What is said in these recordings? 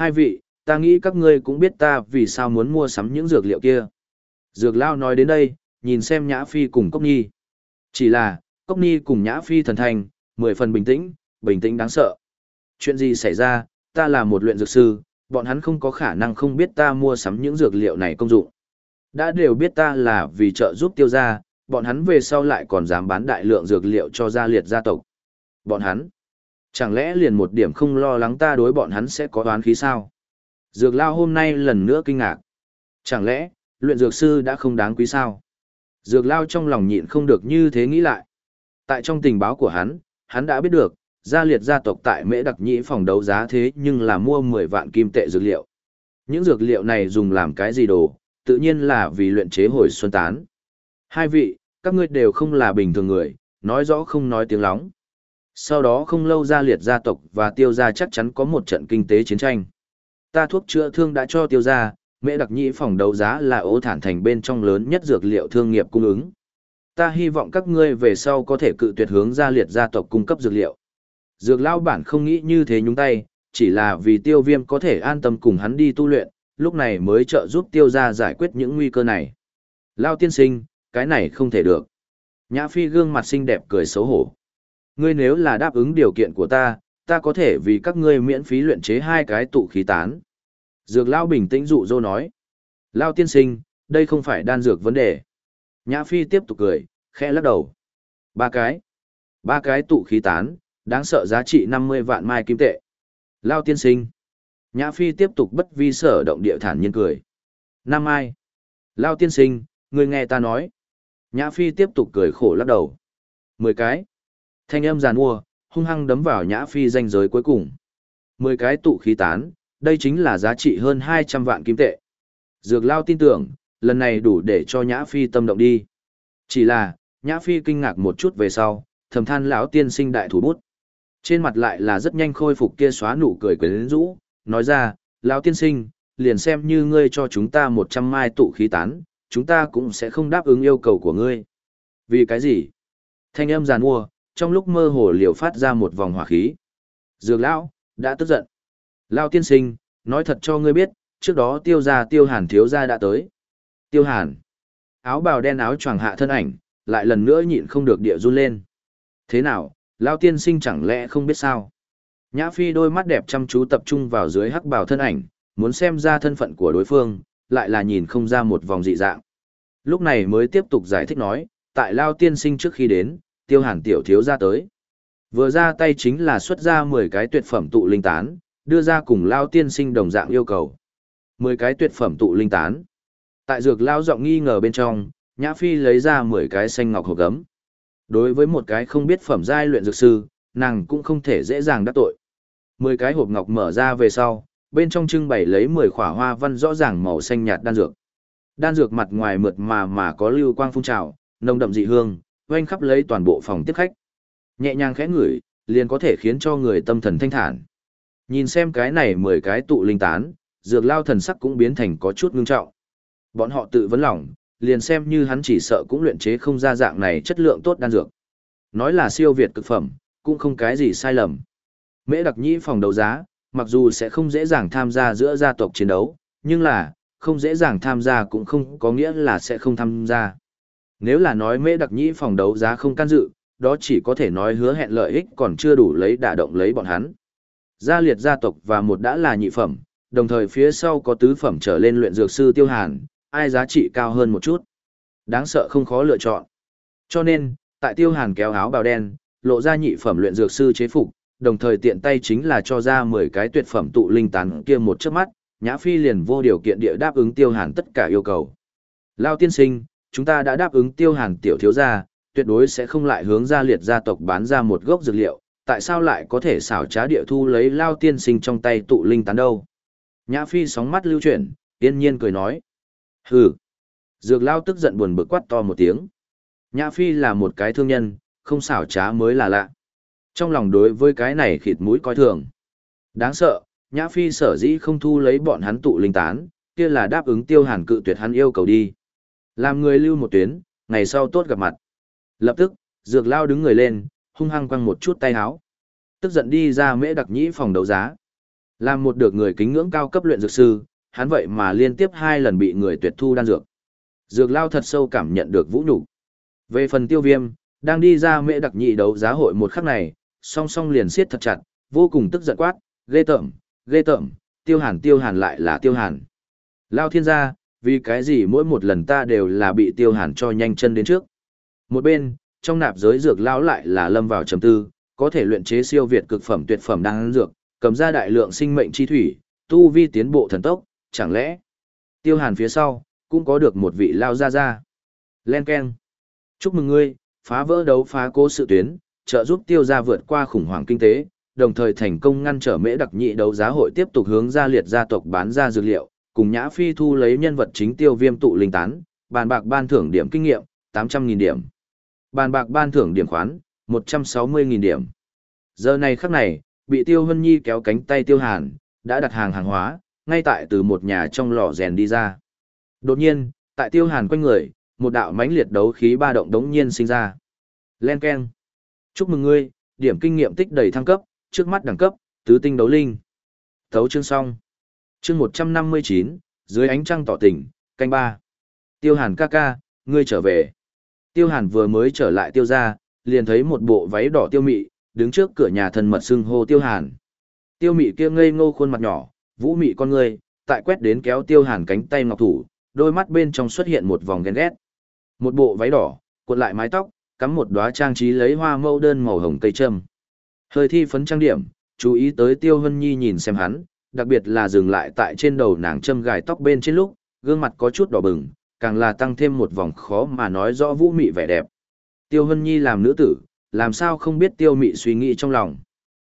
Hai vị, ta nghĩ các ngươi cũng biết ta vì sao muốn mua sắm những dược liệu kia. Dược lao nói đến đây, nhìn xem Nhã Phi cùng Cốc Nhi. Chỉ là, Cốc Nhi cùng Nhã Phi thần thành, mười phần bình tĩnh, bình tĩnh đáng sợ. Chuyện gì xảy ra, ta là một luyện dược sư, bọn hắn không có khả năng không biết ta mua sắm những dược liệu này công dụng. Đã đều biết ta là vì trợ giúp tiêu gia, bọn hắn về sau lại còn dám bán đại lượng dược liệu cho gia liệt gia tộc. Bọn hắn, chẳng lẽ liền một điểm không lo lắng ta đối bọn hắn sẽ có đoán khí sao? Dược lao hôm nay lần nữa kinh ngạc. Chẳng lẽ, luyện dược sư đã không đáng quý sao? Dược lao trong lòng nhịn không được như thế nghĩ lại. Tại trong tình báo của hắn, hắn đã biết được, gia liệt gia tộc tại mễ đặc nhĩ phòng đấu giá thế nhưng là mua 10 vạn kim tệ dược liệu. Những dược liệu này dùng làm cái gì đồ, tự nhiên là vì luyện chế hồi xuân tán. Hai vị, các ngươi đều không là bình thường người, nói rõ không nói tiếng lóng. Sau đó không lâu gia liệt gia tộc và tiêu gia chắc chắn có một trận kinh tế chiến tranh. Ta thuốc chữa thương đã cho tiêu gia, mẹ đặc nhĩ phòng đấu giá là ố thản thành bên trong lớn nhất dược liệu thương nghiệp cung ứng. Ta hy vọng các ngươi về sau có thể cự tuyệt hướng gia liệt gia tộc cung cấp dược liệu. Dược lao bản không nghĩ như thế nhúng tay, chỉ là vì tiêu viêm có thể an tâm cùng hắn đi tu luyện, lúc này mới trợ giúp tiêu gia giải quyết những nguy cơ này. Lao tiên sinh, cái này không thể được. Nhã Phi gương mặt xinh đẹp cười xấu hổ. Ngươi nếu là đáp ứng điều kiện của ta, ta có thể vì các ngươi miễn phí luyện chế hai cái tụ khí tán. Dược Lao bình tĩnh dụ dỗ nói. Lao tiên sinh, đây không phải đan dược vấn đề. Nhã Phi tiếp tục cười, khẽ lắc đầu. Ba cái. Ba cái tụ khí tán, đáng sợ giá trị 50 vạn mai kim tệ. Lao tiên sinh. Nhã Phi tiếp tục bất vi sở động địa thản nhiên cười. Năm mai. Lao tiên sinh, người nghe ta nói. Nhã Phi tiếp tục cười khổ lắc đầu. Mười cái. Thanh âm giàn mua, hung hăng đấm vào Nhã Phi danh giới cuối cùng. Mười cái tụ khí tán, đây chính là giá trị hơn 200 vạn kim tệ. Dược Lao tin tưởng, lần này đủ để cho Nhã Phi tâm động đi. Chỉ là, Nhã Phi kinh ngạc một chút về sau, thầm than lão tiên sinh đại thủ bút. Trên mặt lại là rất nhanh khôi phục kia xóa nụ cười quyến rũ, nói ra, lão tiên sinh, liền xem như ngươi cho chúng ta 100 mai tụ khí tán, chúng ta cũng sẽ không đáp ứng yêu cầu của ngươi. Vì cái gì? Thanh âm giàn mua, trong lúc mơ hồ liều phát ra một vòng hỏa khí. Dược lão, đã tức giận. Lão tiên sinh, nói thật cho ngươi biết, trước đó tiêu gia tiêu hàn thiếu gia đã tới. Tiêu hàn. Áo bào đen áo choàng hạ thân ảnh, lại lần nữa nhịn không được địa run lên. Thế nào, Lão tiên sinh chẳng lẽ không biết sao? Nhã Phi đôi mắt đẹp chăm chú tập trung vào dưới hắc bào thân ảnh, muốn xem ra thân phận của đối phương, lại là nhìn không ra một vòng dị dạng. Lúc này mới tiếp tục giải thích nói, tại Lao tiên sinh trước khi đến, tiêu hàn tiểu thiếu ra tới. Vừa ra tay chính là xuất ra 10 cái tuyệt phẩm tụ linh tán, đưa ra cùng Lao tiên sinh đồng dạng yêu cầu. 10 cái tuyệt phẩm tụ linh tán. Tại dược Lao giọng nghi ngờ bên trong, Nhã Phi lấy ra 10 cái xanh ngọc hộp gấm. Đối với một cái không biết phẩm giai luyện dược sư, nàng cũng không thể dễ dàng đắc tội. 10 cái hộp ngọc mở ra về sau, bên trong trưng bày lấy 10 khỏa hoa văn rõ ràng màu xanh nhạt đan dược. Đan dược mặt ngoài mượt mà mà có lưu quang phun trào, nồng đậm dị hương, oanh khắp lấy toàn bộ phòng tiếp khách. Nhẹ nhàng khẽ ngửi, liền có thể khiến cho người tâm thần thanh thản. Nhìn xem cái này 10 cái tụ linh tán, dược lao thần sắc cũng biến thành có chút ngưng trọng. Bọn họ tự vấn lòng, liền xem như hắn chỉ sợ cũng luyện chế không ra dạng này chất lượng tốt đan dược. Nói là siêu việt cực phẩm, cũng không cái gì sai lầm. Mễ đặc nhĩ phòng đấu giá, mặc dù sẽ không dễ dàng tham gia giữa gia tộc chiến đấu, nhưng là, không dễ dàng tham gia cũng không có nghĩa là sẽ không tham gia. Nếu là nói mễ đặc nhĩ phòng đấu giá không can dự, đó chỉ có thể nói hứa hẹn lợi ích còn chưa đủ lấy đả động lấy bọn hắn. Gia liệt gia tộc và một đã là nhị phẩm, đồng thời phía sau có tứ phẩm trở lên luyện dược sư tiêu hàn, ai giá trị cao hơn một chút. Đáng sợ không khó lựa chọn. Cho nên, tại tiêu hàn kéo áo bào đen, lộ ra nhị phẩm luyện dược sư chế phục, đồng thời tiện tay chính là cho ra 10 cái tuyệt phẩm tụ linh tán kia một chớp mắt, Nhã Phi liền vô điều kiện địa đáp ứng Tiêu Hàn tất cả yêu cầu. Lao tiên sinh, chúng ta đã đáp ứng Tiêu Hàn tiểu thiếu gia, tuyệt đối sẽ không lại hướng ra liệt gia tộc bán ra một gốc dược liệu, tại sao lại có thể xảo trá địa thu lấy Lao tiên sinh trong tay tụ linh tán đâu? Nhã Phi sóng mắt lưu chuyển, yên nhiên cười nói. Hừ. Dược Lao tức giận buồn bực quát to một tiếng. Nhã Phi là một cái thương nhân, không xảo trá mới là lạ. Trong lòng đối với cái này khịt mũi coi thường. Đáng sợ, Nhã Phi sở dĩ không thu lấy bọn hắn tụ linh tán, kia là đáp ứng tiêu hàn cự tuyệt hắn yêu cầu đi. Làm người lưu một tuyến, ngày sau tốt gặp mặt. Lập tức, dược lao đứng người lên, hung hăng quăng một chút tay háo. Tức giận đi ra mễ đặc nhĩ phòng đấu giá. Làm một được người kính ngưỡng cao cấp luyện dược sư, hắn vậy mà liên tiếp hai lần bị người tuyệt thu đan dược. Dược lao thật sâu cảm nhận được vũ nhục. Về phần tiêu viêm, đang đi ra mễ đặc nhị đấu giá hội một khắc này, song song liền siết thật chặt, vô cùng tức giận quát, ghê tởm, ghê tởm, tiêu hàn tiêu hàn lại là tiêu hàn. Lao thiên gia, vì cái gì mỗi một lần ta đều là bị tiêu hàn cho nhanh chân đến trước. Một bên, trong nạp giới dược lão lại là lâm vào trầm tư, có thể luyện chế siêu việt cực phẩm tuyệt phẩm đan dược, cầm ra đại lượng sinh mệnh chi thủy, tu vi tiến bộ thần tốc, chẳng lẽ tiêu hàn phía sau cũng có được một vị lao gia gia Len keng. Chúc mừng ngươi, phá vỡ đấu phá cố sự tuyến, trợ giúp tiêu gia vượt qua khủng hoảng kinh tế, đồng thời thành công ngăn trở mễ đặc nhị đấu giá hội tiếp tục hướng ra liệt gia tộc bán ra dược liệu, cùng nhã phi thu lấy nhân vật chính tiêu viêm tụ linh tán, bàn bạc ban thưởng điểm kinh nghiệm, 800.000 điểm. Bàn bạc ban thưởng điểm khoán, 160.000 điểm. Giờ này khắc này, bị Tiêu Hân Nhi kéo cánh tay Tiêu Hàn, đã đặt hàng hàng hóa, ngay tại từ một nhà trong lò rèn đi ra. Đột nhiên, tại Tiêu Hàn quanh người, một đạo mãnh liệt đấu khí ba động đống nhiên sinh ra. Len Ken. Chúc mừng ngươi, điểm kinh nghiệm tích đầy thăng cấp, trước mắt đẳng cấp, tứ tinh đấu linh. Thấu chương xong. Chương 159, dưới ánh trăng tỏ tình, canh ba. Tiêu Hàn ca ca, ngươi trở về. Tiêu Hàn vừa mới trở lại tiêu gia, liền thấy một bộ váy đỏ tiêu mị, đứng trước cửa nhà thân mật xưng hô Tiêu Hàn. Tiêu mị kia ngây ngô khuôn mặt nhỏ, vũ mị con người, tại quét đến kéo Tiêu Hàn cánh tay ngọc thủ, đôi mắt bên trong xuất hiện một vòng ghen ghét. Một bộ váy đỏ, cuộn lại mái tóc, cắm một đóa trang trí lấy hoa mâu đơn màu hồng cây trâm. Hơi thi phấn trang điểm, chú ý tới Tiêu Hân Nhi nhìn xem hắn, đặc biệt là dừng lại tại trên đầu nàng châm gài tóc bên trên lúc, gương mặt có chút đỏ bừng, càng là tăng thêm một vòng khó mà nói rõ vũ mị vẻ đẹp. Tiêu Hân Nhi làm nữ tử, làm sao không biết tiêu mị suy nghĩ trong lòng.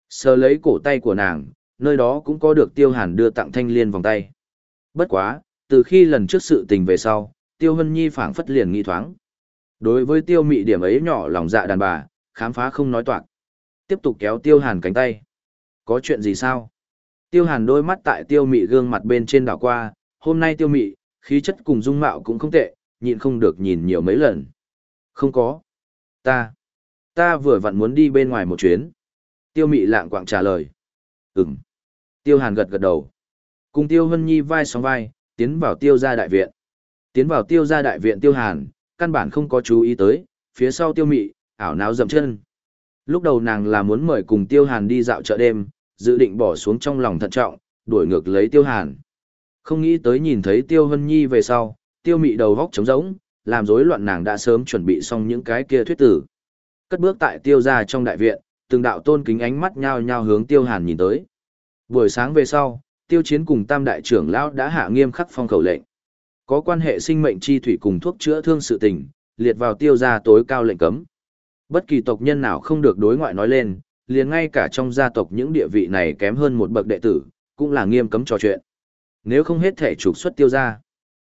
Sờ lấy cổ tay của nàng, nơi đó cũng có được tiêu hàn đưa tặng thanh liên vòng tay. Bất quá, từ khi lần trước sự tình về sau, tiêu hân nhi phảng phất liền nghĩ thoáng. Đối với tiêu mị điểm ấy nhỏ lòng dạ đàn bà, khám phá không nói toạc. Tiếp tục kéo tiêu hàn cánh tay. Có chuyện gì sao? Tiêu hàn đôi mắt tại tiêu mị gương mặt bên trên đảo qua, hôm nay tiêu mị, khí chất cùng dung mạo cũng không tệ, nhịn không được nhìn nhiều mấy lần. Không có. Ta. Ta vừa vặn muốn đi bên ngoài một chuyến. Tiêu mị lạng quạng trả lời. Ừm. Tiêu hàn gật gật đầu. Cùng tiêu hân nhi vai sóng vai, tiến vào tiêu gia đại viện. Tiến vào tiêu gia đại viện tiêu hàn, căn bản không có chú ý tới, phía sau tiêu mị, ảo náo dậm chân. Lúc đầu nàng là muốn mời cùng tiêu hàn đi dạo chợ đêm, dự định bỏ xuống trong lòng thận trọng, đuổi ngược lấy tiêu hàn. Không nghĩ tới nhìn thấy tiêu hân nhi về sau, tiêu mị đầu vóc trống rỗng, làm rối loạn nàng đã sớm chuẩn bị xong những cái kia thuyết tử. Cất bước tại tiêu gia trong đại viện, từng đạo tôn kính ánh mắt nhao nhao hướng tiêu hàn nhìn tới. Buổi sáng về sau, tiêu chiến cùng tam đại trưởng lão đã hạ nghiêm khắc phong khẩu lệnh. Có quan hệ sinh mệnh chi thủy cùng thuốc chữa thương sự tình, liệt vào tiêu gia tối cao lệnh cấm. Bất kỳ tộc nhân nào không được đối ngoại nói lên, liền ngay cả trong gia tộc những địa vị này kém hơn một bậc đệ tử, cũng là nghiêm cấm trò chuyện. Nếu không hết thể trục xuất tiêu gia.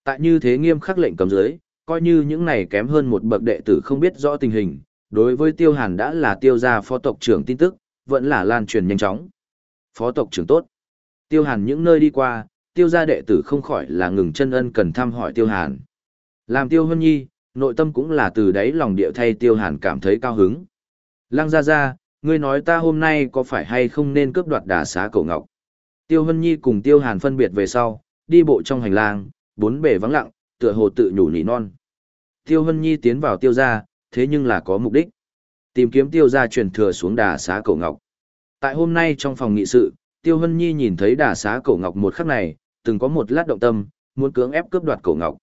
Tại như thế nghiêm khắc lệnh cấm dưới, coi như những này kém hơn một bậc đệ tử không biết rõ tình hình, đối với tiêu hàn đã là tiêu gia phó tộc trưởng tin tức, vẫn là lan truyền nhanh chóng. Phó tộc trưởng tốt. Tiêu hàn những nơi đi qua, tiêu gia đệ tử không khỏi là ngừng chân ân cần thăm hỏi tiêu hàn. Làm tiêu hân nhi, nội tâm cũng là từ đáy lòng địa thay tiêu hàn cảm thấy cao hứng. Lăng ra ra, ngươi nói ta hôm nay có phải hay không nên cướp đoạt đà xá cổ ngọc. Tiêu hân nhi cùng tiêu hàn phân biệt về sau, đi bộ trong hành lang, bốn bề vắng lặng, tựa hồ tự nhủ nỉ non. Tiêu hân nhi tiến vào tiêu gia, thế nhưng là có mục đích. Tìm kiếm tiêu gia truyền thừa xuống đà xá cổ ngọc. Tại hôm nay trong phòng nghị sự, Tiêu Hân Nhi nhìn thấy đà xá cổ ngọc một khắc này, từng có một lát động tâm, muốn cưỡng ép cướp đoạt cổ ngọc.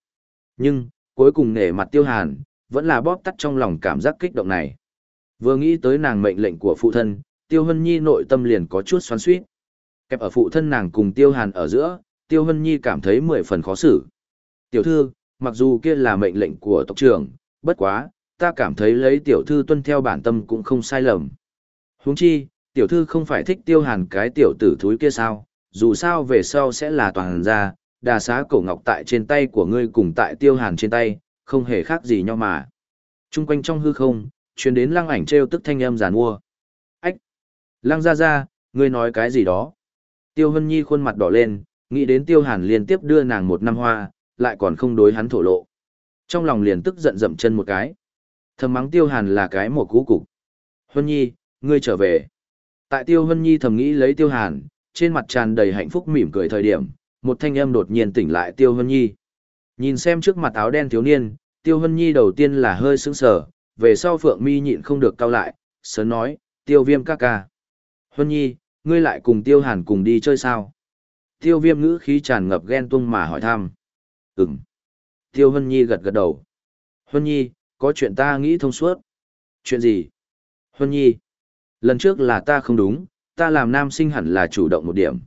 Nhưng, cuối cùng nể mặt Tiêu Hàn, vẫn là bóp tắt trong lòng cảm giác kích động này. Vừa nghĩ tới nàng mệnh lệnh của phụ thân, Tiêu Hân Nhi nội tâm liền có chút xoắn xuýt. Kẹp ở phụ thân nàng cùng Tiêu Hàn ở giữa, Tiêu Hân Nhi cảm thấy mười phần khó xử. Tiểu thư, mặc dù kia là mệnh lệnh của tộc trưởng, bất quá, ta cảm thấy lấy tiểu thư tuân theo bản tâm cũng không sai lầm. Huống chi, tiểu thư không phải thích tiêu hàn cái tiểu tử thúi kia sao, dù sao về sau sẽ là toàn gia, đà xá cổ ngọc tại trên tay của ngươi cùng tại tiêu hàn trên tay, không hề khác gì nhau mà. Trung quanh trong hư không, truyền đến lăng ảnh treo tức thanh âm giàn mua. Ách! Lăng ra ra, ngươi nói cái gì đó? Tiêu Hân Nhi khuôn mặt đỏ lên, nghĩ đến tiêu hàn liên tiếp đưa nàng một năm hoa, lại còn không đối hắn thổ lộ. Trong lòng liền tức giận dậm chân một cái. Thầm mắng tiêu hàn là cái một cú cục. Hân Nhi, ngươi trở về. Tại tiêu Hân Nhi thầm nghĩ lấy tiêu hàn, trên mặt tràn đầy hạnh phúc mỉm cười thời điểm, một thanh âm đột nhiên tỉnh lại Tiêu Hân Nhi. Nhìn xem trước mặt áo đen thiếu niên, Tiêu Hân Nhi đầu tiên là hơi sững sờ, về sau Phượng Mi nhịn không được cao lại, sớm nói, Tiêu Viêm ca ca. huân Nhi, ngươi lại cùng Tiêu Hàn cùng đi chơi sao? Tiêu Viêm ngữ khí tràn ngập ghen tuông mà hỏi thăm. Ừm. Tiêu huân Nhi gật gật đầu. huân Nhi, có chuyện ta nghĩ thông suốt. Chuyện gì? huân Nhi. Lần trước là ta không đúng, ta làm nam sinh hẳn là chủ động một điểm.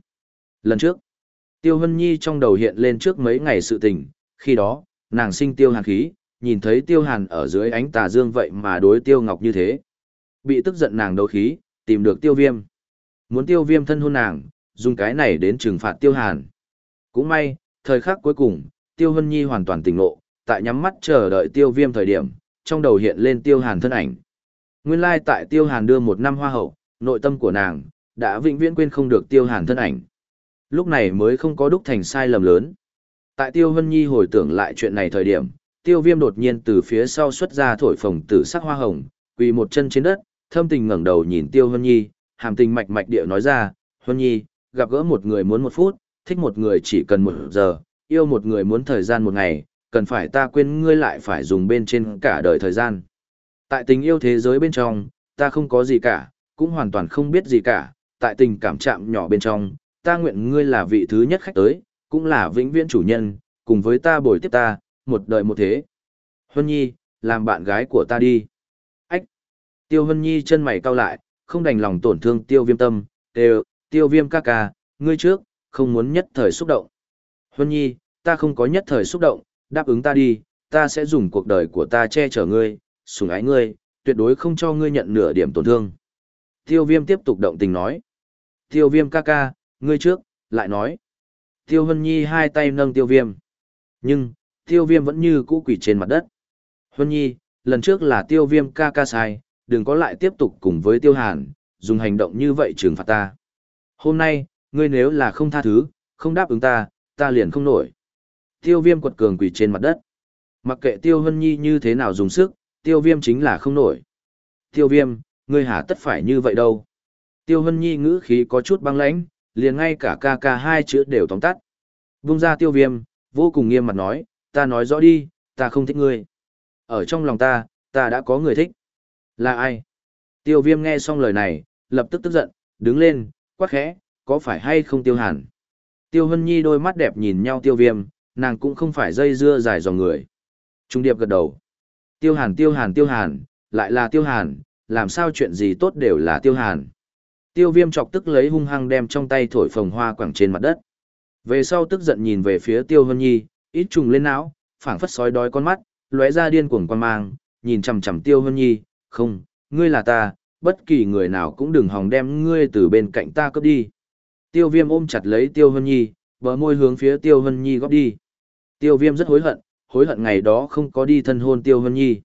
Lần trước, Tiêu Hân Nhi trong đầu hiện lên trước mấy ngày sự tình, khi đó, nàng sinh Tiêu Hàn khí, nhìn thấy Tiêu Hàn ở dưới ánh tà dương vậy mà đối Tiêu Ngọc như thế. Bị tức giận nàng đấu khí, tìm được Tiêu Viêm. Muốn Tiêu Viêm thân hôn nàng, dùng cái này đến trừng phạt Tiêu Hàn. Cũng may, thời khắc cuối cùng, Tiêu Hân Nhi hoàn toàn tỉnh ngộ, tại nhắm mắt chờ đợi Tiêu Viêm thời điểm, trong đầu hiện lên Tiêu Hàn thân ảnh. Nguyên lai tại Tiêu Hàn đưa một năm hoa hậu, nội tâm của nàng, đã vĩnh viễn quên không được Tiêu Hàn thân ảnh. Lúc này mới không có đúc thành sai lầm lớn. Tại Tiêu Hân Nhi hồi tưởng lại chuyện này thời điểm, Tiêu Viêm đột nhiên từ phía sau xuất ra thổi phồng tử sắc hoa hồng, quỳ một chân trên đất, thâm tình ngẩng đầu nhìn Tiêu Hân Nhi, hàm tình mạch mạch địa nói ra, Hân Nhi, gặp gỡ một người muốn một phút, thích một người chỉ cần một giờ, yêu một người muốn thời gian một ngày, cần phải ta quên ngươi lại phải dùng bên trên cả đời thời gian. Tại tình yêu thế giới bên trong, ta không có gì cả, cũng hoàn toàn không biết gì cả, tại tình cảm chạm nhỏ bên trong, ta nguyện ngươi là vị thứ nhất khách tới, cũng là vĩnh viễn chủ nhân, cùng với ta bồi tiếp ta, một đời một thế. Hân Nhi, làm bạn gái của ta đi. Ách! Tiêu Hân Nhi chân mày cau lại, không đành lòng tổn thương tiêu viêm tâm, đều, tiêu viêm ca ca, ngươi trước, không muốn nhất thời xúc động. Hân Nhi, ta không có nhất thời xúc động, đáp ứng ta đi, ta sẽ dùng cuộc đời của ta che chở ngươi, sủng ái ngươi, tuyệt đối không cho ngươi nhận nửa điểm tổn thương. Tiêu viêm tiếp tục động tình nói. Tiêu viêm ca ca, ngươi trước, lại nói. Tiêu Hân Nhi hai tay nâng tiêu viêm. Nhưng, tiêu viêm vẫn như cũ quỷ trên mặt đất. Hân Nhi, lần trước là tiêu viêm ca ca sai, đừng có lại tiếp tục cùng với tiêu hàn, dùng hành động như vậy trừng phạt ta. Hôm nay, ngươi nếu là không tha thứ, không đáp ứng ta, ta liền không nổi. Tiêu viêm quật cường quỷ trên mặt đất. Mặc kệ tiêu hân nhi như thế nào dùng sức, tiêu viêm chính là không nổi. Tiêu viêm, ngươi hả tất phải như vậy đâu. Tiêu hân nhi ngữ khí có chút băng lãnh, liền ngay cả ca ca hai chữ đều tóm tắt. Vung ra tiêu viêm, vô cùng nghiêm mặt nói, ta nói rõ đi, ta không thích ngươi. Ở trong lòng ta, ta đã có người thích. Là ai? Tiêu viêm nghe xong lời này, lập tức tức giận, đứng lên, quát khẽ, có phải hay không tiêu hàn? Tiêu hân nhi đôi mắt đẹp nhìn nhau tiêu viêm, nàng cũng không phải dây dưa dài dòng người. Trung điệp gật đầu. Tiêu hàn tiêu hàn tiêu hàn, lại là tiêu hàn, làm sao chuyện gì tốt đều là tiêu hàn. Tiêu viêm chọc tức lấy hung hăng đem trong tay thổi phồng hoa quẳng trên mặt đất. Về sau tức giận nhìn về phía tiêu hân nhi, ít trùng lên não, phảng phất sói đói con mắt, lóe ra điên cuồng quan mang, nhìn chằm chằm tiêu hân nhi, không, ngươi là ta, bất kỳ người nào cũng đừng hòng đem ngươi từ bên cạnh ta cướp đi. Tiêu viêm ôm chặt lấy tiêu hân nhi, bờ môi hướng phía tiêu hân nhi góp đi. Tiêu viêm rất hối hận, hối hận ngày đó không có đi thân hôn tiêu hân nhi.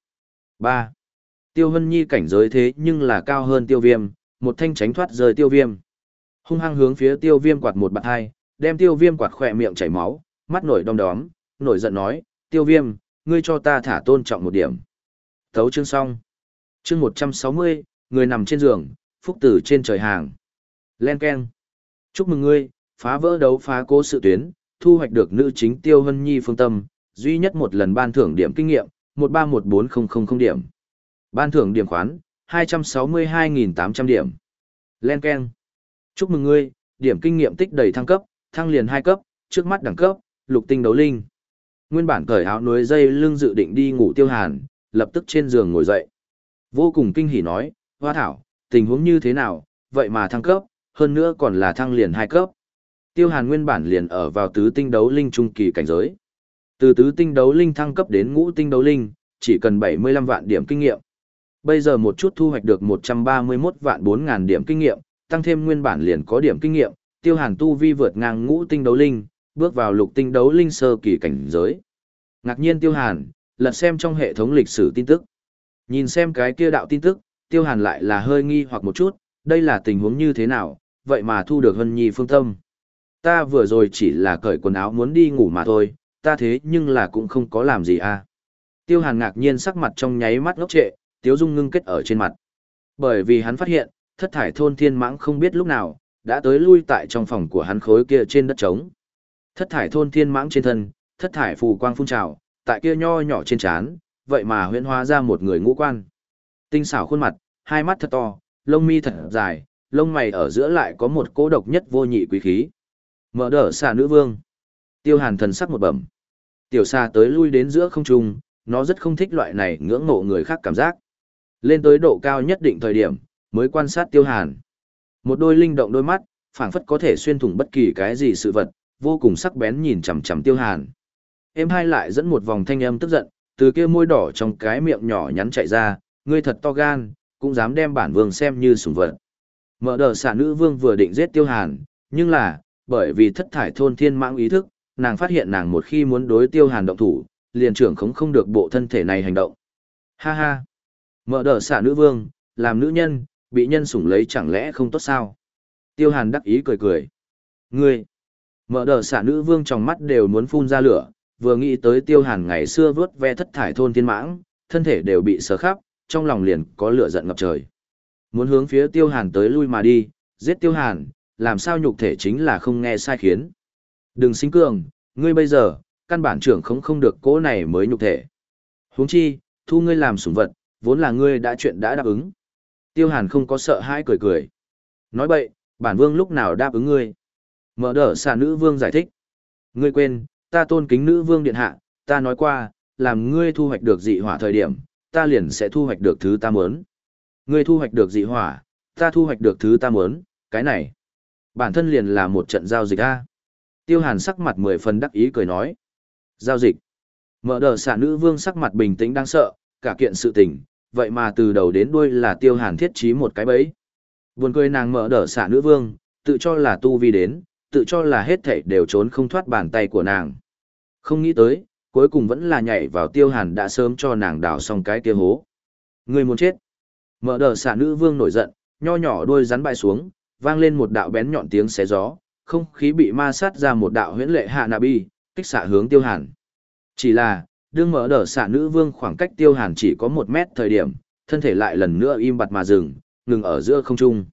3. Tiêu hân nhi cảnh giới thế nhưng là cao hơn tiêu viêm, một thanh tránh thoát rời tiêu viêm. Hung hăng hướng phía tiêu viêm quạt một bạt hai, đem tiêu viêm quạt khỏe miệng chảy máu, mắt nổi đom đóm, nổi giận nói, tiêu viêm, ngươi cho ta thả tôn trọng một điểm. Thấu chương xong. Chương 160, người nằm trên giường, phúc tử trên trời hàng. Len Ken. Chúc mừng ngươi, phá vỡ đấu phá cố sự tuyến, thu hoạch được nữ chính tiêu hân nhi phương tâm, duy nhất một lần ban thưởng điểm kinh nghiệm, 1314000 điểm. Ban thưởng điểm khoán, 262.800 điểm. Len Ken. Chúc mừng ngươi, điểm kinh nghiệm tích đầy thăng cấp, thăng liền 2 cấp, trước mắt đẳng cấp, lục tinh đấu linh. Nguyên bản cởi áo núi dây lưng dự định đi ngủ tiêu hàn, lập tức trên giường ngồi dậy. Vô cùng kinh hỉ nói, hoa thảo, tình huống như thế nào, vậy mà thăng cấp, hơn nữa còn là thăng liền hai cấp. Tiêu hàn nguyên bản liền ở vào tứ tinh đấu linh trung kỳ cảnh giới. Từ tứ tinh đấu linh thăng cấp đến ngũ tinh đấu linh, chỉ cần 75 vạn điểm kinh nghiệm. Bây giờ một chút thu hoạch được 131 vạn 4 ngàn điểm kinh nghiệm, tăng thêm nguyên bản liền có điểm kinh nghiệm, tiêu hàn tu vi vượt ngang ngũ tinh đấu linh, bước vào lục tinh đấu linh sơ kỳ cảnh giới. Ngạc nhiên tiêu hàn, lật xem trong hệ thống lịch sử tin tức. Nhìn xem cái kia đạo tin tức, tiêu hàn lại là hơi nghi hoặc một chút, đây là tình huống như thế nào, vậy mà thu được hân nhi phương tâm. Ta vừa rồi chỉ là cởi quần áo muốn đi ngủ mà thôi, ta thế nhưng là cũng không có làm gì à. Tiêu hàn ngạc nhiên sắc mặt trong nháy mắt ngốc trệ, tiếu dung ngưng kết ở trên mặt. Bởi vì hắn phát hiện, thất thải thôn thiên mãng không biết lúc nào, đã tới lui tại trong phòng của hắn khối kia trên đất trống. Thất thải thôn thiên mãng trên thân, thất thải phù quang phun trào, tại kia nho nhỏ trên trán, vậy mà huyễn hóa ra một người ngũ quan. Tinh xảo khuôn mặt, hai mắt thật to, lông mi thật dài, lông mày ở giữa lại có một cố độc nhất vô nhị quý khí. Mở đỡ xà nữ vương. Tiêu hàn thần sắc một bẩm. Tiểu xa tới lui đến giữa không trung, nó rất không thích loại này ngưỡng mộ người khác cảm giác. Lên tới độ cao nhất định thời điểm, mới quan sát tiêu hàn. Một đôi linh động đôi mắt, phảng phất có thể xuyên thủng bất kỳ cái gì sự vật, vô cùng sắc bén nhìn chằm chằm tiêu hàn. Em hai lại dẫn một vòng thanh âm tức giận, từ kia môi đỏ trong cái miệng nhỏ nhắn chạy ra, ngươi thật to gan, cũng dám đem bản vương xem như sủng vật. Mở đờ xả nữ vương vừa định giết tiêu hàn, nhưng là, bởi vì thất thải thôn thiên mạng ý thức, nàng phát hiện nàng một khi muốn đối tiêu hàn động thủ, liền trưởng khống không được bộ thân thể này hành động. Ha ha! Mở đờ xả nữ vương, làm nữ nhân, bị nhân sủng lấy chẳng lẽ không tốt sao? Tiêu hàn đắc ý cười cười. Ngươi! Mở đờ xả nữ vương trong mắt đều muốn phun ra lửa, vừa nghĩ tới tiêu hàn ngày xưa vớt ve thất thải thôn thiên mãng, thân thể đều bị sờ khắp, trong lòng liền có lửa giận ngập trời. Muốn hướng phía tiêu hàn tới lui mà đi, giết tiêu hàn, làm sao nhục thể chính là không nghe sai khiến. Đừng sinh cường, ngươi bây giờ, căn bản trưởng không không được cố này mới nhục thể. huống chi, thu ngươi làm sủng vật, vốn là ngươi đã chuyện đã đáp ứng. Tiêu hàn không có sợ hãi cười cười. Nói bậy, bản vương lúc nào đáp ứng ngươi. Mở đỡ xà nữ vương giải thích. Ngươi quên, ta tôn kính nữ vương điện hạ, ta nói qua, làm ngươi thu hoạch được dị hỏa thời điểm, ta liền sẽ thu hoạch được thứ ta muốn. Ngươi thu hoạch được dị hỏa, ta thu hoạch được thứ ta muốn, cái này. Bản thân liền là một trận giao dịch a. Tiêu hàn sắc mặt mười phần đắc ý cười nói. Giao dịch. Mở đờ xả nữ vương sắc mặt bình tĩnh đang sợ, cả kiện sự tình, vậy mà từ đầu đến đuôi là tiêu hàn thiết trí một cái bẫy. Buồn cười nàng mở đờ xả nữ vương, tự cho là tu vi đến, tự cho là hết thảy đều trốn không thoát bàn tay của nàng. Không nghĩ tới, cuối cùng vẫn là nhảy vào tiêu hàn đã sớm cho nàng đào xong cái kia hố. Người muốn chết. Mở đờ xả nữ vương nổi giận, nho nhỏ đuôi rắn bay xuống, vang lên một đạo bén nhọn tiếng xé gió, không khí bị ma sát ra một đạo huyễn lệ hạ nạ bi, kích xạ hướng tiêu hàn. Chỉ là, đương mở đờ xả nữ vương khoảng cách tiêu hàn chỉ có một mét thời điểm, thân thể lại lần nữa im bặt mà dừng, ngừng ở giữa không trung.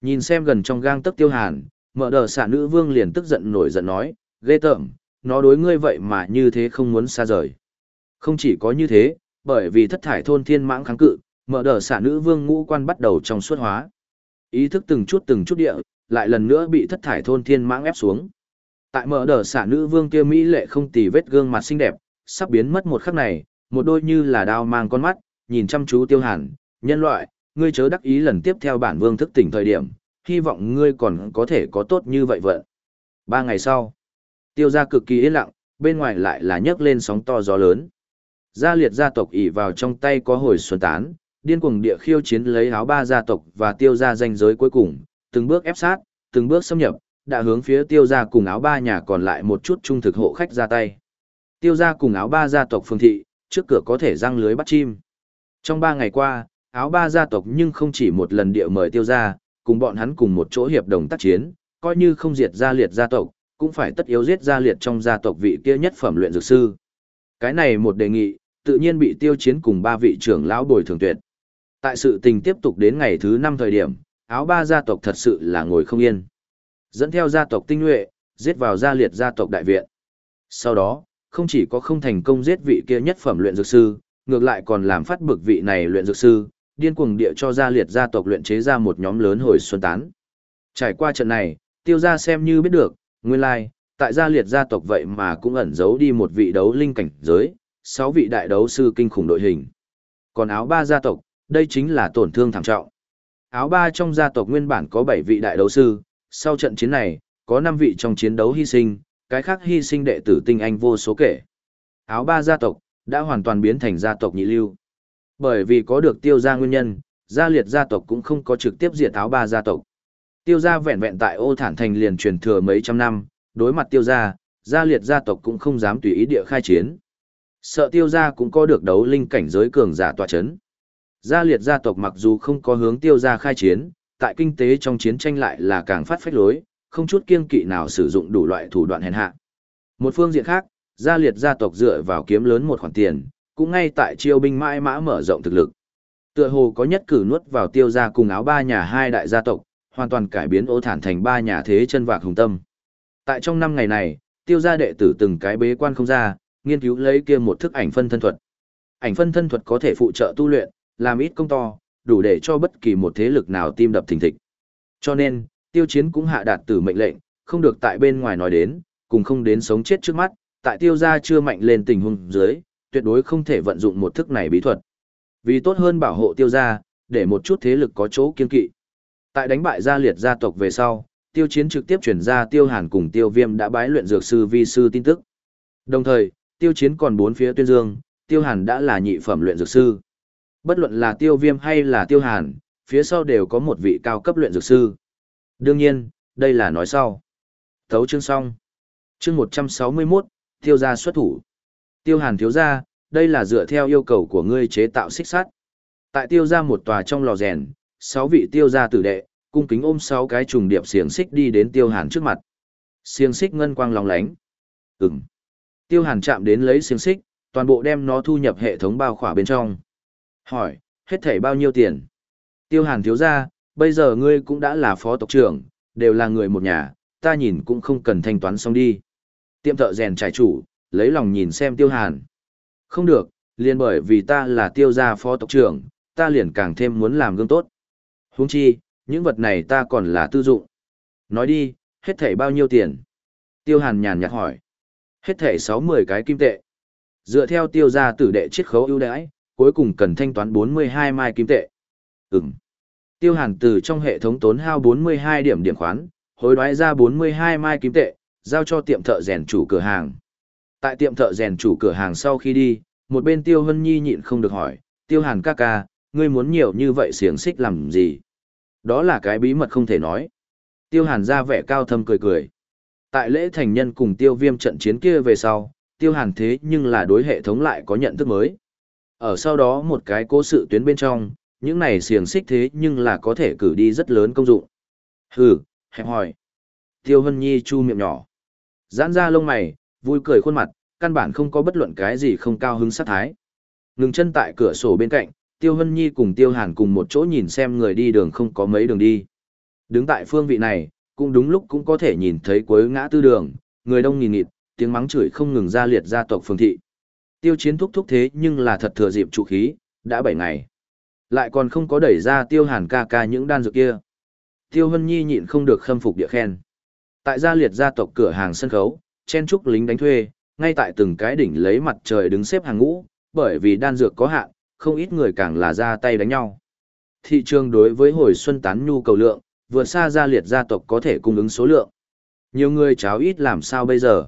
Nhìn xem gần trong gang tấc tiêu hàn, mở đờ xả nữ vương liền tức giận nổi giận nói, ghê tởm, nó đối ngươi vậy mà như thế không muốn xa rời. Không chỉ có như thế, bởi vì thất thải thôn thiên mãng kháng cự, mở đờ xả nữ vương ngũ quan bắt đầu trong suốt hóa. Ý thức từng chút từng chút địa, lại lần nữa bị thất thải thôn thiên mãng ép xuống. Tại mở đờ xả nữ vương kia Mỹ lệ không tì vết gương mặt xinh đẹp, sắp biến mất một khắc này, một đôi như là đao mang con mắt, nhìn chăm chú tiêu hàn, nhân loại, ngươi chớ đắc ý lần tiếp theo bản vương thức tỉnh thời điểm, hy vọng ngươi còn có thể có tốt như vậy vợ. Ba ngày sau, tiêu gia cực kỳ yên lặng, bên ngoài lại là nhấc lên sóng to gió lớn. Gia liệt gia tộc ỉ vào trong tay có hồi xuân tán, điên cuồng địa khiêu chiến lấy áo ba gia tộc và tiêu gia danh giới cuối cùng, từng bước ép sát, từng bước xâm nhập, đã hướng phía tiêu gia cùng áo ba nhà còn lại một chút trung thực hộ khách ra tay. Tiêu gia cùng áo ba gia tộc phương thị, trước cửa có thể răng lưới bắt chim. Trong ba ngày qua, áo ba gia tộc nhưng không chỉ một lần địa mời tiêu gia, cùng bọn hắn cùng một chỗ hiệp đồng tác chiến, coi như không diệt gia liệt gia tộc, cũng phải tất yếu giết gia liệt trong gia tộc vị kia nhất phẩm luyện dược sư. Cái này một đề nghị, tự nhiên bị tiêu chiến cùng ba vị trưởng lão bồi thường tuyệt. Tại sự tình tiếp tục đến ngày thứ năm thời điểm, áo ba gia tộc thật sự là ngồi không yên. Dẫn theo gia tộc tinh nhuệ, giết vào gia liệt gia tộc đại viện. Sau đó, không chỉ có không thành công giết vị kia nhất phẩm luyện dược sư, ngược lại còn làm phát bực vị này luyện dược sư, điên cuồng địa cho gia liệt gia tộc luyện chế ra một nhóm lớn hồi xuân tán. Trải qua trận này, tiêu gia xem như biết được, nguyên lai, tại gia liệt gia tộc vậy mà cũng ẩn giấu đi một vị đấu linh cảnh giới, sáu vị đại đấu sư kinh khủng đội hình. Còn áo ba gia tộc, đây chính là tổn thương thảm trọng. Áo ba trong gia tộc nguyên bản có bảy vị đại đấu sư, sau trận chiến này, có năm vị trong chiến đấu hy sinh, cái khác hy sinh đệ tử tinh anh vô số kể. Áo ba gia tộc, đã hoàn toàn biến thành gia tộc nhị lưu. Bởi vì có được tiêu gia nguyên nhân, gia liệt gia tộc cũng không có trực tiếp diệt áo ba gia tộc. Tiêu gia vẹn vẹn tại ô thản thành liền truyền thừa mấy trăm năm, đối mặt tiêu gia, gia liệt gia tộc cũng không dám tùy ý địa khai chiến. Sợ tiêu gia cũng có được đấu linh cảnh giới cường giả tọa chấn. Gia liệt gia tộc mặc dù không có hướng tiêu gia khai chiến, tại kinh tế trong chiến tranh lại là càng phát phách lối, không chút kiêng kỵ nào sử dụng đủ loại thủ đoạn hèn hạ. Một phương diện khác, gia liệt gia tộc dựa vào kiếm lớn một khoản tiền, cũng ngay tại chiêu binh mãi mã mở rộng thực lực. Tựa hồ có nhất cử nuốt vào tiêu gia cùng áo ba nhà hai đại gia tộc, hoàn toàn cải biến ô thản thành ba nhà thế chân vạc hùng tâm. Tại trong năm ngày này, tiêu gia đệ tử từng cái bế quan không ra, nghiên cứu lấy kia một thức ảnh phân thân thuật. Ảnh phân thân thuật có thể phụ trợ tu luyện, làm ít công to, đủ để cho bất kỳ một thế lực nào tim đập thình thịch. Cho nên, tiêu chiến cũng hạ đạt tử mệnh lệnh, không được tại bên ngoài nói đến, cùng không đến sống chết trước mắt, tại tiêu gia chưa mạnh lên tình huống dưới, tuyệt đối không thể vận dụng một thức này bí thuật. Vì tốt hơn bảo hộ tiêu gia, để một chút thế lực có chỗ kiên kỵ. Tại đánh bại gia liệt gia tộc về sau, tiêu chiến trực tiếp chuyển ra tiêu hàn cùng tiêu viêm đã bái luyện dược sư vi sư tin tức. Đồng thời, tiêu chiến còn bốn phía tuyên dương, tiêu hàn đã là nhị phẩm luyện dược sư. Bất luận là tiêu viêm hay là tiêu hàn, phía sau đều có một vị cao cấp luyện dược sư. Đương nhiên, đây là nói sau. Thấu chương xong. Chương 161, tiêu gia xuất thủ. Tiêu hàn thiếu gia, đây là dựa theo yêu cầu của ngươi chế tạo xích sắt. Tại tiêu gia một tòa trong lò rèn, sáu vị tiêu gia tử đệ, cung kính ôm sáu cái trùng điệp xiềng xích đi đến tiêu hàn trước mặt. Xiềng xích ngân quang lóng lánh. Ừm. Tiêu hàn chạm đến lấy xiềng xích, toàn bộ đem nó thu nhập hệ thống bao khỏa bên trong. Hỏi, hết thảy bao nhiêu tiền? Tiêu hàn thiếu gia, bây giờ ngươi cũng đã là phó tộc trưởng, đều là người một nhà, ta nhìn cũng không cần thanh toán xong đi. Tiệm thợ rèn trải chủ, lấy lòng nhìn xem tiêu hàn. Không được, liền bởi vì ta là tiêu gia phó tộc trưởng, ta liền càng thêm muốn làm gương tốt. Huống chi, những vật này ta còn là tư dụng. Nói đi, hết thảy bao nhiêu tiền? Tiêu hàn nhàn nhạt hỏi. Hết thảy sáu mươi cái kim tệ. Dựa theo tiêu gia tử đệ chiết khấu ưu đãi, cuối cùng cần thanh toán bốn mươi hai mai kim tệ. Ừm. Tiêu hàn từ trong hệ thống tốn hao bốn mươi hai điểm điểm khoán, hối đoái ra bốn mươi hai mai kim tệ, giao cho tiệm thợ rèn chủ cửa hàng. Tại tiệm thợ rèn chủ cửa hàng sau khi đi, một bên Tiêu Hân Nhi nhịn không được hỏi, Tiêu Hàn ca ca, ngươi muốn nhiều như vậy xiềng xích làm gì? Đó là cái bí mật không thể nói. Tiêu Hàn ra vẻ cao thâm cười cười. Tại lễ thành nhân cùng Tiêu Viêm trận chiến kia về sau, Tiêu Hàn thế nhưng là đối hệ thống lại có nhận thức mới. Ở sau đó một cái cố sự tuyến bên trong, những này xiềng xích thế nhưng là có thể cử đi rất lớn công dụng. Hừ, hẹp hỏi. Tiêu Hân Nhi chu miệng nhỏ. Giãn ra lông mày, vui cười khuôn mặt, căn bản không có bất luận cái gì không cao hứng sát thái. Ngừng chân tại cửa sổ bên cạnh, Tiêu Hân Nhi cùng Tiêu Hàn cùng một chỗ nhìn xem người đi đường không có mấy đường đi. Đứng tại phương vị này, cũng đúng lúc cũng có thể nhìn thấy cuối ngã tư đường, người đông nghìn nghịt, tiếng mắng chửi không ngừng ra liệt gia tộc phương thị. Tiêu chiến thúc thúc thế nhưng là thật thừa dịp trụ khí, đã 7 ngày. Lại còn không có đẩy ra Tiêu Hàn ca ca những đan dược kia. Tiêu Hân Nhi nhịn không được khâm phục địa khen. Tại gia liệt gia tộc cửa hàng sân khấu, chen trúc lính đánh thuê, ngay tại từng cái đỉnh lấy mặt trời đứng xếp hàng ngũ, bởi vì đan dược có hạn, không ít người càng là ra tay đánh nhau. Thị trường đối với hồi xuân tán nhu cầu lượng, vượt xa gia liệt gia tộc có thể cung ứng số lượng. Nhiều người cháo ít làm sao bây giờ?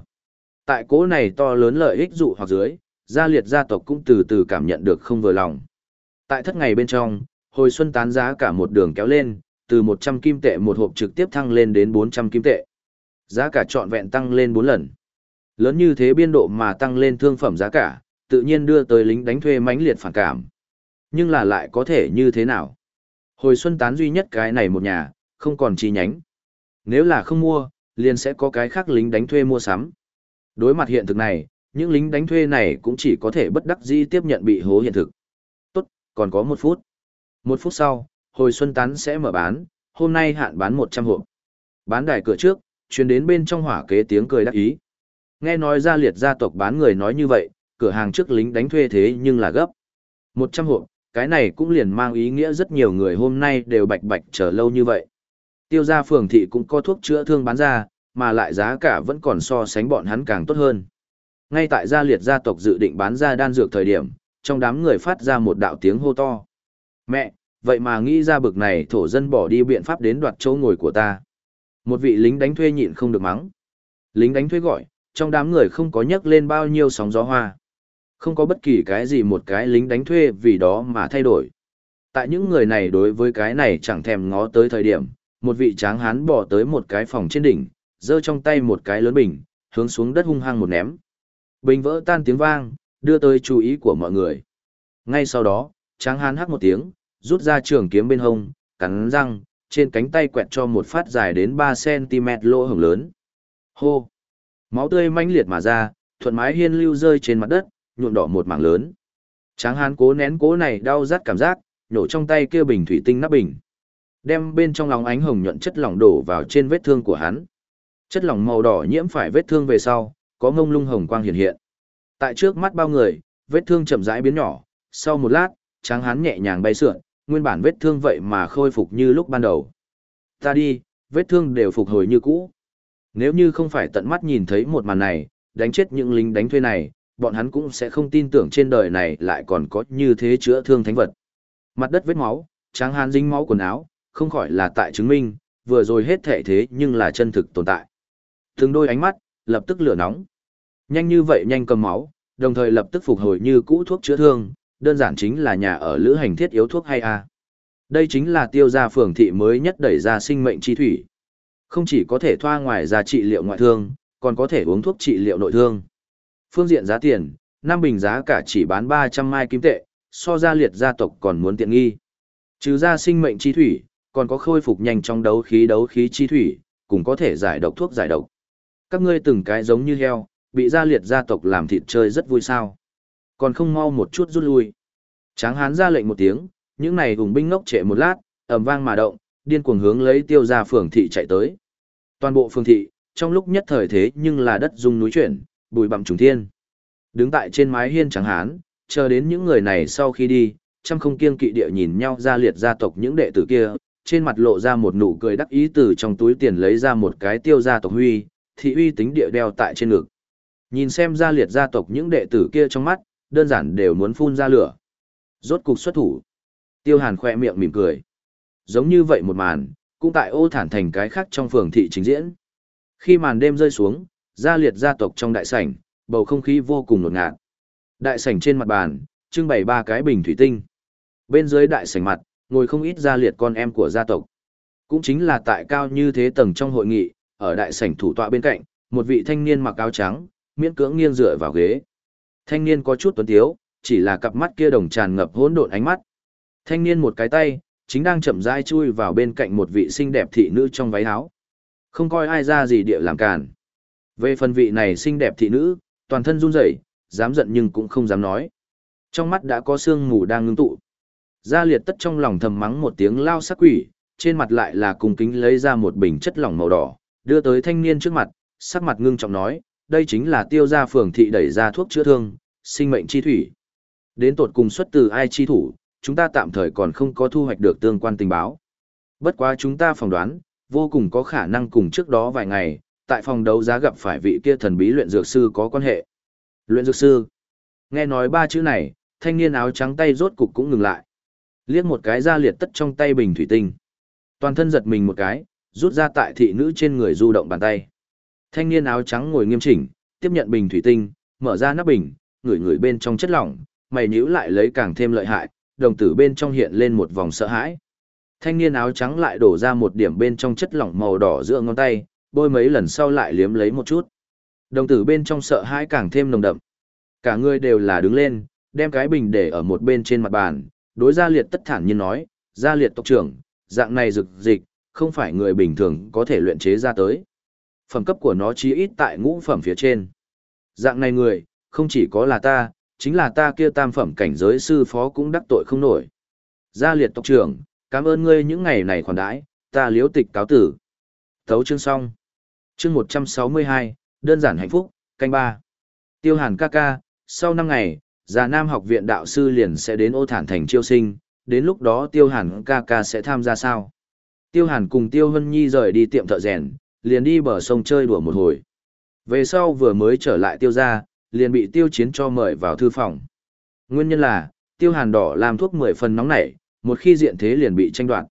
Tại cố này to lớn lợi ích dụ hoặc dưới, gia liệt gia tộc cũng từ từ cảm nhận được không vừa lòng. Tại thất ngày bên trong, hồi xuân tán giá cả một đường kéo lên, từ 100 kim tệ một hộp trực tiếp thăng lên đến 400 kim tệ. Giá cả trọn vẹn tăng lên 4 lần. Lớn như thế biên độ mà tăng lên thương phẩm giá cả, tự nhiên đưa tới lính đánh thuê mãnh liệt phản cảm. Nhưng là lại có thể như thế nào? Hồi xuân tán duy nhất cái này một nhà, không còn chi nhánh. Nếu là không mua, liền sẽ có cái khác lính đánh thuê mua sắm. Đối mặt hiện thực này, những lính đánh thuê này cũng chỉ có thể bất đắc dĩ tiếp nhận bị hố hiện thực. Tốt, còn có một phút. Một phút sau, hồi xuân tán sẽ mở bán, hôm nay hạn bán 100 hộp. Bán đài cửa trước, truyền đến bên trong hỏa kế tiếng cười đắc ý. Nghe nói ra liệt gia tộc bán người nói như vậy, cửa hàng trước lính đánh thuê thế nhưng là gấp. 100 hộp, cái này cũng liền mang ý nghĩa rất nhiều người hôm nay đều bạch bạch chờ lâu như vậy. Tiêu gia phường thị cũng có thuốc chữa thương bán ra, mà lại giá cả vẫn còn so sánh bọn hắn càng tốt hơn. Ngay tại gia liệt gia tộc dự định bán ra đan dược thời điểm, trong đám người phát ra một đạo tiếng hô to. Mẹ, vậy mà nghĩ ra bực này thổ dân bỏ đi biện pháp đến đoạt chỗ ngồi của ta. Một vị lính đánh thuê nhịn không được mắng. Lính đánh thuê gọi, trong đám người không có nhấc lên bao nhiêu sóng gió hoa. Không có bất kỳ cái gì một cái lính đánh thuê vì đó mà thay đổi. Tại những người này đối với cái này chẳng thèm ngó tới thời điểm, một vị tráng hán bỏ tới một cái phòng trên đỉnh, giơ trong tay một cái lớn bình, hướng xuống đất hung hăng một ném. Bình vỡ tan tiếng vang, đưa tới chú ý của mọi người. Ngay sau đó, tráng hán hắc một tiếng, rút ra trường kiếm bên hông, cắn răng, trên cánh tay quẹt cho một phát dài đến 3cm lỗ hổng lớn. Hô! Máu tươi manh liệt mà ra, thuận mái hiên lưu rơi trên mặt đất, nhuộm đỏ một mảng lớn. Tráng hán cố nén cố này đau rát cảm giác, nhổ trong tay kia bình thủy tinh nắp bình. Đem bên trong lòng ánh hồng nhuận chất lỏng đổ vào trên vết thương của hắn. Chất lỏng màu đỏ nhiễm phải vết thương về sau, có ngông lung hồng quang hiện hiện. Tại trước mắt bao người, vết thương chậm rãi biến nhỏ, sau một lát, tráng Hán nhẹ nhàng bay sượn, nguyên bản vết thương vậy mà khôi phục như lúc ban đầu. Ta đi, vết thương đều phục hồi như cũ. Nếu như không phải tận mắt nhìn thấy một màn này, đánh chết những lính đánh thuê này, bọn hắn cũng sẽ không tin tưởng trên đời này lại còn có như thế chữa thương thánh vật. Mặt đất vết máu, tráng hán dính máu quần áo, không khỏi là tại chứng minh, vừa rồi hết thể thế nhưng là chân thực tồn tại. Từng đôi ánh mắt, lập tức lửa nóng. Nhanh như vậy nhanh cầm máu, đồng thời lập tức phục hồi như cũ thuốc chữa thương, đơn giản chính là nhà ở lữ hành thiết yếu thuốc hay a. Đây chính là tiêu gia phường thị mới nhất đẩy ra sinh mệnh chi thủy. Không chỉ có thể thoa ngoài ra trị liệu ngoại thương, còn có thể uống thuốc trị liệu nội thương. Phương diện giá tiền, năm bình giá cả chỉ bán 300 mai kim tệ, so ra liệt gia tộc còn muốn tiện nghi. Trừ ra sinh mệnh chi thủy, còn có khôi phục nhanh trong đấu khí đấu khí chi thủy, cũng có thể giải độc thuốc giải độc. Các ngươi từng cái giống như heo, bị gia liệt gia tộc làm thịt chơi rất vui sao. Còn không mau một chút rút lui. Tráng hán ra lệnh một tiếng, những này hùng binh ngốc trệ một lát, ầm vang mà động, điên cuồng hướng lấy tiêu gia phường thị chạy tới. Toàn bộ phường thị, trong lúc nhất thời thế nhưng là đất rung núi chuyển, bụi bặm trùng thiên. Đứng tại trên mái hiên tráng hán, chờ đến những người này sau khi đi, trăm không kiêng kỵ địa nhìn nhau ra liệt gia tộc những đệ tử kia, trên mặt lộ ra một nụ cười đắc ý từ trong túi tiền lấy ra một cái tiêu gia tộc huy, thị uy tính địa đeo tại trên ngực. Nhìn xem ra liệt gia tộc những đệ tử kia trong mắt, đơn giản đều muốn phun ra lửa. Rốt cục xuất thủ. Tiêu Hàn khoe miệng mỉm cười. Giống như vậy một màn, cũng tại ô thản thành cái khác trong phường thị trình diễn. Khi màn đêm rơi xuống, gia liệt gia tộc trong đại sảnh, bầu không khí vô cùng ngột ngạt. Đại sảnh trên mặt bàn, trưng bày ba cái bình thủy tinh. Bên dưới đại sảnh mặt, ngồi không ít gia liệt con em của gia tộc. Cũng chính là tại cao như thế tầng trong hội nghị, ở đại sảnh thủ tọa bên cạnh, một vị thanh niên mặc áo trắng, miễn cưỡng nghiêng dựa vào ghế. Thanh niên có chút tuấn tiếu, chỉ là cặp mắt kia đồng tràn ngập hỗn độn ánh mắt. Thanh niên một cái tay, chính đang chậm rãi chui vào bên cạnh một vị xinh đẹp thị nữ trong váy áo. Không coi ai ra gì địa làm cản. Về phần vị này xinh đẹp thị nữ, toàn thân run rẩy, dám giận nhưng cũng không dám nói. Trong mắt đã có sương mù đang ngưng tụ. Gia liệt tất trong lòng thầm mắng một tiếng lao sắc quỷ, trên mặt lại là cung kính lấy ra một bình chất lỏng màu đỏ, đưa tới thanh niên trước mặt, sắc mặt ngưng trọng nói, đây chính là tiêu gia phường thị đẩy ra thuốc chữa thương, sinh mệnh chi thủy. Đến tột cùng xuất từ ai chi thủ, chúng ta tạm thời còn không có thu hoạch được tương quan tình báo. Bất quá chúng ta phỏng đoán, vô cùng có khả năng cùng trước đó vài ngày, tại phòng đấu giá gặp phải vị kia thần bí luyện dược sư có quan hệ. Luyện dược sư. Nghe nói ba chữ này, thanh niên áo trắng tay rốt cục cũng ngừng lại. Liếc một cái ra liệt tất trong tay bình thủy tinh. Toàn thân giật mình một cái, rút ra tại thị nữ trên người du động bàn tay. Thanh niên áo trắng ngồi nghiêm chỉnh, tiếp nhận bình thủy tinh, mở ra nắp bình, ngửi ngửi bên trong chất lỏng, mày nhíu lại lấy càng thêm lợi hại, đồng tử bên trong hiện lên một vòng sợ hãi. Thanh niên áo trắng lại đổ ra một điểm bên trong chất lỏng màu đỏ giữa ngón tay, bôi mấy lần sau lại liếm lấy một chút. Đồng tử bên trong sợ hãi càng thêm nồng đậm. Cả người đều là đứng lên, đem cái bình để ở một bên trên mặt bàn, đối gia liệt tất thản nhiên nói, gia liệt tộc trưởng, dạng này rực dịch, không phải người bình thường có thể luyện chế ra tới. Phẩm cấp của nó chí ít tại ngũ phẩm phía trên. Dạng này người, không chỉ có là ta, chính là ta kia tam phẩm cảnh giới sư phó cũng đắc tội không nổi. Gia liệt tộc trưởng, cảm ơn ngươi những ngày này khoản đãi, ta liếu tịch cáo tử. Thấu chương xong. Chương 162, đơn giản hạnh phúc, canh ba. Tiêu hàn ca ca, sau 5 ngày, già nam học viện đạo sư liền sẽ đến ô thản thành chiêu sinh, đến lúc đó tiêu hàn ca ca sẽ tham gia sao. Tiêu hàn cùng tiêu hân nhi rời đi tiệm thợ rèn, liền đi bờ sông chơi đùa một hồi. Về sau vừa mới trở lại tiêu gia, liền bị tiêu chiến cho mời vào thư phòng. Nguyên nhân là, tiêu hàn đỏ làm thuốc 10 phần nóng nảy, một khi diện thế liền bị tranh đoạt.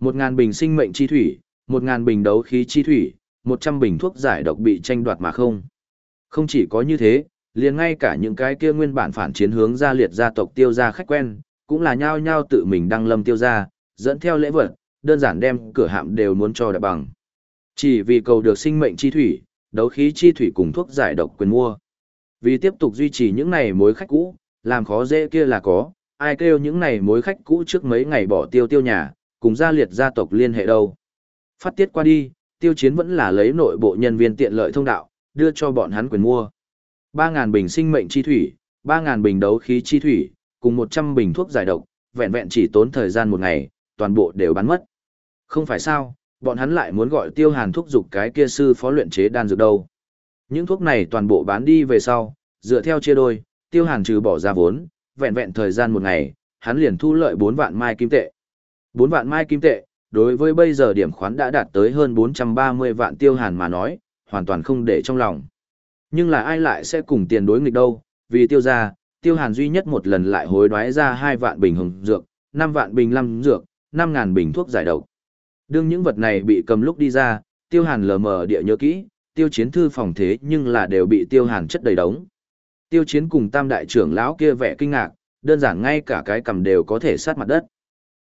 Một ngàn bình sinh mệnh chi thủy, một ngàn bình đấu khí chi thủy, một trăm bình thuốc giải độc bị tranh đoạt mà không. Không chỉ có như thế, liền ngay cả những cái kia nguyên bản phản chiến hướng gia liệt gia tộc tiêu gia khách quen, cũng là nhao nhao tự mình đăng lâm tiêu gia, dẫn theo lễ vật, đơn giản đem cửa hạm đều muốn cho đại bằng. Chỉ vì cầu được sinh mệnh chi thủy, đấu khí chi thủy cùng thuốc giải độc quyền mua. Vì tiếp tục duy trì những này mối khách cũ, làm khó dễ kia là có, ai kêu những này mối khách cũ trước mấy ngày bỏ tiêu tiêu nhà, cùng gia liệt gia tộc liên hệ đâu. Phát tiết qua đi, tiêu chiến vẫn là lấy nội bộ nhân viên tiện lợi thông đạo, đưa cho bọn hắn quyền mua. 3.000 bình sinh mệnh chi thủy, 3.000 bình đấu khí chi thủy, cùng 100 bình thuốc giải độc, vẹn vẹn chỉ tốn thời gian một ngày, toàn bộ đều bán mất. Không phải sao, bọn hắn lại muốn gọi tiêu hàn thúc giục cái kia sư phó luyện chế đan dược đâu. Những thuốc này toàn bộ bán đi về sau, dựa theo chia đôi, tiêu hàn trừ bỏ ra vốn, vẹn vẹn thời gian một ngày, hắn liền thu lợi bốn vạn mai kim tệ. Bốn vạn mai kim tệ, đối với bây giờ điểm khoán đã đạt tới hơn 430 vạn tiêu hàn mà nói, hoàn toàn không để trong lòng. Nhưng là ai lại sẽ cùng tiền đối nghịch đâu, vì tiêu ra, tiêu hàn duy nhất một lần lại hối đoái ra hai vạn bình hồng dược, năm vạn bình lâm dược, năm ngàn bình thuốc giải độc. Đương những vật này bị cầm lúc đi ra, tiêu hàn lờ mờ địa nhớ kỹ, tiêu chiến thư phòng thế nhưng là đều bị tiêu hàn chất đầy đống. Tiêu chiến cùng tam đại trưởng lão kia vẻ kinh ngạc, đơn giản ngay cả cái cầm đều có thể sát mặt đất.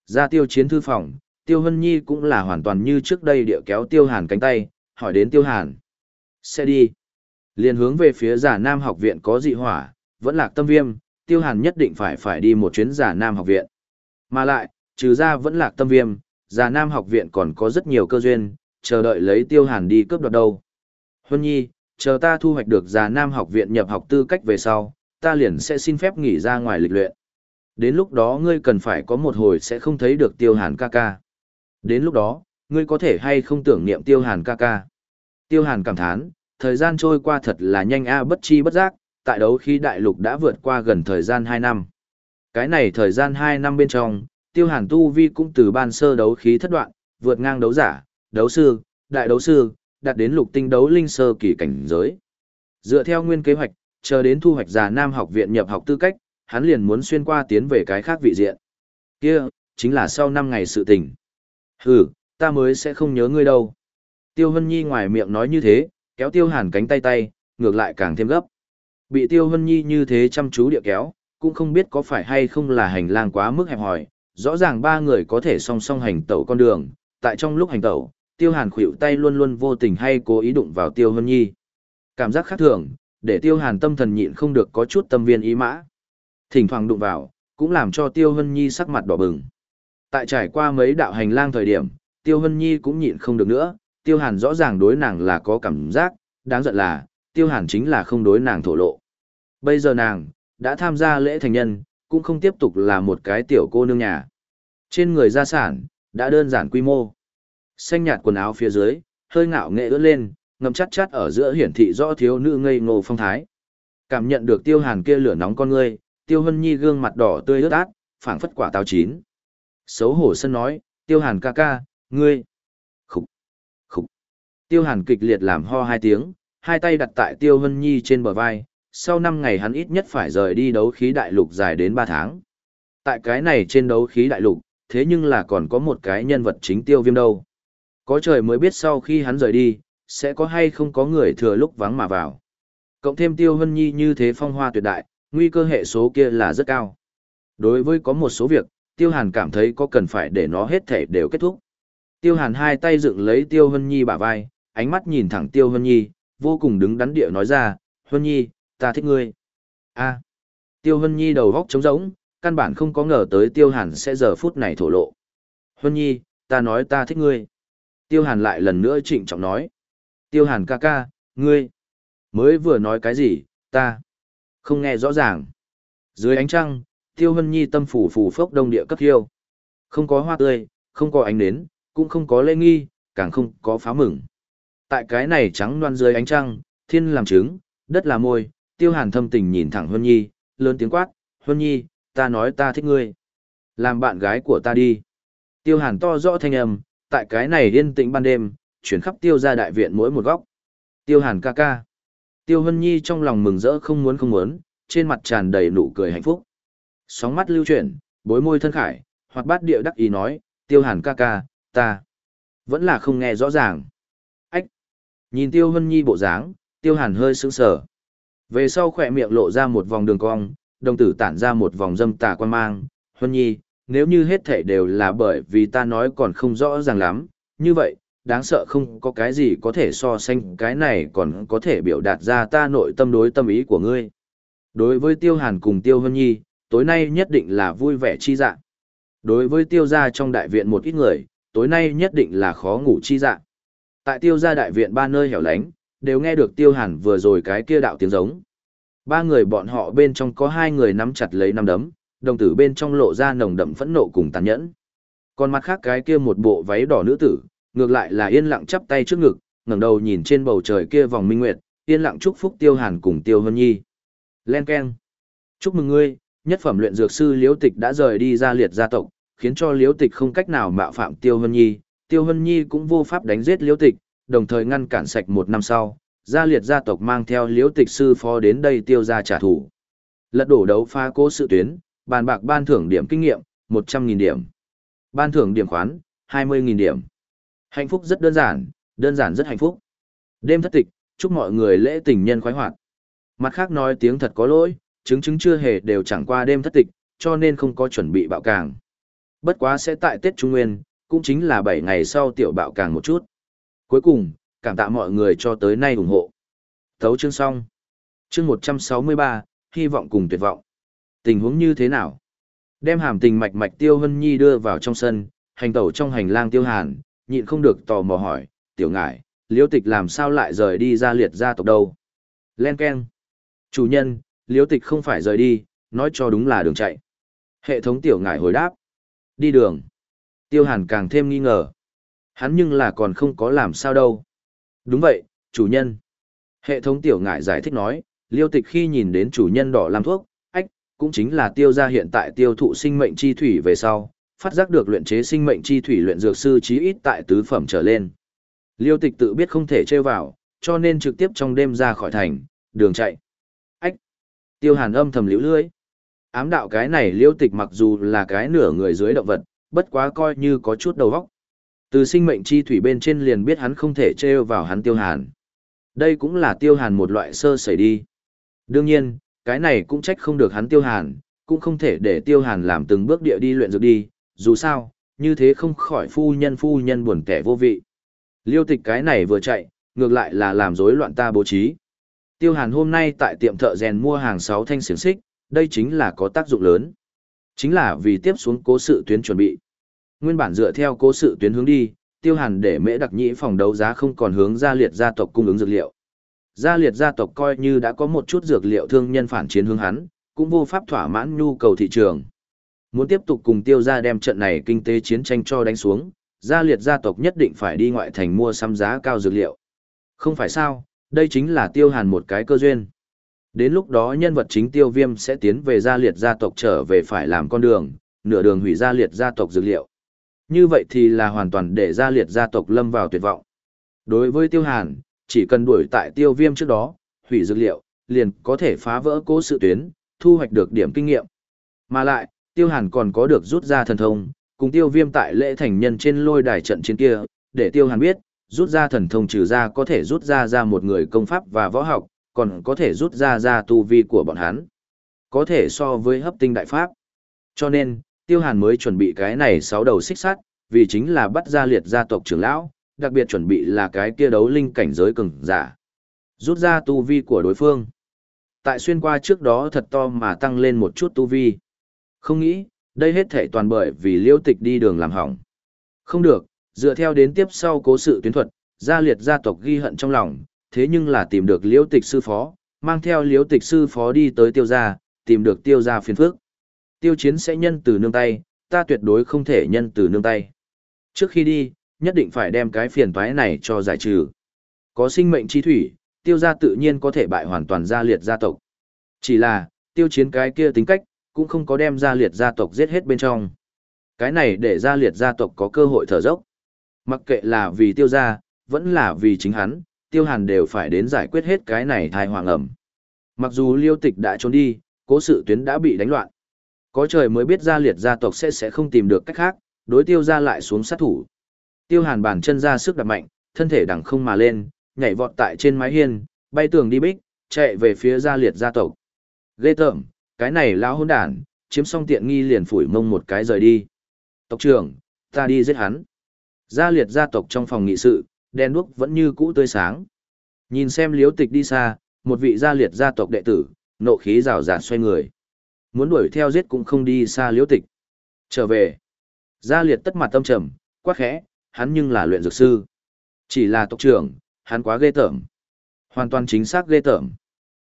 Ra tiêu chiến thư phòng, tiêu hân nhi cũng là hoàn toàn như trước đây địa kéo tiêu hàn cánh tay, hỏi đến tiêu hàn. Sẽ đi. Liền hướng về phía giả nam học viện có dị hỏa, vẫn lạc tâm viêm, tiêu hàn nhất định phải phải đi một chuyến giả nam học viện. Mà lại, trừ ra vẫn lạc tâm viêm, Già nam học viện còn có rất nhiều cơ duyên, chờ đợi lấy tiêu hàn đi cướp đoạt đâu. Huân nhi, chờ ta thu hoạch được Già nam học viện nhập học tư cách về sau, ta liền sẽ xin phép nghỉ ra ngoài lịch luyện. Đến lúc đó ngươi cần phải có một hồi sẽ không thấy được tiêu hàn ca ca. Đến lúc đó, ngươi có thể hay không tưởng niệm tiêu hàn ca ca. Tiêu hàn cảm thán, thời gian trôi qua thật là nhanh a bất chi bất giác, tại đấu khi đại lục đã vượt qua gần thời gian 2 năm. Cái này thời gian 2 năm bên trong, tiêu hàn tu vi cũng từ ban sơ đấu khí thất đoạn, vượt ngang đấu giả, đấu sư, đại đấu sư, đạt đến lục tinh đấu linh sơ kỳ cảnh giới. Dựa theo nguyên kế hoạch, chờ đến thu hoạch già Nam học viện nhập học tư cách, hắn liền muốn xuyên qua tiến về cái khác vị diện. Kia, chính là sau 5 ngày sự tình. Hừ, ta mới sẽ không nhớ ngươi đâu. Tiêu Hân Nhi ngoài miệng nói như thế, kéo Tiêu Hàn cánh tay tay, ngược lại càng thêm gấp. Bị Tiêu Hân Nhi như thế chăm chú địa kéo, cũng không biết có phải hay không là hành lang quá mức hẹp hòi, rõ ràng ba người có thể song song hành tẩu con đường, tại trong lúc hành tẩu, Tiêu Hàn khuỵu tay luôn luôn vô tình hay cố ý đụng vào Tiêu Hân Nhi. Cảm giác khác thường, để Tiêu Hàn tâm thần nhịn không được có chút tâm viên ý mã. Thỉnh thoảng đụng vào, cũng làm cho Tiêu Hân Nhi sắc mặt đỏ bừng. Tại trải qua mấy đạo hành lang thời điểm, Tiêu Hân Nhi cũng nhịn không được nữa, Tiêu Hàn rõ ràng đối nàng là có cảm giác, đáng giận là, Tiêu Hàn chính là không đối nàng thổ lộ. Bây giờ nàng, đã tham gia lễ thành nhân, cũng không tiếp tục là một cái tiểu cô nương nhà. Trên người gia sản, đã đơn giản quy mô. Xanh nhạt quần áo phía dưới, hơi ngạo nghệ ưỡn lên, ngầm chắt chắt ở giữa hiển thị rõ thiếu nữ ngây ngô phong thái. Cảm nhận được Tiêu Hàn kia lửa nóng con ngươi, Tiêu Hân Nhi gương mặt đỏ tươi ướt át, phảng phất quả táo chín. Xấu hổ sân nói, Tiêu Hàn ca ca, ngươi. Khục, khục. Tiêu Hàn kịch liệt làm ho hai tiếng, hai tay đặt tại Tiêu Hân Nhi trên bờ vai, sau năm ngày hắn ít nhất phải rời đi đấu khí đại lục dài đến ba tháng. Tại cái này trên đấu khí đại lục, thế nhưng là còn có một cái nhân vật chính tiêu viêm đâu. Có trời mới biết sau khi hắn rời đi, sẽ có hay không có người thừa lúc vắng mà vào. Cộng thêm tiêu hân nhi như thế phong hoa tuyệt đại, nguy cơ hệ số kia là rất cao. Đối với có một số việc, tiêu hàn cảm thấy có cần phải để nó hết thể đều kết thúc. Tiêu hàn hai tay dựng lấy tiêu hân nhi bả vai, ánh mắt nhìn thẳng tiêu hân nhi, vô cùng đứng đắn địa nói ra, hân nhi, ta thích ngươi. a tiêu hân nhi đầu góc trống rỗng, căn bản không có ngờ tới tiêu hàn sẽ giờ phút này thổ lộ. Hân nhi, ta nói ta thích ngươi. Tiêu hàn lại lần nữa trịnh trọng nói. Tiêu hàn ca ca, ngươi. Mới vừa nói cái gì, ta. Không nghe rõ ràng. Dưới ánh trăng, tiêu hân nhi tâm phủ phủ phốc đông địa cấp thiêu. Không có hoa tươi, không có ánh nến, cũng không có lễ nghi, càng không có phá mừng. Tại cái này trắng loan dưới ánh trăng, thiên làm trứng, đất là môi, tiêu hàn thâm tình nhìn thẳng Huân Nhi, lớn tiếng quát, Huân Nhi, ta nói ta thích ngươi. Làm bạn gái của ta đi. Tiêu hàn to rõ thanh âm, tại cái này yên tĩnh ban đêm, chuyển khắp tiêu ra đại viện mỗi một góc. Tiêu hàn ca ca. Tiêu Huân Nhi trong lòng mừng rỡ không muốn không muốn, trên mặt tràn đầy nụ cười hạnh phúc. Sóng mắt lưu chuyển, bối môi thân khải, hoặc bát điệu đắc ý nói, tiêu hàn ca ca, ta. Vẫn là không nghe rõ ràng. Ách! Nhìn tiêu Huân Nhi bộ dáng, tiêu hàn hơi sững sờ. Về sau khỏe miệng lộ ra một vòng đường cong, đồng tử tản ra một vòng dâm tà quan mang. huân Nhi, nếu như hết thể đều là bởi vì ta nói còn không rõ ràng lắm, như vậy, đáng sợ không có cái gì có thể so sánh cái này còn có thể biểu đạt ra ta nội tâm đối tâm ý của ngươi. Đối với Tiêu Hàn cùng Tiêu huân Nhi, tối nay nhất định là vui vẻ chi dạng. Đối với Tiêu gia trong đại viện một ít người, tối nay nhất định là khó ngủ chi dạng. Tại Tiêu gia đại viện ba nơi hẻo lánh, đều nghe được Tiêu Hàn vừa rồi cái kia đạo tiếng giống. Ba người bọn họ bên trong có hai người nắm chặt lấy năm đấm, đồng tử bên trong lộ ra nồng đậm phẫn nộ cùng tàn nhẫn. Còn mặt khác cái kia một bộ váy đỏ nữ tử, ngược lại là yên lặng chắp tay trước ngực, ngẩng đầu nhìn trên bầu trời kia vòng minh nguyệt, yên lặng chúc phúc Tiêu Hàn cùng Tiêu Hân Nhi. Len keng. Chúc mừng ngươi, nhất phẩm luyện dược sư Liễu Tịch đã rời đi ra liệt gia tộc, khiến cho Liễu Tịch không cách nào mạo phạm Tiêu Hân Nhi, Tiêu Hân Nhi cũng vô pháp đánh giết Liễu Tịch, đồng thời ngăn cản sạch một năm sau, gia liệt gia tộc mang theo Liễu Tịch sư phó đến đây tiêu gia trả thù. Lật đổ đấu phá cố sự tuyến, bàn bạc ban thưởng điểm kinh nghiệm, 100.000 điểm. Ban thưởng điểm khoán, 20.000 điểm. Hạnh phúc rất đơn giản, đơn giản rất hạnh phúc. Đêm thất tịch, chúc mọi người lễ tình nhân khoái hoạt. Mặt khác nói tiếng thật có lỗi, chứng chứng chưa hề đều chẳng qua đêm thất tịch, cho nên không có chuẩn bị bạo càng. Bất quá sẽ tại Tết Trung Nguyên, cũng chính là 7 ngày sau tiểu bạo càng một chút. Cuối cùng, cảm tạ mọi người cho tới nay ủng hộ. Thấu chương xong. Chương 163, hy vọng cùng tuyệt vọng. Tình huống như thế nào? Đem hàm tình mạch mạch Tiêu Hân Nhi đưa vào trong sân, hành tẩu trong hành lang Tiêu Hàn, nhịn không được tò mò hỏi, tiểu ngải, liễu tịch làm sao lại rời đi ra liệt gia tộc đâu? Len Ken. Chủ nhân, liễu tịch không phải rời đi, nói cho đúng là đường chạy. Hệ thống tiểu ngải hồi đáp. Đi đường. Tiêu Hàn càng thêm nghi ngờ. Hắn nhưng là còn không có làm sao đâu. Đúng vậy, chủ nhân. Hệ thống tiểu ngại giải thích nói, liêu tịch khi nhìn đến chủ nhân đỏ làm thuốc, ách, cũng chính là tiêu gia hiện tại tiêu thụ sinh mệnh chi thủy về sau, phát giác được luyện chế sinh mệnh chi thủy luyện dược sư chí ít tại tứ phẩm trở lên. Liêu tịch tự biết không thể chơi vào, cho nên trực tiếp trong đêm ra khỏi thành, đường chạy. Ách! Tiêu hàn âm thầm liễu lưới. Ám đạo cái này liêu tịch mặc dù là cái nửa người dưới động vật, bất quá coi như có chút đầu vóc. Từ sinh mệnh chi thủy bên trên liền biết hắn không thể trêu vào hắn tiêu hàn. Đây cũng là tiêu hàn một loại sơ sẩy đi. Đương nhiên, cái này cũng trách không được hắn tiêu hàn, cũng không thể để tiêu hàn làm từng bước địa đi luyện dược đi, dù sao, như thế không khỏi phu nhân phu nhân buồn kẻ vô vị. Liêu tịch cái này vừa chạy, ngược lại là làm rối loạn ta bố trí. Tiêu hàn hôm nay tại tiệm thợ rèn mua hàng 6 thanh xiềng xích, đây chính là có tác dụng lớn. Chính là vì tiếp xuống cố sự tuyến chuẩn bị. Nguyên bản dựa theo cố sự tuyến hướng đi, tiêu hàn để mễ đặc nhĩ phòng đấu giá không còn hướng ra liệt gia tộc cung ứng dược liệu. Gia liệt gia tộc coi như đã có một chút dược liệu thương nhân phản chiến hướng hắn, cũng vô pháp thỏa mãn nhu cầu thị trường. Muốn tiếp tục cùng tiêu gia đem trận này kinh tế chiến tranh cho đánh xuống, gia liệt gia tộc nhất định phải đi ngoại thành mua xăm giá cao dược liệu. Không phải sao, đây chính là tiêu hàn một cái cơ duyên. Đến lúc đó nhân vật chính tiêu viêm sẽ tiến về gia liệt gia tộc trở về phải làm con đường, nửa đường hủy gia liệt gia tộc dược liệu. Như vậy thì là hoàn toàn để gia liệt gia tộc lâm vào tuyệt vọng. Đối với tiêu hàn, chỉ cần đuổi tại tiêu viêm trước đó, hủy dược liệu, liền có thể phá vỡ cố sự tuyến, thu hoạch được điểm kinh nghiệm. Mà lại, tiêu hàn còn có được rút ra thần thông, cùng tiêu viêm tại lễ thành nhân trên lôi đài trận trên kia, để tiêu hàn biết, rút ra thần thông trừ ra có thể rút ra ra một người công pháp và võ học, còn có thể rút ra ra tu vi của bọn hắn. Có thể so với hấp tinh đại pháp. Cho nên, tiêu hàn mới chuẩn bị cái này sáu đầu xích sắt, vì chính là bắt ra liệt gia tộc trưởng lão, đặc biệt chuẩn bị là cái kia đấu linh cảnh giới cường giả. Rút ra tu vi của đối phương. Tại xuyên qua trước đó thật to mà tăng lên một chút tu vi. Không nghĩ, đây hết thể toàn bởi vì liêu tịch đi đường làm hỏng. Không được, dựa theo đến tiếp sau cố sự tuyến thuật, gia liệt gia tộc ghi hận trong lòng, thế nhưng là tìm được liêu tịch sư phó, mang theo liêu tịch sư phó đi tới tiêu gia, tìm được tiêu gia phiền phước. Tiêu chiến sẽ nhân từ nương tay, ta tuyệt đối không thể nhân từ nương tay. Trước khi đi, nhất định phải đem cái phiền toái này cho giải trừ. Có sinh mệnh chi thủy, tiêu gia tự nhiên có thể bại hoàn toàn gia liệt gia tộc. Chỉ là, tiêu chiến cái kia tính cách, cũng không có đem gia liệt gia tộc giết hết bên trong. Cái này để gia liệt gia tộc có cơ hội thở dốc. Mặc kệ là vì tiêu gia, vẫn là vì chính hắn, tiêu hàn đều phải đến giải quyết hết cái này thai hoàng ẩm. Mặc dù liêu tịch đã trốn đi, cố sự tuyến đã bị đánh loạn. Có trời mới biết gia liệt gia tộc sẽ sẽ không tìm được cách khác, đối tiêu gia lại xuống sát thủ. Tiêu hàn bàn chân ra sức đạp mạnh, thân thể đằng không mà lên, nhảy vọt tại trên mái hiên, bay tường đi bích, chạy về phía gia liệt gia tộc. Ghê tởm, cái này lão hôn đản, chiếm xong tiện nghi liền phủi mông một cái rời đi. Tộc trưởng, ta đi giết hắn. Gia liệt gia tộc trong phòng nghị sự, đen đuốc vẫn như cũ tươi sáng. Nhìn xem liếu tịch đi xa, một vị gia liệt gia tộc đệ tử, nộ khí rào rạt xoay người. Muốn đuổi theo giết cũng không đi xa liễu tịch. Trở về. Gia liệt tất mặt tâm trầm, quá khẽ, hắn nhưng là luyện dược sư. Chỉ là tộc trưởng, hắn quá ghê tởm. Hoàn toàn chính xác ghê tởm.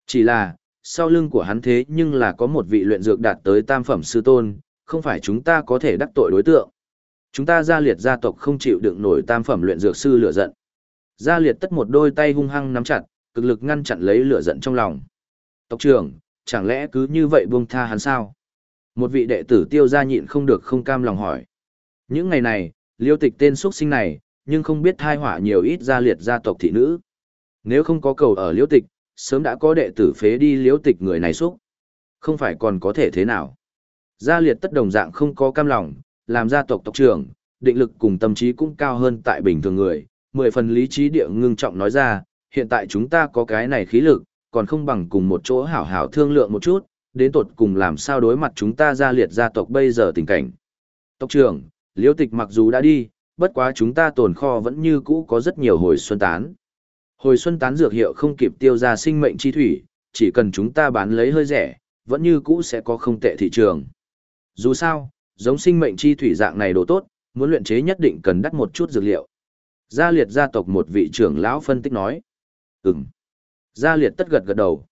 Chỉ là, sau lưng của hắn thế nhưng là có một vị luyện dược đạt tới tam phẩm sư tôn, không phải chúng ta có thể đắc tội đối tượng. Chúng ta gia liệt gia tộc không chịu đựng nổi tam phẩm luyện dược sư lửa giận. Gia liệt tất một đôi tay hung hăng nắm chặt, cực lực ngăn chặn lấy lửa giận trong lòng. Tộc trưởng, chẳng lẽ cứ như vậy buông tha hắn sao? Một vị đệ tử tiêu gia nhịn không được không cam lòng hỏi. Những ngày này, liêu tịch tên xuất sinh này, nhưng không biết thai hỏa nhiều ít gia liệt gia tộc thị nữ. Nếu không có cầu ở liêu tịch, sớm đã có đệ tử phế đi liêu tịch người này xúc. Không phải còn có thể thế nào. Gia liệt tất đồng dạng không có cam lòng, làm gia tộc tộc trưởng, định lực cùng tâm trí cũng cao hơn tại bình thường người. Mười phần lý trí địa ngưng trọng nói ra, hiện tại chúng ta có cái này khí lực, còn không bằng cùng một chỗ hảo hảo thương lượng một chút, đến tột cùng làm sao đối mặt chúng ta gia liệt gia tộc bây giờ tình cảnh. Tộc trưởng, liễu tịch mặc dù đã đi, bất quá chúng ta tồn kho vẫn như cũ có rất nhiều hồi xuân tán. Hồi xuân tán dược hiệu không kịp tiêu ra sinh mệnh chi thủy, chỉ cần chúng ta bán lấy hơi rẻ, vẫn như cũ sẽ có không tệ thị trường. Dù sao, giống sinh mệnh chi thủy dạng này đồ tốt, muốn luyện chế nhất định cần đắt một chút dược liệu. Gia liệt gia tộc một vị trưởng lão phân tích nói. Ừm. Gia liệt tất gật gật đầu.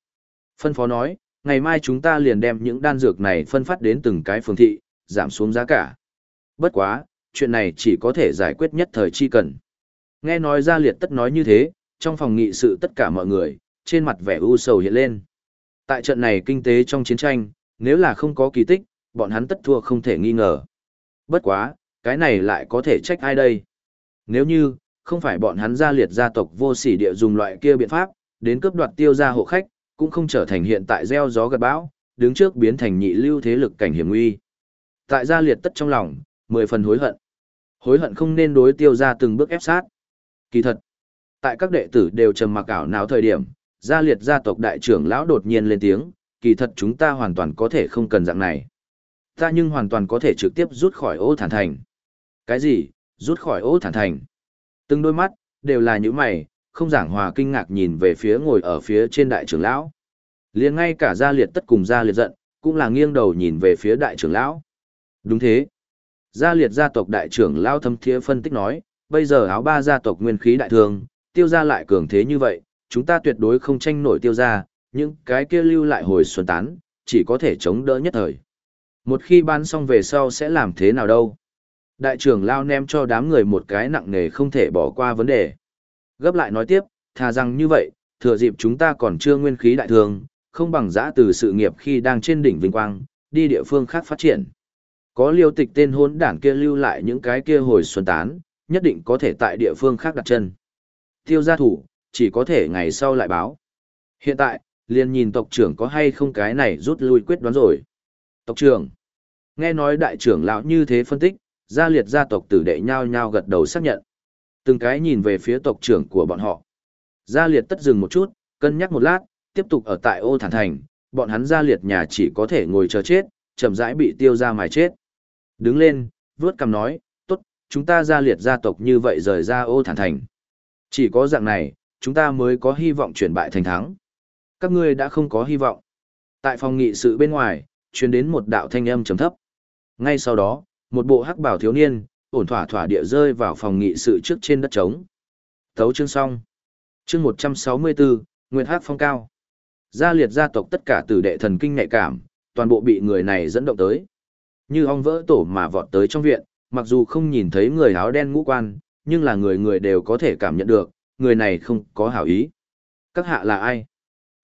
Phân phó nói, ngày mai chúng ta liền đem những đan dược này phân phát đến từng cái phường thị, giảm xuống giá cả. Bất quá, chuyện này chỉ có thể giải quyết nhất thời chi cần. Nghe nói Gia liệt tất nói như thế, trong phòng nghị sự tất cả mọi người, trên mặt vẻ u sầu hiện lên. Tại trận này kinh tế trong chiến tranh, nếu là không có kỳ tích, bọn hắn tất thua không thể nghi ngờ. Bất quá, cái này lại có thể trách ai đây? Nếu như, không phải bọn hắn gia liệt gia tộc vô sỉ địa dùng loại kia biện pháp, đến cướp đoạt tiêu gia hộ khách, cũng không trở thành hiện tại gieo gió gặt bão, đứng trước biến thành nhị lưu thế lực cảnh hiểm nguy. Tại gia liệt tất trong lòng, mười phần hối hận. Hối hận không nên đối tiêu gia từng bước ép sát. Kỳ thật, tại các đệ tử đều trầm mặc ảo não thời điểm, gia liệt gia tộc đại trưởng lão đột nhiên lên tiếng, kỳ thật chúng ta hoàn toàn có thể không cần dạng này. Ta nhưng hoàn toàn có thể trực tiếp rút khỏi ô thản thành. Cái gì, rút khỏi ô thản thành? Từng đôi mắt, đều là những mày, không giảng hòa kinh ngạc nhìn về phía ngồi ở phía trên đại trưởng lão. liền ngay cả gia liệt tất cùng gia liệt giận, cũng là nghiêng đầu nhìn về phía đại trưởng lão. Đúng thế. Gia liệt gia tộc đại trưởng lão thâm thiế phân tích nói, bây giờ áo ba gia tộc nguyên khí đại thường, tiêu gia lại cường thế như vậy, chúng ta tuyệt đối không tranh nổi tiêu gia, nhưng cái kia lưu lại hồi xuân tán, chỉ có thể chống đỡ nhất thời. Một khi bán xong về sau sẽ làm thế nào đâu? Đại trưởng lao ném cho đám người một cái nặng nề không thể bỏ qua vấn đề. Gấp lại nói tiếp, thà rằng như vậy, thừa dịp chúng ta còn chưa nguyên khí đại thường, không bằng giã từ sự nghiệp khi đang trên đỉnh vinh quang, đi địa phương khác phát triển. Có liêu tịch tên hôn đảng kia lưu lại những cái kia hồi xuân tán, nhất định có thể tại địa phương khác đặt chân. Tiêu gia thủ, chỉ có thể ngày sau lại báo. Hiện tại, liền nhìn tộc trưởng có hay không cái này rút lui quyết đoán rồi. Tộc trưởng, nghe nói đại trưởng lão như thế phân tích, gia liệt gia tộc tử đệ nhao nhao gật đầu xác nhận. Từng cái nhìn về phía tộc trưởng của bọn họ. Gia liệt tất dừng một chút, cân nhắc một lát, tiếp tục ở tại ô thản thành, bọn hắn gia liệt nhà chỉ có thể ngồi chờ chết, chậm rãi bị tiêu ra mài chết. Đứng lên, vướt cầm nói, tốt, chúng ta gia liệt gia tộc như vậy rời ra ô thản thành. Chỉ có dạng này, chúng ta mới có hy vọng chuyển bại thành thắng. Các ngươi đã không có hy vọng. Tại phòng nghị sự bên ngoài, truyền đến một đạo thanh âm trầm thấp. Ngay sau đó, một bộ hắc bảo thiếu niên, ổn thỏa thỏa địa rơi vào phòng nghị sự trước trên đất trống. Thấu chương xong. Chương 164, Nguyệt Hắc phong cao. Gia liệt gia tộc tất cả tử đệ thần kinh nhạy cảm, toàn bộ bị người này dẫn động tới. Như ong vỡ tổ mà vọt tới trong viện, mặc dù không nhìn thấy người áo đen ngũ quan, nhưng là người người đều có thể cảm nhận được, người này không có hảo ý. Các hạ là ai?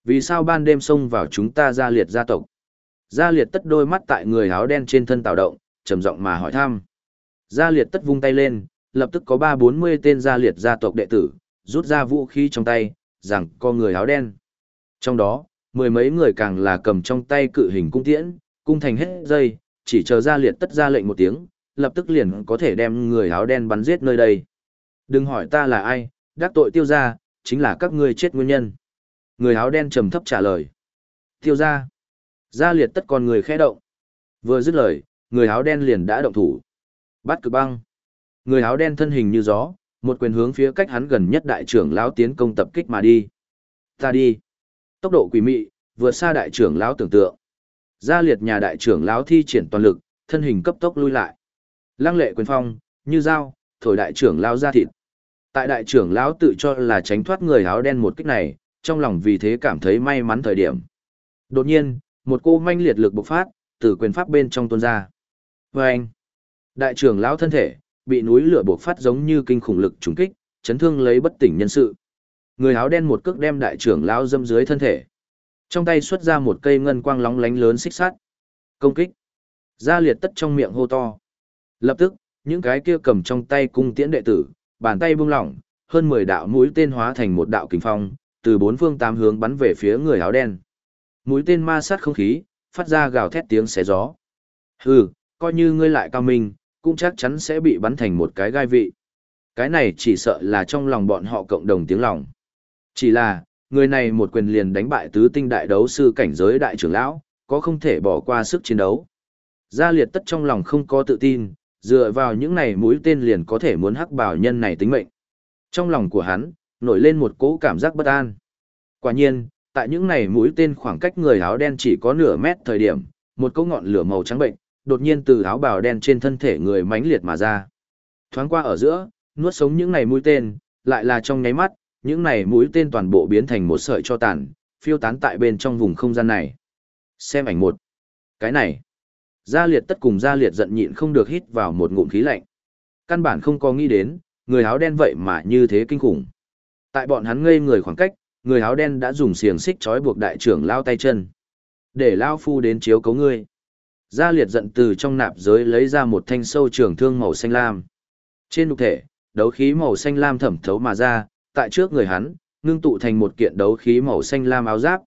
Vì sao ban đêm xông vào chúng ta gia liệt gia tộc? Gia liệt tất đôi mắt tại người áo đen trên thân tạo động, trầm giọng mà hỏi thăm. Gia liệt tất vung tay lên, lập tức có ba bốn mươi tên gia liệt gia tộc đệ tử, rút ra vũ khí trong tay, rằng có người áo đen. Trong đó, mười mấy người càng là cầm trong tay cự hình cung tiễn, cung thành hết dây, chỉ chờ gia liệt tất ra lệnh một tiếng, lập tức liền có thể đem người áo đen bắn giết nơi đây. Đừng hỏi ta là ai, đắc tội tiêu gia, chính là các ngươi chết nguyên nhân. Người áo đen trầm thấp trả lời. Tiêu gia. Gia liệt tất còn người khẽ động. Vừa dứt lời, người áo đen liền đã động thủ. Bắt cực băng. Người áo đen thân hình như gió, một quyền hướng phía cách hắn gần nhất đại trưởng lão tiến công tập kích mà đi. Ta đi. Tốc độ quỷ mị, vượt xa đại trưởng lão tưởng tượng. Gia liệt nhà đại trưởng lão thi triển toàn lực, thân hình cấp tốc lui lại. Lăng lệ quyền phong, như dao, thổi đại trưởng lão ra thịt. Tại đại trưởng lão tự cho là tránh thoát người áo đen một kích này, trong lòng vì thế cảm thấy may mắn thời điểm. Đột nhiên, một cô manh liệt lực bộc phát, từ quyền pháp bên trong tuôn ra. Và anh, đại trưởng lão thân thể, bị núi lửa buộc phát giống như kinh khủng lực trùng kích, chấn thương lấy bất tỉnh nhân sự. Người áo đen một cước đem đại trưởng lão dâm dưới thân thể. Trong tay xuất ra một cây ngân quang lóng lánh lớn xích sắt. Công kích. Gia liệt tất trong miệng hô to. Lập tức, những cái kia cầm trong tay cung tiễn đệ tử, bàn tay buông lỏng, hơn 10 đạo mũi tên hóa thành một đạo kình phong, từ bốn phương tám hướng bắn về phía người áo đen. Mũi tên ma sát không khí, phát ra gào thét tiếng xé gió. Hừ, coi như ngươi lại cao minh, cũng chắc chắn sẽ bị bắn thành một cái gai vị. Cái này chỉ sợ là trong lòng bọn họ cộng đồng tiếng lòng. Chỉ là, người này một quyền liền đánh bại tứ tinh đại đấu sư cảnh giới đại trưởng lão, có không thể bỏ qua sức chiến đấu. Gia liệt tất trong lòng không có tự tin, dựa vào những này mũi tên liền có thể muốn hắc bảo nhân này tính mệnh. Trong lòng của hắn, nổi lên một cỗ cảm giác bất an. Quả nhiên, tại những này mũi tên khoảng cách người áo đen chỉ có nửa mét thời điểm, một cỗ ngọn lửa màu trắng bệnh, đột nhiên từ áo bào đen trên thân thể người mãnh liệt mà ra. Thoáng qua ở giữa, nuốt sống những này mũi tên, lại là trong nháy mắt, những này mũi tên toàn bộ biến thành một sợi cho tàn, phiêu tán tại bên trong vùng không gian này. Xem ảnh một. Cái này. Gia liệt tất cùng gia liệt giận nhịn không được hít vào một ngụm khí lạnh. Căn bản không có nghĩ đến, người áo đen vậy mà như thế kinh khủng. Tại bọn hắn ngây người khoảng cách, người áo đen đã dùng xiềng xích trói buộc đại trưởng lao tay chân. Để lao phu đến chiếu cấu ngươi. Gia liệt giận từ trong nạp giới lấy ra một thanh sâu trường thương màu xanh lam. Trên nhục thể, đấu khí màu xanh lam thẩm thấu mà ra, tại trước người hắn, ngưng tụ thành một kiện đấu khí màu xanh lam áo giáp.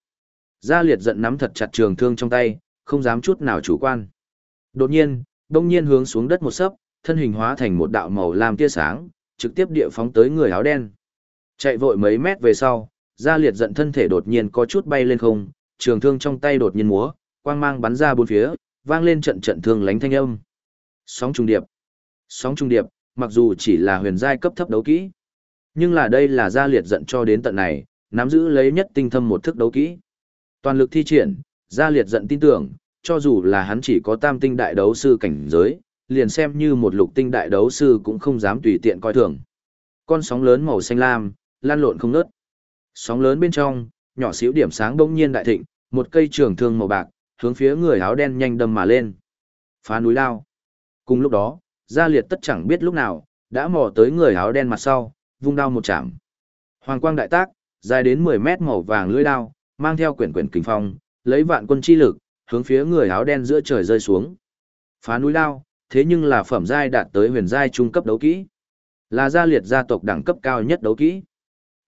Gia liệt giận nắm thật chặt trường thương trong tay, không dám chút nào chủ quan. Đột nhiên, đông nhiên hướng xuống đất một sấp, thân hình hóa thành một đạo màu lam tia sáng, trực tiếp địa phóng tới người áo đen. Chạy vội mấy mét về sau, Gia liệt giận thân thể đột nhiên có chút bay lên không, trường thương trong tay đột nhiên múa, quang mang bắn ra bốn phía, vang lên trận trận thương lánh thanh âm. Sóng trung điệp. Sóng trung điệp, mặc dù chỉ là huyền giai cấp thấp đấu kỹ, nhưng là đây là gia liệt giận cho đến tận này, nắm giữ lấy nhất tinh thâm một thức đấu kỹ. Toàn lực thi triển, gia liệt giận tin tưởng, cho dù là hắn chỉ có tam tinh đại đấu sư cảnh giới, liền xem như một lục tinh đại đấu sư cũng không dám tùy tiện coi thường. Con sóng lớn màu xanh lam, lan lộn không ngớt. Sóng lớn bên trong, nhỏ xíu điểm sáng bỗng nhiên đại thịnh, một cây trường thương màu bạc, hướng phía người áo đen nhanh đâm mà lên. Phá núi lao. Cùng lúc đó, Gia Liệt tất chẳng biết lúc nào, đã mò tới người áo đen mặt sau, vung đao một chạm. Hoàng quang đại tác, dài đến 10 mét màu vàng lưỡi đao, mang theo quyển quyển kinh phong, lấy vạn quân chi lực, hướng phía người áo đen giữa trời rơi xuống. Phá núi lao, thế nhưng là phẩm giai đạt tới huyền giai trung cấp đấu kỹ. Là gia liệt gia tộc đẳng cấp cao nhất đấu kỹ.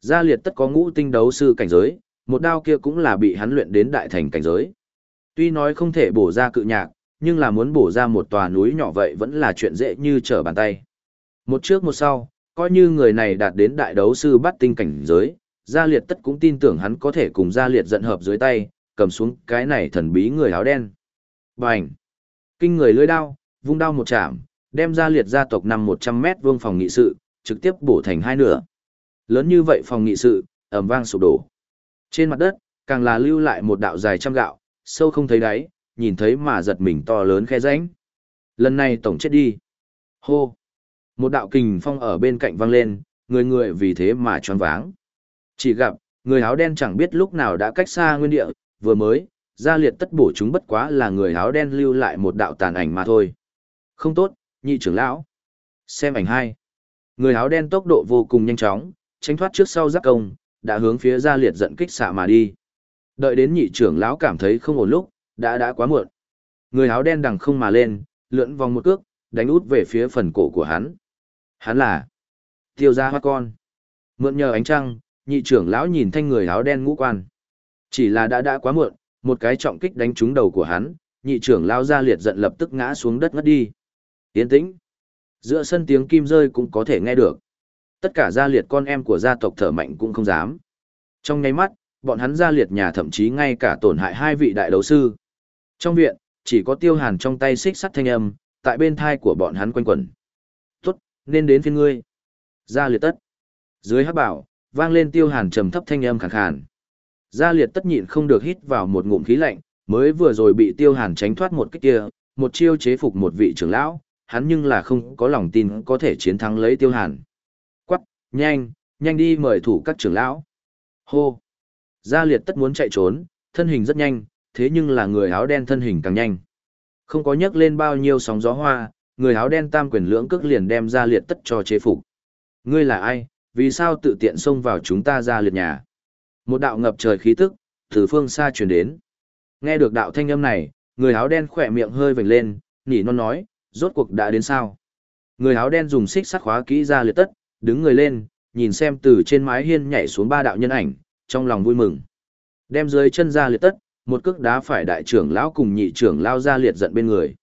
Gia liệt tất có ngũ tinh đấu sư cảnh giới, một đao kia cũng là bị hắn luyện đến đại thành cảnh giới. Tuy nói không thể bổ ra cự nhạc, nhưng là muốn bổ ra một tòa núi nhỏ vậy vẫn là chuyện dễ như trở bàn tay. Một trước một sau, coi như người này đạt đến đại đấu sư bắt tinh cảnh giới, Gia Liệt tất cũng tin tưởng hắn có thể cùng Gia Liệt giận hợp dưới tay, cầm xuống cái này thần bí người áo đen. Bành! Kinh người lưỡi đao, vung đao một chạm, đem Gia Liệt gia tộc nằm 100 mét vuông phòng nghị sự, trực tiếp bổ thành hai nửa. Lớn như vậy phòng nghị sự, ầm vang sụp đổ. Trên mặt đất, càng là lưu lại một đạo dài trăm gạo, sâu không thấy đáy, nhìn thấy mà giật mình to lớn khe rãnh. Lần này tổng chết đi. Hô. Một đạo kình phong ở bên cạnh vang lên, người người vì thế mà choáng váng. Chỉ gặp, người áo đen chẳng biết lúc nào đã cách xa nguyên địa, vừa mới, gia liệt tất bổ chúng bất quá là người áo đen lưu lại một đạo tàn ảnh mà thôi. Không tốt, nhị trưởng lão. Xem ảnh hai. Người áo đen tốc độ vô cùng nhanh chóng, tránh thoát trước sau giác công, đã hướng phía gia liệt giận kích xạ mà đi. Đợi đến nhị trưởng lão cảm thấy không ổn lúc, đã đã quá muộn. Người áo đen đằng không mà lên, lượn vòng một cước, đánh út về phía phần cổ của hắn. Hắn là tiêu gia hoa con. Mượn nhờ ánh trăng, nhị trưởng lão nhìn thanh người áo đen ngũ quan. Chỉ là đã đã quá muộn, một cái trọng kích đánh trúng đầu của hắn, nhị trưởng lão ra liệt giận lập tức ngã xuống đất ngất đi. Yên tĩnh. Giữa sân tiếng kim rơi cũng có thể nghe được. Tất cả gia liệt con em của gia tộc thở mạnh cũng không dám. Trong nháy mắt, bọn hắn gia liệt nhà thậm chí ngay cả tổn hại hai vị đại đấu sư. Trong viện, chỉ có tiêu hàn trong tay xích sắt thanh âm, tại bên thai của bọn hắn quanh quẩn. Tốt, nên đến phiên ngươi. Gia liệt tất. Dưới hắc bảo, vang lên tiêu hàn trầm thấp thanh âm khàn khàn. Gia liệt tất nhịn không được hít vào một ngụm khí lạnh, mới vừa rồi bị tiêu hàn tránh thoát một cách kia, một chiêu chế phục một vị trưởng lão, hắn nhưng là không có lòng tin có thể chiến thắng lấy tiêu hàn. Quắc, nhanh, nhanh đi mời thủ các trưởng lão. Hô. Gia liệt tất muốn chạy trốn, thân hình rất nhanh, thế nhưng là người áo đen thân hình càng nhanh. Không có nhấc lên bao nhiêu sóng gió hoa, người áo đen tam quyền lưỡng cước liền đem ra liệt tất cho chế phục. Ngươi là ai, vì sao tự tiện xông vào chúng ta ra liệt nhà? Một đạo ngập trời khí tức, từ phương xa truyền đến. Nghe được đạo thanh âm này, người áo đen khỏe miệng hơi vểnh lên, nỉ non nói, rốt cuộc đã đến sao? Người áo đen dùng xích sắt khóa kỹ ra liệt tất, đứng người lên, nhìn xem từ trên mái hiên nhảy xuống ba đạo nhân ảnh, trong lòng vui mừng. Đem dưới chân ra liệt tất, một cước đá phải đại trưởng lão cùng nhị trưởng lao ra liệt giận bên người.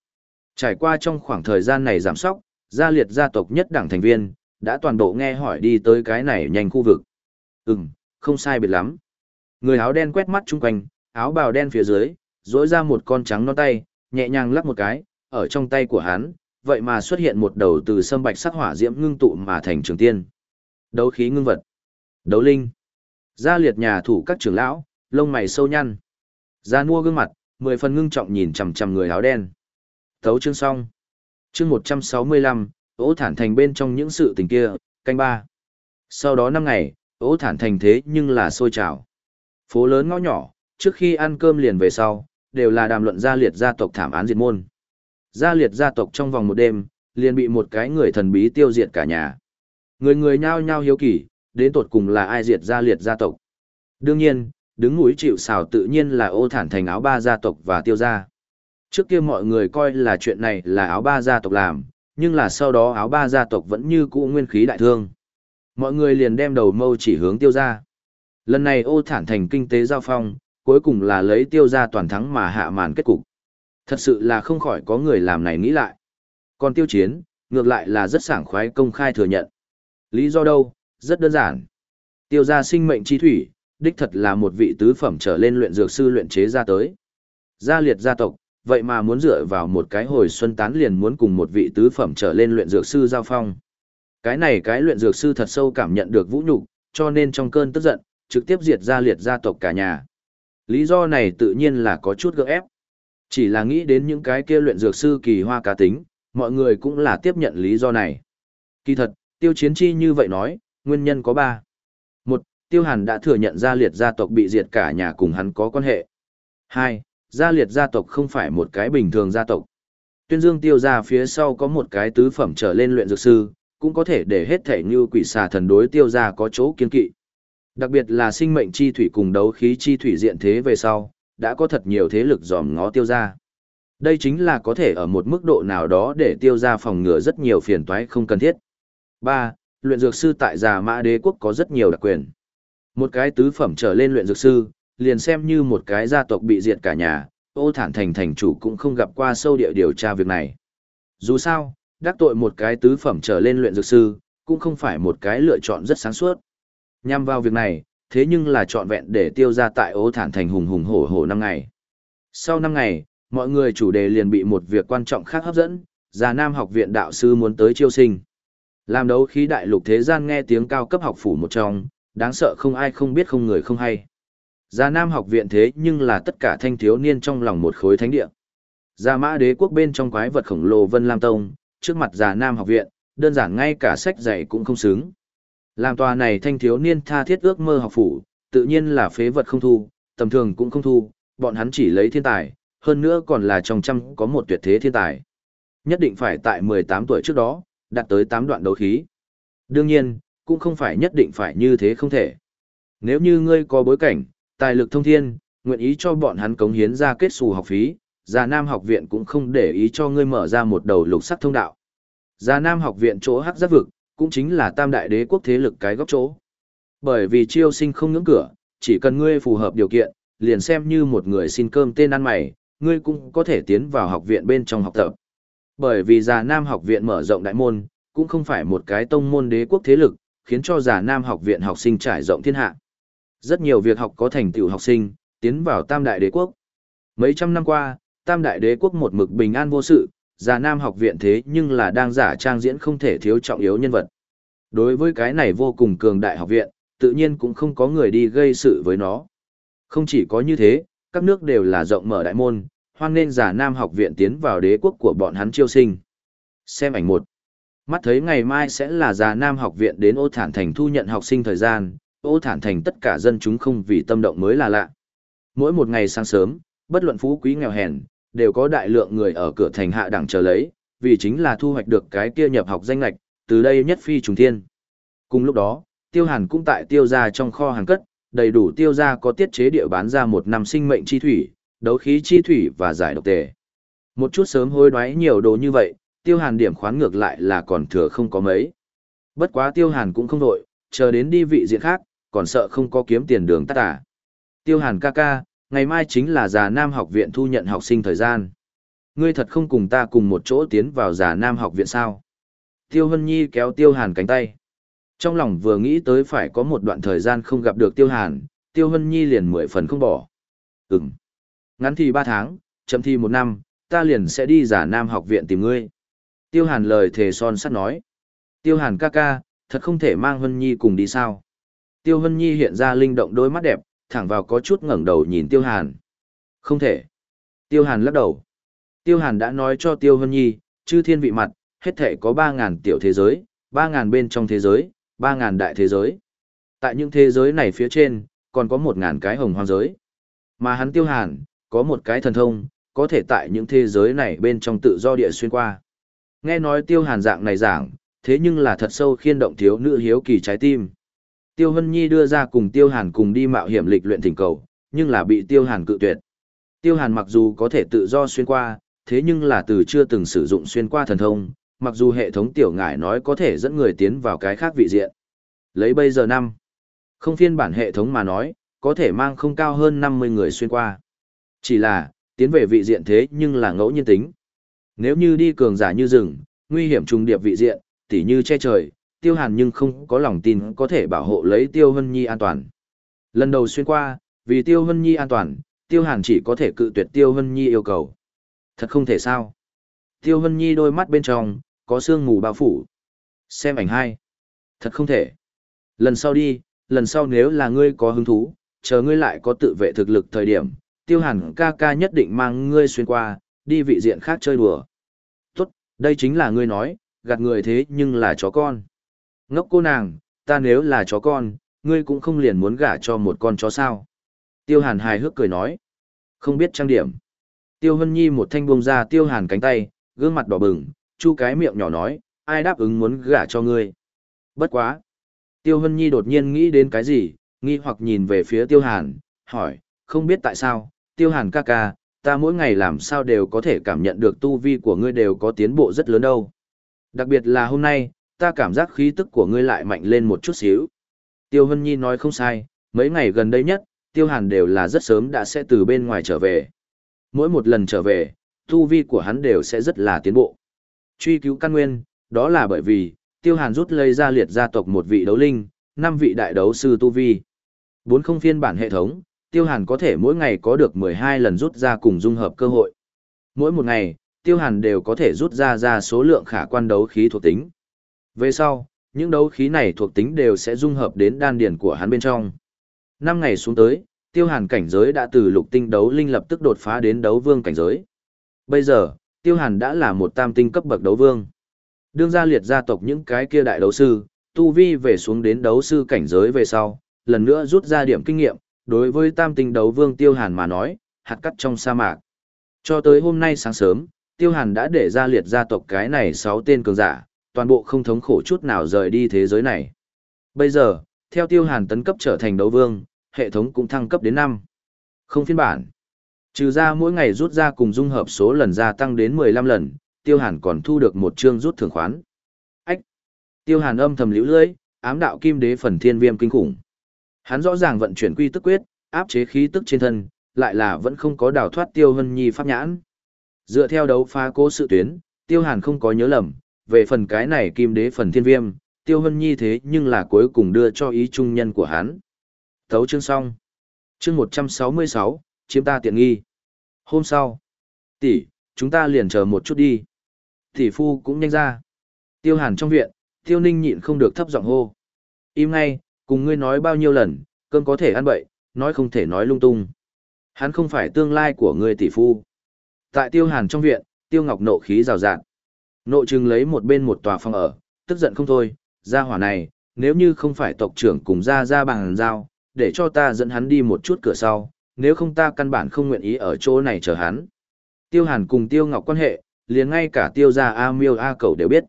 Trải qua trong khoảng thời gian này giảm sóc, gia liệt gia tộc nhất đảng thành viên, đã toàn bộ nghe hỏi đi tới cái này nhanh khu vực. Ừm, không sai biệt lắm. Người áo đen quét mắt chung quanh, áo bào đen phía dưới, rỗi ra một con trắng non tay, nhẹ nhàng lắc một cái, ở trong tay của hắn, vậy mà xuất hiện một đầu từ sâm bạch sắc hỏa diễm ngưng tụ mà thành trường tiên. Đấu khí ngưng vật. Đấu linh. Gia liệt nhà thủ các trưởng lão, lông mày sâu nhăn. Gia mua gương mặt, mười phần ngưng trọng nhìn chằm chằm người áo đen. Thấu chương xong. Chương 165, ố thản thành bên trong những sự tình kia, canh ba. Sau đó năm ngày, ố thản thành thế nhưng là sôi trào. Phố lớn ngõ nhỏ, trước khi ăn cơm liền về sau, đều là đàm luận gia liệt gia tộc thảm án diệt môn. Gia liệt gia tộc trong vòng một đêm, liền bị một cái người thần bí tiêu diệt cả nhà. Người người nhao nhao hiếu kỳ, đến tột cùng là ai diệt gia liệt gia tộc. Đương nhiên, đứng núi chịu xào tự nhiên là ô thản thành áo ba gia tộc và tiêu gia. Trước kia mọi người coi là chuyện này là áo ba gia tộc làm, nhưng là sau đó áo ba gia tộc vẫn như cũ nguyên khí đại thương. Mọi người liền đem đầu mâu chỉ hướng tiêu gia. Lần này ô thản thành kinh tế giao phong, cuối cùng là lấy tiêu gia toàn thắng mà hạ màn kết cục. Thật sự là không khỏi có người làm này nghĩ lại. Còn tiêu chiến, ngược lại là rất sảng khoái công khai thừa nhận. Lý do đâu? Rất đơn giản. Tiêu gia sinh mệnh chi thủy, đích thật là một vị tứ phẩm trở lên luyện dược sư luyện chế ra tới. Gia liệt gia tộc, vậy mà muốn dựa vào một cái hồi xuân tán liền muốn cùng một vị tứ phẩm trở lên luyện dược sư giao phong. Cái này cái luyện dược sư thật sâu cảm nhận được vũ nhục, cho nên trong cơn tức giận, trực tiếp diệt gia liệt gia tộc cả nhà. Lý do này tự nhiên là có chút gượng ép. Chỉ là nghĩ đến những cái kia luyện dược sư kỳ hoa cá tính, mọi người cũng là tiếp nhận lý do này. Kỳ thật, tiêu chiến chi như vậy nói, nguyên nhân có ba. Một, tiêu hàn đã thừa nhận gia liệt gia tộc bị diệt cả nhà cùng hắn có quan hệ. Hai, gia liệt gia tộc không phải một cái bình thường gia tộc. Tuyên dương tiêu ra phía sau có một cái tứ phẩm trở lên luyện dược sư, cũng có thể để hết thể như quỷ xà thần đối tiêu ra có chỗ kiên kỵ. Đặc biệt là sinh mệnh chi thủy cùng đấu khí chi thủy diện thế về sau, đã có thật nhiều thế lực dòm ngó tiêu ra. Đây chính là có thể ở một mức độ nào đó để tiêu ra phòng ngừa rất nhiều phiền toái không cần thiết. ba. Luyện dược sư tại Già Mã Đế quốc có rất nhiều đặc quyền. Một cái tứ phẩm trở lên luyện dược sư, liền xem như một cái gia tộc bị diệt cả nhà, ô thản thành thành chủ cũng không gặp qua sâu địa điều tra việc này. Dù sao, đắc tội một cái tứ phẩm trở lên luyện dược sư, cũng không phải một cái lựa chọn rất sáng suốt. Nhằm vào việc này, thế nhưng là trọn vẹn để tiêu ra tại Ô thản thành hùng hùng hổ hổ năm ngày. Sau năm ngày, mọi người chủ đề liền bị một việc quan trọng khác hấp dẫn, già nam học viện đạo sư muốn tới chiêu sinh. Làm đấu khí đại lục thế gian nghe tiếng cao cấp học phủ một trong, đáng sợ không ai không biết không người không hay. gia nam học viện thế nhưng là tất cả thanh thiếu niên trong lòng một khối thánh địa. gia mã đế quốc bên trong quái vật khổng lồ Vân Lam Tông, trước mặt gia nam học viện, đơn giản ngay cả sách dạy cũng không xứng. Làm tòa này thanh thiếu niên tha thiết ước mơ học phủ, tự nhiên là phế vật không thu, tầm thường cũng không thu, bọn hắn chỉ lấy thiên tài, hơn nữa còn là trong trăm có một tuyệt thế thiên tài. Nhất định phải tại 18 tuổi trước đó, đạt tới 8 đoạn đấu khí. Đương nhiên, cũng không phải nhất định phải như thế không thể. Nếu như ngươi có bối cảnh, tài lực thông thiên, nguyện ý cho bọn hắn cống hiến ra kết xù học phí, Già Nam học viện cũng không để ý cho ngươi mở ra một đầu lục sắc thông đạo. Già Nam học viện chỗ hắc giáp vực, cũng chính là tam đại đế quốc thế lực cái góc chỗ. Bởi vì chiêu sinh không ngưỡng cửa, chỉ cần ngươi phù hợp điều kiện, liền xem như một người xin cơm tên ăn mày, ngươi cũng có thể tiến vào học viện bên trong học tập. Bởi vì già Nam học viện mở rộng đại môn, cũng không phải một cái tông môn đế quốc thế lực, khiến cho già Nam học viện học sinh trải rộng thiên hạ. Rất nhiều việc học có thành tựu học sinh, tiến vào tam đại đế quốc. Mấy trăm năm qua, tam đại đế quốc một mực bình an vô sự, già nam học viện thế nhưng là đang giả trang diễn không thể thiếu trọng yếu nhân vật. Đối với cái này vô cùng cường đại học viện, tự nhiên cũng không có người đi gây sự với nó. Không chỉ có như thế, các nước đều là rộng mở đại môn, hoan nên giả nam học viện tiến vào đế quốc của bọn hắn chiêu sinh. Xem ảnh một. Mắt thấy ngày mai sẽ là giả nam học viện đến ô thản thành thu nhận học sinh thời gian, ô thản thành tất cả dân chúng không vì tâm động mới là lạ. Mỗi một ngày sáng sớm, bất luận phú quý nghèo hèn, đều có đại lượng người ở cửa thành hạ đẳng chờ lấy, vì chính là thu hoạch được cái kia nhập học danh lạch, từ đây nhất phi trùng thiên. Cùng lúc đó, tiêu hàn cũng tại tiêu gia trong kho hàng cất, đầy đủ tiêu gia có tiết chế địa bán ra một năm sinh mệnh chi thủy, đấu khí chi thủy và giải độc tề. Một chút sớm hối đoái nhiều đồ như vậy, tiêu hàn điểm khoán ngược lại là còn thừa không có mấy. Bất quá tiêu hàn cũng không đội, chờ đến đi vị diện khác, còn sợ không có kiếm tiền đường tắt à. Tiêu hàn ca ca, ngày mai chính là già nam học viện thu nhận học sinh thời gian. Ngươi thật không cùng ta cùng một chỗ tiến vào già nam học viện sao? Tiêu Hân Nhi kéo Tiêu Hàn cánh tay. Trong lòng vừa nghĩ tới phải có một đoạn thời gian không gặp được Tiêu Hàn, Tiêu Hân Nhi liền mười phần không bỏ. Ừm. Ngắn thì ba tháng, chậm thì một năm, ta liền sẽ đi giả nam học viện tìm ngươi. Tiêu Hàn lời thề son sắt nói. Tiêu Hàn ca ca, thật không thể mang Hân Nhi cùng đi sao. Tiêu Hân Nhi hiện ra linh động đôi mắt đẹp, thẳng vào có chút ngẩng đầu nhìn Tiêu Hàn. Không thể. Tiêu Hàn lắc đầu. Tiêu Hàn đã nói cho Tiêu Hân Nhi, chư thiên vị mặt, hết thể có 3.000 tiểu thế giới, 3.000 bên trong thế giới, 3.000 đại thế giới. Tại những thế giới này phía trên, còn có 1.000 cái hồng hoang giới. Mà hắn Tiêu Hàn, có một cái thần thông, có thể tại những thế giới này bên trong tự do địa xuyên qua. Nghe nói Tiêu Hàn dạng này giảng, thế nhưng là thật sâu khiên động thiếu nữ hiếu kỳ trái tim. Tiêu Hân Nhi đưa ra cùng Tiêu Hàn cùng đi mạo hiểm lịch luyện thỉnh cầu, nhưng là bị Tiêu Hàn cự tuyệt. Tiêu Hàn mặc dù có thể tự do xuyên qua, thế nhưng là từ chưa từng sử dụng xuyên qua thần thông, mặc dù hệ thống tiểu ngải nói có thể dẫn người tiến vào cái khác vị diện. Lấy bây giờ năm, không phiên bản hệ thống mà nói, có thể mang không cao hơn 50 người xuyên qua. Chỉ là, tiến về vị diện thế nhưng là ngẫu nhiên tính. Nếu như đi cường giả như rừng, nguy hiểm trùng điệp vị diện, tỉ như che trời, tiêu hàn nhưng không có lòng tin có thể bảo hộ lấy tiêu hân nhi an toàn. Lần đầu xuyên qua, vì tiêu hân nhi an toàn, tiêu hàn chỉ có thể cự tuyệt tiêu hân nhi yêu cầu. Thật không thể sao. Tiêu hân nhi đôi mắt bên trong, có sương mù bao phủ. Xem ảnh hai. Thật không thể. Lần sau đi, lần sau nếu là ngươi có hứng thú, chờ ngươi lại có tự vệ thực lực thời điểm, tiêu hàn ca ca nhất định mang ngươi xuyên qua, đi vị diện khác chơi đùa. Tốt, đây chính là ngươi nói, gạt người thế nhưng là chó con. Ngốc cô nàng, ta nếu là chó con, ngươi cũng không liền muốn gả cho một con chó sao. Tiêu hàn hài hước cười nói. Không biết trang điểm. Tiêu hân nhi một thanh buông ra tiêu hàn cánh tay, gương mặt đỏ bừng, chu cái miệng nhỏ nói, ai đáp ứng muốn gả cho ngươi. Bất quá. Tiêu hân nhi đột nhiên nghĩ đến cái gì, nghi hoặc nhìn về phía tiêu hàn, hỏi, không biết tại sao, tiêu hàn ca ca, ta mỗi ngày làm sao đều có thể cảm nhận được tu vi của ngươi đều có tiến bộ rất lớn đâu. Đặc biệt là hôm nay, ta cảm giác khí tức của ngươi lại mạnh lên một chút xíu. Tiêu Hân Nhi nói không sai, mấy ngày gần đây nhất, Tiêu Hàn đều là rất sớm đã sẽ từ bên ngoài trở về. Mỗi một lần trở về, tu vi của hắn đều sẽ rất là tiến bộ. Truy cứu căn nguyên, đó là bởi vì, Tiêu Hàn rút lấy ra liệt gia tộc một vị đấu linh, năm vị đại đấu sư tu vi. Bốn không phiên bản hệ thống, Tiêu Hàn có thể mỗi ngày có được 12 lần rút ra cùng dung hợp cơ hội. Mỗi một ngày, Tiêu Hàn đều có thể rút ra ra số lượng khả quan đấu khí thuộc tính. Về sau, những đấu khí này thuộc tính đều sẽ dung hợp đến đan điển của hắn bên trong. Năm ngày xuống tới, Tiêu Hàn cảnh giới đã từ lục tinh đấu linh lập tức đột phá đến đấu vương cảnh giới. Bây giờ, Tiêu Hàn đã là một tam tinh cấp bậc đấu vương. Đương gia liệt gia tộc những cái kia đại đấu sư, tu vi về xuống đến đấu sư cảnh giới về sau, lần nữa rút ra điểm kinh nghiệm, đối với tam tinh đấu vương Tiêu Hàn mà nói, hạt cắt trong sa mạc. Cho tới hôm nay sáng sớm, Tiêu Hàn đã để ra liệt gia tộc cái này 6 tên cường giả, toàn bộ không thống khổ chút nào rời đi thế giới này. Bây giờ, theo Tiêu Hàn tấn cấp trở thành đấu vương, hệ thống cũng thăng cấp đến 5. Không phiên bản. Trừ ra mỗi ngày rút ra cùng dung hợp số lần gia tăng đến 15 lần, Tiêu Hàn còn thu được một chương rút thưởng khoán. Ách! Tiêu Hàn âm thầm liễu lưỡi, ám đạo kim đế phần thiên viêm kinh khủng. Hắn rõ ràng vận chuyển quy tức quyết, áp chế khí tức trên thân, lại là vẫn không có đào thoát Tiêu Hân Nhi pháp nhãn. Dựa theo đấu phá cố sự tuyến, Tiêu Hàn không có nhớ lầm, về phần cái này kim đế phần thiên viêm, Tiêu Hân Nhi thế nhưng là cuối cùng đưa cho ý trung nhân của hắn. Thấu chương xong. Chương 166, chiếm ta tiện nghi. Hôm sau. Tỷ, chúng ta liền chờ một chút đi. Tỷ phu cũng nhanh ra. Tiêu hàn trong viện, tiêu ninh nhịn không được thấp giọng hô. Im ngay, cùng ngươi nói bao nhiêu lần, cơm có thể ăn bậy, nói không thể nói lung tung. Hắn không phải tương lai của ngươi tỷ phu. Tại tiêu hàn trong viện, tiêu ngọc nộ khí rào rạt. Nộ trừng lấy một bên một tòa phòng ở, tức giận không thôi, ra hỏa này, nếu như không phải tộc trưởng cùng ra ra bằng dao để cho ta dẫn hắn đi một chút cửa sau, nếu không ta căn bản không nguyện ý ở chỗ này chờ hắn. Tiêu Hàn cùng Tiêu Ngọc quan hệ, liền ngay cả tiêu gia A Miêu A Cầu đều biết.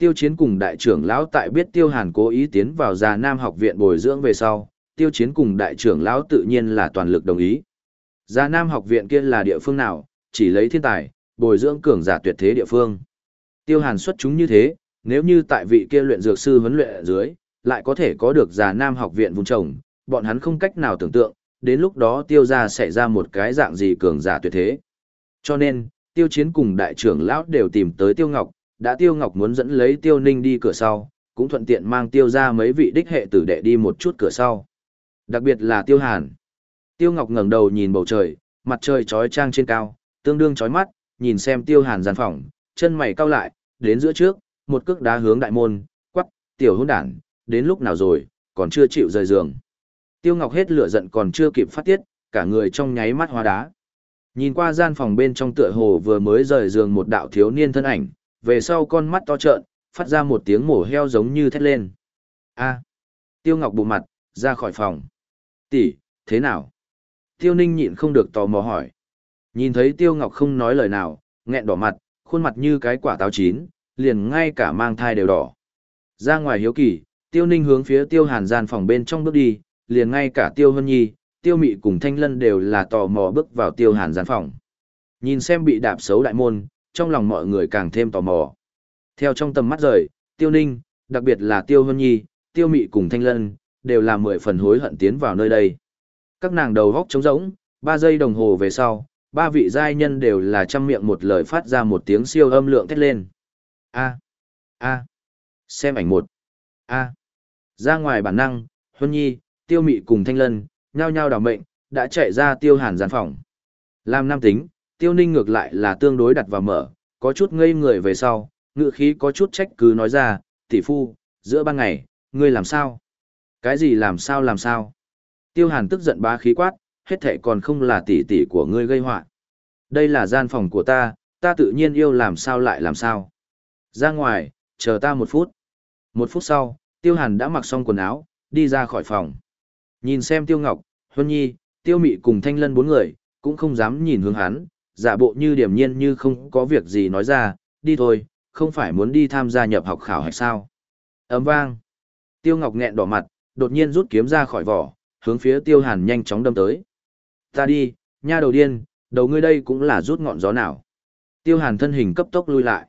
Tiêu chiến cùng đại trưởng lão tại biết tiêu hàn cố ý tiến vào già nam học viện bồi dưỡng về sau, tiêu chiến cùng đại trưởng lão tự nhiên là toàn lực đồng ý. Già nam học viện kia là địa phương nào, chỉ lấy thiên tài, bồi dưỡng cường giả tuyệt thế địa phương. Tiêu hàn xuất chúng như thế, nếu như tại vị kia luyện dược sư huấn luyện ở dưới, lại có thể có được già nam học viện vùng trồng, bọn hắn không cách nào tưởng tượng, đến lúc đó tiêu gia sẽ ra một cái dạng gì cường giả tuyệt thế. Cho nên, tiêu chiến cùng đại trưởng lão đều tìm tới tiêu ngọc, đã tiêu ngọc muốn dẫn lấy tiêu ninh đi cửa sau, cũng thuận tiện mang tiêu ra mấy vị đích hệ tử đệ đi một chút cửa sau. Đặc biệt là tiêu hàn. Tiêu ngọc ngẩng đầu nhìn bầu trời, mặt trời trói trang trên cao, tương đương trói mắt, nhìn xem tiêu hàn gian phòng, chân mày cau lại, đến giữa trước, một cước đá hướng đại môn, quắc, tiểu hôn đản, đến lúc nào rồi, còn chưa chịu rời giường. Tiêu Ngọc hết lửa giận còn chưa kịp phát tiết, cả người trong nháy mắt hóa đá. Nhìn qua gian phòng bên trong tựa hồ vừa mới rời giường một đạo thiếu niên thân ảnh, về sau con mắt to trợn, phát ra một tiếng mổ heo giống như thét lên. A. Tiêu Ngọc bụng mặt, ra khỏi phòng. Tỷ, thế nào? Tiêu Ninh nhịn không được tò mò hỏi. Nhìn thấy Tiêu Ngọc không nói lời nào, nghẹn đỏ mặt, khuôn mặt như cái quả táo chín, liền ngay cả mang thai đều đỏ. Ra ngoài hiếu kỳ, Tiêu Ninh hướng phía Tiêu Hàn gian phòng bên trong bước đi, liền ngay cả Tiêu Hân Nhi, Tiêu Mị cùng Thanh Lân đều là tò mò bước vào Tiêu Hàn gian phòng. Nhìn xem bị đạp xấu đại môn, trong lòng mọi người càng thêm tò mò. Theo trong tầm mắt rời, Tiêu Ninh, đặc biệt là Tiêu Hân Nhi, Tiêu Mị cùng Thanh Lân, đều là mười phần hối hận tiến vào nơi đây. Các nàng đầu góc trống rỗng, ba giây đồng hồ về sau, ba vị giai nhân đều là trăm miệng một lời phát ra một tiếng siêu âm lượng thét lên. A. A. Xem ảnh một. A. Ra ngoài bản năng, Huân Nhi, Tiêu Mị cùng Thanh Lân, nhao nhao đảo mệnh, đã chạy ra Tiêu Hàn gian phòng. Làm nam tính, Tiêu Ninh ngược lại là tương đối đặt vào mở, có chút ngây người về sau, ngự khí có chút trách cứ nói ra, tỷ phu, giữa ban ngày, ngươi làm sao? Cái gì làm sao làm sao? Tiêu Hàn tức giận bá khí quát, hết thệ còn không là tỷ tỷ của ngươi gây họa. Đây là gian phòng của ta, ta tự nhiên yêu làm sao lại làm sao. Ra ngoài, chờ ta một phút. Một phút sau, Tiêu Hàn đã mặc xong quần áo, đi ra khỏi phòng. Nhìn xem Tiêu Ngọc, Huân Nhi, Tiêu Mị cùng Thanh Lân bốn người, cũng không dám nhìn hướng hắn, giả bộ như điềm nhiên như không có việc gì nói ra, đi thôi, không phải muốn đi tham gia nhập học khảo hay sao. Ấm vang. Tiêu Ngọc nghẹn đỏ mặt, đột nhiên rút kiếm ra khỏi vỏ, hướng phía Tiêu Hàn nhanh chóng đâm tới. Ta đi, nha đầu điên, đầu ngươi đây cũng là rút ngọn gió nào. Tiêu Hàn thân hình cấp tốc lui lại.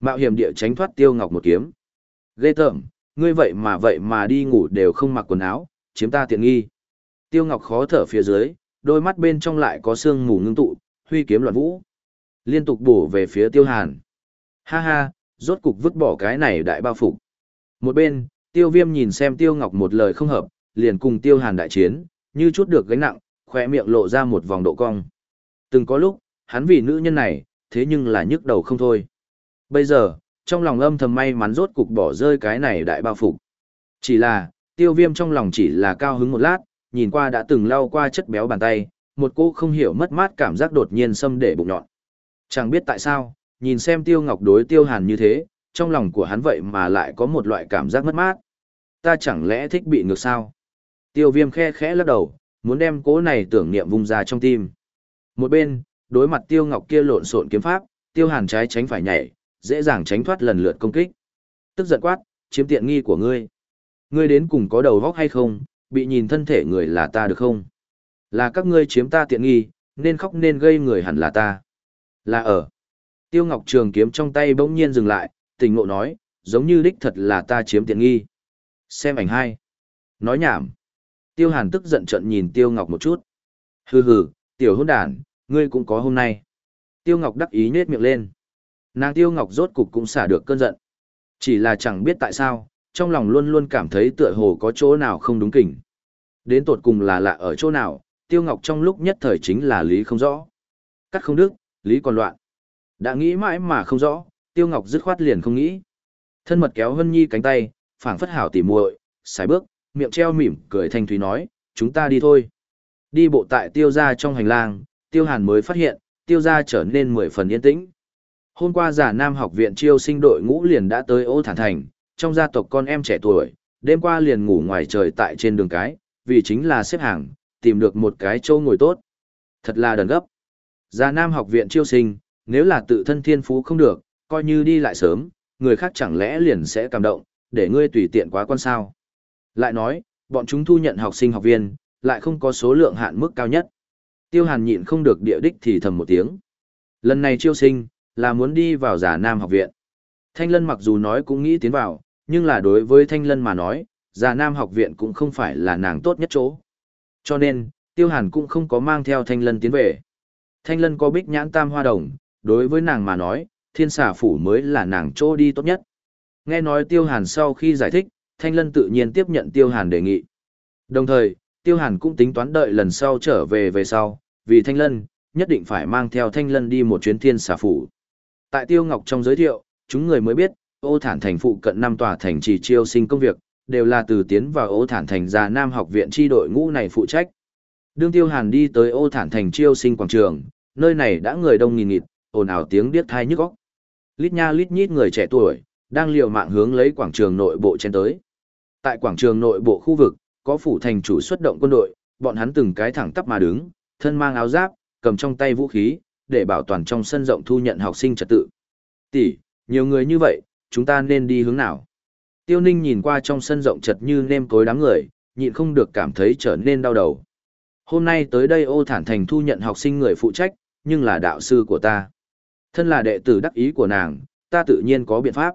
Mạo hiểm địa tránh thoát Tiêu Ngọc một kiếm. Ghê tởm, ngươi vậy mà vậy mà đi ngủ đều không mặc quần áo, chiếm ta tiện nghi. Tiêu Ngọc khó thở phía dưới, đôi mắt bên trong lại có sương mù ngưng tụ, huy kiếm loạn vũ. Liên tục bổ về phía Tiêu Hàn. Ha ha, rốt cục vứt bỏ cái này đại bao phục. Một bên, Tiêu Viêm nhìn xem Tiêu Ngọc một lời không hợp, liền cùng Tiêu Hàn đại chiến, như chút được gánh nặng, khỏe miệng lộ ra một vòng độ cong. Từng có lúc, hắn vì nữ nhân này, thế nhưng là nhức đầu không thôi. Bây giờ, trong lòng âm thầm may mắn rốt cục bỏ rơi cái này đại bao phục. Chỉ là, tiêu viêm trong lòng chỉ là cao hứng một lát, nhìn qua đã từng lau qua chất béo bàn tay, một cô không hiểu mất mát cảm giác đột nhiên xâm để bụng nhọn. Chẳng biết tại sao, nhìn xem tiêu ngọc đối tiêu hàn như thế, trong lòng của hắn vậy mà lại có một loại cảm giác mất mát. Ta chẳng lẽ thích bị ngược sao? Tiêu viêm khe khẽ lắc đầu, muốn đem cố này tưởng niệm vung ra trong tim. Một bên, đối mặt tiêu ngọc kia lộn xộn kiếm pháp, tiêu hàn trái tránh phải nhảy, dễ dàng tránh thoát lần lượt công kích. Tức giận quát, chiếm tiện nghi của ngươi. Ngươi đến cùng có đầu vóc hay không, bị nhìn thân thể người là ta được không? Là các ngươi chiếm ta tiện nghi, nên khóc nên gây người hẳn là ta. Là ở. Tiêu Ngọc Trường kiếm trong tay bỗng nhiên dừng lại, tình ngộ nói, giống như đích thật là ta chiếm tiện nghi. Xem ảnh hai. Nói nhảm. Tiêu Hàn tức giận trận nhìn Tiêu Ngọc một chút. Hừ hừ, tiểu hôn đàn, ngươi cũng có hôm nay. Tiêu Ngọc đắc ý nết miệng lên. Nàng Tiêu Ngọc rốt cục cũng xả được cơn giận. Chỉ là chẳng biết tại sao, trong lòng luôn luôn cảm thấy tựa hồ có chỗ nào không đúng kỉnh. Đến tột cùng là lạ ở chỗ nào, Tiêu Ngọc trong lúc nhất thời chính là lý không rõ. Cắt không đức, lý còn loạn. Đã nghĩ mãi mà không rõ, Tiêu Ngọc dứt khoát liền không nghĩ. Thân mật kéo Hân Nhi cánh tay, phảng phất hảo tỉ muội, sải bước, miệng treo mỉm, cười thanh thúy nói, chúng ta đi thôi. Đi bộ tại Tiêu gia trong hành lang, Tiêu Hàn mới phát hiện, Tiêu gia trở nên mười phần yên tĩnh. Hôm qua giả nam học viện chiêu sinh đội ngũ liền đã tới ô thản thành, trong gia tộc con em trẻ tuổi, đêm qua liền ngủ ngoài trời tại trên đường cái, vì chính là xếp hàng, tìm được một cái chỗ ngồi tốt. Thật là đần gấp. Giả nam học viện chiêu sinh, Nếu là tự thân thiên phú không được, coi như đi lại sớm, người khác chẳng lẽ liền sẽ cảm động, để ngươi tùy tiện quá quan sao. Lại nói, bọn chúng thu nhận học sinh học viên, lại không có số lượng hạn mức cao nhất. Tiêu Hàn nhịn không được địa đích thì thầm một tiếng. Lần này chiêu sinh, là muốn đi vào giả nam học viện. Thanh Lân mặc dù nói cũng nghĩ tiến vào, nhưng là đối với Thanh Lân mà nói, giả nam học viện cũng không phải là nàng tốt nhất chỗ. Cho nên, Tiêu Hàn cũng không có mang theo Thanh Lân tiến về. Thanh Lân có bích nhãn tam hoa đồng, đối với nàng mà nói, thiên xà phủ mới là nàng chỗ đi tốt nhất. Nghe nói Tiêu Hàn sau khi giải thích, Thanh Lân tự nhiên tiếp nhận Tiêu Hàn đề nghị. Đồng thời, Tiêu Hàn cũng tính toán đợi lần sau trở về về sau, vì Thanh Lân, nhất định phải mang theo Thanh Lân đi một chuyến thiên xà phủ. Tại Tiêu Ngọc trong giới thiệu, chúng người mới biết, ô thản thành phụ cận năm tòa thành trì chiêu sinh công việc, đều là từ tiến vào ô thản thành già nam học viện tri đội ngũ này phụ trách. Đương Tiêu Hàn đi tới ô thản thành chiêu sinh quảng trường, nơi này đã người đông nghìn nghịt, ồn ào tiếng điếc thai nhức óc. Lít nha lít nhít người trẻ tuổi, đang liều mạng hướng lấy quảng trường nội bộ chen tới. Tại quảng trường nội bộ khu vực, có phủ thành chủ xuất động quân đội, bọn hắn từng cái thẳng tắp mà đứng, thân mang áo giáp, cầm trong tay vũ khí, để bảo toàn trong sân rộng thu nhận học sinh trật tự. Tỷ, nhiều người như vậy, chúng ta nên đi hướng nào? Tiêu Ninh nhìn qua trong sân rộng chật như nêm cối đám người, nhịn không được cảm thấy trở nên đau đầu. Hôm nay tới đây ô thản thành thu nhận học sinh người phụ trách, nhưng là đạo sư của ta. Thân là đệ tử đắc ý của nàng, ta tự nhiên có biện pháp.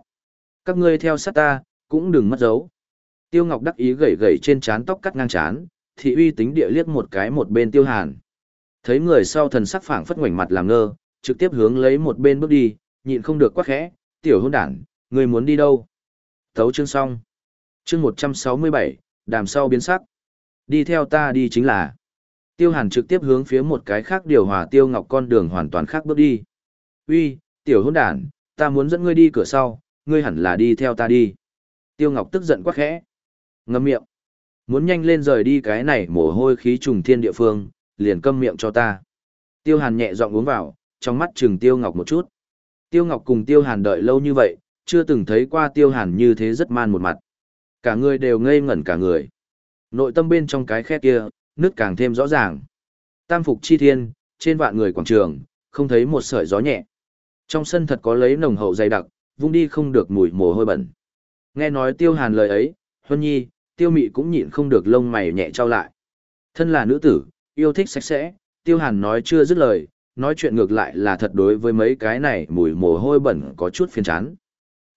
Các ngươi theo sát ta, cũng đừng mất dấu. Tiêu Ngọc đắc ý gẩy gẩy trên trán tóc cắt ngang trán, thị uy tính địa liếc một cái một bên Tiêu Hàn. Thấy người sau thần sắc phảng phất ngoảnh mặt làm ngơ, trực tiếp hướng lấy một bên bước đi, nhịn không được quát khẽ, "Tiểu hôn đản, ngươi muốn đi đâu?" Thấu chương xong. Chương 167, đàm sau biến sắc. Đi theo ta đi chính là. Tiêu Hàn trực tiếp hướng phía một cái khác điều hòa Tiêu Ngọc con đường hoàn toàn khác bước đi. "Uy, tiểu hôn đản, ta muốn dẫn ngươi đi cửa sau, ngươi hẳn là đi theo ta đi." Tiêu Ngọc tức giận quát khẽ. Ngâm miệng. Muốn nhanh lên rời đi cái này mồ hôi khí trùng thiên địa phương, liền câm miệng cho ta. Tiêu Hàn nhẹ giọng uống vào, trong mắt chừng Tiêu Ngọc một chút. Tiêu Ngọc cùng Tiêu Hàn đợi lâu như vậy, chưa từng thấy qua Tiêu Hàn như thế rất man một mặt. Cả người đều ngây ngẩn cả người. Nội tâm bên trong cái khe kia, nước càng thêm rõ ràng. Tam phục chi thiên, trên vạn người quảng trường, không thấy một sợi gió nhẹ. Trong sân thật có lấy nồng hậu dày đặc, vung đi không được mùi mồ hôi bẩn. Nghe nói Tiêu Hàn lời ấy, Huân Nhi, Tiêu Mị cũng nhịn không được lông mày nhẹ trao lại. Thân là nữ tử, yêu thích sạch sẽ, Tiêu Hàn nói chưa dứt lời, nói chuyện ngược lại là thật đối với mấy cái này mùi mồ hôi bẩn có chút phiền chán.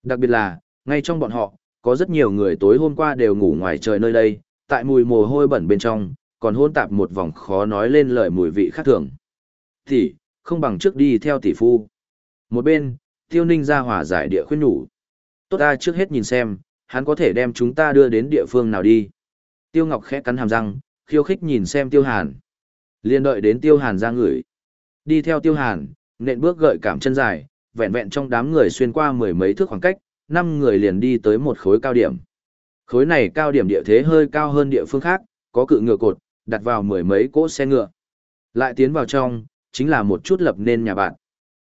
Đặc biệt là, ngay trong bọn họ, có rất nhiều người tối hôm qua đều ngủ ngoài trời nơi đây, tại mùi mồ hôi bẩn bên trong, còn hôn tạp một vòng khó nói lên lời mùi vị khác thường. Thì, không bằng trước đi theo tỷ phu. Một bên, Tiêu Ninh ra hỏa giải địa khuyên nhủ. Tốt ta trước hết nhìn xem, hắn có thể đem chúng ta đưa đến địa phương nào đi. Tiêu Ngọc khẽ cắn hàm răng, khiêu khích nhìn xem Tiêu Hàn. Liên đợi đến Tiêu Hàn ra ngửi. Đi theo Tiêu Hàn, nện bước gợi cảm chân dài, vẹn vẹn trong đám người xuyên qua mười mấy thước khoảng cách, năm người liền đi tới một khối cao điểm. Khối này cao điểm địa thế hơi cao hơn địa phương khác, có cự ngựa cột, đặt vào mười mấy cỗ xe ngựa. Lại tiến vào trong, chính là một chút lập nên nhà bạn.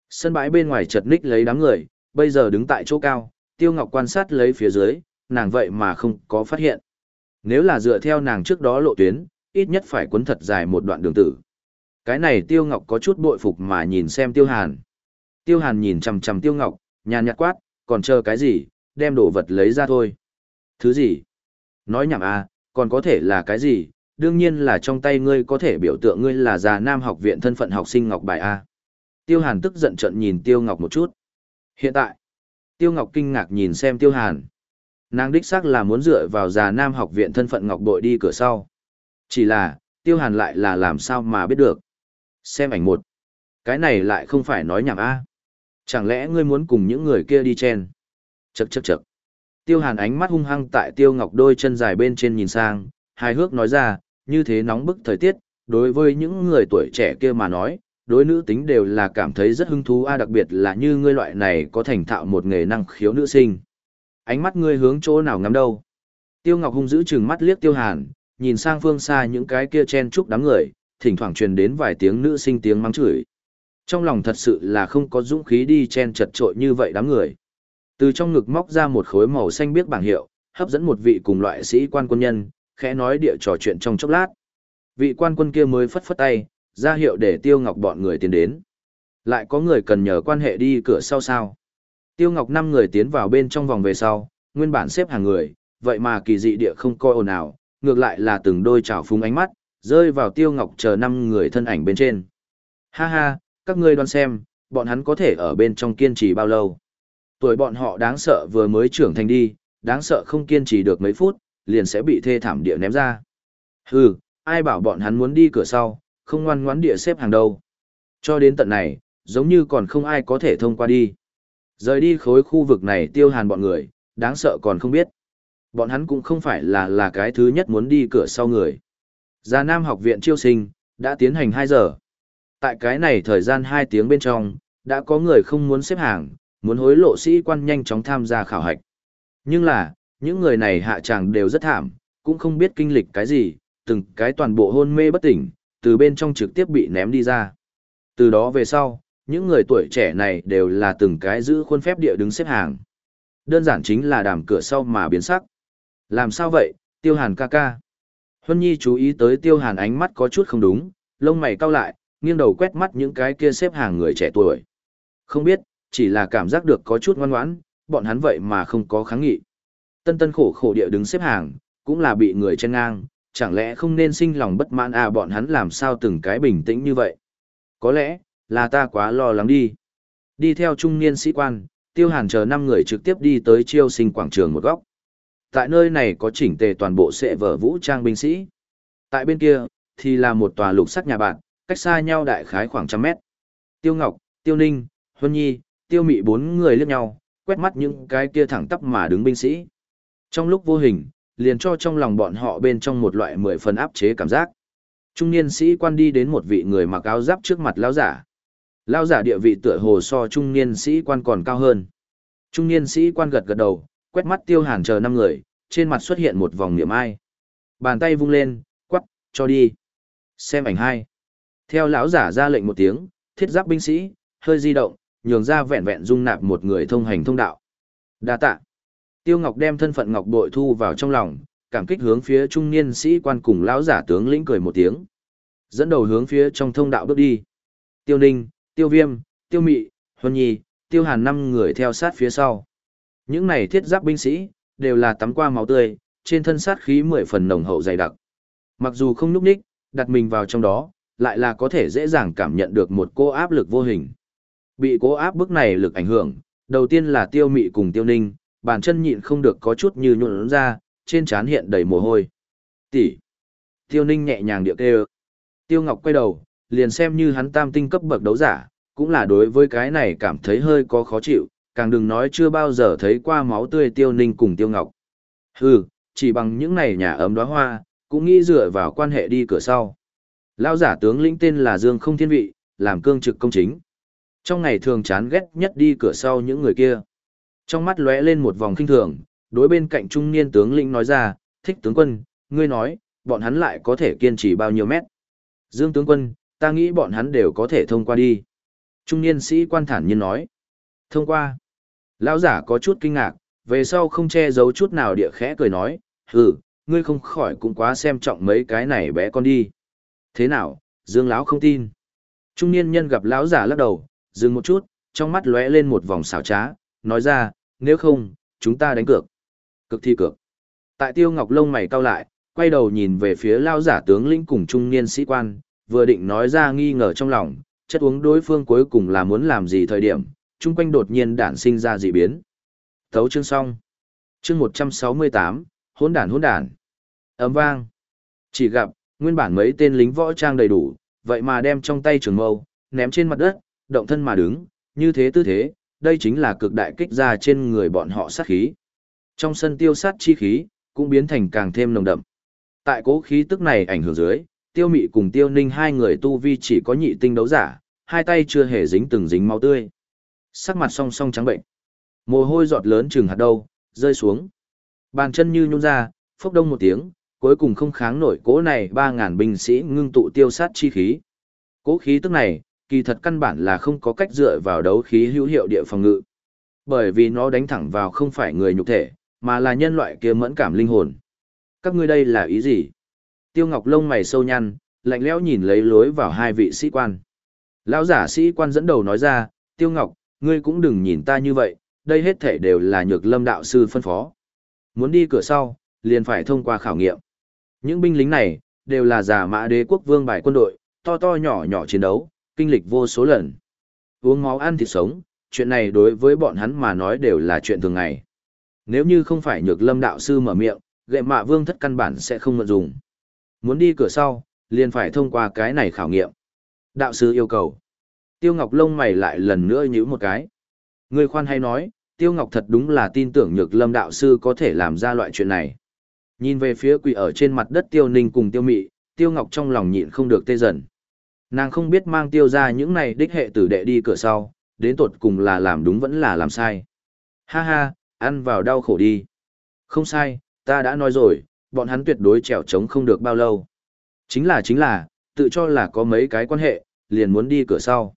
Sân bãi bên ngoài chật ních lấy đám người, bây giờ đứng tại chỗ cao, Tiêu Ngọc quan sát lấy phía dưới, nàng vậy mà không có phát hiện. Nếu là dựa theo nàng trước đó lộ tuyến, ít nhất phải cuốn thật dài một đoạn đường tử. Cái này Tiêu Ngọc có chút bội phục mà nhìn xem Tiêu Hàn. Tiêu Hàn nhìn chằm chằm Tiêu Ngọc, nhàn nhạt quát, còn chờ cái gì, đem đồ vật lấy ra thôi. Thứ gì? Nói nhảm à, còn có thể là cái gì? Đương nhiên là trong tay ngươi có thể biểu tượng ngươi là già nam học viện thân phận học sinh Ngọc Bài A. Tiêu Hàn tức giận trận nhìn Tiêu Ngọc một chút. Hiện tại, Tiêu Ngọc kinh ngạc nhìn xem Tiêu Hàn. Nàng đích xác là muốn dựa vào già nam học viện thân phận ngọc bội đi cửa sau. Chỉ là, tiêu hàn lại là làm sao mà biết được. Xem ảnh một. Cái này lại không phải nói nhảm a Chẳng lẽ ngươi muốn cùng những người kia đi chen? Chậc chậc chậc. Tiêu hàn ánh mắt hung hăng tại tiêu ngọc đôi chân dài bên trên nhìn sang, hài hước nói ra, như thế nóng bức thời tiết, đối với những người tuổi trẻ kia mà nói, đối nữ tính đều là cảm thấy rất hứng thú a đặc biệt là như ngươi loại này có thành thạo một nghề năng khiếu nữ sinh ánh mắt ngươi hướng chỗ nào ngắm đâu. Tiêu Ngọc hung giữ chừng mắt liếc Tiêu Hàn, nhìn sang phương xa những cái kia chen chúc đám người, thỉnh thoảng truyền đến vài tiếng nữ sinh tiếng mắng chửi. Trong lòng thật sự là không có dũng khí đi chen chật trội như vậy đám người. Từ trong ngực móc ra một khối màu xanh biếc bảng hiệu, hấp dẫn một vị cùng loại sĩ quan quân nhân, khẽ nói địa trò chuyện trong chốc lát. Vị quan quân kia mới phất phất tay, ra hiệu để Tiêu Ngọc bọn người tiến đến. Lại có người cần nhờ quan hệ đi cửa sau sao. Tiêu Ngọc năm người tiến vào bên trong vòng về sau, nguyên bản xếp hàng người, vậy mà kỳ dị địa không coi ồn ào, ngược lại là từng đôi trào phúng ánh mắt, rơi vào Tiêu Ngọc chờ năm người thân ảnh bên trên. Ha ha, các ngươi đoán xem, bọn hắn có thể ở bên trong kiên trì bao lâu. Tuổi bọn họ đáng sợ vừa mới trưởng thành đi, đáng sợ không kiên trì được mấy phút, liền sẽ bị thê thảm địa ném ra. Hừ, ai bảo bọn hắn muốn đi cửa sau, không ngoan ngoãn địa xếp hàng đâu. Cho đến tận này, giống như còn không ai có thể thông qua đi. Rời đi khối khu vực này tiêu hàn bọn người, đáng sợ còn không biết. Bọn hắn cũng không phải là là cái thứ nhất muốn đi cửa sau người. Gia Nam học viện chiêu sinh, đã tiến hành 2 giờ. Tại cái này thời gian 2 tiếng bên trong, đã có người không muốn xếp hàng, muốn hối lộ sĩ quan nhanh chóng tham gia khảo hạch. Nhưng là, những người này hạ tràng đều rất thảm, cũng không biết kinh lịch cái gì, từng cái toàn bộ hôn mê bất tỉnh, từ bên trong trực tiếp bị ném đi ra. Từ đó về sau, những người tuổi trẻ này đều là từng cái giữ khuôn phép địa đứng xếp hàng. Đơn giản chính là đàm cửa sau mà biến sắc. Làm sao vậy, tiêu hàn ca ca? Huân Nhi chú ý tới tiêu hàn ánh mắt có chút không đúng, lông mày cau lại, nghiêng đầu quét mắt những cái kia xếp hàng người trẻ tuổi. Không biết, chỉ là cảm giác được có chút ngoan ngoãn, bọn hắn vậy mà không có kháng nghị. Tân tân khổ khổ địa đứng xếp hàng, cũng là bị người chen ngang, chẳng lẽ không nên sinh lòng bất mãn à bọn hắn làm sao từng cái bình tĩnh như vậy. Có lẽ, là ta quá lo lắng đi. Đi theo trung niên sĩ quan, tiêu hàn chờ năm người trực tiếp đi tới chiêu sinh quảng trường một góc. Tại nơi này có chỉnh tề toàn bộ sệ vở vũ trang binh sĩ. Tại bên kia, thì là một tòa lục sắc nhà bạn, cách xa nhau đại khái khoảng trăm mét. Tiêu Ngọc, Tiêu Ninh, Huân Nhi, Tiêu Mị bốn người liếc nhau, quét mắt những cái kia thẳng tắp mà đứng binh sĩ. Trong lúc vô hình, liền cho trong lòng bọn họ bên trong một loại mười phần áp chế cảm giác. Trung niên sĩ quan đi đến một vị người mặc áo giáp trước mặt lão giả. Lão giả địa vị tựa hồ so trung niên sĩ quan còn cao hơn. Trung niên sĩ quan gật gật đầu, quét mắt tiêu hàn chờ năm người, trên mặt xuất hiện một vòng niệm ai. Bàn tay vung lên, quắc, cho đi. Xem ảnh hai. Theo lão giả ra lệnh một tiếng, thiết giáp binh sĩ, hơi di động, nhường ra vẹn vẹn dung nạp một người thông hành thông đạo. Đa tạ. Tiêu Ngọc đem thân phận Ngọc bội thu vào trong lòng, cảm kích hướng phía trung niên sĩ quan cùng lão giả tướng lĩnh cười một tiếng. Dẫn đầu hướng phía trong thông đạo bước đi. Tiêu Ninh, Tiêu Viêm, Tiêu Mị, Huân Nhi, Tiêu Hàn năm người theo sát phía sau. Những này thiết giáp binh sĩ, đều là tắm qua máu tươi, trên thân sát khí mười phần nồng hậu dày đặc. Mặc dù không núp ních, đặt mình vào trong đó, lại là có thể dễ dàng cảm nhận được một cô áp lực vô hình. Bị cố áp bức này lực ảnh hưởng, đầu tiên là tiêu mị cùng tiêu ninh, bàn chân nhịn không được có chút như nhuộn ra, trên trán hiện đầy mồ hôi. Tỷ. Tiêu ninh nhẹ nhàng điệu kêu. Tiêu ngọc quay đầu, liền xem như hắn tam tinh cấp bậc đấu giả, cũng là đối với cái này cảm thấy hơi có khó chịu, càng đừng nói chưa bao giờ thấy qua máu tươi tiêu ninh cùng tiêu ngọc. Hừ, chỉ bằng những này nhà ấm đóa hoa, cũng nghĩ dựa vào quan hệ đi cửa sau. Lão giả tướng lĩnh tên là Dương Không Thiên Vị, làm cương trực công chính. Trong ngày thường chán ghét nhất đi cửa sau những người kia. Trong mắt lóe lên một vòng kinh thường, đối bên cạnh trung niên tướng lĩnh nói ra, thích tướng quân, ngươi nói, bọn hắn lại có thể kiên trì bao nhiêu mét. Dương tướng quân, ta nghĩ bọn hắn đều có thể thông qua đi. Trung niên sĩ quan thản nhiên nói. Thông qua. Lão giả có chút kinh ngạc, về sau không che giấu chút nào địa khẽ cười nói, hừ, ngươi không khỏi cũng quá xem trọng mấy cái này bé con đi. Thế nào, Dương lão không tin. Trung niên nhân gặp lão giả lắc đầu, dừng một chút, trong mắt lóe lên một vòng xảo trá, nói ra, nếu không, chúng ta đánh cược. Cực thi cược. Tại Tiêu Ngọc lông mày cau lại, quay đầu nhìn về phía lão giả tướng lĩnh cùng trung niên sĩ quan, vừa định nói ra nghi ngờ trong lòng, chất uống đối phương cuối cùng là muốn làm gì thời điểm, chung quanh đột nhiên đản sinh ra dị biến. Thấu chương xong. Chương 168, hỗn đản hỗn đản. Ấm vang. Chỉ gặp, nguyên bản mấy tên lính võ trang đầy đủ, vậy mà đem trong tay trường mâu, ném trên mặt đất, động thân mà đứng, như thế tư thế, đây chính là cực đại kích ra trên người bọn họ sát khí. Trong sân tiêu sát chi khí, cũng biến thành càng thêm nồng đậm. Tại cố khí tức này ảnh hưởng dưới, tiêu mị cùng tiêu ninh hai người tu vi chỉ có nhị tinh đấu giả, hai tay chưa hề dính từng dính máu tươi. Sắc mặt song song trắng bệnh. Mồ hôi giọt lớn chừng hạt đâu, rơi xuống. Bàn chân như nhún ra, phốc đông một tiếng, cuối cùng không kháng nổi cố này 3.000 binh sĩ ngưng tụ tiêu sát chi khí. Cố khí tức này, kỳ thật căn bản là không có cách dựa vào đấu khí hữu hiệu địa phòng ngự. Bởi vì nó đánh thẳng vào không phải người nhục thể, mà là nhân loại kia mẫn cảm linh hồn. Các ngươi đây là ý gì? Tiêu Ngọc lông mày sâu nhăn, lạnh lẽo nhìn lấy lối vào hai vị sĩ quan. Lão giả sĩ quan dẫn đầu nói ra, Tiêu Ngọc, ngươi cũng đừng nhìn ta như vậy, đây hết thể đều là nhược lâm đạo sư phân phó. Muốn đi cửa sau, liền phải thông qua khảo nghiệm. Những binh lính này, đều là giả mã đế quốc vương bài quân đội, to to nhỏ nhỏ chiến đấu, kinh lịch vô số lần. Uống máu ăn thịt sống, chuyện này đối với bọn hắn mà nói đều là chuyện thường ngày. Nếu như không phải nhược lâm đạo sư mở miệng, gệ mạ vương thất căn bản sẽ không mượn dùng. Muốn đi cửa sau, liền phải thông qua cái này khảo nghiệm. Đạo sư yêu cầu. Tiêu Ngọc lông mày lại lần nữa nhíu một cái. Người khoan hay nói, Tiêu Ngọc thật đúng là tin tưởng nhược lâm đạo sư có thể làm ra loại chuyện này. Nhìn về phía quỷ ở trên mặt đất Tiêu Ninh cùng Tiêu Mị, Tiêu Ngọc trong lòng nhịn không được tê dần. Nàng không biết mang tiêu ra những này đích hệ tử đệ đi cửa sau, đến tột cùng là làm đúng vẫn là làm sai. Ha ha, ăn vào đau khổ đi. Không sai, ta đã nói rồi, bọn hắn tuyệt đối trèo trống không được bao lâu. Chính là chính là, tự cho là có mấy cái quan hệ, liền muốn đi cửa sau.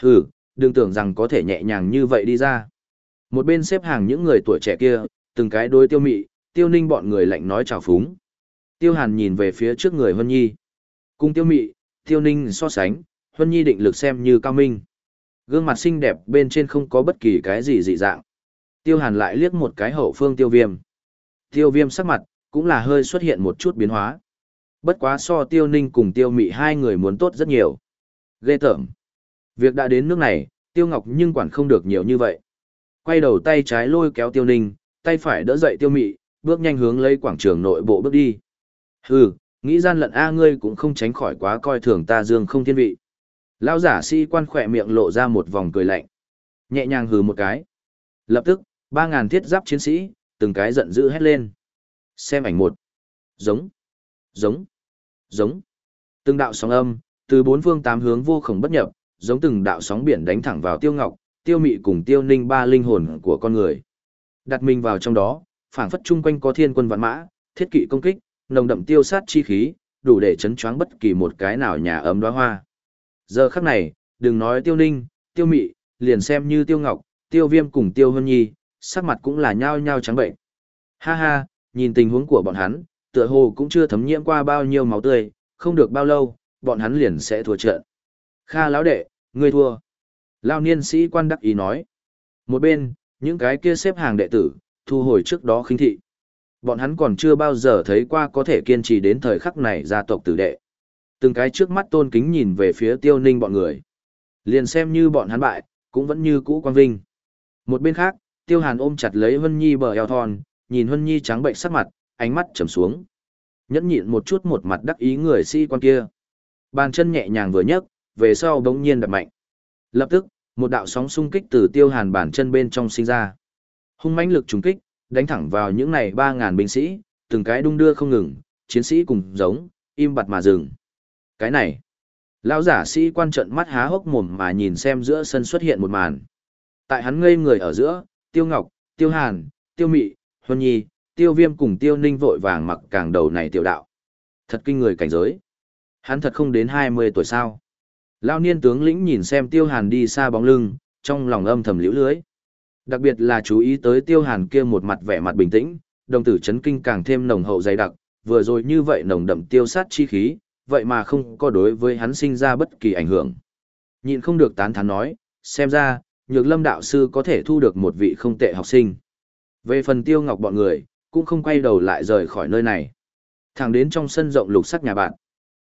Hừ, đừng tưởng rằng có thể nhẹ nhàng như vậy đi ra. Một bên xếp hàng những người tuổi trẻ kia, từng cái đối tiêu mị, tiêu ninh bọn người lạnh nói chào phúng. Tiêu hàn nhìn về phía trước người Huân Nhi. Cùng tiêu mị, tiêu ninh so sánh, Huân Nhi định lực xem như cao minh. Gương mặt xinh đẹp bên trên không có bất kỳ cái gì dị dạng. Tiêu hàn lại liếc một cái hậu phương tiêu viêm. Tiêu viêm sắc mặt, cũng là hơi xuất hiện một chút biến hóa. Bất quá so tiêu ninh cùng tiêu mị hai người muốn tốt rất nhiều. Ghê tởm. Việc đã đến nước này, tiêu ngọc nhưng quản không được nhiều như vậy. Quay đầu tay trái lôi kéo tiêu ninh, tay phải đỡ dậy tiêu mị, bước nhanh hướng lấy quảng trường nội bộ bước đi. Hừ, nghĩ gian lận A ngươi cũng không tránh khỏi quá coi thường ta dương không thiên vị. Lao giả si quan khỏe miệng lộ ra một vòng cười lạnh. Nhẹ nhàng hừ một cái. Lập tức, ba ngàn thiết giáp chiến sĩ, từng cái giận dữ hét lên. Xem ảnh một. Giống. Giống. Giống. Từng đạo sóng âm, từ bốn phương tám hướng vô khổng bất nhập, giống từng đạo sóng biển đánh thẳng vào tiêu ngọc, tiêu mị cùng tiêu ninh ba linh hồn của con người. Đặt mình vào trong đó, phảng phất chung quanh có thiên quân vạn mã, thiết kỵ công kích, nồng đậm tiêu sát chi khí, đủ để chấn choáng bất kỳ một cái nào nhà ấm đóa hoa. Giờ khắc này, đừng nói tiêu ninh, tiêu mị, liền xem như tiêu ngọc, tiêu viêm cùng tiêu hân nhi, sắc mặt cũng là nhao nhao trắng bệnh. Ha ha, nhìn tình huống của bọn hắn, tựa hồ cũng chưa thấm nhiễm qua bao nhiêu máu tươi, không được bao lâu, bọn hắn liền sẽ thua trận. Kha lão đệ, ngươi thua. Lao niên sĩ quan đắc ý nói. Một bên, những cái kia xếp hàng đệ tử, thu hồi trước đó khinh thị. Bọn hắn còn chưa bao giờ thấy qua có thể kiên trì đến thời khắc này gia tộc tử đệ. Từng cái trước mắt tôn kính nhìn về phía tiêu ninh bọn người. Liền xem như bọn hắn bại, cũng vẫn như cũ quang vinh. Một bên khác, tiêu hàn ôm chặt lấy Hân Nhi bờ eo thon, nhìn Hân Nhi trắng bệnh sắc mặt, ánh mắt trầm xuống. Nhẫn nhịn một chút một mặt đắc ý người sĩ quan kia. Bàn chân nhẹ nhàng vừa nhấc, về sau đống nhiên đập mạnh. Lập tức, một đạo sóng xung kích từ tiêu hàn bàn chân bên trong sinh ra. Hung mãnh lực trùng kích, đánh thẳng vào những này ba ngàn binh sĩ, từng cái đung đưa không ngừng, chiến sĩ cùng giống, im bặt mà dừng. Cái này, lão giả sĩ quan trận mắt há hốc mồm mà nhìn xem giữa sân xuất hiện một màn. Tại hắn ngây người ở giữa, tiêu ngọc, tiêu hàn, tiêu mị, huân nhi, tiêu viêm cùng tiêu ninh vội vàng mặc càng đầu này tiểu đạo. Thật kinh người cảnh giới. Hắn thật không đến 20 tuổi sao. Lao niên tướng lĩnh nhìn xem tiêu hàn đi xa bóng lưng, trong lòng âm thầm liễu lưới. Đặc biệt là chú ý tới tiêu hàn kia một mặt vẻ mặt bình tĩnh, đồng tử chấn kinh càng thêm nồng hậu dày đặc, vừa rồi như vậy nồng đậm tiêu sát chi khí, vậy mà không có đối với hắn sinh ra bất kỳ ảnh hưởng. Nhịn không được tán thán nói, xem ra, nhược lâm đạo sư có thể thu được một vị không tệ học sinh. Về phần tiêu ngọc bọn người, cũng không quay đầu lại rời khỏi nơi này. Thẳng đến trong sân rộng lục sắc nhà bạn.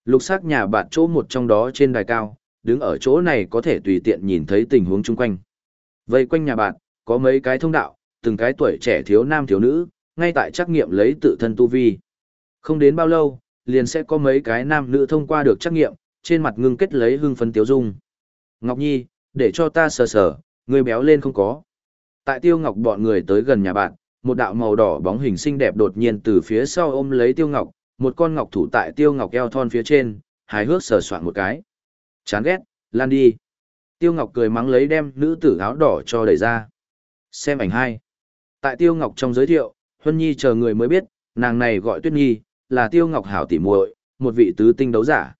Lục sắc nhà bạn chỗ một trong đó trên đài cao, đứng ở chỗ này có thể tùy tiện nhìn thấy tình huống chung quanh. Vây quanh nhà bạn, có mấy cái thông đạo, từng cái tuổi trẻ thiếu nam thiếu nữ, ngay tại trắc nghiệm lấy tự thân tu vi. Không đến bao lâu, liền sẽ có mấy cái nam nữ thông qua được trắc nghiệm, trên mặt ngưng kết lấy hưng phấn tiếu dung. Ngọc Nhi, để cho ta sờ sờ, người béo lên không có. Tại Tiêu Ngọc bọn người tới gần nhà bạn, một đạo màu đỏ bóng hình xinh đẹp đột nhiên từ phía sau ôm lấy Tiêu Ngọc, một con ngọc thủ tại Tiêu Ngọc eo thon phía trên, hài hước sờ soạn một cái. Chán ghét, lan đi. Tiêu Ngọc cười mắng lấy đem nữ tử áo đỏ cho đẩy ra. Xem ảnh hai. Tại Tiêu Ngọc trong giới thiệu, Huân Nhi chờ người mới biết, nàng này gọi Tuyết Nhi, là Tiêu Ngọc hảo tỉ muội, một vị tứ tinh đấu giả.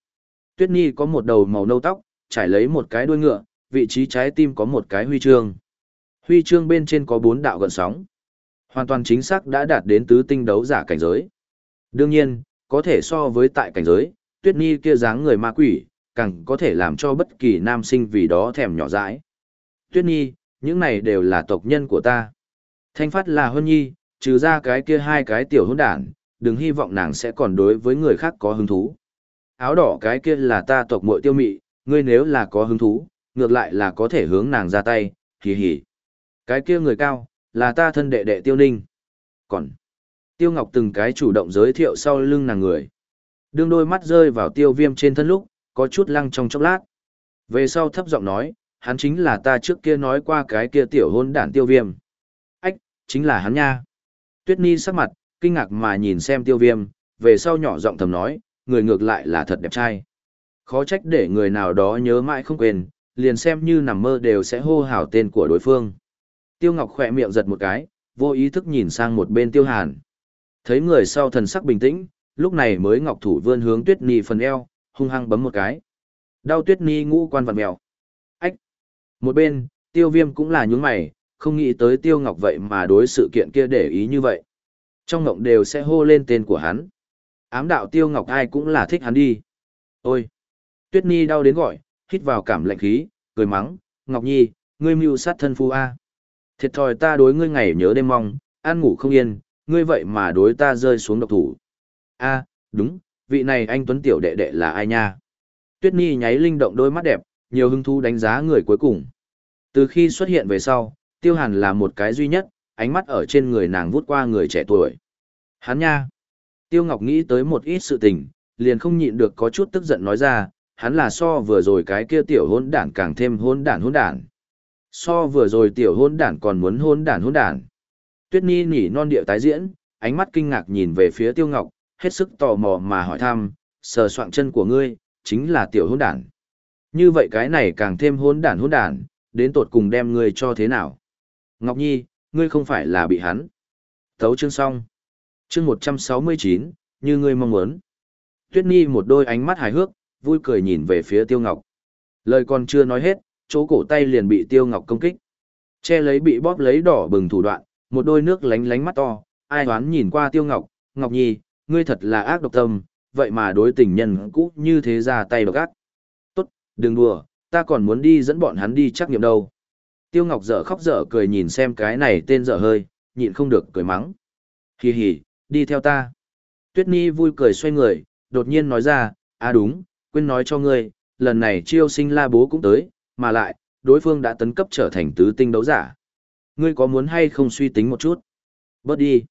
Tuyết Nhi có một đầu màu nâu tóc, trải lấy một cái đuôi ngựa, vị trí trái tim có một cái huy chương. Huy chương bên trên có bốn đạo gợn sóng. Hoàn toàn chính xác đã đạt đến tứ tinh đấu giả cảnh giới. Đương nhiên, có thể so với tại cảnh giới, Tuyết Nhi kia dáng người ma quỷ, càng có thể làm cho bất kỳ nam sinh vì đó thèm nhỏ dãi. Tuyết Nhi, những này đều là tộc nhân của ta. Thanh phát là Huân Nhi, trừ ra cái kia hai cái tiểu hôn đản, đừng hy vọng nàng sẽ còn đối với người khác có hứng thú. Áo đỏ cái kia là ta tộc muội tiêu mị, ngươi nếu là có hứng thú, ngược lại là có thể hướng nàng ra tay, hì hì. Cái kia người cao, là ta thân đệ đệ tiêu ninh. Còn, tiêu ngọc từng cái chủ động giới thiệu sau lưng nàng người. Đương đôi mắt rơi vào tiêu viêm trên thân lúc, có chút lăng trong chốc lát. Về sau thấp giọng nói, hắn chính là ta trước kia nói qua cái kia tiểu hôn đản tiêu viêm. Ách, chính là hắn nha. Tuyết Ni sắc mặt, kinh ngạc mà nhìn xem tiêu viêm, về sau nhỏ giọng thầm nói, người ngược lại là thật đẹp trai. Khó trách để người nào đó nhớ mãi không quên, liền xem như nằm mơ đều sẽ hô hào tên của đối phương. Tiêu Ngọc khỏe miệng giật một cái, vô ý thức nhìn sang một bên Tiêu Hàn. Thấy người sau thần sắc bình tĩnh, lúc này mới Ngọc thủ vươn hướng Tuyết Ni phần eo, hung hăng bấm một cái. Đau Tuyết Ni ngũ quan vặn mèo. Một bên, Tiêu Viêm cũng là nhướng mày, không nghĩ tới Tiêu Ngọc vậy mà đối sự kiện kia để ý như vậy. Trong ngộng đều sẽ hô lên tên của hắn. Ám đạo Tiêu Ngọc ai cũng là thích hắn đi. Ôi! Tuyết Ni đau đến gọi, hít vào cảm lạnh khí, cười mắng, Ngọc Nhi, ngươi mưu sát thân phu A. Thiệt thòi ta đối ngươi ngày nhớ đêm mong, ăn ngủ không yên, ngươi vậy mà đối ta rơi xuống độc thủ. A, đúng, vị này anh Tuấn Tiểu đệ đệ là ai nha? Tuyết nhi nháy linh động đôi mắt đẹp, nhiều hứng thú đánh giá người cuối cùng. Từ khi xuất hiện về sau, Tiêu Hàn là một cái duy nhất, ánh mắt ở trên người nàng vút qua người trẻ tuổi. Hắn nha! Tiêu Ngọc nghĩ tới một ít sự tình, liền không nhịn được có chút tức giận nói ra, hắn là so vừa rồi cái kia tiểu hôn đản càng thêm hôn đản hôn đản. So vừa rồi tiểu hôn đản còn muốn hôn đản hôn đản. Tuyết Ni nỉ non điệu tái diễn, ánh mắt kinh ngạc nhìn về phía Tiêu Ngọc, hết sức tò mò mà hỏi thăm, sờ soạng chân của ngươi, chính là tiểu hôn đản. Như vậy cái này càng thêm hôn đản hôn đản, đến tột cùng đem ngươi cho thế nào? Ngọc Nhi, ngươi không phải là bị hắn. Thấu chương xong. Chương 169, như ngươi mong muốn. Tuyết Nhi một đôi ánh mắt hài hước, vui cười nhìn về phía Tiêu Ngọc. Lời còn chưa nói hết, chỗ cổ tay liền bị Tiêu Ngọc công kích. Che lấy bị bóp lấy đỏ bừng thủ đoạn, một đôi nước lánh lánh mắt to, ai đoán nhìn qua Tiêu Ngọc, Ngọc Nhi, ngươi thật là ác độc tâm, vậy mà đối tình nhân cũ như thế ra tay độc ác. Đừng đùa, ta còn muốn đi dẫn bọn hắn đi trắc nghiệm đâu. Tiêu Ngọc dở khóc dở cười nhìn xem cái này tên dở hơi, nhịn không được cười mắng. Hì hì, đi theo ta. Tuyết Nhi vui cười xoay người, đột nhiên nói ra, à đúng, quên nói cho ngươi, lần này chiêu sinh la bố cũng tới, mà lại, đối phương đã tấn cấp trở thành tứ tinh đấu giả. Ngươi có muốn hay không suy tính một chút? Bớt đi.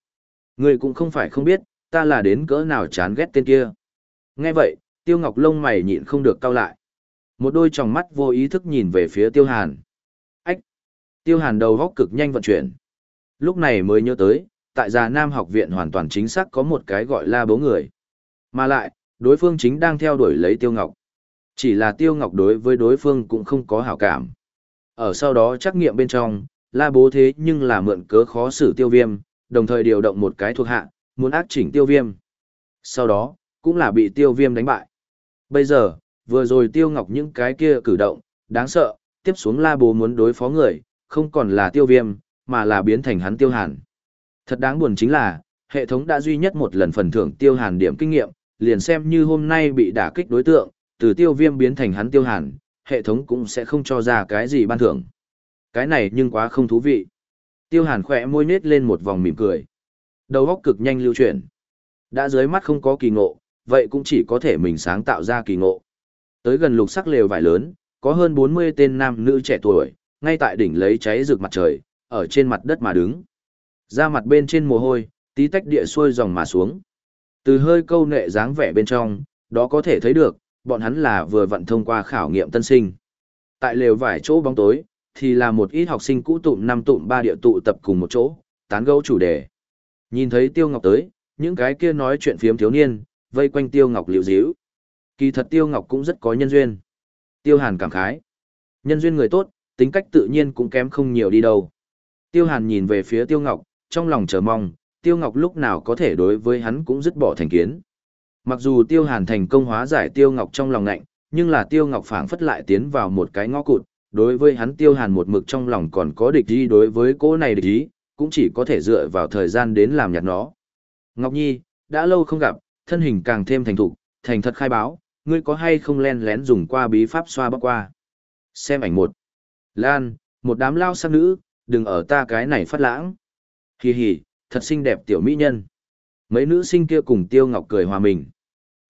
Ngươi cũng không phải không biết, ta là đến cỡ nào chán ghét tên kia. Nghe vậy, Tiêu Ngọc lông mày nhịn không được cau lại. Một đôi tròng mắt vô ý thức nhìn về phía Tiêu Hàn. Ách! Tiêu Hàn đầu góc cực nhanh vận chuyển. Lúc này mới nhớ tới, tại già Nam học viện hoàn toàn chính xác có một cái gọi là bố người. Mà lại, đối phương chính đang theo đuổi lấy Tiêu Ngọc. Chỉ là Tiêu Ngọc đối với đối phương cũng không có hảo cảm. Ở sau đó trắc nghiệm bên trong, la bố thế nhưng là mượn cớ khó xử tiêu viêm, đồng thời điều động một cái thuộc hạ, muốn ác chỉnh tiêu viêm. Sau đó, cũng là bị tiêu viêm đánh bại. Bây giờ, vừa rồi tiêu ngọc những cái kia cử động, đáng sợ, tiếp xuống la bố muốn đối phó người, không còn là tiêu viêm, mà là biến thành hắn tiêu hàn. Thật đáng buồn chính là, hệ thống đã duy nhất một lần phần thưởng tiêu hàn điểm kinh nghiệm, liền xem như hôm nay bị đả kích đối tượng, từ tiêu viêm biến thành hắn tiêu hàn, hệ thống cũng sẽ không cho ra cái gì ban thưởng. Cái này nhưng quá không thú vị. Tiêu hàn khỏe môi nết lên một vòng mỉm cười. Đầu óc cực nhanh lưu chuyển. Đã dưới mắt không có kỳ ngộ, vậy cũng chỉ có thể mình sáng tạo ra kỳ ngộ. Tới gần lục sắc lều vải lớn, có hơn 40 tên nam nữ trẻ tuổi, ngay tại đỉnh lấy cháy rực mặt trời, ở trên mặt đất mà đứng. Ra mặt bên trên mồ hôi, tí tách địa xuôi dòng mà xuống. Từ hơi câu nệ dáng vẻ bên trong, đó có thể thấy được, bọn hắn là vừa vận thông qua khảo nghiệm tân sinh. Tại lều vải chỗ bóng tối, thì là một ít học sinh cũ tụm năm tụm ba địa tụ tập cùng một chỗ, tán gẫu chủ đề. Nhìn thấy Tiêu Ngọc tới, những cái kia nói chuyện phiếm thiếu niên, vây quanh Tiêu Ngọc liều díu. Kỳ thật Tiêu Ngọc cũng rất có nhân duyên. Tiêu Hàn cảm khái. Nhân duyên người tốt, tính cách tự nhiên cũng kém không nhiều đi đâu. Tiêu Hàn nhìn về phía Tiêu Ngọc, trong lòng chờ mong, Tiêu Ngọc lúc nào có thể đối với hắn cũng dứt bỏ thành kiến. Mặc dù Tiêu Hàn thành công hóa giải Tiêu Ngọc trong lòng ngạnh, nhưng là Tiêu Ngọc phảng phất lại tiến vào một cái ngõ cụt, đối với hắn Tiêu Hàn một mực trong lòng còn có địch ý đối với cô này địch ý, cũng chỉ có thể dựa vào thời gian đến làm nhạt nó. Ngọc Nhi, đã lâu không gặp, thân hình càng thêm thành thục, thành thật khai báo, ngươi có hay không len lén dùng qua bí pháp xoa bóc qua. Xem ảnh một. Lan, một đám lao sắc nữ, đừng ở ta cái này phát lãng. Hì hì, thật xinh đẹp tiểu mỹ nhân. Mấy nữ sinh kia cùng Tiêu Ngọc cười hòa mình.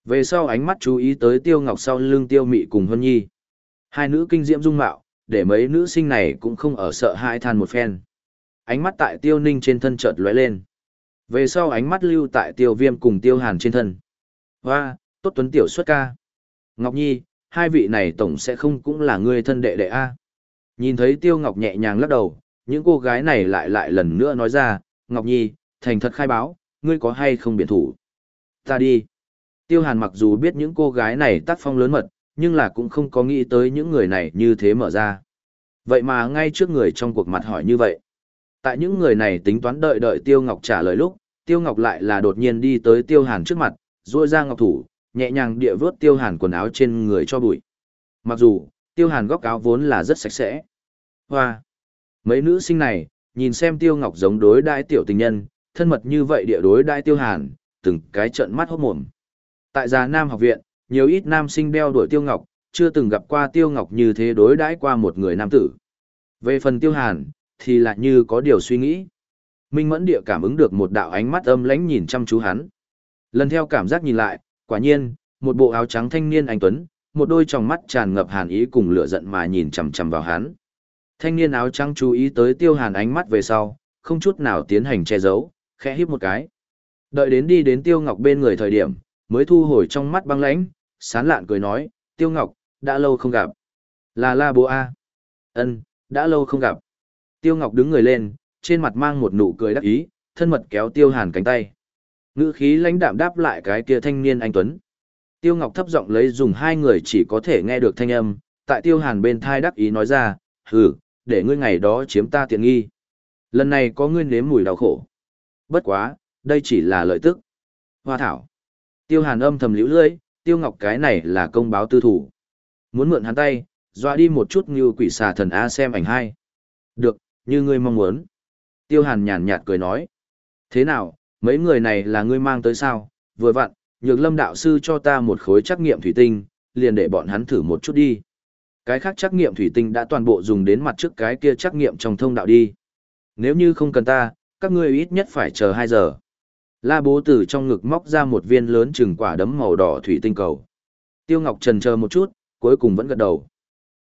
Về sau ánh mắt chú ý tới Tiêu Ngọc sau lưng Tiêu Mị cùng Hân Nhi. Hai nữ kinh diễm dung mạo, để mấy nữ sinh này cũng không ở sợ hãi than một phen. Ánh mắt tại Tiêu Ninh trên thân chợt lóe lên. Về sau ánh mắt lưu tại Tiêu Viêm cùng Tiêu Hàn trên thân. Hoa, tốt tuấn tiểu xuất ca. Ngọc Nhi, hai vị này tổng sẽ không cũng là người thân đệ đệ A. Nhìn thấy Tiêu Ngọc nhẹ nhàng lắc đầu, những cô gái này lại lại lần nữa nói ra, Ngọc Nhi, thành thật khai báo, ngươi có hay không biện thủ? Ta đi. Tiêu Hàn mặc dù biết những cô gái này tác phong lớn mật, nhưng là cũng không có nghĩ tới những người này như thế mở ra. Vậy mà ngay trước người trong cuộc mặt hỏi như vậy. Tại những người này tính toán đợi đợi Tiêu Ngọc trả lời lúc, Tiêu Ngọc lại là đột nhiên đi tới Tiêu Hàn trước mặt, ruôi ra ngọc thủ, nhẹ nhàng địa vớt Tiêu Hàn quần áo trên người cho bụi. Mặc dù, Tiêu Hàn góc áo vốn là rất sạch sẽ. Hoa! Mấy nữ sinh này, nhìn xem Tiêu Ngọc giống đối đãi tiểu tình nhân, thân mật như vậy địa đối đãi Tiêu Hàn, từng cái trận mắt hốt mồm. Tại già Nam học viện, nhiều ít nam sinh đeo đuổi Tiêu Ngọc, chưa từng gặp qua Tiêu Ngọc như thế đối đãi qua một người nam tử. Về phần Tiêu Hàn, thì lại như có điều suy nghĩ. Minh Mẫn địa cảm ứng được một đạo ánh mắt âm lãnh nhìn chăm chú hắn. Lần theo cảm giác nhìn lại, quả nhiên, một bộ áo trắng thanh niên anh tuấn, một đôi tròng mắt tràn ngập hàn ý cùng lửa giận mà nhìn chằm chằm vào hắn. Thanh niên áo trắng chú ý tới Tiêu Hàn ánh mắt về sau, không chút nào tiến hành che giấu, khẽ híp một cái. Đợi đến đi đến Tiêu Ngọc bên người thời điểm, mới thu hồi trong mắt băng lãnh, sán lạn cười nói, Tiêu Ngọc, đã lâu không gặp. Là La Bố A. ân đã lâu không gặp. Tiêu Ngọc đứng người lên, trên mặt mang một nụ cười đắc ý, thân mật kéo Tiêu Hàn cánh tay. Ngữ khí lãnh đạm đáp lại cái kia thanh niên anh Tuấn. Tiêu Ngọc thấp giọng lấy dùng hai người chỉ có thể nghe được thanh âm, tại Tiêu Hàn bên thai đắc ý nói ra, hừ, để ngươi ngày đó chiếm ta tiện nghi. Lần này có ngươi nếm mùi đau khổ. Bất quá, đây chỉ là lợi tức. Hoa thảo. Tiêu hàn âm thầm liễu lưỡi, tiêu ngọc cái này là công báo tư thủ. Muốn mượn hắn tay, dọa đi một chút như quỷ xà thần A xem ảnh hai. Được, như ngươi mong muốn. Tiêu hàn nhàn nhạt cười nói. Thế nào, mấy người này là ngươi mang tới sao? Vừa vặn, nhược lâm đạo sư cho ta một khối trắc nghiệm thủy tinh, liền để bọn hắn thử một chút đi. Cái khác trắc nghiệm thủy tinh đã toàn bộ dùng đến mặt trước cái kia trắc nghiệm trong thông đạo đi. Nếu như không cần ta, các ngươi ít nhất phải chờ 2 giờ. La bố từ trong ngực móc ra một viên lớn chừng quả đấm màu đỏ thủy tinh cầu. Tiêu Ngọc trần chờ một chút, cuối cùng vẫn gật đầu.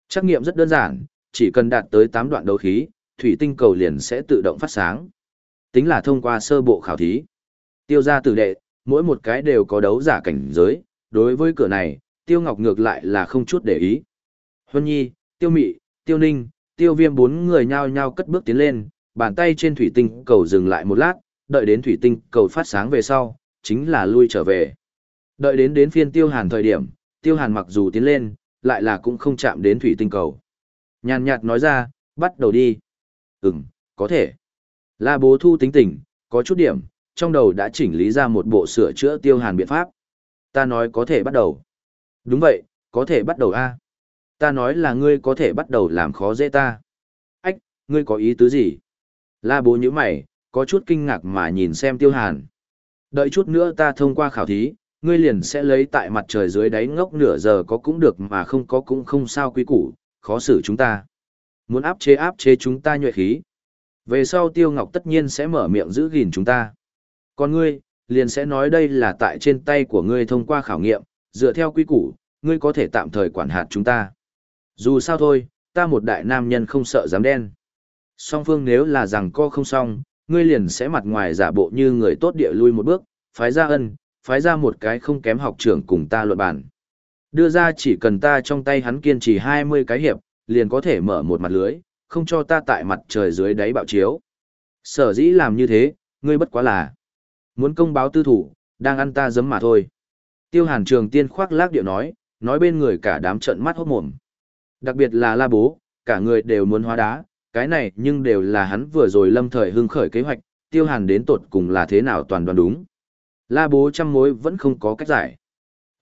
Trắc nghiệm rất đơn giản, chỉ cần đạt tới 8 đoạn đấu khí, thủy tinh cầu liền sẽ tự động phát sáng. Tính là thông qua sơ bộ khảo thí. Tiêu gia tử đệ, mỗi một cái đều có đấu giả cảnh giới, đối với cửa này, Tiêu Ngọc ngược lại là không chút để ý. Huân Nhi, Tiêu Mị, Tiêu Ninh, Tiêu Viêm bốn người nhao nhao cất bước tiến lên, bàn tay trên thủy tinh cầu dừng lại một lát, đợi đến thủy tinh cầu phát sáng về sau, chính là lui trở về. Đợi đến đến phiên Tiêu Hàn thời điểm, Tiêu Hàn mặc dù tiến lên, lại là cũng không chạm đến thủy tinh cầu. Nhàn nhạt nói ra, bắt đầu đi. Ừm, có thể. La bố thu tính tình, có chút điểm, trong đầu đã chỉnh lý ra một bộ sửa chữa Tiêu Hàn biện pháp. Ta nói có thể bắt đầu. Đúng vậy, có thể bắt đầu a ta nói là ngươi có thể bắt đầu làm khó dễ ta. Ách, ngươi có ý tứ gì? La bố như mày, có chút kinh ngạc mà nhìn xem tiêu hàn. Đợi chút nữa ta thông qua khảo thí, ngươi liền sẽ lấy tại mặt trời dưới đáy ngốc nửa giờ có cũng được mà không có cũng không sao quý củ, khó xử chúng ta. Muốn áp chế áp chế chúng ta nhuệ khí. Về sau tiêu ngọc tất nhiên sẽ mở miệng giữ gìn chúng ta. Còn ngươi, liền sẽ nói đây là tại trên tay của ngươi thông qua khảo nghiệm, dựa theo quy củ, ngươi có thể tạm thời quản hạt chúng ta. Dù sao thôi, ta một đại nam nhân không sợ dám đen. Song phương nếu là rằng co không xong, ngươi liền sẽ mặt ngoài giả bộ như người tốt địa lui một bước, phái ra ân, phái ra một cái không kém học trưởng cùng ta luận bản. Đưa ra chỉ cần ta trong tay hắn kiên trì 20 cái hiệp, liền có thể mở một mặt lưới, không cho ta tại mặt trời dưới đáy bạo chiếu. Sở dĩ làm như thế, ngươi bất quá là muốn công báo tư thủ, đang ăn ta giấm mà thôi. Tiêu hàn trường tiên khoác lác điệu nói, nói bên người cả đám trận mắt hốt mồm. Đặc biệt là la bố, cả người đều muốn hóa đá, cái này nhưng đều là hắn vừa rồi lâm thời hưng khởi kế hoạch, tiêu hàn đến tột cùng là thế nào toàn đoàn đúng. La bố trăm mối vẫn không có cách giải.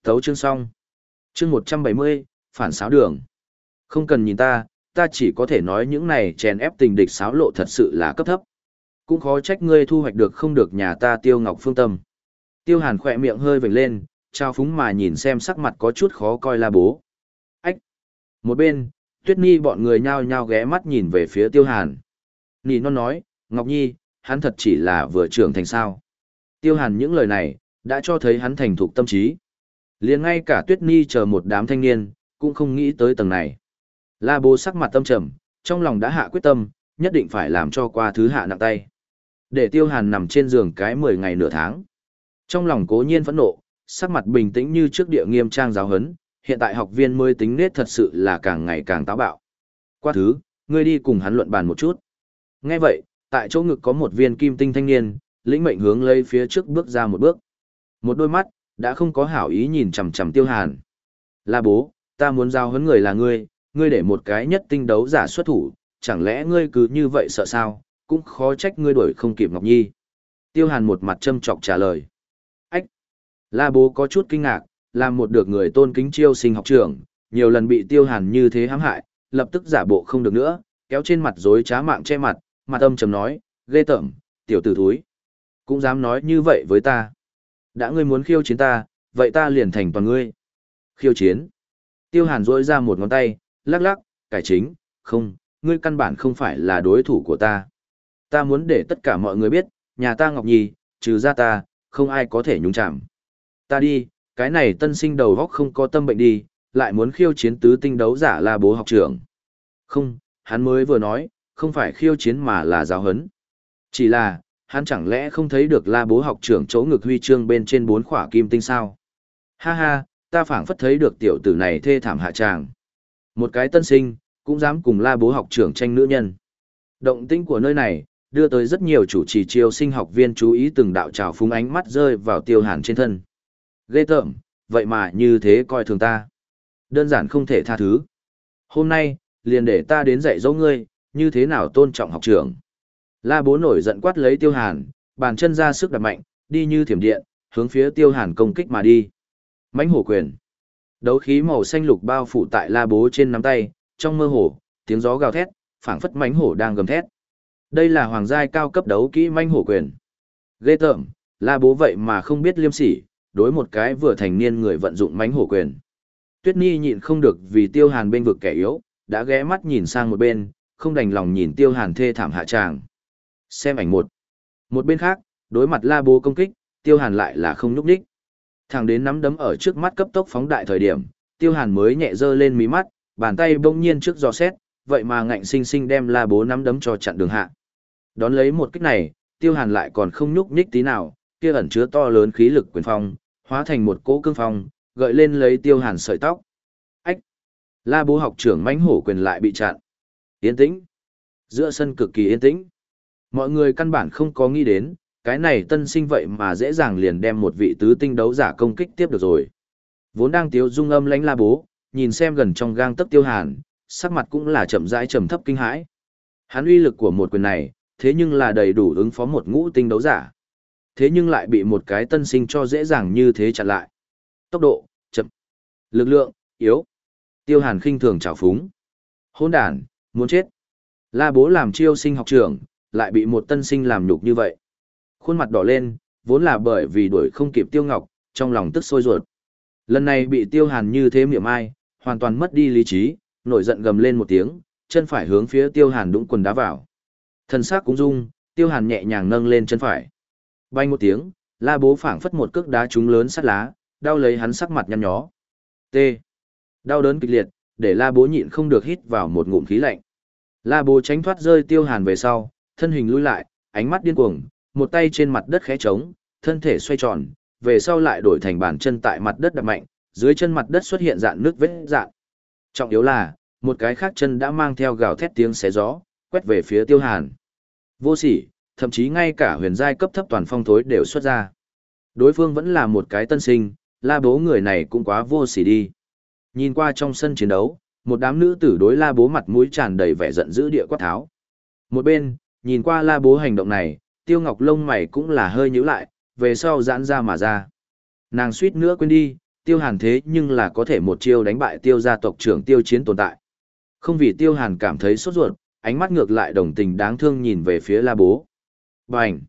Thấu chương xong. Chương 170, phản xáo đường. Không cần nhìn ta, ta chỉ có thể nói những này chèn ép tình địch xáo lộ thật sự là cấp thấp. Cũng khó trách ngươi thu hoạch được không được nhà ta tiêu ngọc phương tâm. Tiêu hàn khỏe miệng hơi vểnh lên, trao phúng mà nhìn xem sắc mặt có chút khó coi la bố. Ách! Một bên, tuyết ni bọn người nhao nhao ghé mắt nhìn về phía tiêu hàn. Nì non nói, Ngọc Nhi, hắn thật chỉ là vừa trưởng thành sao. Tiêu hàn những lời này, đã cho thấy hắn thành thục tâm trí. liền ngay cả tuyết ni chờ một đám thanh niên, cũng không nghĩ tới tầng này. La bố sắc mặt tâm trầm, trong lòng đã hạ quyết tâm, nhất định phải làm cho qua thứ hạ nặng tay. Để tiêu hàn nằm trên giường cái 10 ngày nửa tháng. Trong lòng cố nhiên phẫn nộ, sắc mặt bình tĩnh như trước địa nghiêm trang giáo hấn, hiện tại học viên mới tính nết thật sự là càng ngày càng táo bạo. Qua thứ, ngươi đi cùng hắn luận bàn một chút. Nghe vậy, tại chỗ ngực có một viên kim tinh thanh niên, lĩnh mệnh hướng lấy phía trước bước ra một bước. Một đôi mắt, đã không có hảo ý nhìn chằm chằm tiêu hàn. La bố, ta muốn giao hấn người là ngươi, ngươi để một cái nhất tinh đấu giả xuất thủ, chẳng lẽ ngươi cứ như vậy sợ sao, cũng khó trách ngươi đuổi không kịp Ngọc Nhi. Tiêu hàn một mặt châm chọc trả lời. Ách! La bố có chút kinh ngạc, làm một được người tôn kính chiêu sinh học trưởng, nhiều lần bị tiêu hàn như thế hãm hại, lập tức giả bộ không được nữa, kéo trên mặt dối trá mạng che mặt, mặt âm trầm nói, ghê tởm, tiểu tử thúi. Cũng dám nói như vậy với ta. Đã ngươi muốn khiêu chiến ta, vậy ta liền thành toàn ngươi. Khiêu chiến. Tiêu hàn rỗi ra một ngón tay, lắc lắc, cải chính, không, ngươi căn bản không phải là đối thủ của ta. Ta muốn để tất cả mọi người biết, nhà ta Ngọc Nhi, trừ ra ta, không ai có thể nhúng chạm. Ta đi, cái này tân sinh đầu góc không có tâm bệnh đi, lại muốn khiêu chiến tứ tinh đấu giả là bố học trưởng. Không, hắn mới vừa nói, không phải khiêu chiến mà là giáo hấn. Chỉ là, hắn chẳng lẽ không thấy được la bố học trưởng chỗ ngực huy chương bên trên bốn khỏa kim tinh sao? Ha ha, ta phảng phất thấy được tiểu tử này thê thảm hạ tràng. Một cái tân sinh, cũng dám cùng la bố học trưởng tranh nữ nhân. Động tĩnh của nơi này, đưa tới rất nhiều chủ trì chiêu sinh học viên chú ý từng đạo trào phúng ánh mắt rơi vào tiêu hàn trên thân. Ghê tởm, vậy mà như thế coi thường ta. Đơn giản không thể tha thứ. Hôm nay, liền để ta đến dạy dỗ ngươi, như thế nào tôn trọng học trưởng. La bố nổi giận quát lấy tiêu hàn, bàn chân ra sức đập mạnh, đi như thiểm điện, hướng phía tiêu hàn công kích mà đi. mãnh hổ quyền. Đấu khí màu xanh lục bao phủ tại la bố trên nắm tay, trong mơ hồ, tiếng gió gào thét, phảng phất mãnh hổ đang gầm thét. Đây là hoàng giai cao cấp đấu kỹ manh hổ quyền. Ghê tởm, la bố vậy mà không biết liêm sỉ, đối một cái vừa thành niên người vận dụng mánh hổ quyền. Tuyết Nhi nhịn không được vì tiêu hàn bên vực kẻ yếu, đã ghé mắt nhìn sang một bên, không đành lòng nhìn tiêu hàn thê thảm hạ tràng. Xem ảnh một. Một bên khác, đối mặt la bố công kích, tiêu hàn lại là không nhúc đích. Thẳng đến nắm đấm ở trước mắt cấp tốc phóng đại thời điểm, tiêu hàn mới nhẹ dơ lên mí mắt, bàn tay bỗng nhiên trước giò xét, vậy mà ngạnh sinh sinh đem la bố nắm đấm cho chặn đường hạ. Đón lấy một kích này, tiêu hàn lại còn không nhúc nhích tí nào, kia ẩn chứa to lớn khí lực quyền phong, hóa thành một cỗ cương phong, gợi lên lấy tiêu hàn sợi tóc. Ách! La bố học trưởng mãnh hổ quyền lại bị chặn. Yên tĩnh. Giữa sân cực kỳ yên tĩnh. Mọi người căn bản không có nghĩ đến, cái này tân sinh vậy mà dễ dàng liền đem một vị tứ tinh đấu giả công kích tiếp được rồi. Vốn đang tiếu dung âm lãnh la bố, nhìn xem gần trong gang tấc tiêu hàn, sắc mặt cũng là chậm rãi trầm thấp kinh hãi. Hắn uy lực của một quyền này, thế nhưng là đầy đủ ứng phó một ngũ tinh đấu giả. Thế nhưng lại bị một cái tân sinh cho dễ dàng như thế chặn lại. Tốc độ, chậm. Lực lượng, yếu. Tiêu hàn khinh thường trào phúng. Hôn đàn, muốn chết. La bố làm chiêu sinh học trưởng, lại bị một tân sinh làm nhục như vậy. Khuôn mặt đỏ lên, vốn là bởi vì đuổi không kịp tiêu ngọc, trong lòng tức sôi ruột. Lần này bị tiêu hàn như thế miệng ai, hoàn toàn mất đi lý trí, nổi giận gầm lên một tiếng, chân phải hướng phía tiêu hàn đũng quần đá vào. Thân xác cũng rung, tiêu hàn nhẹ nhàng nâng lên chân phải. Bay một tiếng, la bố phảng phất một cước đá trúng lớn sắt lá, đau lấy hắn sắc mặt nhăn nhó. T. Đau đớn kịch liệt, để la bố nhịn không được hít vào một ngụm khí lạnh. La bố tránh thoát rơi tiêu hàn về sau, thân hình lui lại, ánh mắt điên cuồng, một tay trên mặt đất khẽ trống, thân thể xoay tròn, về sau lại đổi thành bàn chân tại mặt đất đập mạnh, dưới chân mặt đất xuất hiện dạn nước vết dạn. Trọng yếu là, một cái khác chân đã mang theo gào thét tiếng xé gió, quét về phía tiêu hàn. Vô sỉ, thậm chí ngay cả huyền giai cấp thấp toàn phong thối đều xuất ra. Đối phương vẫn là một cái tân sinh, la bố người này cũng quá vô sỉ đi. Nhìn qua trong sân chiến đấu, một đám nữ tử đối la bố mặt mũi tràn đầy vẻ giận dữ địa quát tháo. Một bên, nhìn qua la bố hành động này, tiêu ngọc lông mày cũng là hơi nhíu lại, về sau giãn ra mà ra. Nàng suýt nữa quên đi, tiêu hàn thế nhưng là có thể một chiêu đánh bại tiêu gia tộc trưởng tiêu chiến tồn tại. Không vì tiêu hàn cảm thấy sốt ruột, ánh mắt ngược lại đồng tình đáng thương nhìn về phía la bố. Bành!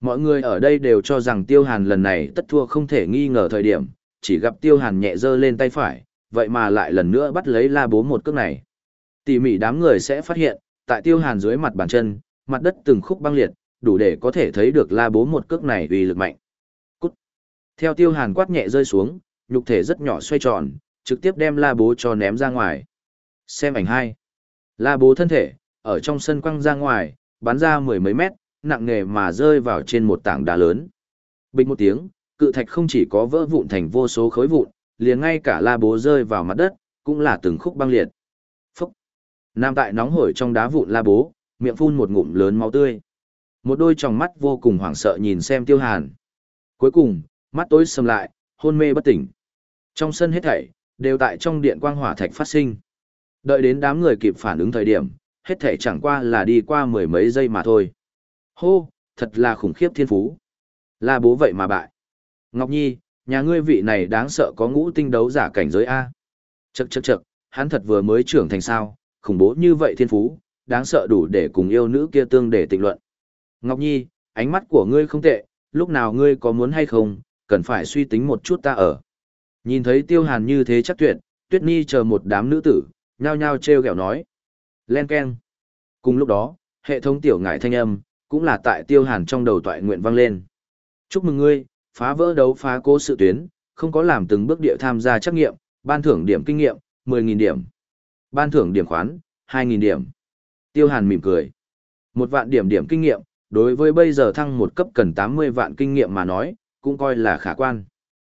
Mọi người ở đây đều cho rằng tiêu hàn lần này tất thua không thể nghi ngờ thời điểm, chỉ gặp tiêu hàn nhẹ giơ lên tay phải, vậy mà lại lần nữa bắt lấy la bố một cước này. Tỉ mỉ đám người sẽ phát hiện, tại tiêu hàn dưới mặt bàn chân, mặt đất từng khúc băng liệt, đủ để có thể thấy được la bố một cước này uy lực mạnh. Cút! Theo tiêu hàn quát nhẹ rơi xuống, nhục thể rất nhỏ xoay tròn, trực tiếp đem la bố cho ném ra ngoài. Xem ảnh hai. La bố thân thể, ở trong sân quăng ra ngoài, bắn ra mười mấy mét, nặng nề mà rơi vào trên một tảng đá lớn. Bình một tiếng, cự thạch không chỉ có vỡ vụn thành vô số khối vụn, liền ngay cả la bố rơi vào mặt đất, cũng là từng khúc băng liệt. Phúc! Nam tại nóng hổi trong đá vụn la bố, miệng phun một ngụm lớn máu tươi. Một đôi tròng mắt vô cùng hoảng sợ nhìn xem tiêu hàn. Cuối cùng, mắt tối sầm lại, hôn mê bất tỉnh. Trong sân hết thảy, đều tại trong điện quang hỏa thạch phát sinh. Đợi đến đám người kịp phản ứng thời điểm, hết thể chẳng qua là đi qua mười mấy giây mà thôi. Hô, thật là khủng khiếp thiên phú. Là bố vậy mà bại. Ngọc Nhi, nhà ngươi vị này đáng sợ có ngũ tinh đấu giả cảnh giới A. Chậc chậc chậc, hắn thật vừa mới trưởng thành sao, khủng bố như vậy thiên phú, đáng sợ đủ để cùng yêu nữ kia tương để tịnh luận. Ngọc Nhi, ánh mắt của ngươi không tệ, lúc nào ngươi có muốn hay không, cần phải suy tính một chút ta ở. Nhìn thấy tiêu hàn như thế chắc tuyệt, tuyết nhi chờ một đám nữ tử, nhao nhao treo gẹo nói. Len keng Cùng lúc đó, hệ thống tiểu ngải thanh âm, cũng là tại tiêu hàn trong đầu toại nguyện vang lên. Chúc mừng ngươi, phá vỡ đấu phá cố sự tuyến, không có làm từng bước địa tham gia trắc nghiệm, ban thưởng điểm kinh nghiệm, 10.000 điểm. Ban thưởng điểm khoán, 2.000 điểm. Tiêu hàn mỉm cười. Một vạn điểm điểm kinh nghiệm, đối với bây giờ thăng một cấp cần 80 vạn kinh nghiệm mà nói, cũng coi là khả quan.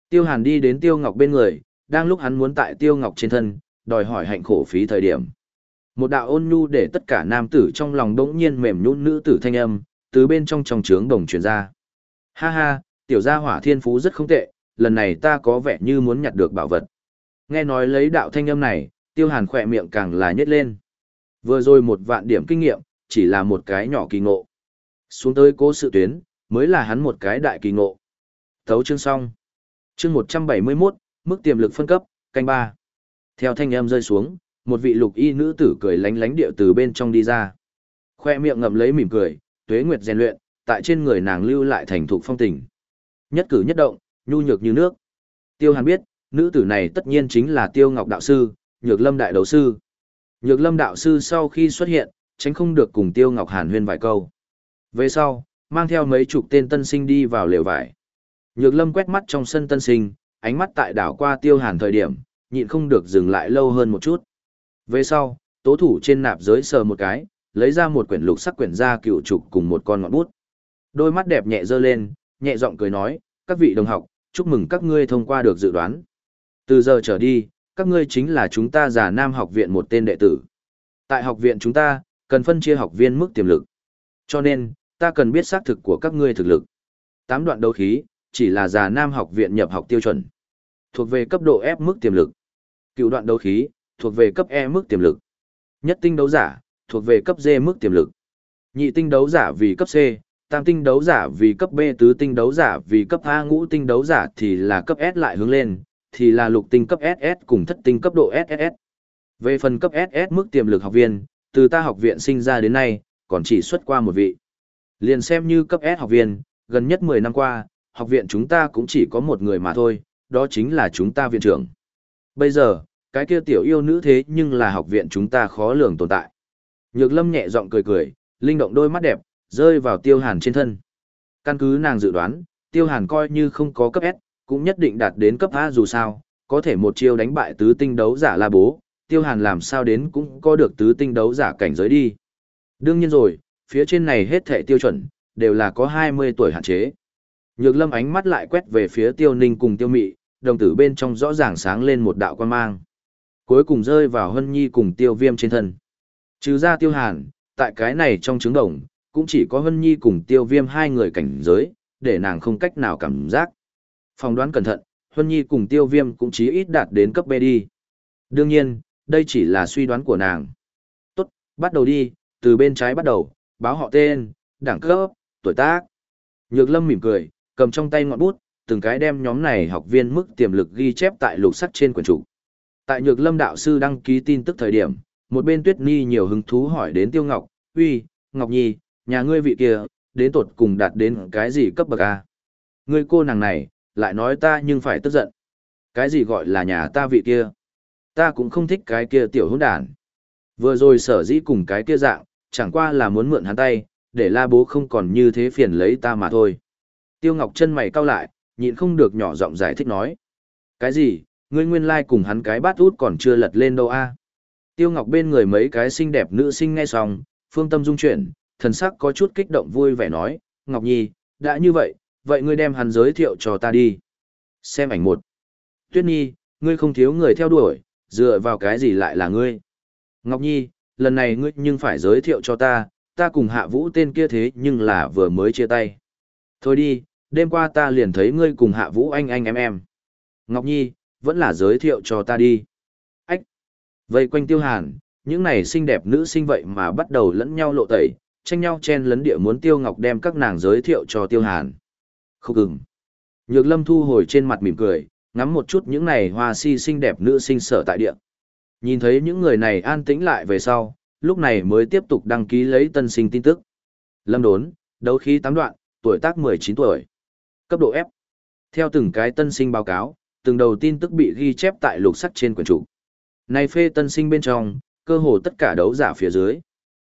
Tiêu hàn đi đến tiêu ngọc bên người, đang lúc hắn muốn tại tiêu ngọc trên thân, đòi hỏi hạnh khổ phí thời điểm. Một đạo ôn nhu để tất cả nam tử trong lòng đống nhiên mềm nhũn nữ tử thanh âm, từ bên trong trong trướng đồng truyền ra. Ha ha, tiểu gia hỏa thiên phú rất không tệ, lần này ta có vẻ như muốn nhặt được bảo vật. Nghe nói lấy đạo thanh âm này, tiêu hàn khỏe miệng càng là nhét lên. Vừa rồi một vạn điểm kinh nghiệm, chỉ là một cái nhỏ kỳ ngộ. Xuống tới cố sự tuyến, mới là hắn một cái đại kỳ ngộ. Thấu chương xong. Chương 171, mức tiềm lực phân cấp, canh ba. Theo thanh âm rơi xuống, một vị lục y nữ tử cười lánh lánh điệu từ bên trong đi ra. Khoe miệng ngậm lấy mỉm cười, tuế nguyệt rèn luyện, tại trên người nàng lưu lại thành thục phong tình. Nhất cử nhất động, nhu nhược như nước. Tiêu Hàn biết, nữ tử này tất nhiên chính là Tiêu Ngọc đạo sư, Nhược Lâm đại đấu sư. Nhược Lâm đạo sư sau khi xuất hiện, tránh không được cùng Tiêu Ngọc Hàn huyên vài câu. Về sau, mang theo mấy chục tên tân sinh đi vào lều vải. Nhược Lâm quét mắt trong sân tân sinh, ánh mắt tại đảo qua Tiêu Hàn thời điểm, nhịn không được dừng lại lâu hơn một chút. Về sau, tố thủ trên nạp giới sờ một cái, lấy ra một quyển lục sắc quyển ra cựu trục cùng một con ngọn bút. Đôi mắt đẹp nhẹ dơ lên, nhẹ giọng cười nói, các vị đồng học, chúc mừng các ngươi thông qua được dự đoán. Từ giờ trở đi, các ngươi chính là chúng ta giả nam học viện một tên đệ tử. Tại học viện chúng ta, cần phân chia học viên mức tiềm lực. Cho nên, ta cần biết xác thực của các ngươi thực lực. Tám đoạn đấu khí, chỉ là giả nam học viện nhập học tiêu chuẩn. Thuộc về cấp độ F mức tiềm lực. Cựu đoạn đấu khí, thuộc về cấp E mức tiềm lực. Nhất tinh đấu giả, thuộc về cấp D mức tiềm lực. Nhị tinh đấu giả vì cấp C, tam tinh đấu giả vì cấp B tứ tinh đấu giả vì cấp A ngũ tinh đấu giả thì là cấp S lại hướng lên, thì là lục tinh cấp SS cùng thất tinh cấp độ SSS. Về phần cấp SS mức tiềm lực học viên, từ ta học viện sinh ra đến nay, còn chỉ xuất qua một vị. Liền xem như cấp S học viên, gần nhất 10 năm qua, học viện chúng ta cũng chỉ có một người mà thôi, đó chính là chúng ta viện trưởng. Bây giờ, cái kia tiểu yêu nữ thế nhưng là học viện chúng ta khó lường tồn tại. Nhược lâm nhẹ giọng cười cười, linh động đôi mắt đẹp, rơi vào tiêu hàn trên thân. Căn cứ nàng dự đoán, tiêu hàn coi như không có cấp S, cũng nhất định đạt đến cấp A dù sao, có thể một chiêu đánh bại tứ tinh đấu giả la bố, tiêu hàn làm sao đến cũng có được tứ tinh đấu giả cảnh giới đi. Đương nhiên rồi, phía trên này hết thể tiêu chuẩn, đều là có 20 tuổi hạn chế. Nhược lâm ánh mắt lại quét về phía tiêu ninh cùng tiêu mị, đồng tử bên trong rõ ràng sáng lên một đạo quan mang. Cuối cùng rơi vào hân nhi cùng tiêu viêm trên thân. Trừ ra tiêu hàn, tại cái này trong trứng đồng, cũng chỉ có hân nhi cùng tiêu viêm hai người cảnh giới, để nàng không cách nào cảm giác. Phòng đoán cẩn thận, hân nhi cùng tiêu viêm cũng chí ít đạt đến cấp B đi. Đương nhiên, đây chỉ là suy đoán của nàng. Tốt, bắt đầu đi, từ bên trái bắt đầu, báo họ tên, đẳng cấp, tuổi tác. Nhược lâm mỉm cười, cầm trong tay ngọn bút, từng cái đem nhóm này học viên mức tiềm lực ghi chép tại lục sắt trên quyển trục. Tại Nhược Lâm đạo sư đăng ký tin tức thời điểm, một bên Tuyết Nhi nhiều hứng thú hỏi đến Tiêu Ngọc, "Uy, Ngọc Nhi, nhà ngươi vị kia, đến tột cùng đạt đến cái gì cấp bậc a?" Ngươi cô nàng này, lại nói ta nhưng phải tức giận. Cái gì gọi là nhà ta vị kia? Ta cũng không thích cái kia tiểu hỗn đản. Vừa rồi sở dĩ cùng cái kia dạng, chẳng qua là muốn mượn hắn tay, để la bố không còn như thế phiền lấy ta mà thôi. Tiêu Ngọc chân mày cau lại, nhịn không được nhỏ giọng giải thích nói. Cái gì, ngươi nguyên lai like cùng hắn cái bát út còn chưa lật lên đâu a? Tiêu Ngọc bên người mấy cái xinh đẹp nữ sinh nghe xong, phương tâm dung chuyển, thần sắc có chút kích động vui vẻ nói, Ngọc Nhi, đã như vậy, vậy ngươi đem hắn giới thiệu cho ta đi. Xem ảnh một. Tuyết Nhi, ngươi không thiếu người theo đuổi, dựa vào cái gì lại là ngươi. Ngọc Nhi, lần này ngươi nhưng phải giới thiệu cho ta, ta cùng hạ vũ tên kia thế nhưng là vừa mới chia tay. Thôi đi, đêm qua ta liền thấy ngươi cùng hạ vũ anh anh em em. Ngọc Nhi, vẫn là giới thiệu cho ta đi. Ách! Vây quanh tiêu hàn, những này xinh đẹp nữ sinh vậy mà bắt đầu lẫn nhau lộ tẩy, tranh nhau chen lấn địa muốn tiêu ngọc đem các nàng giới thiệu cho tiêu hàn. Không cứng. Nhược lâm thu hồi trên mặt mỉm cười, ngắm một chút những này hoa si xinh đẹp nữ sinh sở tại địa. Nhìn thấy những người này an tĩnh lại về sau, lúc này mới tiếp tục đăng ký lấy tân sinh tin tức. Lâm đốn, đấu khí tám đoạn, tuổi tác 19 tuổi. Cấp độ F. Theo từng cái tân sinh báo cáo, từng đầu tin tức bị ghi chép tại lục sắt trên quyển trục. Này phê tân sinh bên trong, cơ hồ tất cả đấu giả phía dưới.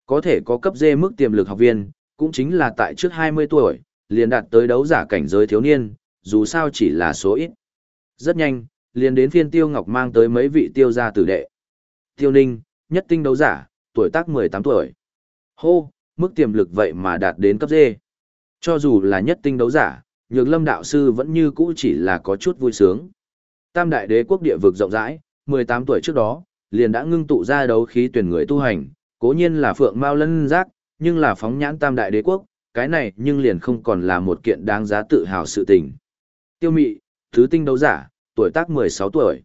Có thể có cấp D mức tiềm lực học viên, cũng chính là tại trước 20 tuổi, liền đạt tới đấu giả cảnh giới thiếu niên, dù sao chỉ là số ít. Rất nhanh, liền đến phiên Tiêu Ngọc mang tới mấy vị tiêu gia tử đệ. Tiêu Ninh, nhất tinh đấu giả, tuổi tác 18 tuổi. Hô, mức tiềm lực vậy mà đạt đến cấp D. Cho dù là nhất tinh đấu giả, Nhược Lâm đạo sư vẫn như cũ chỉ là có chút vui sướng. Tam đại đế quốc địa vực rộng rãi, 18 tuổi trước đó, liền đã ngưng tụ ra đấu khí tuyển người tu hành, cố nhiên là phượng mao lân giác, nhưng là phóng nhãn tam đại đế quốc, cái này nhưng liền không còn là một kiện đáng giá tự hào sự tình. Tiêu mị, thứ tinh đấu giả, tuổi tác 16 tuổi.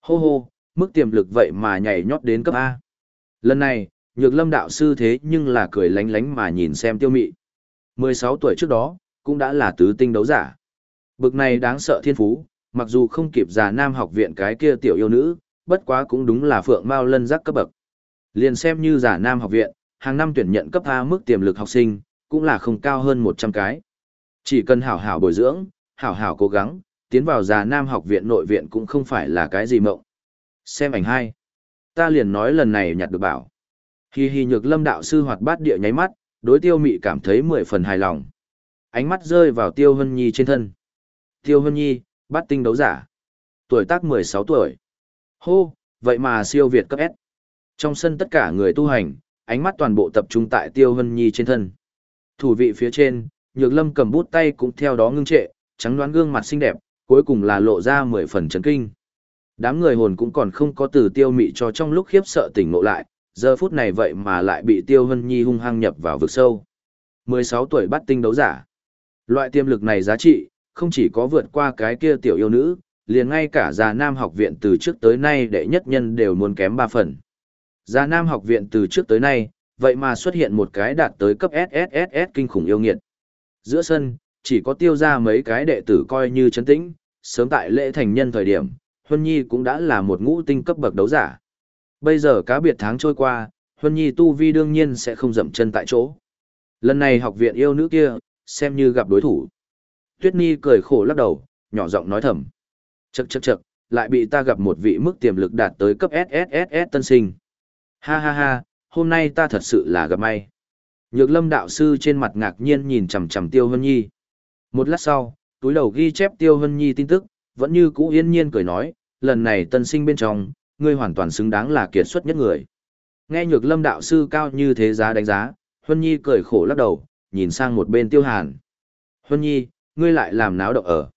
Hô hô, mức tiềm lực vậy mà nhảy nhót đến cấp A. Lần này, nhược lâm đạo sư thế nhưng là cười lánh lánh mà nhìn xem tiêu mị. 16 tuổi trước đó, cũng đã là tứ tinh đấu giả. Bực này đáng sợ thiên phú, mặc dù không kịp già nam học viện cái kia tiểu yêu nữ, bất quá cũng đúng là phượng mao lân giác cấp bậc. Liền xem như giả nam học viện, hàng năm tuyển nhận cấp A mức tiềm lực học sinh, cũng là không cao hơn 100 cái. Chỉ cần hảo hảo bồi dưỡng, hảo hảo cố gắng, tiến vào già nam học viện nội viện cũng không phải là cái gì mộng. Xem ảnh hai. Ta liền nói lần này nhặt được bảo. Hi hi nhược lâm đạo sư hoạt bát địa nháy mắt, đối tiêu mị cảm thấy mười phần hài lòng. Ánh mắt rơi vào tiêu hân nhi trên thân. Tiêu hân nhi, bát tinh đấu giả. Tuổi tác 16 tuổi. Hô, vậy mà siêu việt cấp S. Trong sân tất cả người tu hành, ánh mắt toàn bộ tập trung tại Tiêu Hân Nhi trên thân. Thủ vị phía trên, Nhược Lâm cầm bút tay cũng theo đó ngưng trệ, trắng đoán gương mặt xinh đẹp, cuối cùng là lộ ra mười phần chấn kinh. Đám người hồn cũng còn không có từ tiêu mị cho trong lúc khiếp sợ tỉnh ngộ lại, giờ phút này vậy mà lại bị Tiêu Hân Nhi hung hăng nhập vào vực sâu. 16 tuổi bắt tinh đấu giả. Loại tiềm lực này giá trị, không chỉ có vượt qua cái kia tiểu yêu nữ, liền ngay cả già nam học viện từ trước tới nay đệ nhất nhân đều muốn kém ba phần. Già nam học viện từ trước tới nay, vậy mà xuất hiện một cái đạt tới cấp SSSS kinh khủng yêu nghiệt. Giữa sân, chỉ có tiêu ra mấy cái đệ tử coi như chấn tĩnh, sớm tại lễ thành nhân thời điểm, Huân Nhi cũng đã là một ngũ tinh cấp bậc đấu giả. Bây giờ cá biệt tháng trôi qua, Huân Nhi tu vi đương nhiên sẽ không dậm chân tại chỗ. Lần này học viện yêu nữ kia, xem như gặp đối thủ. Tuyết Nhi cười khổ lắc đầu, nhỏ giọng nói thầm. Chậc chậc chậc, lại bị ta gặp một vị mức tiềm lực đạt tới cấp SSSS tân sinh. Ha ha ha, hôm nay ta thật sự là gặp may. Nhược lâm đạo sư trên mặt ngạc nhiên nhìn chằm chằm Tiêu Hân Nhi. Một lát sau, túi đầu ghi chép Tiêu Hân Nhi tin tức, vẫn như cũ yên nhiên cười nói, lần này tân sinh bên trong, ngươi hoàn toàn xứng đáng là kiệt xuất nhất người. Nghe nhược lâm đạo sư cao như thế giá đánh giá, Hân Nhi cười khổ lắc đầu, nhìn sang một bên Tiêu Hàn. Huân Nhi, ngươi lại làm náo động ở.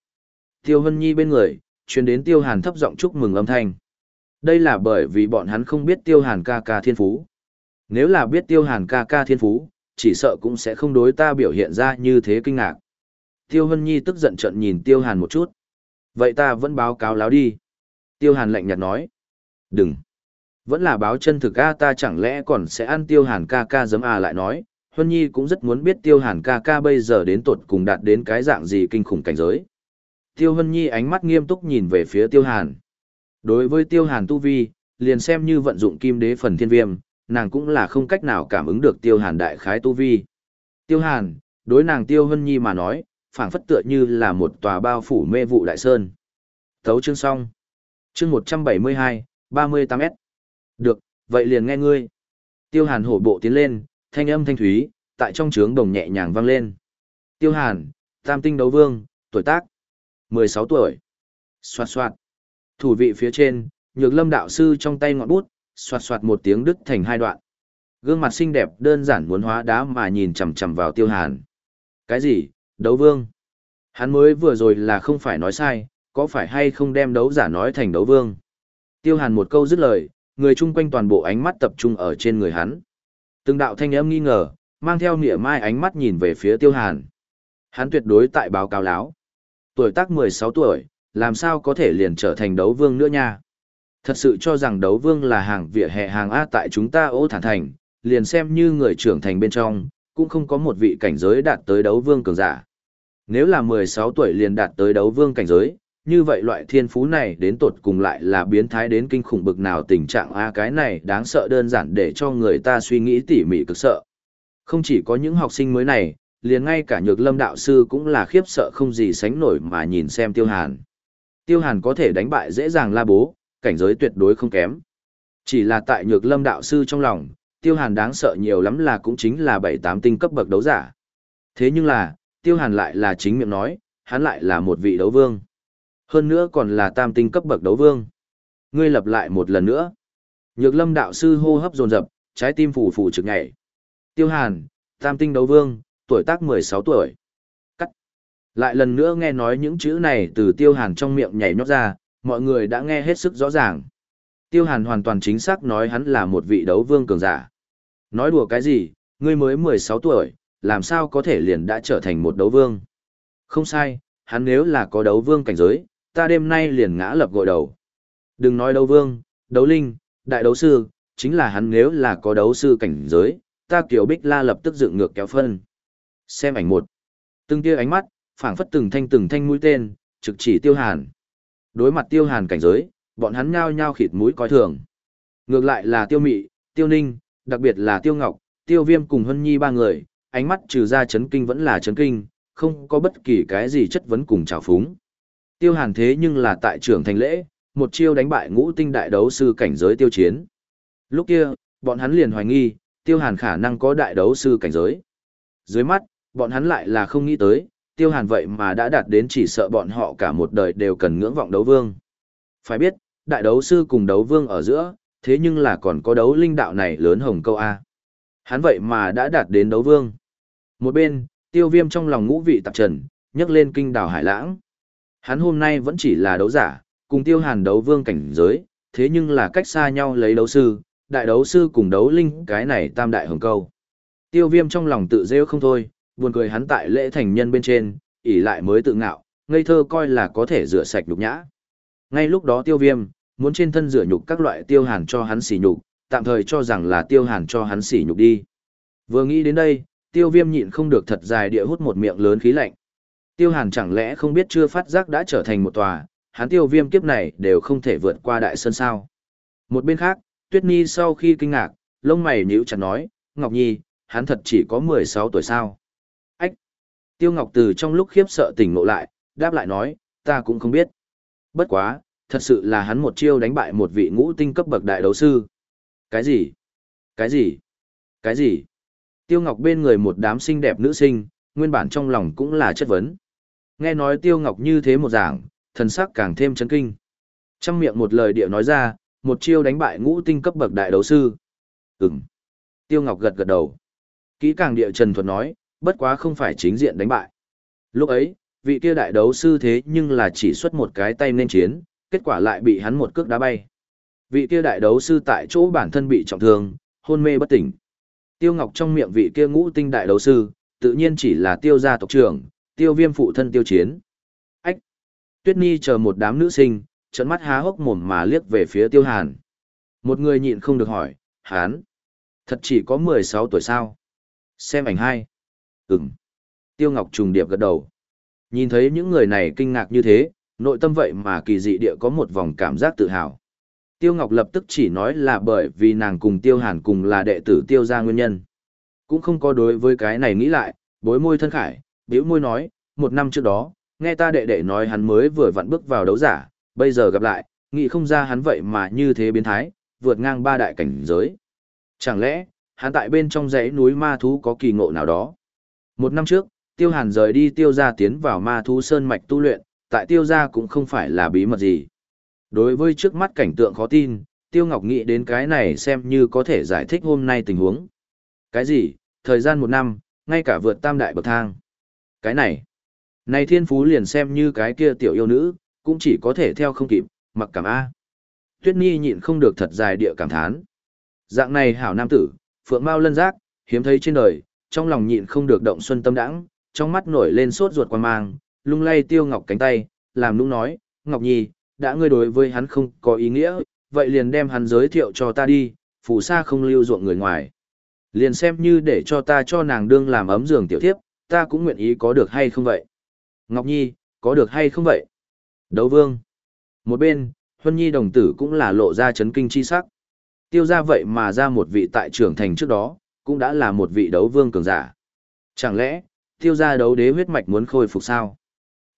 Tiêu Huân Nhi bên người, truyền đến Tiêu Hàn thấp giọng chúc mừng âm thanh. Đây là bởi vì bọn hắn không biết Tiêu Hàn ca ca thiên phú. Nếu là biết Tiêu Hàn ca ca thiên phú, chỉ sợ cũng sẽ không đối ta biểu hiện ra như thế kinh ngạc. Tiêu Hân Nhi tức giận trận nhìn Tiêu Hàn một chút. Vậy ta vẫn báo cáo láo đi. Tiêu Hàn lạnh nhạt nói. Đừng. Vẫn là báo chân thực a ta chẳng lẽ còn sẽ ăn Tiêu Hàn ca ca giấm à lại nói. Huân Nhi cũng rất muốn biết Tiêu Hàn ca ca bây giờ đến tột cùng đạt đến cái dạng gì kinh khủng cảnh giới. Tiêu Huân Nhi ánh mắt nghiêm túc nhìn về phía Tiêu Hàn. Đối với Tiêu Hàn tu vi, liền xem như vận dụng kim đế phần thiên viêm, nàng cũng là không cách nào cảm ứng được Tiêu Hàn đại khái tu vi. Tiêu Hàn, đối nàng Tiêu Huân Nhi mà nói, phảng phất tựa như là một tòa bao phủ mê vụ đại sơn. Thấu chương xong. Chương 172, 38S. Được, vậy liền nghe ngươi. Tiêu Hàn hổ bộ tiến lên, thanh âm thanh thúy, tại trong trướng đồng nhẹ nhàng vang lên. Tiêu Hàn, Tam tinh đấu vương, tuổi tác 16 tuổi. Xoạt xoạt. Thủ vị phía trên, Nhược Lâm đạo sư trong tay ngọn bút, xoạt xoạt một tiếng đứt thành hai đoạn. Gương mặt xinh đẹp đơn giản muốn hóa đá mà nhìn chằm chằm vào Tiêu Hàn. Cái gì? Đấu vương? Hắn mới vừa rồi là không phải nói sai, có phải hay không đem đấu giả nói thành đấu vương? Tiêu Hàn một câu dứt lời, người chung quanh toàn bộ ánh mắt tập trung ở trên người hắn. Từng đạo thanh âm nghi ngờ, mang theo nịa mai ánh mắt nhìn về phía Tiêu Hàn. Hắn tuyệt đối tại báo cáo láo. Tuổi tác 16 tuổi, làm sao có thể liền trở thành đấu vương nữa nha? Thật sự cho rằng đấu vương là hàng vỉa hè hàng A tại chúng ta ô thản thành, liền xem như người trưởng thành bên trong, cũng không có một vị cảnh giới đạt tới đấu vương cường giả. Nếu là 16 tuổi liền đạt tới đấu vương cảnh giới, như vậy loại thiên phú này đến tột cùng lại là biến thái đến kinh khủng bực nào tình trạng A cái này đáng sợ đơn giản để cho người ta suy nghĩ tỉ mỉ cực sợ. Không chỉ có những học sinh mới này, liền ngay cả nhược lâm đạo sư cũng là khiếp sợ không gì sánh nổi mà nhìn xem tiêu hàn. Tiêu hàn có thể đánh bại dễ dàng la bố, cảnh giới tuyệt đối không kém. Chỉ là tại nhược lâm đạo sư trong lòng, tiêu hàn đáng sợ nhiều lắm là cũng chính là bảy tám tinh cấp bậc đấu giả. Thế nhưng là, tiêu hàn lại là chính miệng nói, hắn lại là một vị đấu vương. Hơn nữa còn là tam tinh cấp bậc đấu vương. Ngươi lập lại một lần nữa. Nhược lâm đạo sư hô hấp dồn dập, trái tim phủ phủ trực ngày. Tiêu hàn, tam tinh đấu vương, tuổi tác 16 tuổi. Cắt. Lại lần nữa nghe nói những chữ này từ tiêu hàn trong miệng nhảy nhót ra, mọi người đã nghe hết sức rõ ràng. Tiêu hàn hoàn toàn chính xác nói hắn là một vị đấu vương cường giả. Nói đùa cái gì, ngươi mới 16 tuổi, làm sao có thể liền đã trở thành một đấu vương. Không sai, hắn nếu là có đấu vương cảnh giới, ta đêm nay liền ngã lập gội đầu. Đừng nói đấu vương, đấu linh, đại đấu sư, chính là hắn nếu là có đấu sư cảnh giới, ta kiểu bích la lập tức dựng ngược kéo phân. Xem ảnh một. Từng tia ánh mắt, phảng phất từng thanh từng thanh mũi tên, trực chỉ tiêu hàn. Đối mặt tiêu hàn cảnh giới, bọn hắn nhao nhao khịt mũi coi thường. Ngược lại là tiêu mị, tiêu ninh, đặc biệt là tiêu ngọc, tiêu viêm cùng hân nhi ba người, ánh mắt trừ ra chấn kinh vẫn là chấn kinh, không có bất kỳ cái gì chất vấn cùng trào phúng. Tiêu hàn thế nhưng là tại trưởng thành lễ, một chiêu đánh bại ngũ tinh đại đấu sư cảnh giới tiêu chiến. Lúc kia, bọn hắn liền hoài nghi, tiêu hàn khả năng có đại đấu sư cảnh giới. Dưới mắt, bọn hắn lại là không nghĩ tới, tiêu hàn vậy mà đã đạt đến chỉ sợ bọn họ cả một đời đều cần ngưỡng vọng đấu vương. Phải biết, đại đấu sư cùng đấu vương ở giữa, thế nhưng là còn có đấu linh đạo này lớn hồng câu A. Hắn vậy mà đã đạt đến đấu vương. Một bên, tiêu viêm trong lòng ngũ vị tạp trần, nhấc lên kinh đảo hải lãng. Hắn hôm nay vẫn chỉ là đấu giả, cùng tiêu hàn đấu vương cảnh giới, thế nhưng là cách xa nhau lấy đấu sư, đại đấu sư cùng đấu linh cái này tam đại hồng câu. Tiêu viêm trong lòng tự rêu không thôi, buồn cười hắn tại lễ thành nhân bên trên, ỉ lại mới tự ngạo, ngây thơ coi là có thể rửa sạch nhục nhã. Ngay lúc đó tiêu viêm, muốn trên thân rửa nhục các loại tiêu hàn cho hắn xỉ nhục, tạm thời cho rằng là tiêu hàn cho hắn xỉ nhục đi. Vừa nghĩ đến đây, tiêu viêm nhịn không được thật dài địa hút một miệng lớn khí lạnh. Tiêu hàn chẳng lẽ không biết chưa phát giác đã trở thành một tòa, hắn tiêu viêm kiếp này đều không thể vượt qua đại sơn sao. Một bên khác, Tuyết Nhi sau khi kinh ngạc, lông mày nhíu chặt nói, Ngọc Nhi, hắn thật chỉ có 16 tuổi sao. Ách! Tiêu Ngọc từ trong lúc khiếp sợ tỉnh ngộ lại, đáp lại nói, ta cũng không biết. Bất quá, thật sự là hắn một chiêu đánh bại một vị ngũ tinh cấp bậc đại đấu sư. Cái gì? Cái gì? Cái gì? Tiêu Ngọc bên người một đám xinh đẹp nữ sinh, nguyên bản trong lòng cũng là chất vấn. Nghe nói Tiêu Ngọc như thế một giảng, thần sắc càng thêm chấn kinh. Trong miệng một lời địa nói ra, một chiêu đánh bại ngũ tinh cấp bậc đại đấu sư. Ừm. Tiêu Ngọc gật gật đầu. Kỹ càng địa trần thuật nói, bất quá không phải chính diện đánh bại. Lúc ấy, vị kia đại đấu sư thế nhưng là chỉ xuất một cái tay nên chiến, kết quả lại bị hắn một cước đá bay. Vị kia đại đấu sư tại chỗ bản thân bị trọng thương, hôn mê bất tỉnh. Tiêu Ngọc trong miệng vị kia ngũ tinh đại đấu sư, tự nhiên chỉ là tiêu gia tộc trưởng, tiêu viêm phụ thân tiêu chiến. Ách! Tuyết Nhi chờ một đám nữ sinh, trận mắt há hốc mồm mà liếc về phía tiêu hàn. Một người nhịn không được hỏi, hán, thật chỉ có 16 tuổi sao? Xem ảnh hai. Ừm. Tiêu Ngọc trùng điệp gật đầu. Nhìn thấy những người này kinh ngạc như thế, nội tâm vậy mà kỳ dị địa có một vòng cảm giác tự hào. Tiêu Ngọc lập tức chỉ nói là bởi vì nàng cùng Tiêu Hàn cùng là đệ tử Tiêu gia nguyên nhân. Cũng không có đối với cái này nghĩ lại, bối môi thân khải, bĩu môi nói, một năm trước đó, nghe ta đệ đệ nói hắn mới vừa vặn bước vào đấu giả, bây giờ gặp lại, nghĩ không ra hắn vậy mà như thế biến thái, vượt ngang ba đại cảnh giới. Chẳng lẽ, hắn tại bên trong dãy núi ma thú có kỳ ngộ nào đó? Một năm trước, Tiêu Hàn rời đi Tiêu gia tiến vào ma thú sơn mạch tu luyện, tại Tiêu gia cũng không phải là bí mật gì. Đối với trước mắt cảnh tượng khó tin, Tiêu Ngọc nghĩ đến cái này xem như có thể giải thích hôm nay tình huống. Cái gì? Thời gian một năm, ngay cả vượt tam đại bậc thang. Cái này, này thiên phú liền xem như cái kia tiểu yêu nữ, cũng chỉ có thể theo không kịp, mặc cảm A. Tuyết Nhi nhịn không được thật dài địa cảm thán. Dạng này hảo nam tử, phượng mao lân giác, hiếm thấy trên đời, trong lòng nhịn không được động xuân tâm đãng, trong mắt nổi lên sốt ruột quan mang, lung lay tiêu ngọc cánh tay, làm nũng nói, Ngọc Nhi, đã ngươi đối với hắn không có ý nghĩa, vậy liền đem hắn giới thiệu cho ta đi, phù sa không lưu ruộng người ngoài. Liền xem như để cho ta cho nàng đương làm ấm giường tiểu thiếp, ta cũng nguyện ý có được hay không vậy? Ngọc Nhi, có được hay không vậy? Đấu vương. Một bên, Huân Nhi đồng tử cũng là lộ ra chấn kinh chi sắc. Tiêu ra vậy mà ra một vị tại trưởng thành trước đó, cũng đã là một vị đấu vương cường giả. Chẳng lẽ, tiêu ra đấu đế huyết mạch muốn khôi phục sao?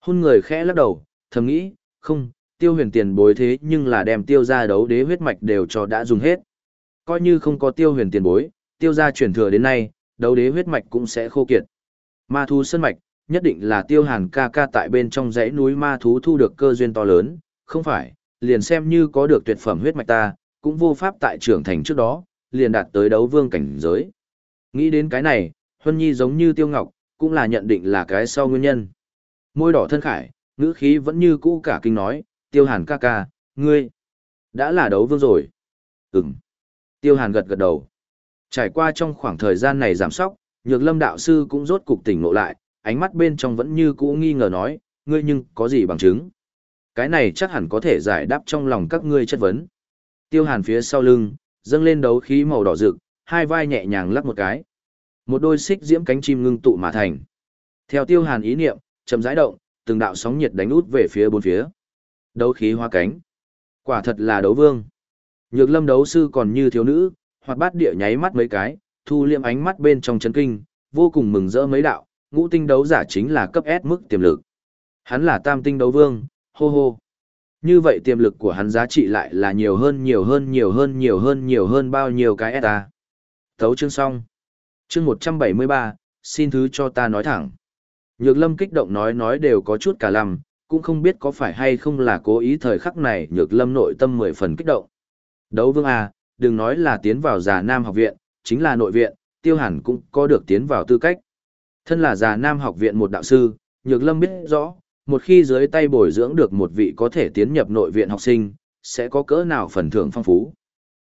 Hôn người khẽ lắc đầu, thầm nghĩ, không, tiêu huyền tiền bối thế nhưng là đem tiêu ra đấu đế huyết mạch đều cho đã dùng hết. Coi như không có tiêu huyền tiền bối, tiêu ra chuyển thừa đến nay, đấu đế huyết mạch cũng sẽ khô kiệt. Ma thú sân mạch, nhất định là tiêu hàn ca ca tại bên trong dãy núi ma thú thu được cơ duyên to lớn, không phải, liền xem như có được tuyệt phẩm huyết mạch ta, cũng vô pháp tại trưởng thành trước đó, liền đạt tới đấu vương cảnh giới. Nghĩ đến cái này, Huân Nhi giống như Tiêu Ngọc, cũng là nhận định là cái sau nguyên nhân. Môi đỏ thân khải, ngữ khí vẫn như cũ cả kinh nói, Tiêu Hàn ca ca, ngươi, đã là đấu vương rồi. Ừm. Tiêu Hàn gật gật đầu. Trải qua trong khoảng thời gian này giảm sóc, Nhược Lâm đạo sư cũng rốt cục tỉnh ngộ lại, ánh mắt bên trong vẫn như cũ nghi ngờ nói, ngươi nhưng có gì bằng chứng? Cái này chắc hẳn có thể giải đáp trong lòng các ngươi chất vấn. Tiêu Hàn phía sau lưng, dâng lên đấu khí màu đỏ rực, hai vai nhẹ nhàng lắc một cái. Một đôi xích diễm cánh chim ngưng tụ mà thành. Theo Tiêu Hàn ý niệm, chậm rãi động, từng đạo sóng nhiệt đánh út về phía bốn phía. Đấu khí hoa cánh. Quả thật là đấu vương. Nhược Lâm đấu sư còn như thiếu nữ, hoặc bát địa nháy mắt mấy cái, thu liêm ánh mắt bên trong chấn kinh, vô cùng mừng rỡ mấy đạo, ngũ tinh đấu giả chính là cấp S mức tiềm lực. Hắn là tam tinh đấu vương, hô hô. Như vậy tiềm lực của hắn giá trị lại là nhiều hơn nhiều hơn nhiều hơn nhiều hơn nhiều hơn bao nhiêu cái ta. Thấu chương xong. Chương 173, xin thứ cho ta nói thẳng. Nhược lâm kích động nói nói đều có chút cả lầm, cũng không biết có phải hay không là cố ý thời khắc này nhược lâm nội tâm mười phần kích động. Đấu vương à, đừng nói là tiến vào già nam học viện, chính là nội viện, tiêu hàn cũng có được tiến vào tư cách. Thân là già nam học viện một đạo sư, nhược lâm biết rõ, một khi dưới tay bồi dưỡng được một vị có thể tiến nhập nội viện học sinh, sẽ có cỡ nào phần thưởng phong phú.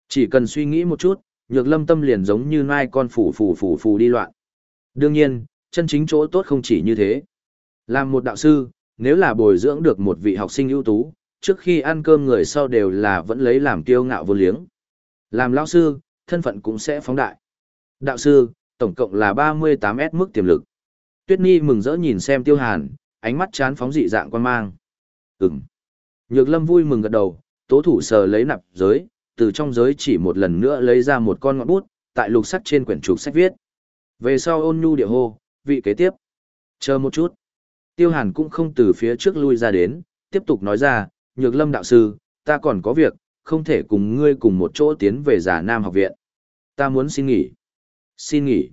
Chỉ cần suy nghĩ một chút, nhược lâm tâm liền giống như mai con phủ phủ phủ phủ đi loạn. Đương nhiên, chân chính chỗ tốt không chỉ như thế. Làm một đạo sư, nếu là bồi dưỡng được một vị học sinh ưu tú, trước khi ăn cơm người sau đều là vẫn lấy làm kiêu ngạo vô liếng. Làm lão sư, thân phận cũng sẽ phóng đại. Đạo sư, tổng cộng là 38S mức tiềm lực. Tuyết Nhi mừng rỡ nhìn xem Tiêu Hàn, ánh mắt chán phóng dị dạng quan mang. Ừm. Nhược Lâm vui mừng gật đầu, tố thủ sờ lấy nạp giới, từ trong giới chỉ một lần nữa lấy ra một con ngọn bút, tại lục sắt trên quyển trục sách viết. Về sau ôn nhu địa hô, vị kế tiếp. Chờ một chút. Tiêu Hàn cũng không từ phía trước lui ra đến, tiếp tục nói ra, Nhược Lâm đạo sư, ta còn có việc, không thể cùng ngươi cùng một chỗ tiến về giả nam học viện. Ta muốn xin nghỉ. Xin nghỉ.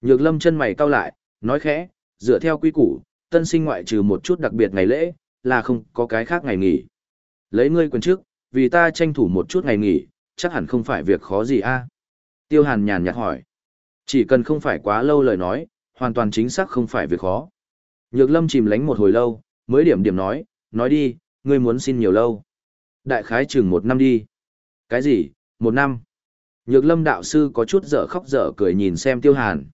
Nhược Lâm chân mày cau lại, nói khẽ, dựa theo quy củ, tân sinh ngoại trừ một chút đặc biệt ngày lễ, là không có cái khác ngày nghỉ. Lấy ngươi quyền trước, vì ta tranh thủ một chút ngày nghỉ, chắc hẳn không phải việc khó gì a. À? Tiêu Hàn nhàn nhạt hỏi. Chỉ cần không phải quá lâu lời nói, hoàn toàn chính xác không phải việc khó. Nhược Lâm chìm lánh một hồi lâu, mới điểm điểm nói, nói đi, ngươi muốn xin nhiều lâu. Đại khái chừng một năm đi. Cái gì, một năm? Nhược Lâm đạo sư có chút dở khóc dở cười nhìn xem Tiêu Hàn.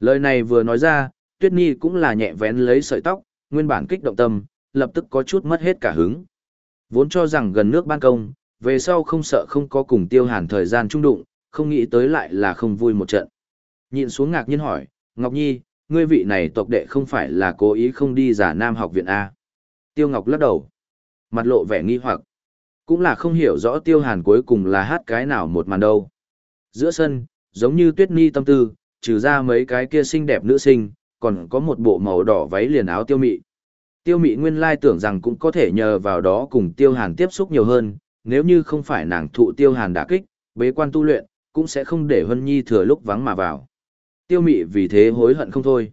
Lời này vừa nói ra, Tuyết Nhi cũng là nhẹ vén lấy sợi tóc, nguyên bản kích động tâm, lập tức có chút mất hết cả hứng. Vốn cho rằng gần nước ban công, về sau không sợ không có cùng tiêu hàn thời gian trung đụng, không nghĩ tới lại là không vui một trận. Nhìn xuống ngạc nhiên hỏi, Ngọc Nhi, ngươi vị này tộc đệ không phải là cố ý không đi giả nam học viện A. Tiêu Ngọc lắc đầu, mặt lộ vẻ nghi hoặc, cũng là không hiểu rõ tiêu hàn cuối cùng là hát cái nào một màn đâu. Giữa sân, giống như tuyết ni tâm tư, trừ ra mấy cái kia xinh đẹp nữ sinh, còn có một bộ màu đỏ váy liền áo tiêu mị. Tiêu mị nguyên lai tưởng rằng cũng có thể nhờ vào đó cùng tiêu hàn tiếp xúc nhiều hơn, nếu như không phải nàng thụ tiêu hàn đả kích, bế quan tu luyện, cũng sẽ không để Hân Nhi thừa lúc vắng mà vào. Tiêu mị vì thế hối hận không thôi.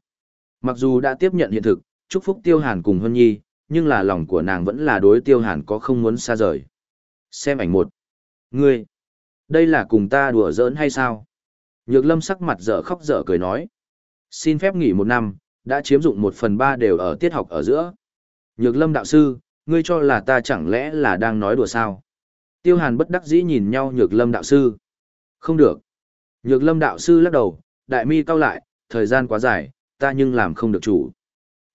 Mặc dù đã tiếp nhận hiện thực, chúc phúc tiêu hàn cùng Hân Nhi, nhưng là lòng của nàng vẫn là đối tiêu hàn có không muốn xa rời. Xem ảnh một. Ngươi, đây là cùng ta đùa giỡn hay sao? Nhược lâm sắc mặt dở khóc dở cười nói. Xin phép nghỉ một năm, đã chiếm dụng một phần ba đều ở tiết học ở giữa. Nhược lâm đạo sư, ngươi cho là ta chẳng lẽ là đang nói đùa sao? Tiêu hàn bất đắc dĩ nhìn nhau nhược lâm đạo sư. Không được. Nhược lâm đạo sư lắc đầu, đại mi cao lại, thời gian quá dài, ta nhưng làm không được chủ.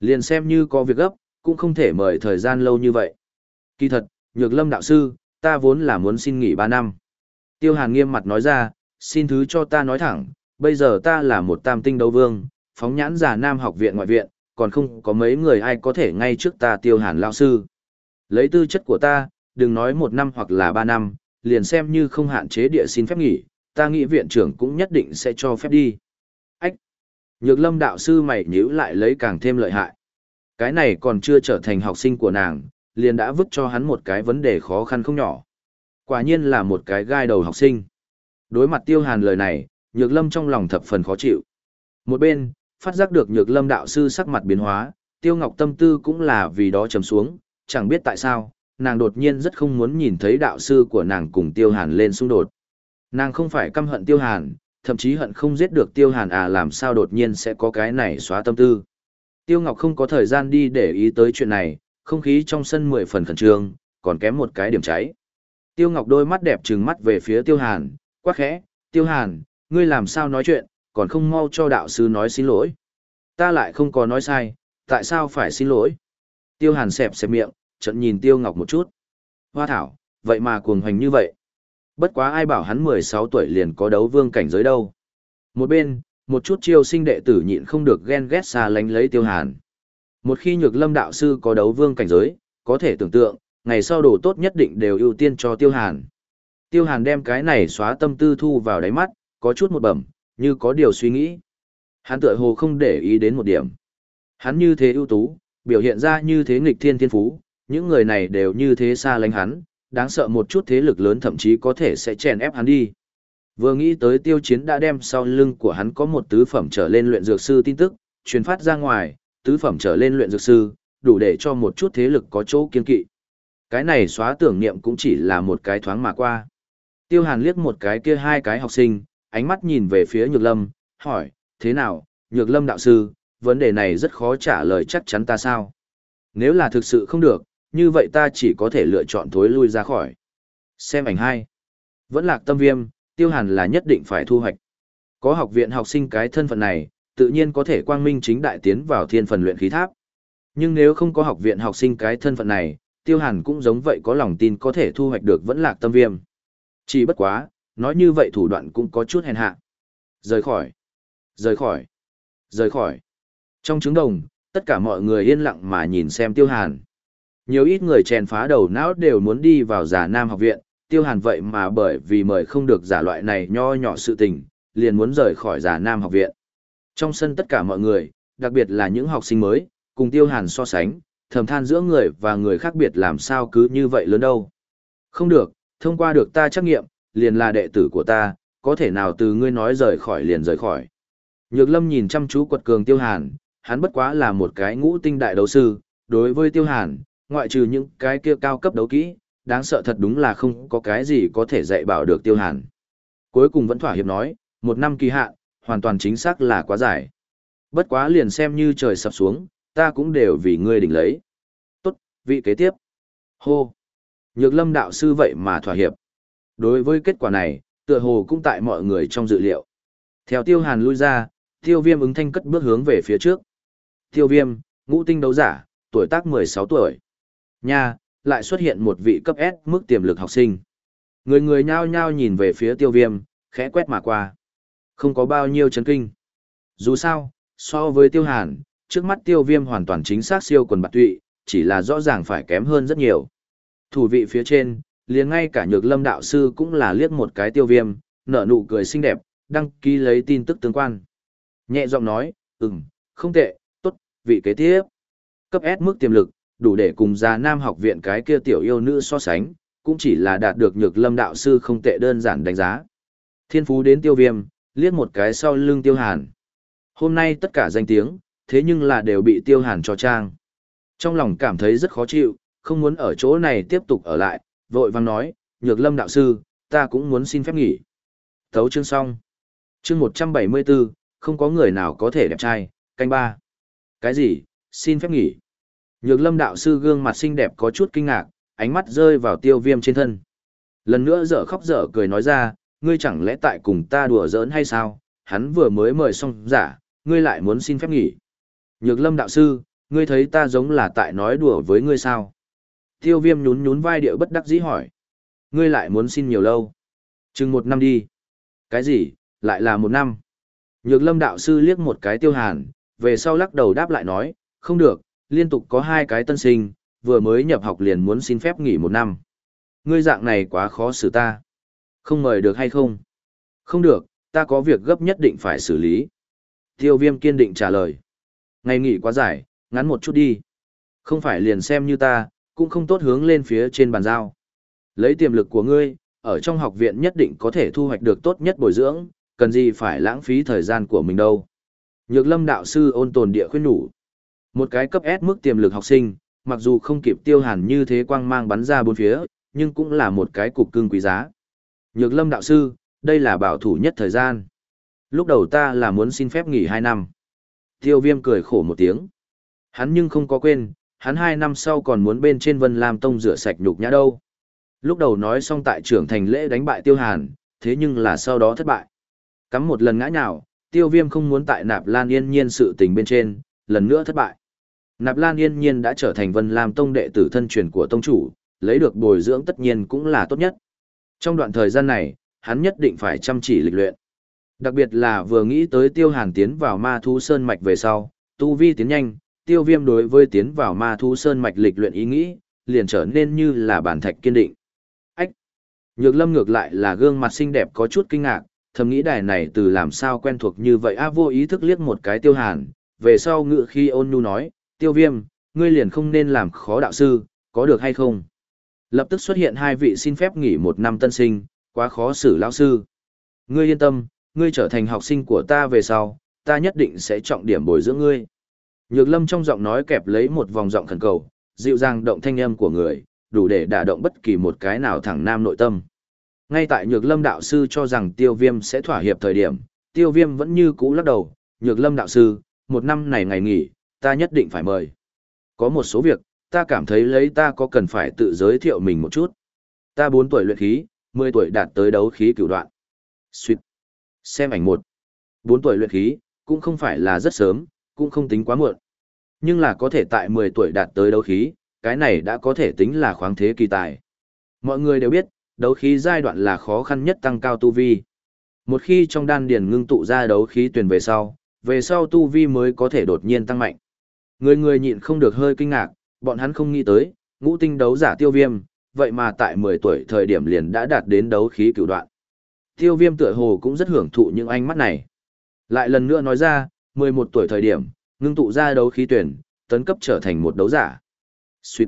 Liền xem như có việc gấp, cũng không thể mời thời gian lâu như vậy. Kỳ thật, nhược lâm đạo sư, ta vốn là muốn xin nghỉ 3 năm. Tiêu hàn nghiêm mặt nói ra, xin thứ cho ta nói thẳng, bây giờ ta là một tam tinh đấu vương, phóng nhãn giả nam học viện ngoại viện, còn không có mấy người ai có thể ngay trước ta tiêu hàn lao sư. Lấy tư chất của ta, đừng nói một năm hoặc là ba năm, liền xem như không hạn chế địa xin phép nghỉ, ta nghĩ viện trưởng cũng nhất định sẽ cho phép đi. Ách! Nhược lâm đạo sư mày nhíu lại lấy càng thêm lợi hại. Cái này còn chưa trở thành học sinh của nàng, liền đã vứt cho hắn một cái vấn đề khó khăn không nhỏ. Quả nhiên là một cái gai đầu học sinh. Đối mặt tiêu hàn lời này, nhược lâm trong lòng thập phần khó chịu. Một bên, phát giác được nhược lâm đạo sư sắc mặt biến hóa, tiêu ngọc tâm tư cũng là vì đó trầm xuống, chẳng biết tại sao, nàng đột nhiên rất không muốn nhìn thấy đạo sư của nàng cùng tiêu hàn lên xung đột. Nàng không phải căm hận tiêu hàn, thậm chí hận không giết được tiêu hàn à làm sao đột nhiên sẽ có cái này xóa tâm tư. Tiêu Ngọc không có thời gian đi để ý tới chuyện này, không khí trong sân mười phần khẩn trương, còn kém một cái điểm cháy. Tiêu Ngọc đôi mắt đẹp trừng mắt về phía Tiêu Hàn, quát khẽ, Tiêu Hàn, ngươi làm sao nói chuyện, còn không mau cho đạo sư nói xin lỗi. Ta lại không có nói sai, tại sao phải xin lỗi? Tiêu Hàn xẹp xẹp miệng, trận nhìn Tiêu Ngọc một chút. Hoa thảo, vậy mà cuồng hoành như vậy. Bất quá ai bảo hắn 16 tuổi liền có đấu vương cảnh giới đâu. Một bên, một chút chiêu sinh đệ tử nhịn không được ghen ghét xa lánh lấy Tiêu Hàn. Một khi nhược lâm đạo sư có đấu vương cảnh giới, có thể tưởng tượng, ngày sau đồ tốt nhất định đều ưu tiên cho Tiêu Hàn. Tiêu Hàn đem cái này xóa tâm tư thu vào đáy mắt, có chút một bẩm, như có điều suy nghĩ. Hắn tựa hồ không để ý đến một điểm. Hắn như thế ưu tú, biểu hiện ra như thế nghịch thiên thiên phú, những người này đều như thế xa lánh hắn, đáng sợ một chút thế lực lớn thậm chí có thể sẽ chèn ép hắn đi. Vừa nghĩ tới tiêu chiến đã đem sau lưng của hắn có một tứ phẩm trở lên luyện dược sư tin tức, truyền phát ra ngoài, tứ phẩm trở lên luyện dược sư, đủ để cho một chút thế lực có chỗ kiên kỵ. Cái này xóa tưởng niệm cũng chỉ là một cái thoáng mà qua. Tiêu Hàn liếc một cái kia hai cái học sinh, ánh mắt nhìn về phía Nhược Lâm, hỏi, thế nào, Nhược Lâm đạo sư, vấn đề này rất khó trả lời chắc chắn ta sao? Nếu là thực sự không được, như vậy ta chỉ có thể lựa chọn thối lui ra khỏi. Xem ảnh hai. Vẫn lạc tâm viêm, Tiêu Hàn là nhất định phải thu hoạch. Có học viện học sinh cái thân phận này, tự nhiên có thể quang minh chính đại tiến vào thiên phần luyện khí tháp. Nhưng nếu không có học viện học sinh cái thân phận này, Tiêu Hàn cũng giống vậy có lòng tin có thể thu hoạch được vẫn lạc tâm viêm. Chỉ bất quá, nói như vậy thủ đoạn cũng có chút hèn hạ. Rời khỏi, rời khỏi, rời khỏi. Trong trứng đồng, tất cả mọi người yên lặng mà nhìn xem Tiêu Hàn. Nhiều ít người chèn phá đầu não đều muốn đi vào giả nam học viện, Tiêu Hàn vậy mà bởi vì mời không được giả loại này nho nhỏ sự tình, liền muốn rời khỏi giả nam học viện. Trong sân tất cả mọi người, đặc biệt là những học sinh mới, cùng Tiêu Hàn so sánh, thầm than giữa người và người khác biệt làm sao cứ như vậy lớn đâu. Không được, thông qua được ta trắc nghiệm, liền là đệ tử của ta, có thể nào từ ngươi nói rời khỏi liền rời khỏi. Nhược lâm nhìn chăm chú quật cường Tiêu Hàn, hắn bất quá là một cái ngũ tinh đại đấu sư, đối với Tiêu Hàn, ngoại trừ những cái kia cao cấp đấu kỹ, đáng sợ thật đúng là không có cái gì có thể dạy bảo được Tiêu Hàn. Cuối cùng vẫn thỏa hiệp nói, một năm kỳ hạn, hoàn toàn chính xác là quá dài. Bất quá liền xem như trời sập xuống, ta cũng đều vì ngươi đỉnh lấy. Tốt, vị kế tiếp. Hô. Nhược lâm đạo sư vậy mà thỏa hiệp. Đối với kết quả này, tựa hồ cũng tại mọi người trong dự liệu. Theo tiêu hàn lui ra, tiêu viêm ứng thanh cất bước hướng về phía trước. Tiêu viêm, ngũ tinh đấu giả, tuổi tác 16 tuổi. Nha, lại xuất hiện một vị cấp S mức tiềm lực học sinh. Người người nhao nhao nhìn về phía tiêu viêm, khẽ quét mà qua. Không có bao nhiêu chấn kinh. Dù sao, so với tiêu hàn, trước mắt tiêu viêm hoàn toàn chính xác siêu quần bạc tụy, chỉ là rõ ràng phải kém hơn rất nhiều. Thủ vị phía trên, liền ngay cả nhược lâm đạo sư cũng là liếc một cái tiêu viêm, nở nụ cười xinh đẹp, đăng ký lấy tin tức tương quan. Nhẹ giọng nói, ừm, không tệ, tốt, vị kế tiếp. Cấp S mức tiềm lực, đủ để cùng già nam học viện cái kia tiểu yêu nữ so sánh, cũng chỉ là đạt được nhược lâm đạo sư không tệ đơn giản đánh giá. Thiên phú đến tiêu viêm, liếc một cái sau lưng tiêu hàn. Hôm nay tất cả danh tiếng, thế nhưng là đều bị tiêu hàn cho trang. Trong lòng cảm thấy rất khó chịu, không muốn ở chỗ này tiếp tục ở lại, vội vàng nói, nhược lâm đạo sư, ta cũng muốn xin phép nghỉ. Thấu chương xong. Chương 174, không có người nào có thể đẹp trai, canh ba. Cái gì, xin phép nghỉ. Nhược lâm đạo sư gương mặt xinh đẹp có chút kinh ngạc, ánh mắt rơi vào tiêu viêm trên thân. Lần nữa dở khóc dở cười nói ra, ngươi chẳng lẽ tại cùng ta đùa giỡn hay sao, hắn vừa mới mời xong giả, ngươi lại muốn xin phép nghỉ. Nhược lâm đạo sư, ngươi thấy ta giống là tại nói đùa với ngươi sao? Tiêu viêm nhún nhún vai điệu bất đắc dĩ hỏi. Ngươi lại muốn xin nhiều lâu? Chừng một năm đi. Cái gì, lại là một năm? Nhược lâm đạo sư liếc một cái tiêu hàn, về sau lắc đầu đáp lại nói, không được, liên tục có hai cái tân sinh, vừa mới nhập học liền muốn xin phép nghỉ một năm. Ngươi dạng này quá khó xử ta. Không mời được hay không? Không được, ta có việc gấp nhất định phải xử lý. Tiêu viêm kiên định trả lời. Ngày nghỉ quá dài, ngắn một chút đi. Không phải liền xem như ta, cũng không tốt hướng lên phía trên bàn giao. Lấy tiềm lực của ngươi, ở trong học viện nhất định có thể thu hoạch được tốt nhất bồi dưỡng, cần gì phải lãng phí thời gian của mình đâu. Nhược lâm đạo sư ôn tồn địa khuyên nhủ. Một cái cấp S mức tiềm lực học sinh, mặc dù không kịp tiêu hàn như thế quang mang bắn ra bốn phía, nhưng cũng là một cái cục cưng quý giá. Nhược lâm đạo sư, đây là bảo thủ nhất thời gian. Lúc đầu ta là muốn xin phép nghỉ 2 năm. Tiêu viêm cười khổ một tiếng. Hắn nhưng không có quên, hắn 2 năm sau còn muốn bên trên Vân Lam Tông rửa sạch nhục nhã đâu. Lúc đầu nói xong tại trưởng thành lễ đánh bại tiêu hàn, thế nhưng là sau đó thất bại. Cắm một lần ngã nhào, tiêu viêm không muốn tại nạp lan yên nhiên sự tình bên trên, lần nữa thất bại. Nạp lan yên nhiên đã trở thành Vân Lam Tông đệ tử thân truyền của tông chủ, lấy được bồi dưỡng tất nhiên cũng là tốt nhất. Trong đoạn thời gian này, hắn nhất định phải chăm chỉ lịch luyện. Đặc biệt là vừa nghĩ tới tiêu hàn tiến vào ma thú sơn mạch về sau, tu vi tiến nhanh, tiêu viêm đối với tiến vào ma thú sơn mạch lịch luyện ý nghĩ, liền trở nên như là bản thạch kiên định. Ách! Nhược lâm ngược lại là gương mặt xinh đẹp có chút kinh ngạc, thầm nghĩ đài này từ làm sao quen thuộc như vậy a vô ý thức liếc một cái tiêu hàn, về sau ngự khi ôn nhu nói, tiêu viêm, ngươi liền không nên làm khó đạo sư, có được hay không? Lập tức xuất hiện hai vị xin phép nghỉ một năm tân sinh, quá khó xử lão sư. Ngươi yên tâm, ngươi trở thành học sinh của ta về sau, ta nhất định sẽ trọng điểm bồi dưỡng ngươi. Nhược lâm trong giọng nói kẹp lấy một vòng giọng khẩn cầu, dịu dàng động thanh âm của người, đủ để đả động bất kỳ một cái nào thẳng nam nội tâm. Ngay tại nhược lâm đạo sư cho rằng tiêu viêm sẽ thỏa hiệp thời điểm, tiêu viêm vẫn như cũ lắc đầu, nhược lâm đạo sư, một năm này ngày nghỉ, ta nhất định phải mời. Có một số việc, ta cảm thấy lấy ta có cần phải tự giới thiệu mình một chút. Ta 4 tuổi luyện khí, 10 tuổi đạt tới đấu khí cửu đoạn. Xuyệt. Xem ảnh một. 4 tuổi luyện khí, cũng không phải là rất sớm, cũng không tính quá muộn. Nhưng là có thể tại 10 tuổi đạt tới đấu khí, cái này đã có thể tính là khoáng thế kỳ tài. Mọi người đều biết, đấu khí giai đoạn là khó khăn nhất tăng cao tu vi. Một khi trong đan điền ngưng tụ ra đấu khí tuyển về sau, về sau tu vi mới có thể đột nhiên tăng mạnh. Người người nhịn không được hơi kinh ngạc, bọn hắn không nghĩ tới, ngũ tinh đấu giả tiêu viêm, vậy mà tại 10 tuổi thời điểm liền đã đạt đến đấu khí cửu đoạn. Tiêu viêm tựa hồ cũng rất hưởng thụ những ánh mắt này. Lại lần nữa nói ra, 11 tuổi thời điểm, ngưng tụ ra đấu khí tuyển, tấn cấp trở thành một đấu giả. Sweet.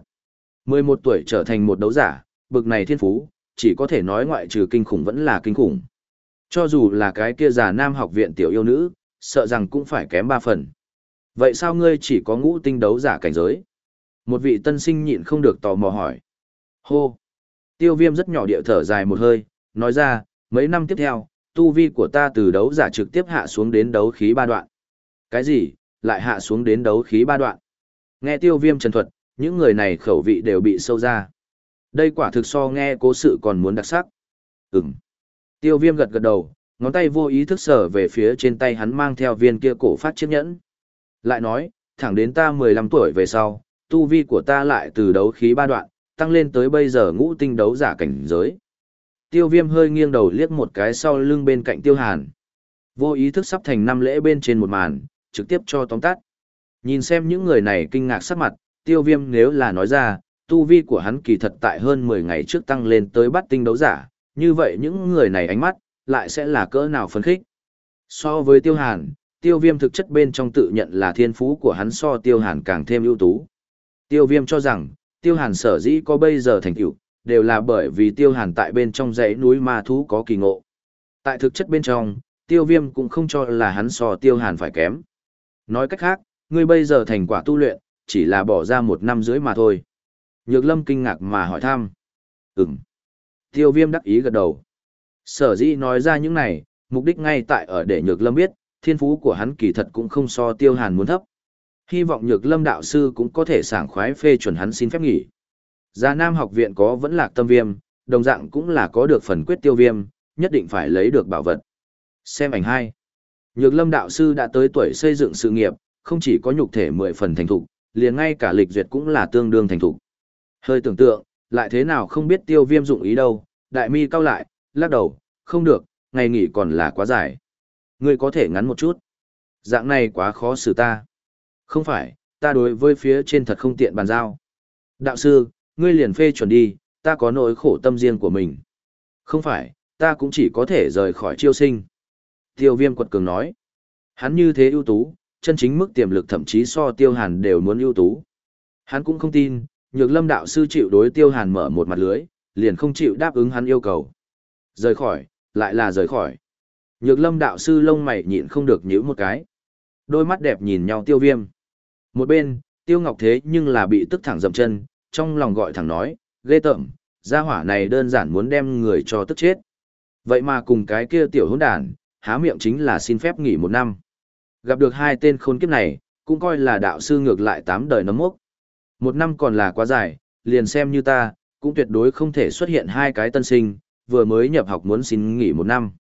11 tuổi trở thành một đấu giả, bực này thiên phú, chỉ có thể nói ngoại trừ kinh khủng vẫn là kinh khủng. Cho dù là cái kia già nam học viện tiểu yêu nữ, sợ rằng cũng phải kém ba phần. Vậy sao ngươi chỉ có ngũ tinh đấu giả cảnh giới? Một vị tân sinh nhịn không được tò mò hỏi. Hô! Tiêu viêm rất nhỏ địa thở dài một hơi, nói ra, mấy năm tiếp theo, tu vi của ta từ đấu giả trực tiếp hạ xuống đến đấu khí ba đoạn. Cái gì, lại hạ xuống đến đấu khí ba đoạn? Nghe tiêu viêm trần thuật, những người này khẩu vị đều bị sâu ra. Đây quả thực so nghe cố sự còn muốn đặc sắc. Ừm. Tiêu viêm gật gật đầu, ngón tay vô ý thức sở về phía trên tay hắn mang theo viên kia cổ phát chiếc nhẫn. Lại nói, thẳng đến ta 15 tuổi về sau, tu vi của ta lại từ đấu khí ba đoạn, tăng lên tới bây giờ ngũ tinh đấu giả cảnh giới. Tiêu viêm hơi nghiêng đầu liếc một cái sau lưng bên cạnh tiêu hàn. Vô ý thức sắp thành năm lễ bên trên một màn, trực tiếp cho tóm tắt. Nhìn xem những người này kinh ngạc sắc mặt, tiêu viêm nếu là nói ra, tu vi của hắn kỳ thật tại hơn 10 ngày trước tăng lên tới bắt tinh đấu giả, như vậy những người này ánh mắt, lại sẽ là cỡ nào phấn khích. So với tiêu hàn, tiêu viêm thực chất bên trong tự nhận là thiên phú của hắn so tiêu hàn càng thêm ưu tú. Tiêu viêm cho rằng, tiêu hàn sở dĩ có bây giờ thành tựu đều là bởi vì tiêu hàn tại bên trong dãy núi ma thú có kỳ ngộ. Tại thực chất bên trong, tiêu viêm cũng không cho là hắn so tiêu hàn phải kém. Nói cách khác, ngươi bây giờ thành quả tu luyện, chỉ là bỏ ra một năm rưỡi mà thôi. Nhược lâm kinh ngạc mà hỏi thăm. Ừm. Tiêu viêm đắc ý gật đầu. Sở dĩ nói ra những này, mục đích ngay tại ở để nhược lâm biết, thiên phú của hắn kỳ thật cũng không so tiêu hàn muốn thấp. Hy vọng nhược lâm đạo sư cũng có thể sảng khoái phê chuẩn hắn xin phép nghỉ. Gia Nam học viện có vẫn lạc tâm viêm, đồng dạng cũng là có được phần quyết tiêu viêm, nhất định phải lấy được bảo vật. Xem ảnh hai. Nhược lâm đạo sư đã tới tuổi xây dựng sự nghiệp, không chỉ có nhục thể mười phần thành thục, liền ngay cả lịch duyệt cũng là tương đương thành thục. Hơi tưởng tượng, lại thế nào không biết tiêu viêm dụng ý đâu, đại mi cao lại, lắc đầu, không được, ngày nghỉ còn là quá dài. Ngươi có thể ngắn một chút. Dạng này quá khó xử ta. Không phải, ta đối với phía trên thật không tiện bàn giao. Đạo sư, ngươi liền phê chuẩn đi, ta có nỗi khổ tâm riêng của mình. Không phải, ta cũng chỉ có thể rời khỏi chiêu sinh. Tiêu viêm quật cường nói. Hắn như thế ưu tú, chân chính mức tiềm lực thậm chí so tiêu hàn đều muốn ưu tú. Hắn cũng không tin, nhược lâm đạo sư chịu đối tiêu hàn mở một mặt lưới, liền không chịu đáp ứng hắn yêu cầu. Rời khỏi, lại là rời khỏi. Nhược lâm đạo sư lông mày nhịn không được nhíu một cái. Đôi mắt đẹp nhìn nhau tiêu viêm. Một bên, tiêu ngọc thế nhưng là bị tức thẳng dậm chân, trong lòng gọi thẳng nói, ghê tởm, gia hỏa này đơn giản muốn đem người cho tức chết. Vậy mà cùng cái kia tiểu hỗn đàn, há miệng chính là xin phép nghỉ một năm. Gặp được hai tên khốn kiếp này, cũng coi là đạo sư ngược lại tám đời nấm mốc. Một năm còn là quá dài, liền xem như ta, cũng tuyệt đối không thể xuất hiện hai cái tân sinh, vừa mới nhập học muốn xin nghỉ một năm.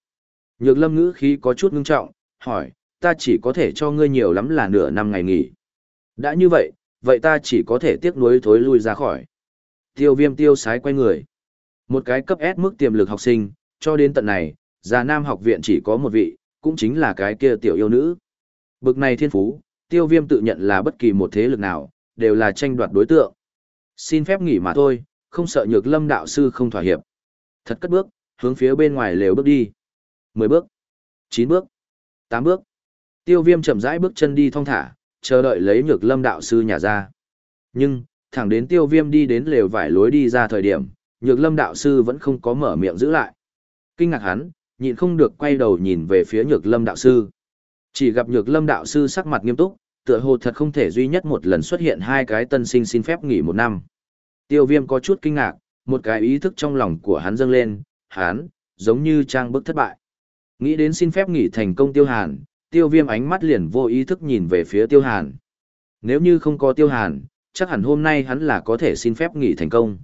Nhược lâm ngữ khí có chút ngưng trọng, hỏi, ta chỉ có thể cho ngươi nhiều lắm là nửa năm ngày nghỉ. Đã như vậy, vậy ta chỉ có thể tiếc nuối thối lui ra khỏi. Tiêu viêm tiêu sái quay người. Một cái cấp S mức tiềm lực học sinh, cho đến tận này, già nam học viện chỉ có một vị, cũng chính là cái kia tiểu yêu nữ. Bực này thiên phú, tiêu viêm tự nhận là bất kỳ một thế lực nào, đều là tranh đoạt đối tượng. Xin phép nghỉ mà thôi, không sợ nhược lâm đạo sư không thỏa hiệp. Thật cất bước, hướng phía bên ngoài lều bước đi. 10 bước, 9 bước, 8 bước. Tiêu viêm chậm rãi bước chân đi thong thả, chờ đợi lấy nhược lâm đạo sư nhà ra. Nhưng, thẳng đến tiêu viêm đi đến lều vải lối đi ra thời điểm, nhược lâm đạo sư vẫn không có mở miệng giữ lại. Kinh ngạc hắn, nhịn không được quay đầu nhìn về phía nhược lâm đạo sư. Chỉ gặp nhược lâm đạo sư sắc mặt nghiêm túc, tựa hồ thật không thể duy nhất một lần xuất hiện hai cái tân sinh xin phép nghỉ một năm. Tiêu viêm có chút kinh ngạc, một cái ý thức trong lòng của hắn dâng lên, hắn, giống như trang bức thất bại. Nghĩ đến xin phép nghỉ thành công tiêu hàn, tiêu viêm ánh mắt liền vô ý thức nhìn về phía tiêu hàn. Nếu như không có tiêu hàn, chắc hẳn hôm nay hắn là có thể xin phép nghỉ thành công.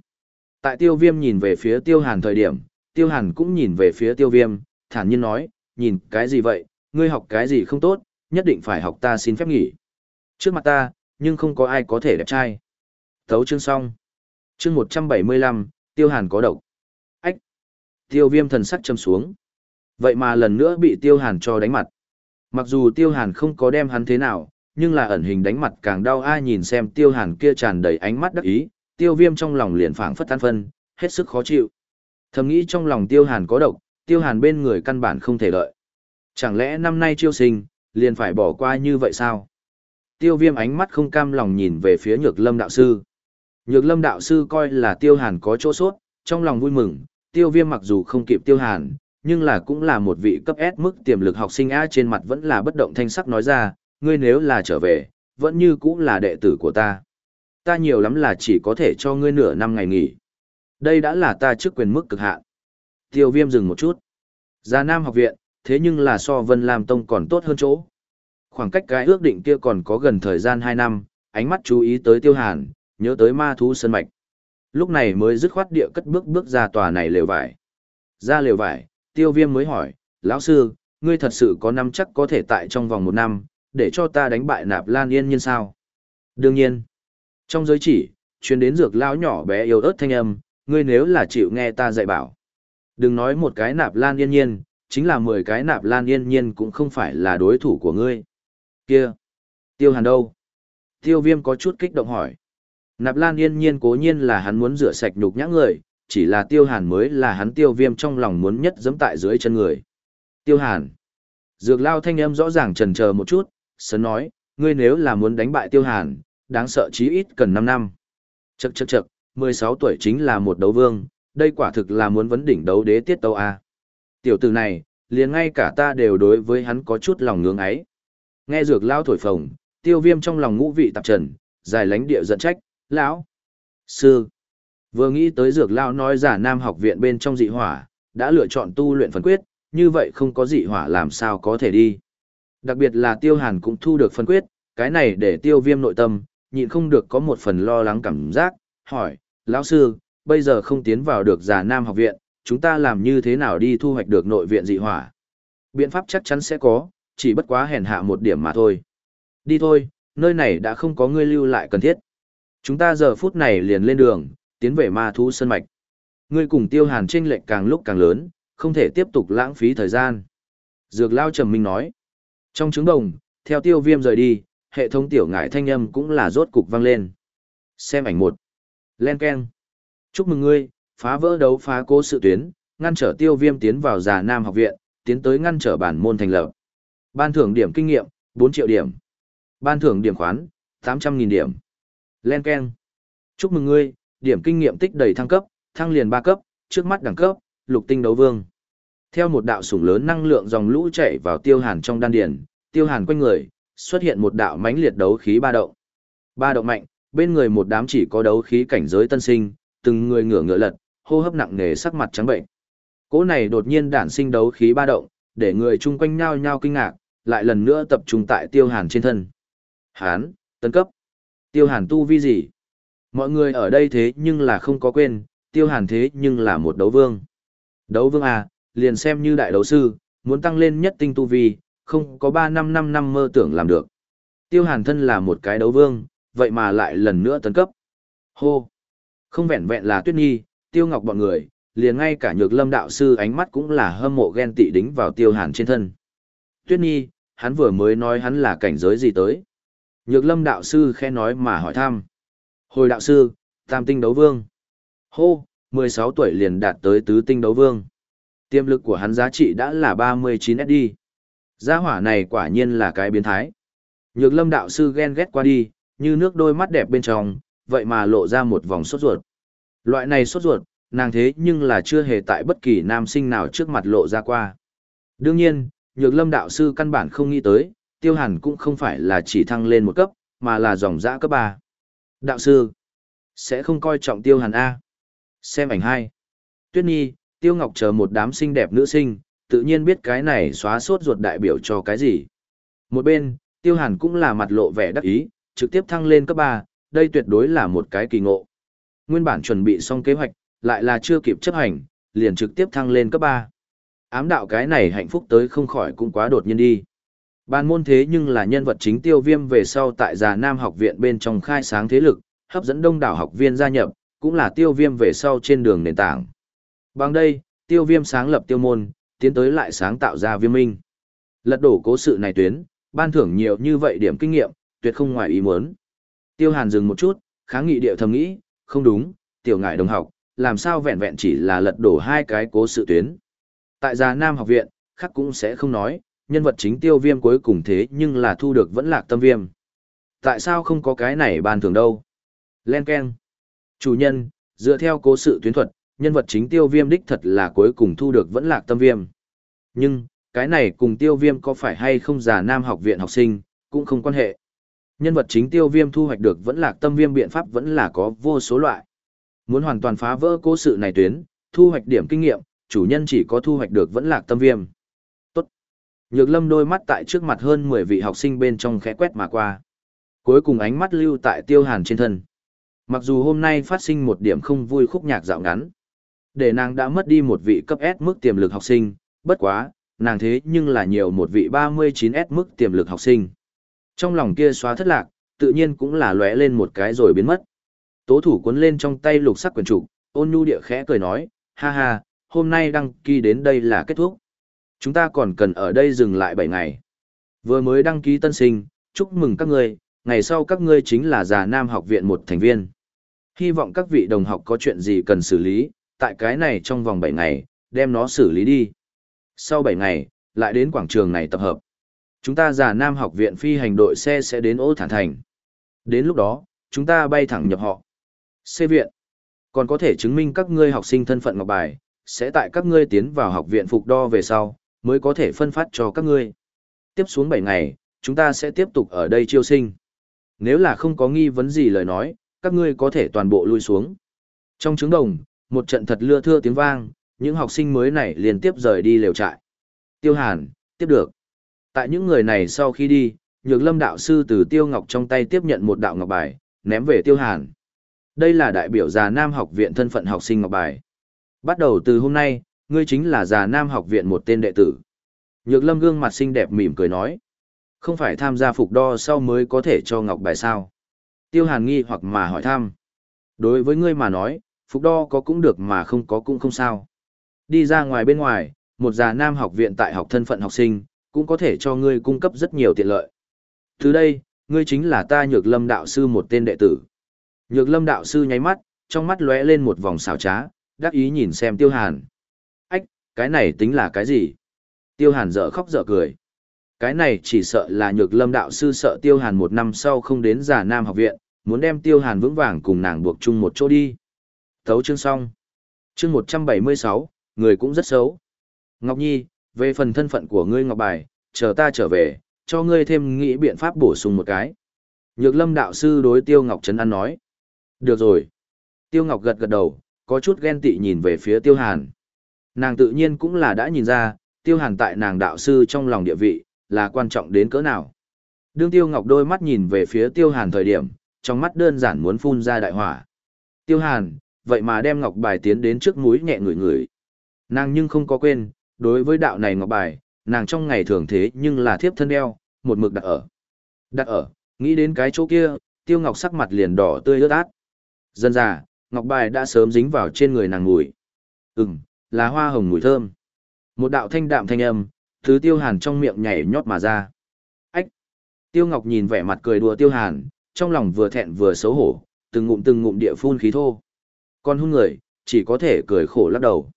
Tại tiêu viêm nhìn về phía tiêu hàn thời điểm, tiêu hàn cũng nhìn về phía tiêu viêm, thản nhiên nói, nhìn cái gì vậy, ngươi học cái gì không tốt, nhất định phải học ta xin phép nghỉ. Trước mặt ta, nhưng không có ai có thể đẹp trai. Thấu chương xong. Chương 175, tiêu hàn có độc. Ách. Tiêu viêm thần sắc châm xuống. Vậy mà lần nữa bị tiêu hàn cho đánh mặt. Mặc dù tiêu hàn không có đem hắn thế nào, nhưng là ẩn hình đánh mặt càng đau ai nhìn xem tiêu hàn kia tràn đầy ánh mắt đắc ý, tiêu viêm trong lòng liền phảng phất tan phân, hết sức khó chịu. Thầm nghĩ trong lòng tiêu hàn có độc, tiêu hàn bên người căn bản không thể đợi. Chẳng lẽ năm nay chiêu sinh, liền phải bỏ qua như vậy sao? Tiêu viêm ánh mắt không cam lòng nhìn về phía nhược lâm đạo sư. Nhược lâm đạo sư coi là tiêu hàn có chỗ sốt, trong lòng vui mừng, tiêu viêm mặc dù không kịp tiêu hàn, nhưng là cũng là một vị cấp S mức tiềm lực học sinh A trên mặt vẫn là bất động thanh sắc nói ra, ngươi nếu là trở về, vẫn như cũng là đệ tử của ta. Ta nhiều lắm là chỉ có thể cho ngươi nửa năm ngày nghỉ. Đây đã là ta trước quyền mức cực hạn. Tiêu viêm dừng một chút. Gia Nam học viện, thế nhưng là so Vân Lam Tông còn tốt hơn chỗ. Khoảng cách cái ước định kia còn có gần thời gian 2 năm, ánh mắt chú ý tới tiêu hàn, nhớ tới ma thú sân mạch. Lúc này mới dứt khoát địa cất bước bước ra tòa này lều vải. Ra lều vải, tiêu viêm mới hỏi, lão sư, ngươi thật sự có năm chắc có thể tại trong vòng một năm, để cho ta đánh bại nạp lan yên nhiên sao? Đương nhiên, trong giới chỉ, chuyên đến dược lão nhỏ bé yêu ớt thanh âm, ngươi nếu là chịu nghe ta dạy bảo. Đừng nói một cái nạp lan yên nhiên, chính là mười cái nạp lan yên nhiên cũng không phải là đối thủ của ngươi. Kia, tiêu hàn đâu? Tiêu viêm có chút kích động hỏi. Nạp lan yên nhiên cố nhiên là hắn muốn rửa sạch nhục nhã người, chỉ là tiêu hàn mới là hắn tiêu viêm trong lòng muốn nhất giẫm tại dưới chân người. Tiêu hàn. Dược lao thanh âm rõ ràng trần chờ một chút, sớm nói, ngươi nếu là muốn đánh bại tiêu hàn, đáng sợ chí ít cần 5 năm. Chậc chậc chậc, 16 tuổi chính là một đấu vương, đây quả thực là muốn vấn đỉnh đấu đế tiết tâu a. Tiểu tử này, liền ngay cả ta đều đối với hắn có chút lòng ngưỡng ấy. Nghe dược lao thổi phồng, tiêu viêm trong lòng ngũ vị tạp trần, dài lánh địa giận trách, lão, sư. Vừa nghĩ tới dược lao nói giả nam học viện bên trong dị hỏa, đã lựa chọn tu luyện phân quyết, như vậy không có dị hỏa làm sao có thể đi. Đặc biệt là tiêu hàn cũng thu được phân quyết, cái này để tiêu viêm nội tâm, nhịn không được có một phần lo lắng cảm giác, hỏi, lão sư, bây giờ không tiến vào được giả nam học viện, chúng ta làm như thế nào đi thu hoạch được nội viện dị hỏa? Biện pháp chắc chắn sẽ có, chỉ bất quá hèn hạ một điểm mà thôi. Đi thôi, nơi này đã không có ngươi lưu lại cần thiết. Chúng ta giờ phút này liền lên đường, tiến về ma thú sơn mạch. Ngươi cùng tiêu hàn tranh lệch càng lúc càng lớn, không thể tiếp tục lãng phí thời gian. Dược lao trầm minh nói. Trong trứng đồng, theo tiêu viêm rời đi, hệ thống tiểu ngải thanh âm cũng là rốt cục vang lên. Xem ảnh một. Len Ken. Chúc mừng ngươi, phá vỡ đấu phá cố sự tuyến, ngăn trở tiêu viêm tiến vào già nam học viện, tiến tới ngăn trở bản môn thành lập. Ban thưởng điểm kinh nghiệm, 4 triệu điểm. Ban thưởng điểm khoán, 800.000 điểm. Len Ken. Chúc mừng ngươi, điểm kinh nghiệm tích đầy thăng cấp, thăng liền 3 cấp, trước mắt đẳng cấp, lục tinh đấu vương. Theo một đạo sủng lớn năng lượng dòng lũ chảy vào tiêu hàn trong đan điền, tiêu hàn quanh người, xuất hiện một đạo mãnh liệt đấu khí ba động. Ba động mạnh, bên người một đám chỉ có đấu khí cảnh giới tân sinh, từng người ngửa ngửa lật, hô hấp nặng nề sắc mặt trắng bệnh. Cỗ này đột nhiên đản sinh đấu khí ba động, để người chung quanh nhao nhao kinh ngạc, lại lần nữa tập trung tại Tiêu Hàn trên thân. Hán, tấn cấp. Tiêu Hàn tu vi gì? Mọi người ở đây thế nhưng là không có quên, Tiêu Hàn thế nhưng là một đấu vương. Đấu vương à, liền xem như đại đấu sư, muốn tăng lên nhất tinh tu vi, không có 3 năm 5 năm mơ tưởng làm được. Tiêu Hàn thân là một cái đấu vương, vậy mà lại lần nữa tấn cấp. Hô! Không vẹn vẹn là Tuyết Nhi, Tiêu Ngọc bọn người, liền ngay cả Nhược Lâm đạo sư ánh mắt cũng là hâm mộ ghen tị đính vào Tiêu Hàn trên thân. Tuyết Nhi, hắn vừa mới nói hắn là cảnh giới gì tới. Nhược Lâm đạo sư khẽ nói mà hỏi thăm. Hồi đạo sư, tam tinh đấu vương. Hô, 16 tuổi liền đạt tới tứ tinh đấu vương. Tiềm lực của hắn giá trị đã là 39 SD. Gia hỏa này quả nhiên là cái biến thái. Nhược lâm đạo sư ghen ghét qua đi, như nước đôi mắt đẹp bên trong, vậy mà lộ ra một vòng sốt ruột. Loại này sốt ruột, nàng thế nhưng là chưa hề tại bất kỳ nam sinh nào trước mặt lộ ra qua. Đương nhiên, nhược lâm đạo sư căn bản không nghĩ tới, tiêu hàn cũng không phải là chỉ thăng lên một cấp, mà là dòng dã cấp 3. Đạo sư, sẽ không coi trọng tiêu hàn A. Xem ảnh hai Tuyết Nhi, Tiêu Ngọc chờ một đám xinh đẹp nữ sinh, tự nhiên biết cái này xóa sốt ruột đại biểu cho cái gì. Một bên, Tiêu Hàn cũng là mặt lộ vẻ đắc ý, trực tiếp thăng lên cấp 3, đây tuyệt đối là một cái kỳ ngộ. Nguyên bản chuẩn bị xong kế hoạch, lại là chưa kịp chấp hành, liền trực tiếp thăng lên cấp 3. Ám đạo cái này hạnh phúc tới không khỏi cũng quá đột nhiên đi. Ban môn thế nhưng là nhân vật chính tiêu viêm về sau tại già Nam học viện bên trong khai sáng thế lực, hấp dẫn đông đảo học viên gia nhập, cũng là tiêu viêm về sau trên đường nền tảng. Bằng đây, tiêu viêm sáng lập tiêu môn, tiến tới lại sáng tạo ra viêm minh. Lật đổ cố sự này tuyến, ban thưởng nhiều như vậy điểm kinh nghiệm, tuyệt không ngoài ý muốn. Tiêu hàn dừng một chút, kháng nghị điệu thầm nghĩ, không đúng, tiểu ngại đồng học, làm sao vẹn vẹn chỉ là lật đổ hai cái cố sự tuyến. Tại già Nam học viện, khác cũng sẽ không nói, nhân vật chính tiêu viêm cuối cùng thế nhưng là thu được vẫn lạc tâm viêm. Tại sao không có cái này ban thưởng đâu? Len Ken. Chủ nhân, dựa theo cố sự tuyến thuật, nhân vật chính tiêu viêm đích thật là cuối cùng thu được vẫn lạc tâm viêm. Nhưng, cái này cùng tiêu viêm có phải hay không giả nam học viện học sinh, cũng không quan hệ. Nhân vật chính tiêu viêm thu hoạch được vẫn lạc tâm viêm biện pháp vẫn là có vô số loại. Muốn hoàn toàn phá vỡ cố sự này tuyến, thu hoạch điểm kinh nghiệm, chủ nhân chỉ có thu hoạch được vẫn lạc tâm viêm. Nhược lâm đôi mắt tại trước mặt hơn 10 vị học sinh bên trong khẽ quét mà qua. Cuối cùng ánh mắt lưu tại tiêu hàn trên thân. Mặc dù hôm nay phát sinh một điểm không vui khúc nhạc dạo ngắn, để nàng đã mất đi một vị cấp S mức tiềm lực học sinh, bất quá, nàng thế nhưng là nhiều một vị 39S mức tiềm lực học sinh. Trong lòng kia xóa thất lạc, tự nhiên cũng là lóe lên một cái rồi biến mất. Tố thủ cuốn lên trong tay lục sắc quyển trục, ôn nhu địa khẽ cười nói, ha ha, hôm nay đăng ký đến đây là kết thúc. Chúng ta còn cần ở đây dừng lại 7 ngày. Vừa mới đăng ký tân sinh, chúc mừng các ngươi, ngày sau các ngươi chính là già nam học viện một thành viên. Hy vọng các vị đồng học có chuyện gì cần xử lý, tại cái này trong vòng 7 ngày, đem nó xử lý đi. Sau 7 ngày, lại đến quảng trường này tập hợp. Chúng ta già Nam học viện phi hành đội xe sẽ đến ô thản thành. Đến lúc đó, chúng ta bay thẳng nhập họ. C viện. Còn có thể chứng minh các ngươi học sinh thân phận ngọc bài, sẽ tại các ngươi tiến vào học viện phục đo về sau, mới có thể phân phát cho các ngươi. Tiếp xuống 7 ngày, chúng ta sẽ tiếp tục ở đây chiêu sinh. Nếu là không có nghi vấn gì lời nói, các ngươi có thể toàn bộ lui xuống. Trong trứng đồng, một trận thật lưa thưa tiếng vang, những học sinh mới này liên tiếp rời đi lều trại. Tiêu Hàn, tiếp được. Tại những người này sau khi đi, Nhược Lâm đạo sư từ Tiêu Ngọc trong tay tiếp nhận một đạo ngọc bài, ném về Tiêu Hàn. Đây là đại biểu già Nam học viện thân phận học sinh ngọc bài. Bắt đầu từ hôm nay, ngươi chính là già Nam học viện một tên đệ tử. Nhược Lâm gương mặt xinh đẹp mỉm cười nói. Không phải tham gia phục đo sau mới có thể cho ngọc bài sao? Tiêu Hàn nghi hoặc mà hỏi thăm. Đối với ngươi mà nói, phục đo có cũng được mà không có cũng không sao. Đi ra ngoài bên ngoài, một già nam học viện tại học thân phận học sinh, cũng có thể cho ngươi cung cấp rất nhiều tiện lợi. Từ đây, ngươi chính là ta nhược lâm đạo sư một tên đệ tử. Nhược lâm đạo sư nháy mắt, trong mắt lóe lên một vòng xảo trá, đắc ý nhìn xem tiêu hàn. Cái này tính là cái gì? Tiêu hàn dở khóc dở cười. Cái này chỉ sợ là nhược lâm đạo sư sợ tiêu hàn một năm sau không đến già nam học viện, muốn đem tiêu hàn vững vàng cùng nàng buộc chung một chỗ đi. Thấu chương xong. Chương một trăm bảy mươi sáu, người cũng rất xấu. Ngọc Nhi, về phần thân phận của ngươi Ngọc Bài, chờ ta trở về, cho ngươi thêm nghĩ biện pháp bổ sung một cái. Nhược lâm đạo sư đối Tiêu Ngọc Trấn An nói. Được rồi. Tiêu Ngọc gật gật đầu, có chút ghen tị nhìn về phía Tiêu Hàn. Nàng tự nhiên cũng là đã nhìn ra, Tiêu Hàn tại nàng đạo sư trong lòng địa vị, là quan trọng đến cỡ nào. Đương Tiêu Ngọc đôi mắt nhìn về phía Tiêu Hàn thời điểm, trong mắt đơn giản muốn phun ra đại hỏa. Tiêu Hàn, vậy mà đem Ngọc bài tiến đến trước mũi nhẹ người người. Nàng nhưng không có quên, đối với đạo này Ngọc bài, nàng trong ngày thường thế nhưng là thiếp thân đeo, một mực đặt ở. Đặt ở, nghĩ đến cái chỗ kia, Tiêu Ngọc sắc mặt liền đỏ tươi ướt át. Dân già, Ngọc bài đã sớm dính vào trên người nàng ngùi. Ừm, là hoa hồng mùi thơm. Một đạo thanh đạm thanh âm, thứ Tiêu Hàn trong miệng nhảy nhót mà ra. Ách! Tiêu Ngọc nhìn vẻ mặt cười đùa Tiêu Hàn, trong lòng vừa thẹn vừa xấu hổ, từng ngụm từng ngụm địa phun khí thô. Con hung người, chỉ có thể cười khổ lắc đầu.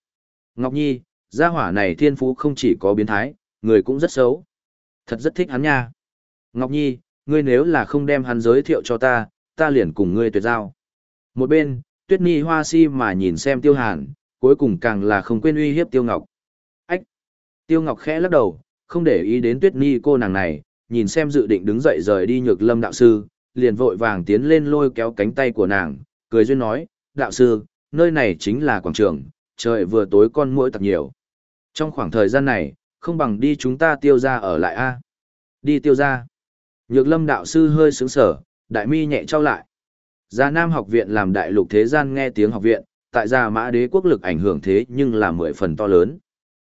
Ngọc Nhi, gia hỏa này thiên phú không chỉ có biến thái, người cũng rất xấu. Thật rất thích hắn nha. Ngọc Nhi, ngươi nếu là không đem hắn giới thiệu cho ta, ta liền cùng ngươi tuyệt giao. Một bên, Tuyết Nhi hoa si mà nhìn xem Tiêu Hàn, cuối cùng càng là không quên uy hiếp Tiêu Ngọc. Ách! Tiêu Ngọc khẽ lắc đầu, không để ý đến Tuyết Nhi cô nàng này, nhìn xem dự định đứng dậy rời đi nhược lâm đạo sư, liền vội vàng tiến lên lôi kéo cánh tay của nàng, cười duyên nói, đạo sư, nơi này chính là quảng trường, trời vừa tối con muỗi tặc nhiều. Trong khoảng thời gian này, không bằng đi chúng ta tiêu ra ở lại a Đi tiêu ra. Nhược lâm đạo sư hơi sướng sở, đại mi nhẹ trao lại. Gia Nam học viện làm đại lục thế gian nghe tiếng học viện, tại gia mã đế quốc lực ảnh hưởng thế nhưng là mười phần to lớn.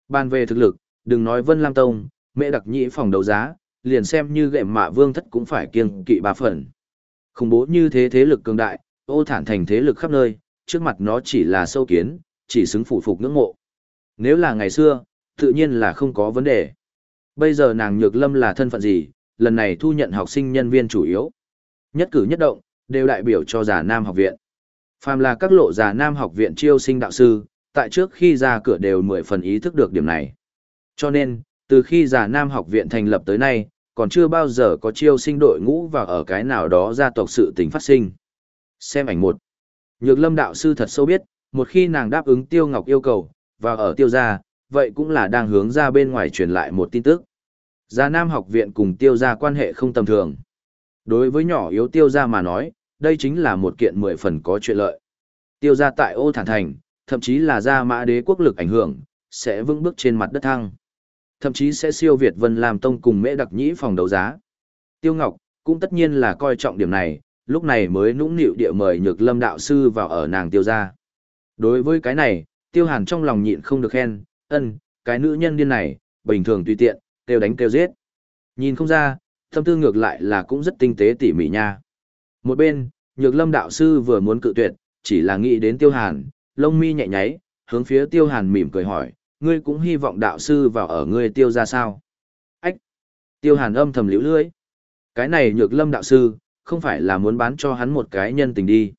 Ban về thực lực, đừng nói Vân Lam Tông, mẹ đặc nhĩ phòng đấu giá, liền xem như gệm mạ vương thất cũng phải kiêng kỵ ba phần. Khủng bố như thế thế lực cường đại, ô thản thành thế lực khắp nơi, trước mặt nó chỉ là sâu kiến, chỉ xứng phủ phục ngưỡng mộ. Nếu là ngày xưa, tự nhiên là không có vấn đề. Bây giờ nàng nhược lâm là thân phận gì, lần này thu nhận học sinh nhân viên chủ yếu. Nhất cử nhất động, đều đại biểu cho giả nam học viện. Phàm là các lộ già nam học viện chiêu sinh đạo sư, tại trước khi ra cửa đều mười phần ý thức được điểm này. Cho nên, từ khi già nam học viện thành lập tới nay, còn chưa bao giờ có chiêu sinh đội ngũ vào ở cái nào đó gia tộc sự tình phát sinh. Xem ảnh một. Nhược lâm đạo sư thật sâu biết, một khi nàng đáp ứng tiêu ngọc yêu cầu, vào ở tiêu gia, vậy cũng là đang hướng ra bên ngoài truyền lại một tin tức. Gia Nam học viện cùng tiêu gia quan hệ không tầm thường. Đối với nhỏ yếu tiêu gia mà nói, đây chính là một kiện mười phần có chuyện lợi. Tiêu gia tại ô thản thành, thậm chí là gia mã đế quốc lực ảnh hưởng, sẽ vững bước trên mặt đất thăng thậm chí sẽ siêu việt Vân Lam Tông cùng Mễ Đặc Nhĩ phòng đấu giá. Tiêu Ngọc cũng tất nhiên là coi trọng điểm này, lúc này mới nũng nịu địa mời Nhược Lâm đạo sư vào ở nàng Tiêu gia. Đối với cái này, Tiêu Hàn trong lòng nhịn không được khen, ân, cái nữ nhân điên này, bình thường tùy tiện, tiêu đánh tiêu giết. Nhìn không ra, tâm tư ngược lại là cũng rất tinh tế tỉ mỉ nha. Một bên, Nhược Lâm đạo sư vừa muốn cự tuyệt, chỉ là nghĩ đến Tiêu Hàn, lông mi nhẹ nháy, hướng phía Tiêu Hàn mỉm cười hỏi, ngươi cũng hy vọng đạo sư vào ở ngươi tiêu ra sao? Ách! Tiêu hàn âm thầm liễu lưỡi. Cái này nhược lâm đạo sư, không phải là muốn bán cho hắn một cái nhân tình đi.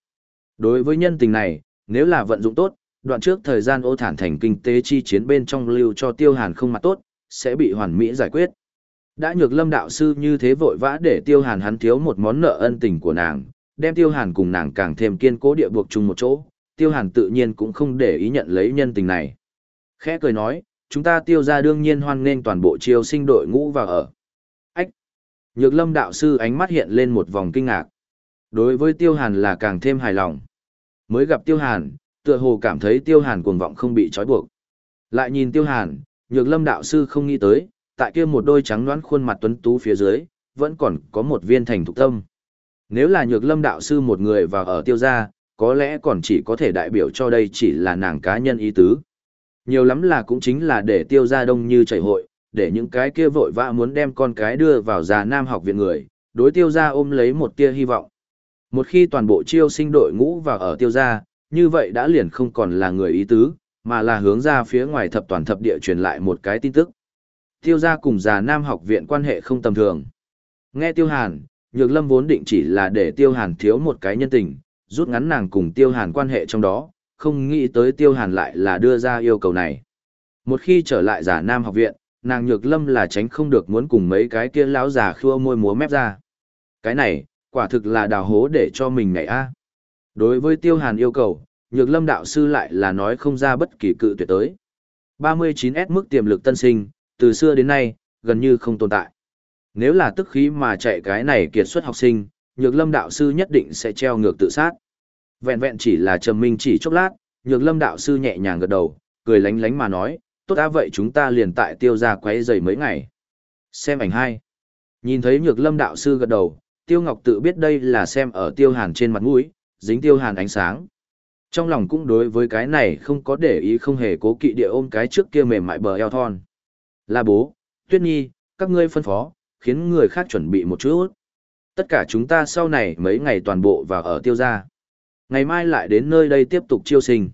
Đối với nhân tình này, nếu là vận dụng tốt, đoạn trước thời gian ô thản thành kinh tế chi chiến bên trong lưu cho tiêu hàn không mặt tốt, sẽ bị hoàn mỹ giải quyết. Đã nhược lâm đạo sư như thế vội vã để tiêu hàn hắn thiếu một món nợ ân tình của nàng, đem Tiêu Hàn cùng nàng càng thêm kiên cố địa buộc chung một chỗ, Tiêu Hàn tự nhiên cũng không để ý nhận lấy nhân tình này. Khẽ cười nói, chúng ta tiêu ra đương nhiên hoan nghênh toàn bộ triều sinh đội ngũ vào ở. Ách! Nhược lâm đạo sư ánh mắt hiện lên một vòng kinh ngạc. Đối với tiêu hàn là càng thêm hài lòng. Mới gặp tiêu hàn, tựa hồ cảm thấy tiêu hàn cuồng vọng không bị trói buộc. Lại nhìn tiêu hàn, nhược lâm đạo sư không nghĩ tới, tại kia một đôi trắng đoán khuôn mặt tuấn tú phía dưới, vẫn còn có một viên thành thục tâm. Nếu là nhược lâm đạo sư một người vào ở tiêu gia, có lẽ còn chỉ có thể đại biểu cho đây chỉ là nàng cá nhân ý tứ. Nhiều lắm là cũng chính là để tiêu gia đông như chảy hội, để những cái kia vội vã muốn đem con cái đưa vào già nam học viện người, đối tiêu gia ôm lấy một tia hy vọng. Một khi toàn bộ chiêu sinh đội ngũ vào ở tiêu gia, như vậy đã liền không còn là người ý tứ, mà là hướng ra phía ngoài thập toàn thập địa truyền lại một cái tin tức. Tiêu gia cùng già nam học viện quan hệ không tầm thường. Nghe tiêu hàn, nhược lâm vốn định chỉ là để tiêu hàn thiếu một cái nhân tình, rút ngắn nàng cùng tiêu hàn quan hệ trong đó, không nghĩ tới tiêu hàn lại là đưa ra yêu cầu này. Một khi trở lại giả nam học viện, nàng nhược lâm là tránh không được muốn cùng mấy cái kia lão già khua môi múa mép ra. Cái này, quả thực là đào hố để cho mình nhảy a. Đối với tiêu hàn yêu cầu, nhược lâm đạo sư lại là nói không ra bất kỳ cự tuyệt tới. 39S mức tiềm lực tân sinh, từ xưa đến nay, gần như không tồn tại. Nếu là tức khí mà chạy cái này kiệt xuất học sinh, nhược lâm đạo sư nhất định sẽ treo ngược tự sát. Vẹn vẹn chỉ là trầm minh chỉ chốc lát, nhược lâm đạo sư nhẹ nhàng gật đầu, cười lánh lánh mà nói, tốt đã vậy chúng ta liền tại tiêu ra quấy giày mấy ngày. Xem ảnh hai. Nhìn thấy nhược lâm đạo sư gật đầu, tiêu ngọc tự biết đây là xem ở tiêu hàn trên mặt mũi, dính tiêu hàn ánh sáng. Trong lòng cũng đối với cái này không có để ý không hề cố kỵ địa ôm cái trước kia mềm mại bờ eo thon. Là bố, tuyết nhi, các ngươi phân phó, khiến người khác chuẩn bị một chút. Tất cả chúng ta sau này mấy ngày toàn bộ vào ở tiêu gia ngày mai lại đến nơi đây tiếp tục chiêu sinh.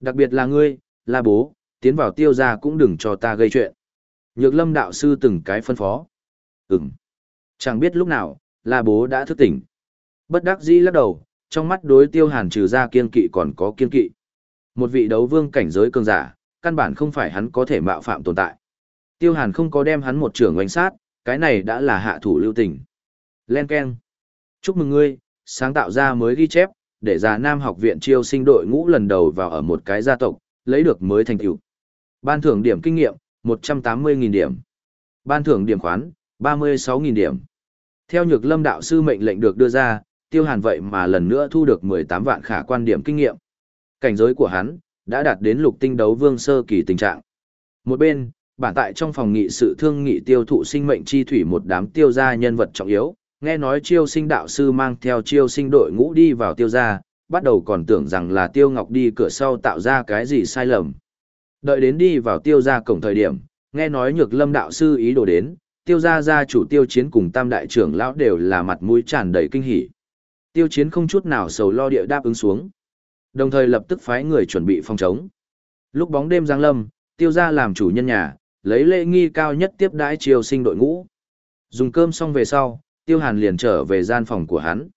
Đặc biệt là ngươi, là bố, tiến vào tiêu gia cũng đừng cho ta gây chuyện. Nhược lâm đạo sư từng cái phân phó. Ừm. Chẳng biết lúc nào, là bố đã thức tỉnh. Bất đắc dĩ lắc đầu, trong mắt đối tiêu hàn trừ ra kiên kỵ còn có kiên kỵ. Một vị đấu vương cảnh giới cường giả, căn bản không phải hắn có thể mạo phạm tồn tại. Tiêu hàn không có đem hắn một trưởng oanh sát, cái này đã là hạ thủ lưu tình. Len Ken. Chúc mừng ngươi, sáng tạo ra mới ghi chép, để già Nam học viện chiêu sinh đội ngũ lần đầu vào ở một cái gia tộc, lấy được mới thành tựu. Ban thưởng điểm kinh nghiệm, 180.000 điểm. Ban thưởng điểm khoán, 36.000 điểm. Theo nhược lâm đạo sư mệnh lệnh được đưa ra, tiêu hàn vậy mà lần nữa thu được 18 vạn khả quan điểm kinh nghiệm. Cảnh giới của hắn, đã đạt đến lục tinh đấu vương sơ kỳ tình trạng. Một bên, bản tại trong phòng nghị sự thương nghị tiêu thụ sinh mệnh chi thủy một đám tiêu gia nhân vật trọng yếu, nghe nói chiêu sinh đạo sư mang theo chiêu sinh đội ngũ đi vào tiêu gia, bắt đầu còn tưởng rằng là tiêu ngọc đi cửa sau tạo ra cái gì sai lầm. Đợi đến đi vào tiêu gia cổng thời điểm, nghe nói nhược lâm đạo sư ý đồ đến, tiêu gia gia chủ tiêu chiến cùng tam đại trưởng lão đều là mặt mũi tràn đầy kinh hỉ. Tiêu chiến không chút nào sầu lo địa đáp ứng xuống. Đồng thời lập tức phái người chuẩn bị phòng chống. Lúc bóng đêm giáng lâm, tiêu gia làm chủ nhân nhà, lấy lễ nghi cao nhất tiếp đãi triều sinh đội ngũ. Dùng cơm xong về sau, tiêu hàn liền trở về gian phòng của hắn.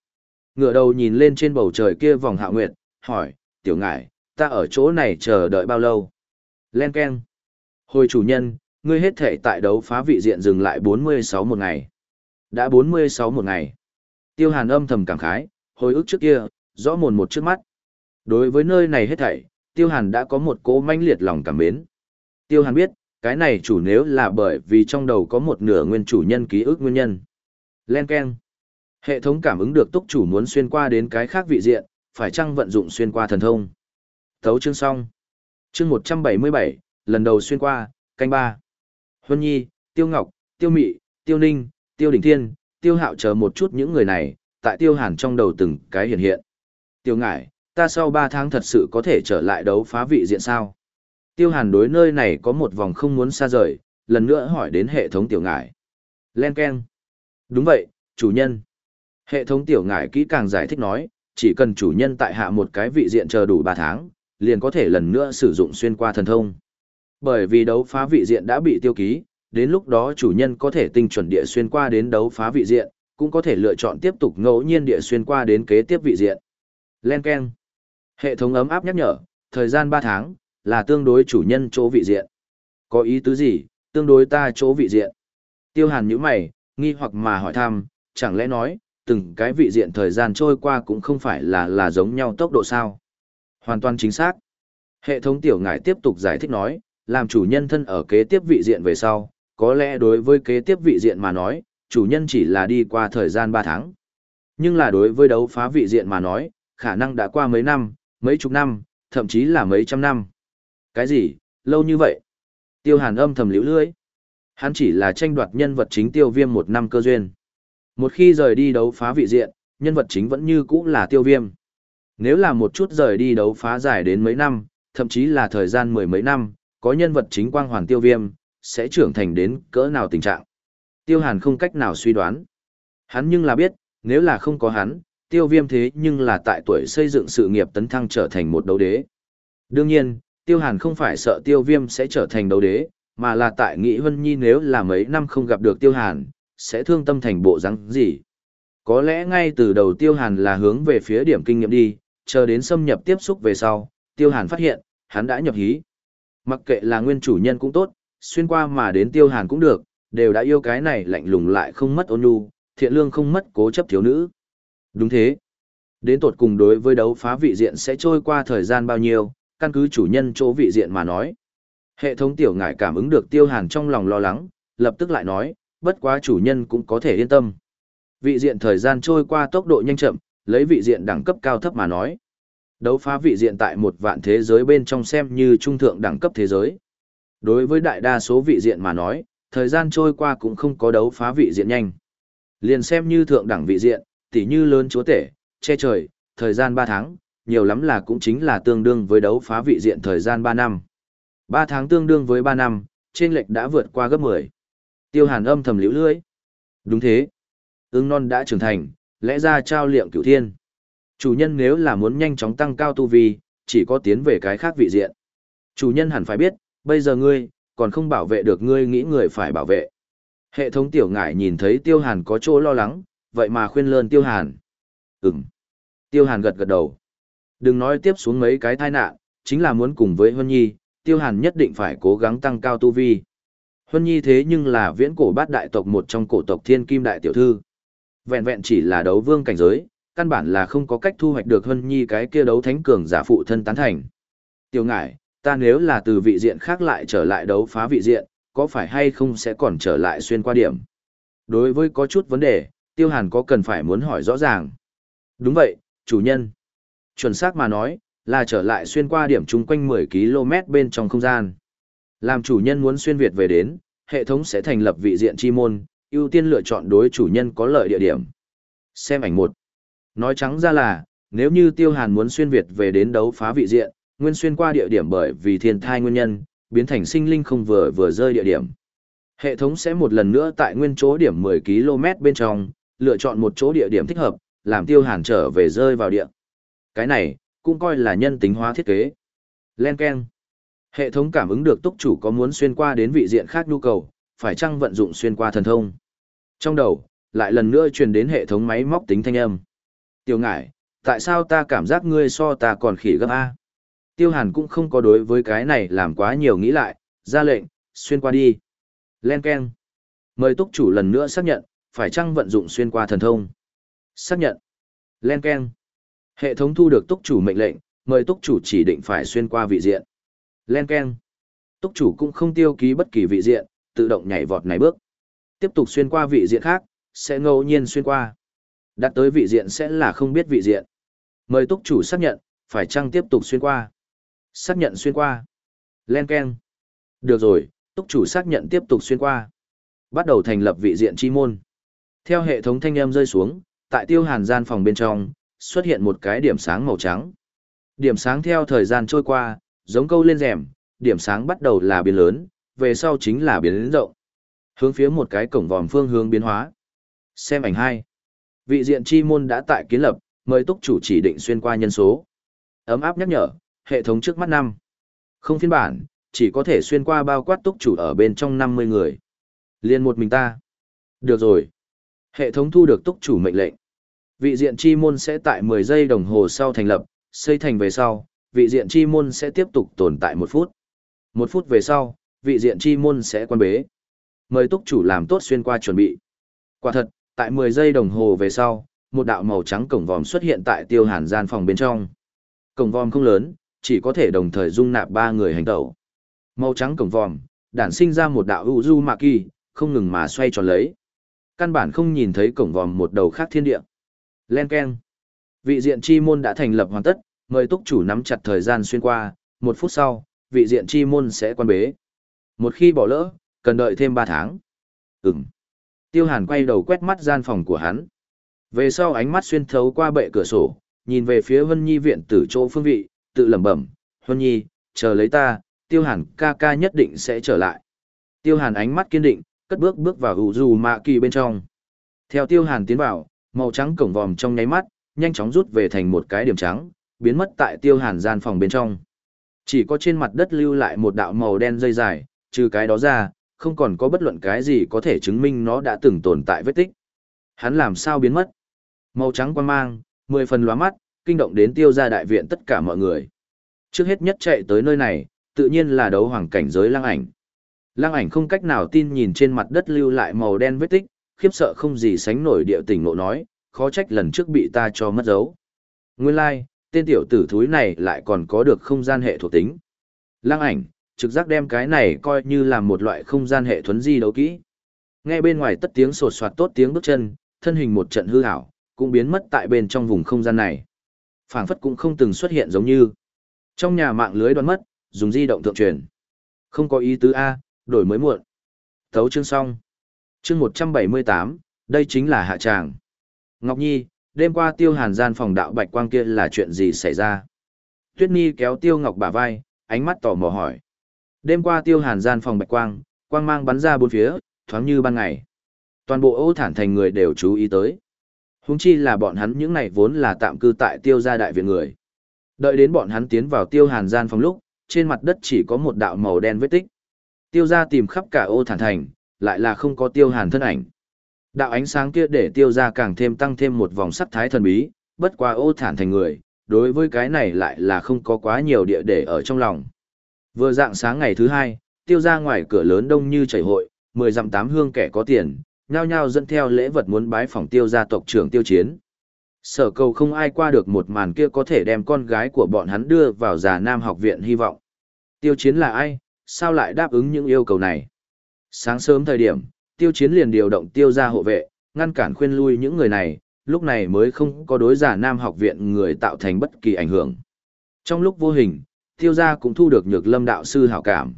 Ngựa đầu nhìn lên trên bầu trời kia vòng hạ nguyệt, hỏi, tiểu ngải, ta ở chỗ này chờ đợi bao lâu? Len Ken. Hồi chủ nhân, ngươi hết thể tại đấu phá vị diện dừng lại 46 một ngày. Đã 46 một ngày. Tiêu hàn âm thầm cảm khái, hồi ức trước kia, rõ mồn một trước mắt. Đối với nơi này hết thảy, tiêu hàn đã có một cố manh liệt lòng cảm mến. Tiêu hàn biết, cái này chủ nếu là bởi vì trong đầu có một nửa nguyên chủ nhân ký ức nguyên nhân. Len Ken. Hệ thống cảm ứng được túc chủ muốn xuyên qua đến cái khác vị diện, phải chăng vận dụng xuyên qua thần thông. Thấu chương xong. Chương 177, lần đầu xuyên qua, canh ba. Huân Nhi, Tiêu Ngọc, Tiêu Mị, Tiêu Ninh, Tiêu Đình Thiên, Tiêu Hạo chờ một chút những người này, tại Tiêu Hàn trong đầu từng cái hiện hiện. Tiêu Ngải, ta sau 3 tháng thật sự có thể trở lại đấu phá vị diện sao? Tiêu Hàn đối nơi này có một vòng không muốn xa rời, lần nữa hỏi đến hệ thống Tiểu Ngải. Len Ken. Đúng vậy, chủ nhân. Hệ thống tiểu ngải kỹ càng giải thích nói, chỉ cần chủ nhân tại hạ một cái vị diện chờ đủ 3 tháng, liền có thể lần nữa sử dụng xuyên qua thần thông. Bởi vì đấu phá vị diện đã bị tiêu ký, đến lúc đó chủ nhân có thể tinh chuẩn địa xuyên qua đến đấu phá vị diện, cũng có thể lựa chọn tiếp tục ngẫu nhiên địa xuyên qua đến kế tiếp vị diện. Len Ken. Hệ thống ấm áp nhắc nhở, thời gian 3 tháng, là tương đối chủ nhân chỗ vị diện. Có ý tứ gì, tương đối ta chỗ vị diện? Tiêu hàn như mày, nghi hoặc mà hỏi thăm, chẳng lẽ nói, từng cái vị diện thời gian trôi qua cũng không phải là là giống nhau tốc độ sao. Hoàn toàn chính xác. Hệ thống tiểu ngải tiếp tục giải thích nói, làm chủ nhân thân ở kế tiếp vị diện về sau, có lẽ đối với kế tiếp vị diện mà nói, chủ nhân chỉ là đi qua thời gian 3 tháng. Nhưng là đối với đấu phá vị diện mà nói, khả năng đã qua mấy năm, mấy chục năm, thậm chí là mấy trăm năm. Cái gì, lâu như vậy? Tiêu hàn âm thầm liễu lưỡi. Hắn chỉ là tranh đoạt nhân vật chính tiêu viêm một năm cơ duyên. Một khi rời đi đấu phá vị diện, nhân vật chính vẫn như cũ là tiêu viêm. Nếu là một chút rời đi đấu phá dài đến mấy năm, thậm chí là thời gian mười mấy năm, có nhân vật chính quang hoàn tiêu viêm, sẽ trưởng thành đến cỡ nào tình trạng. Tiêu hàn không cách nào suy đoán. Hắn nhưng là biết, nếu là không có hắn, tiêu viêm thế nhưng là tại tuổi xây dựng sự nghiệp tấn thăng trở thành một đấu đế. Đương nhiên, tiêu hàn không phải sợ tiêu viêm sẽ trở thành đấu đế, mà là tại nghĩ Vân Nhi nếu là mấy năm không gặp được tiêu hàn, sẽ thương tâm thành bộ rắn gì. Có lẽ ngay từ đầu tiêu hàn là hướng về phía điểm kinh nghiệm đi, chờ đến xâm nhập tiếp xúc về sau, tiêu hàn phát hiện, hắn đã nhập hí. Mặc kệ là nguyên chủ nhân cũng tốt, xuyên qua mà đến tiêu hàn cũng được, đều đã yêu cái này lạnh lùng lại không mất ôn nhu, thiện lương không mất cố chấp thiếu nữ. Đúng thế. Đến tột cùng đối với đấu phá vị diện sẽ trôi qua thời gian bao nhiêu, căn cứ chủ nhân chỗ vị diện mà nói. Hệ thống tiểu ngải cảm ứng được tiêu hàn trong lòng lo lắng, lập tức lại nói, bất quá chủ nhân cũng có thể yên tâm. Vị diện thời gian trôi qua tốc độ nhanh chậm, lấy vị diện đẳng cấp cao thấp mà nói. Đấu phá vị diện tại một vạn thế giới bên trong xem như trung thượng đẳng cấp thế giới. Đối với đại đa số vị diện mà nói, thời gian trôi qua cũng không có đấu phá vị diện nhanh. Liền xem như thượng đẳng vị diện, tỉ như lớn chúa tể, che trời, thời gian 3 tháng, nhiều lắm là cũng chính là tương đương với đấu phá vị diện thời gian 3 năm. 3 tháng tương đương với 3 năm, trên lệch đã vượt qua gấp 10. Tiêu hàn âm thầm liễu lưỡi. Đúng thế. Ưng non đã trưởng thành, lẽ ra trao liệm cửu thiên. Chủ nhân nếu là muốn nhanh chóng tăng cao tu vi, chỉ có tiến về cái khác vị diện. Chủ nhân hẳn phải biết, bây giờ ngươi, còn không bảo vệ được ngươi nghĩ người phải bảo vệ. Hệ thống tiểu ngải nhìn thấy tiêu hàn có chỗ lo lắng, vậy mà khuyên lơn tiêu hàn. Ừm. Tiêu hàn gật gật đầu. Đừng nói tiếp xuống mấy cái tai nạn, chính là muốn cùng với Huân Nhi, tiêu hàn nhất định phải cố gắng tăng cao tu vi. Huân Nhi thế nhưng là viễn cổ bát đại tộc một trong cổ tộc thiên kim đại tiểu thư. Vẹn vẹn chỉ là đấu vương cảnh giới, căn bản là không có cách thu hoạch được Huân Nhi cái kia đấu thánh cường giả phụ thân tán thành. Tiêu ngải, ta nếu là từ vị diện khác lại trở lại đấu phá vị diện, có phải hay không sẽ còn trở lại xuyên qua điểm? Đối với có chút vấn đề, Tiêu Hàn có cần phải muốn hỏi rõ ràng. Đúng vậy, chủ nhân. Chuẩn xác mà nói, là trở lại xuyên qua điểm chung quanh 10 km bên trong không gian. Làm chủ nhân muốn xuyên Việt về đến, hệ thống sẽ thành lập vị diện chi môn, ưu tiên lựa chọn đối chủ nhân có lợi địa điểm. Xem ảnh một. Nói trắng ra là, nếu như Tiêu Hàn muốn xuyên Việt về đến đấu phá vị diện, nguyên xuyên qua địa điểm bởi vì thiên thai nguyên nhân, biến thành sinh linh không vừa vừa rơi địa điểm. Hệ thống sẽ một lần nữa tại nguyên chỗ điểm 10 km bên trong, lựa chọn một chỗ địa điểm thích hợp, làm tiêu hàn trở về rơi vào địa. Cái này, cũng coi là nhân tính hóa thiết kế. Len Ken. Hệ thống cảm ứng được túc chủ có muốn xuyên qua đến vị diện khác nhu cầu, phải chăng vận dụng xuyên qua thần thông. Trong đầu, lại lần nữa truyền đến hệ thống máy móc tính thanh âm. Tiêu ngải, tại sao ta cảm giác ngươi so ta còn khỉ gấp A? Tiêu hàn cũng không có đối với cái này làm quá nhiều nghĩ lại, ra lệnh, xuyên qua đi. Len Ken. Mời túc chủ lần nữa xác nhận, phải chăng vận dụng xuyên qua thần thông. Xác nhận. Len Ken. Hệ thống thu được túc chủ mệnh lệnh, mời túc chủ chỉ định phải xuyên qua vị diện. Len Ken. Túc chủ cũng không tiêu ký bất kỳ vị diện, tự động nhảy vọt này bước. Tiếp tục xuyên qua vị diện khác, sẽ ngẫu nhiên xuyên qua. Đặt tới vị diện sẽ là không biết vị diện. Mời túc chủ xác nhận, phải chăng tiếp tục xuyên qua. Xác nhận xuyên qua. Len Ken. Được rồi, túc chủ xác nhận tiếp tục xuyên qua. Bắt đầu thành lập vị diện chi môn. Theo hệ thống thanh âm rơi xuống, tại tiêu hàn gian phòng bên trong, xuất hiện một cái điểm sáng màu trắng. Điểm sáng theo thời gian trôi qua, giống câu lên rèm, điểm sáng bắt đầu là biến lớn, về sau chính là biến lớn rộng. Hướng phía một cái cổng vòm phương hướng biến hóa. Xem ảnh hai. Vị diện chi môn đã tại kiến lập, mời túc chủ chỉ định xuyên qua nhân số. Ấm áp nhắc nhở, hệ thống trước mắt năm Không phiên bản, chỉ có thể xuyên qua bao quát túc chủ ở bên trong 50 người. Liên một mình ta. Được rồi. Hệ thống thu được túc chủ mệnh lệnh. Vị diện chi môn sẽ tại 10 giây đồng hồ sau thành lập, xây thành về sau, vị diện chi môn sẽ tiếp tục tồn tại một phút. Một phút về sau, vị diện chi môn sẽ quan bế. Mời túc chủ làm tốt xuyên qua chuẩn bị. Quả thật, tại 10 giây đồng hồ về sau, một đạo màu trắng cổng vòm xuất hiện tại tiêu hàn gian phòng bên trong. Cổng vòm không lớn, chỉ có thể đồng thời dung nạp ba người hành tẩu. Màu trắng cổng vòm, đản sinh ra một đạo Uzu Maki, không ngừng mà xoay tròn lấy. Căn bản không nhìn thấy cổng vòm một đầu khác thiên địa. Len keng. Vị diện chi môn đã thành lập hoàn tất, mời túc chủ nắm chặt thời gian xuyên qua, một phút sau, vị diện chi môn sẽ quan bế. Một khi bỏ lỡ, cần đợi thêm ba tháng. Ừm. Tiêu Hàn quay đầu quét mắt gian phòng của hắn. Về sau ánh mắt xuyên thấu qua bệ cửa sổ, nhìn về phía Vân Nhi viện tử chỗ phương vị, tự lẩm bẩm, "Vân Nhi, chờ lấy ta, Tiêu Hàn ca ca nhất định sẽ trở lại." Tiêu Hàn ánh mắt kiên định, cất bước bước vào hữu dù mạ kỳ bên trong. Theo Tiêu Hàn tiến vào, màu trắng cổng vòm trong nháy mắt, nhanh chóng rút về thành một cái điểm trắng, biến mất tại Tiêu Hàn gian phòng bên trong. Chỉ có trên mặt đất lưu lại một đạo màu đen dây dài, trừ cái đó ra, không còn có bất luận cái gì có thể chứng minh nó đã từng tồn tại vết tích. Hắn làm sao biến mất? Màu trắng quan mang, mười phần lóa mắt, kinh động đến tiêu gia đại viện tất cả mọi người. Trước hết nhất chạy tới nơi này, tự nhiên là đấu hoàng cảnh giới lăng ảnh. Lăng ảnh không cách nào tin nhìn trên mặt đất lưu lại màu đen vết tích, khiếp sợ không gì sánh nổi địa tình nộ nói, khó trách lần trước bị ta cho mất dấu. Nguyên lai, like, tên tiểu tử thúi này lại còn có được không gian hệ thuộc tính. Lăng ảnh, trực giác đem cái này coi như là một loại không gian hệ thuấn di đấu kỹ. Nghe bên ngoài tất tiếng sột soạt tốt tiếng bước chân, thân hình một trận hư ảo, cũng biến mất tại bên trong vùng không gian này. Phảng phất cũng không từng xuất hiện giống như. Trong nhà mạng lưới đoán mất, dùng di động thượng truyền. Không có ý tứ A, đổi mới muộn. Thấu chương xong. Chương 178, đây chính là hạ tràng. Ngọc Nhi, đêm qua tiêu hàn gian phòng đạo bạch quang kia là chuyện gì xảy ra? Tuyết Nhi kéo tiêu ngọc bả vai, ánh mắt tò mò hỏi. Đêm qua tiêu hàn gian phòng bạch quang, quang mang bắn ra bốn phía, thoáng như ban ngày. Toàn bộ ô thản thành người đều chú ý tới. Húng chi là bọn hắn những này vốn là tạm cư tại tiêu gia đại viện người. Đợi đến bọn hắn tiến vào tiêu hàn gian phòng lúc, trên mặt đất chỉ có một đạo màu đen vết tích. Tiêu gia tìm khắp cả ô thản thành, lại là không có tiêu hàn thân ảnh. Đạo ánh sáng kia để tiêu gia càng thêm tăng thêm một vòng sắc thái thần bí, bất quá ô thản thành người, đối với cái này lại là không có quá nhiều địa để ở trong lòng. Vừa dạng sáng ngày thứ hai, tiêu ra ngoài cửa lớn đông như chảy hội, mười dặm tám hương kẻ có tiền, nhao nhao dẫn theo lễ vật muốn bái phòng tiêu gia tộc trưởng tiêu chiến. Sở cầu không ai qua được một màn kia có thể đem con gái của bọn hắn đưa vào già nam học viện hy vọng. Tiêu chiến là ai, sao lại đáp ứng những yêu cầu này? Sáng sớm thời điểm, tiêu chiến liền điều động tiêu gia hộ vệ, ngăn cản khuyên lui những người này, lúc này mới không có đối giả nam học viện người tạo thành bất kỳ ảnh hưởng. Trong lúc vô hình, tiêu gia cũng thu được nhược lâm đạo sư hảo cảm.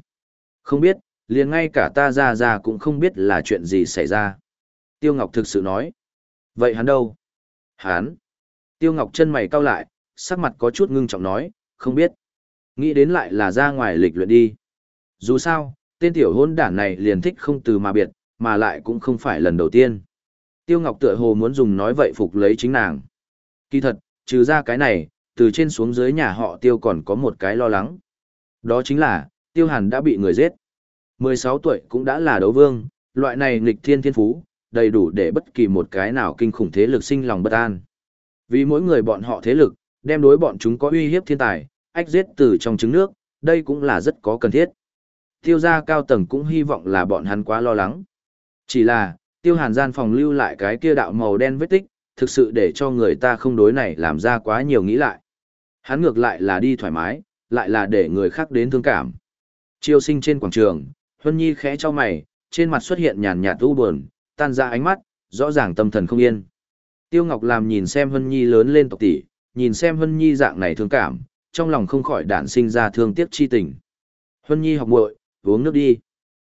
Không biết, liền ngay cả ta ra ra cũng không biết là chuyện gì xảy ra. Tiêu Ngọc thực sự nói. Vậy hắn đâu? Hắn. Tiêu Ngọc chân mày cau lại, sắc mặt có chút ngưng trọng nói, không biết. Nghĩ đến lại là ra ngoài lịch luyện đi. Dù sao, tên tiểu hôn đản này liền thích không từ mà biệt, mà lại cũng không phải lần đầu tiên. Tiêu Ngọc tựa hồ muốn dùng nói vậy phục lấy chính nàng. Kỳ thật, trừ ra cái này, từ trên xuống dưới nhà họ tiêu còn có một cái lo lắng. Đó chính là, tiêu hàn đã bị người giết. 16 tuổi cũng đã là đấu vương, loại này nghịch thiên thiên phú, đầy đủ để bất kỳ một cái nào kinh khủng thế lực sinh lòng bất an. Vì mỗi người bọn họ thế lực, đem đối bọn chúng có uy hiếp thiên tài, ách giết từ trong trứng nước, đây cũng là rất có cần thiết. Tiêu gia cao tầng cũng hy vọng là bọn hắn quá lo lắng. Chỉ là, tiêu hàn gian phòng lưu lại cái kia đạo màu đen vết tích, thực sự để cho người ta không đối này làm ra quá nhiều nghĩ lại. Hắn ngược lại là đi thoải mái, lại là để người khác đến thương cảm. Chiêu sinh trên quảng trường, Huân Nhi khẽ cho mày, trên mặt xuất hiện nhàn nhạt u buồn, tan ra ánh mắt, rõ ràng tâm thần không yên. Tiêu Ngọc làm nhìn xem Huân Nhi lớn lên tộc tỷ, nhìn xem Huân Nhi dạng này thương cảm, trong lòng không khỏi đản sinh ra thương tiếc chi tình. Huân Nhi học muội, uống nước đi.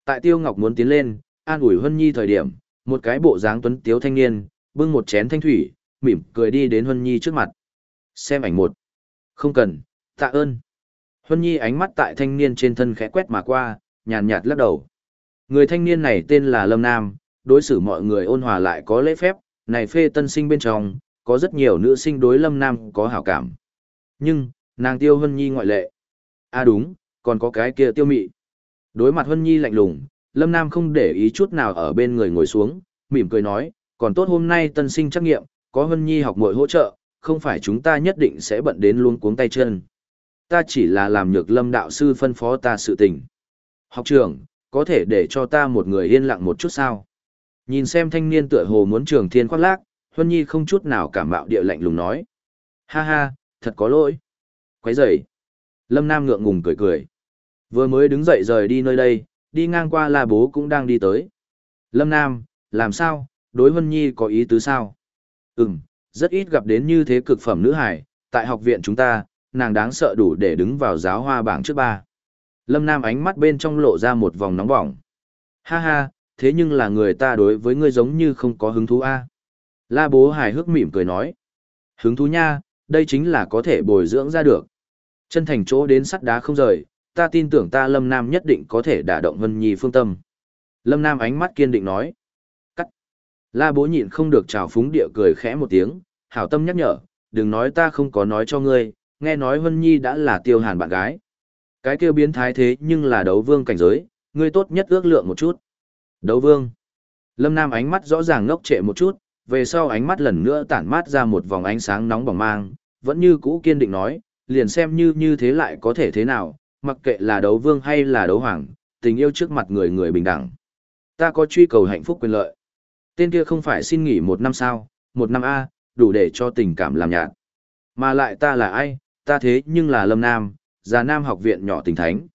Tại Tiêu Ngọc muốn tiến lên, an ủi Huân Nhi thời điểm, một cái bộ dáng tuấn tiếu thanh niên, bưng một chén thanh thủy, mỉm cười đi đến Huân Nhi trước mặt. Xem ảnh một. Không cần, tạ ơn. Huân Nhi ánh mắt tại thanh niên trên thân khẽ quét mà qua, nhàn nhạt lắc đầu. Người thanh niên này tên là Lâm Nam, đối xử mọi người ôn hòa lại có lễ phép, này phê tân sinh bên trong, có rất nhiều nữ sinh đối Lâm Nam có hảo cảm. Nhưng, nàng tiêu Huân Nhi ngoại lệ. À đúng, còn có cái kia tiêu mị. Đối mặt Huân Nhi lạnh lùng, Lâm Nam không để ý chút nào ở bên người ngồi xuống, mỉm cười nói, còn tốt hôm nay tân sinh trắc nghiệm, có Huân Nhi học muội hỗ trợ, không phải chúng ta nhất định sẽ bận đến luôn cuống tay chân. Ta chỉ là làm nhược lâm đạo sư phân phó ta sự tình. Học trưởng, có thể để cho ta một người yên lặng một chút sao? Nhìn xem thanh niên tựa hồ muốn trường thiên khoác lác, Huân Nhi không chút nào cảm mạo địa lạnh lùng nói. Ha ha, thật có lỗi. Quấy rầy. Lâm Nam ngượng ngùng cười cười. Vừa mới đứng dậy rời đi nơi đây, đi ngang qua là Bố cũng đang đi tới. Lâm Nam, làm sao, đối Vân Nhi có ý tứ sao? Ừm, rất ít gặp đến như thế cực phẩm nữ hải, tại học viện chúng ta, nàng đáng sợ đủ để đứng vào giáo hoa bảng trước ba. Lâm Nam ánh mắt bên trong lộ ra một vòng nóng bỏng. Ha ha, thế nhưng là người ta đối với ngươi giống như không có hứng thú a. La bố hài hước mỉm cười nói. Hứng thú nha, đây chính là có thể bồi dưỡng ra được. Chân thành chỗ đến sắt đá không rời, ta tin tưởng ta Lâm Nam nhất định có thể đả động Vân Nhi phương tâm. Lâm Nam ánh mắt kiên định nói. Cắt. La bố nhịn không được trào phúng địa cười khẽ một tiếng, hảo tâm nhắc nhở, đừng nói ta không có nói cho ngươi, nghe nói Vân Nhi đã là tiêu hàn bạn gái. Cái kêu biến thái thế nhưng là đấu vương cảnh giới, ngươi tốt nhất ước lượng một chút. Đấu vương. Lâm Nam ánh mắt rõ ràng ngốc trệ một chút, về sau ánh mắt lần nữa tản mát ra một vòng ánh sáng nóng bỏng mang, vẫn như cũ kiên định nói, liền xem như như thế lại có thể thế nào, mặc kệ là đấu vương hay là đấu hoàng, tình yêu trước mặt người người bình đẳng. Ta có truy cầu hạnh phúc quyền lợi. Tên kia không phải xin nghỉ một năm sao, một năm A, đủ để cho tình cảm làm nhạt. Mà lại ta là ai, ta thế nhưng là Lâm Nam, già Nam học viện nhỏ tình thánh.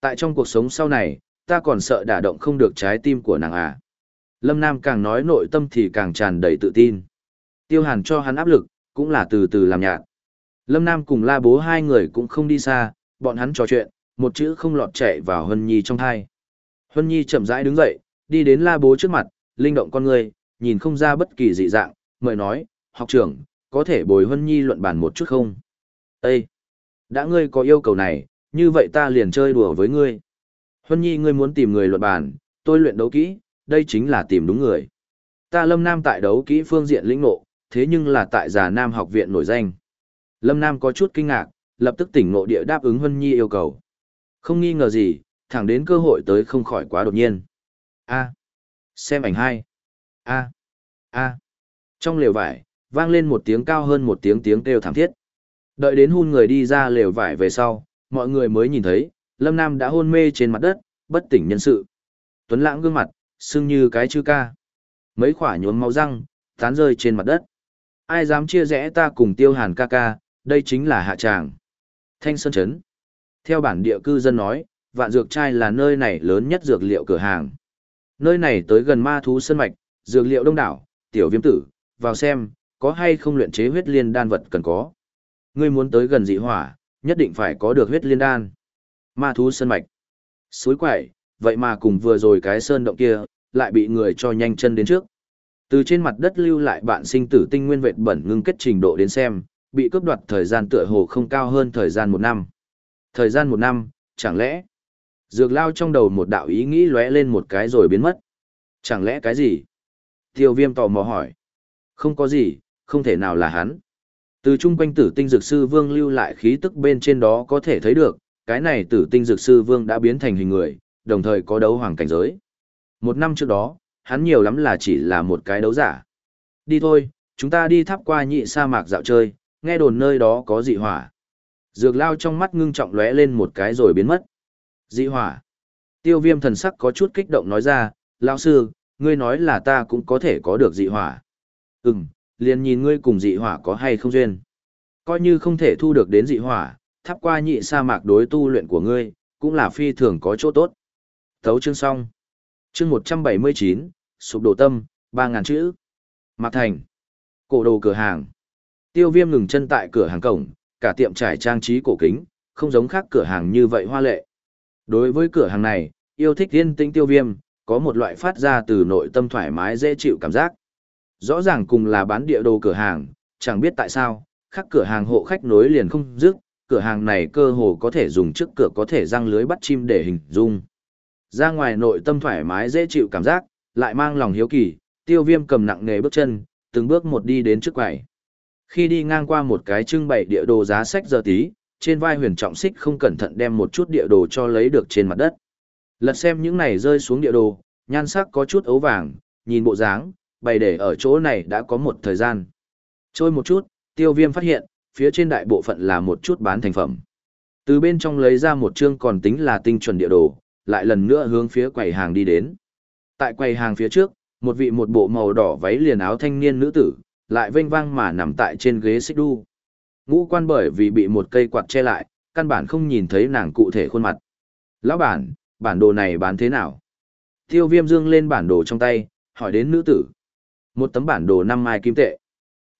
Tại trong cuộc sống sau này, ta còn sợ đả động không được trái tim của nàng à. Lâm Nam càng nói nội tâm thì càng tràn đầy tự tin. Tiêu hàn cho hắn áp lực, cũng là từ từ làm nhạt. Lâm Nam cùng la bố hai người cũng không đi xa, bọn hắn trò chuyện, một chữ không lọt chạy vào Hân Nhi trong thai. Hân Nhi chậm rãi đứng dậy, đi đến la bố trước mặt, linh động con người, nhìn không ra bất kỳ dị dạng, mời nói, học trưởng, có thể bồi Hân Nhi luận bàn một chút không? Ê! Đã ngươi có yêu cầu này, như vậy ta liền chơi đùa với ngươi. Huân Nhi ngươi muốn tìm người luận bàn, tôi luyện đấu kỹ, đây chính là tìm đúng người. Ta Lâm Nam tại đấu kỹ phương diện lĩnh ngộ, thế nhưng là tại giả Nam học viện nổi danh. Lâm Nam có chút kinh ngạc, lập tức tỉnh ngộ địa đáp ứng hân Nhi yêu cầu. Không nghi ngờ gì, thẳng đến cơ hội tới không khỏi quá đột nhiên. A. Xem ảnh hai. A. A. Trong lều vải, vang lên một tiếng cao hơn một tiếng tiếng kêu thảm thiết. Đợi đến hun người đi ra lều vải về sau, mọi người mới nhìn thấy, Lâm Nam đã hôn mê trên mặt đất, bất tỉnh nhân sự. Tuấn lãng gương mặt, sưng như cái chư ca. Mấy khỏa nhuốm máu răng, tán rơi trên mặt đất. Ai dám chia rẽ ta cùng tiêu hàn ca ca, đây chính là hạ tràng. Thanh Sơn Trấn. Theo bản địa cư dân nói, vạn dược trai là nơi này lớn nhất dược liệu cửa hàng. Nơi này tới gần ma thú sân mạch, dược liệu đông đảo, tiểu viêm tử, vào xem, có hay không luyện chế huyết liên đan vật cần có. Ngươi muốn tới gần dị hỏa, nhất định phải có được huyết liên đan. Ma thú sơn mạch. Suối quẩy, vậy mà cùng vừa rồi cái sơn động kia, lại bị người cho nhanh chân đến trước. Từ trên mặt đất lưu lại bạn sinh tử tinh nguyên vệt bẩn ngưng kết trình độ đến xem, bị cướp đoạt thời gian tựa hồ không cao hơn thời gian một năm. Thời gian một năm, chẳng lẽ? Dược lao trong đầu một đạo ý nghĩ lóe lên một cái rồi biến mất. Chẳng lẽ cái gì? Tiêu viêm tò mò hỏi. Không có gì, không thể nào là hắn. Từ chung quanh tử tinh dược sư vương lưu lại khí tức bên trên đó có thể thấy được, cái này tử tinh dược sư vương đã biến thành hình người, đồng thời có đấu hoàng cảnh giới. Một năm trước đó, hắn nhiều lắm là chỉ là một cái đấu giả. Đi thôi, chúng ta đi tháp qua nhị sa mạc dạo chơi, nghe đồn nơi đó có dị hỏa. Dược lao trong mắt ngưng trọng lóe lên một cái rồi biến mất. Dị hỏa. Tiêu viêm thần sắc có chút kích động nói ra, lão sư, ngươi nói là ta cũng có thể có được dị hỏa. Ừm, liền nhìn ngươi cùng dị hỏa có hay không duyên. Coi như không thể thu được đến dị hỏa, thắp qua nhị sa mạc đối tu luyện của ngươi, cũng là phi thường có chỗ tốt. Thấu chương xong. Chương 179, sụp đổ tâm, 3.000 chữ. Mạc Thành. Cổ đồ cửa hàng. Tiêu viêm ngừng chân tại cửa hàng cổng, cả tiệm trải trang trí cổ kính, không giống khác cửa hàng như vậy hoa lệ. Đối với cửa hàng này, yêu thích yên tĩnh tiêu viêm, có một loại phát ra từ nội tâm thoải mái dễ chịu cảm giác. Rõ ràng cùng là bán địa đồ cửa hàng, chẳng biết tại sao, khác cửa hàng hộ khách nối liền không dứt, cửa hàng này cơ hồ có thể dùng trước cửa có thể răng lưới bắt chim để hình dung. Ra ngoài nội tâm thoải mái dễ chịu cảm giác, lại mang lòng hiếu kỳ, tiêu viêm cầm nặng nghề bước chân, từng bước một đi đến trước quầy. Khi đi ngang qua một cái trưng bày địa đồ giá sách giờ tí, trên vai huyền trọng xích không cẩn thận đem một chút địa đồ cho lấy được trên mặt đất. Lật xem những này rơi xuống địa đồ, nhan sắc có chút ấu vàng, nhìn bộ dáng, bày để ở chỗ này đã có một thời gian. Trôi một chút, tiêu viêm phát hiện, phía trên đại bộ phận là một chút bán thành phẩm. Từ bên trong lấy ra một chương còn tính là tinh chuẩn địa đồ, lại lần nữa hướng phía quầy hàng đi đến. Tại quầy hàng phía trước, một vị một bộ màu đỏ váy liền áo thanh niên nữ tử, lại vênh vang mà nằm tại trên ghế xích đu. Ngũ quan bởi vì bị một cây quạt che lại, căn bản không nhìn thấy nàng cụ thể khuôn mặt. Lão bản, bản đồ này bán thế nào? Tiêu viêm dương lên bản đồ trong tay, hỏi đến nữ tử. Một tấm bản đồ năm mai kim tệ.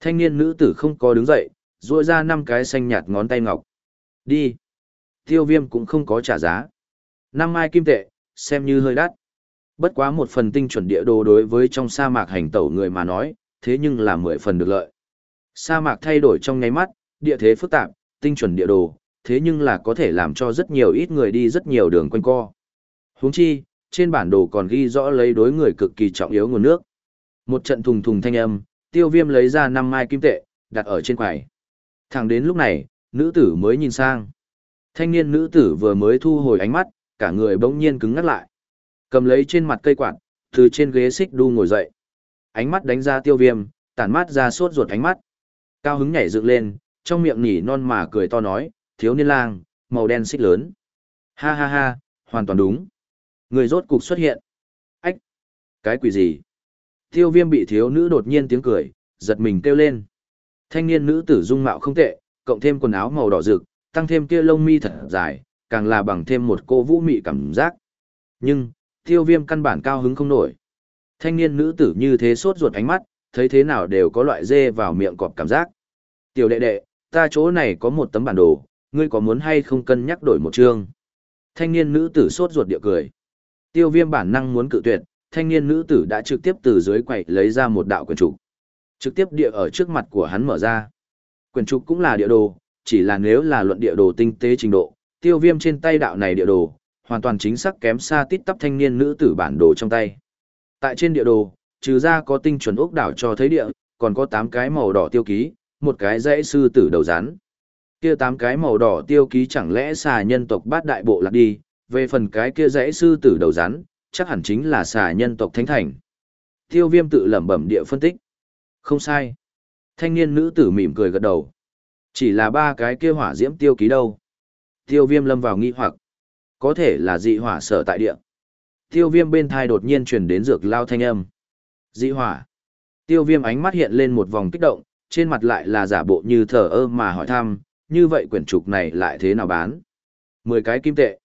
Thanh niên nữ tử không có đứng dậy, duỗi ra năm cái xanh nhạt ngón tay ngọc. Đi. Tiêu viêm cũng không có trả giá. Năm mai kim tệ, xem như hơi đắt. Bất quá một phần tinh chuẩn địa đồ đối với trong sa mạc hành tẩu người mà nói, thế nhưng là mười phần được lợi. Sa mạc thay đổi trong nháy mắt, địa thế phức tạp, tinh chuẩn địa đồ, thế nhưng là có thể làm cho rất nhiều ít người đi rất nhiều đường quanh co. Huống chi, trên bản đồ còn ghi rõ lấy đối người cực kỳ trọng yếu nguồn nước. Một trận thùng thùng thanh âm, tiêu viêm lấy ra năm mai kim tệ, đặt ở trên quầy. Thẳng đến lúc này, nữ tử mới nhìn sang. Thanh niên nữ tử vừa mới thu hồi ánh mắt, cả người bỗng nhiên cứng ngắt lại. Cầm lấy trên mặt cây quạt, từ trên ghế xích đu ngồi dậy. Ánh mắt đánh ra tiêu viêm, tản mắt ra sốt ruột ánh mắt. Cao hứng nhảy dựng lên, trong miệng nỉ non mà cười to nói, thiếu niên lang, màu đen xích lớn. Ha ha ha, hoàn toàn đúng. Người rốt cục xuất hiện. Ách! Cái quỷ gì? Tiêu viêm bị thiếu nữ đột nhiên tiếng cười, giật mình kêu lên. Thanh niên nữ tử dung mạo không tệ, cộng thêm quần áo màu đỏ rực, tăng thêm kia lông mi thật dài, càng là bằng thêm một cô vũ mị cảm giác. Nhưng, tiêu viêm căn bản cao hứng không nổi. Thanh niên nữ tử như thế sốt ruột ánh mắt, thấy thế nào đều có loại dê vào miệng cọp cảm giác. Tiểu đệ đệ, ta chỗ này có một tấm bản đồ, ngươi có muốn hay không cân nhắc đổi một chương? Thanh niên nữ tử sốt ruột địa cười. Tiêu viêm bản năng muốn cự tuyệt, thanh niên nữ tử đã trực tiếp từ dưới quầy lấy ra một đạo quyển trục. Trực tiếp địa ở trước mặt của hắn mở ra. Quyển trục cũng là địa đồ, chỉ là nếu là luận địa đồ tinh tế trình độ, tiêu viêm trên tay đạo này địa đồ, hoàn toàn chính xác kém xa tít tắp thanh niên nữ tử bản đồ trong tay. Tại trên địa đồ, trừ ra có tinh chuẩn ốc đảo cho thấy địa, còn có 8 cái màu đỏ tiêu ký, một cái dãy sư tử đầu rắn. Kia 8 cái màu đỏ tiêu ký chẳng lẽ xà nhân tộc bát đại bộ lạc đi, về phần cái kia dãy sư tử đầu rắn, chắc hẳn chính là xà nhân tộc thánh thành. Tiêu viêm tự lẩm bẩm địa phân tích. Không sai. Thanh niên nữ tử mỉm cười gật đầu. Chỉ là ba cái kia hỏa diễm tiêu ký đâu. Tiêu viêm lâm vào nghi hoặc. Có thể là dị hỏa sở tại địa. Tiêu viêm bên thai đột nhiên truyền đến dược lao thanh âm. Dị hỏa. Tiêu viêm ánh mắt hiện lên một vòng kích động, trên mặt lại là giả bộ như thờ ơ mà hỏi thăm, như vậy quyển trục này lại thế nào bán? Mười cái kim tệ.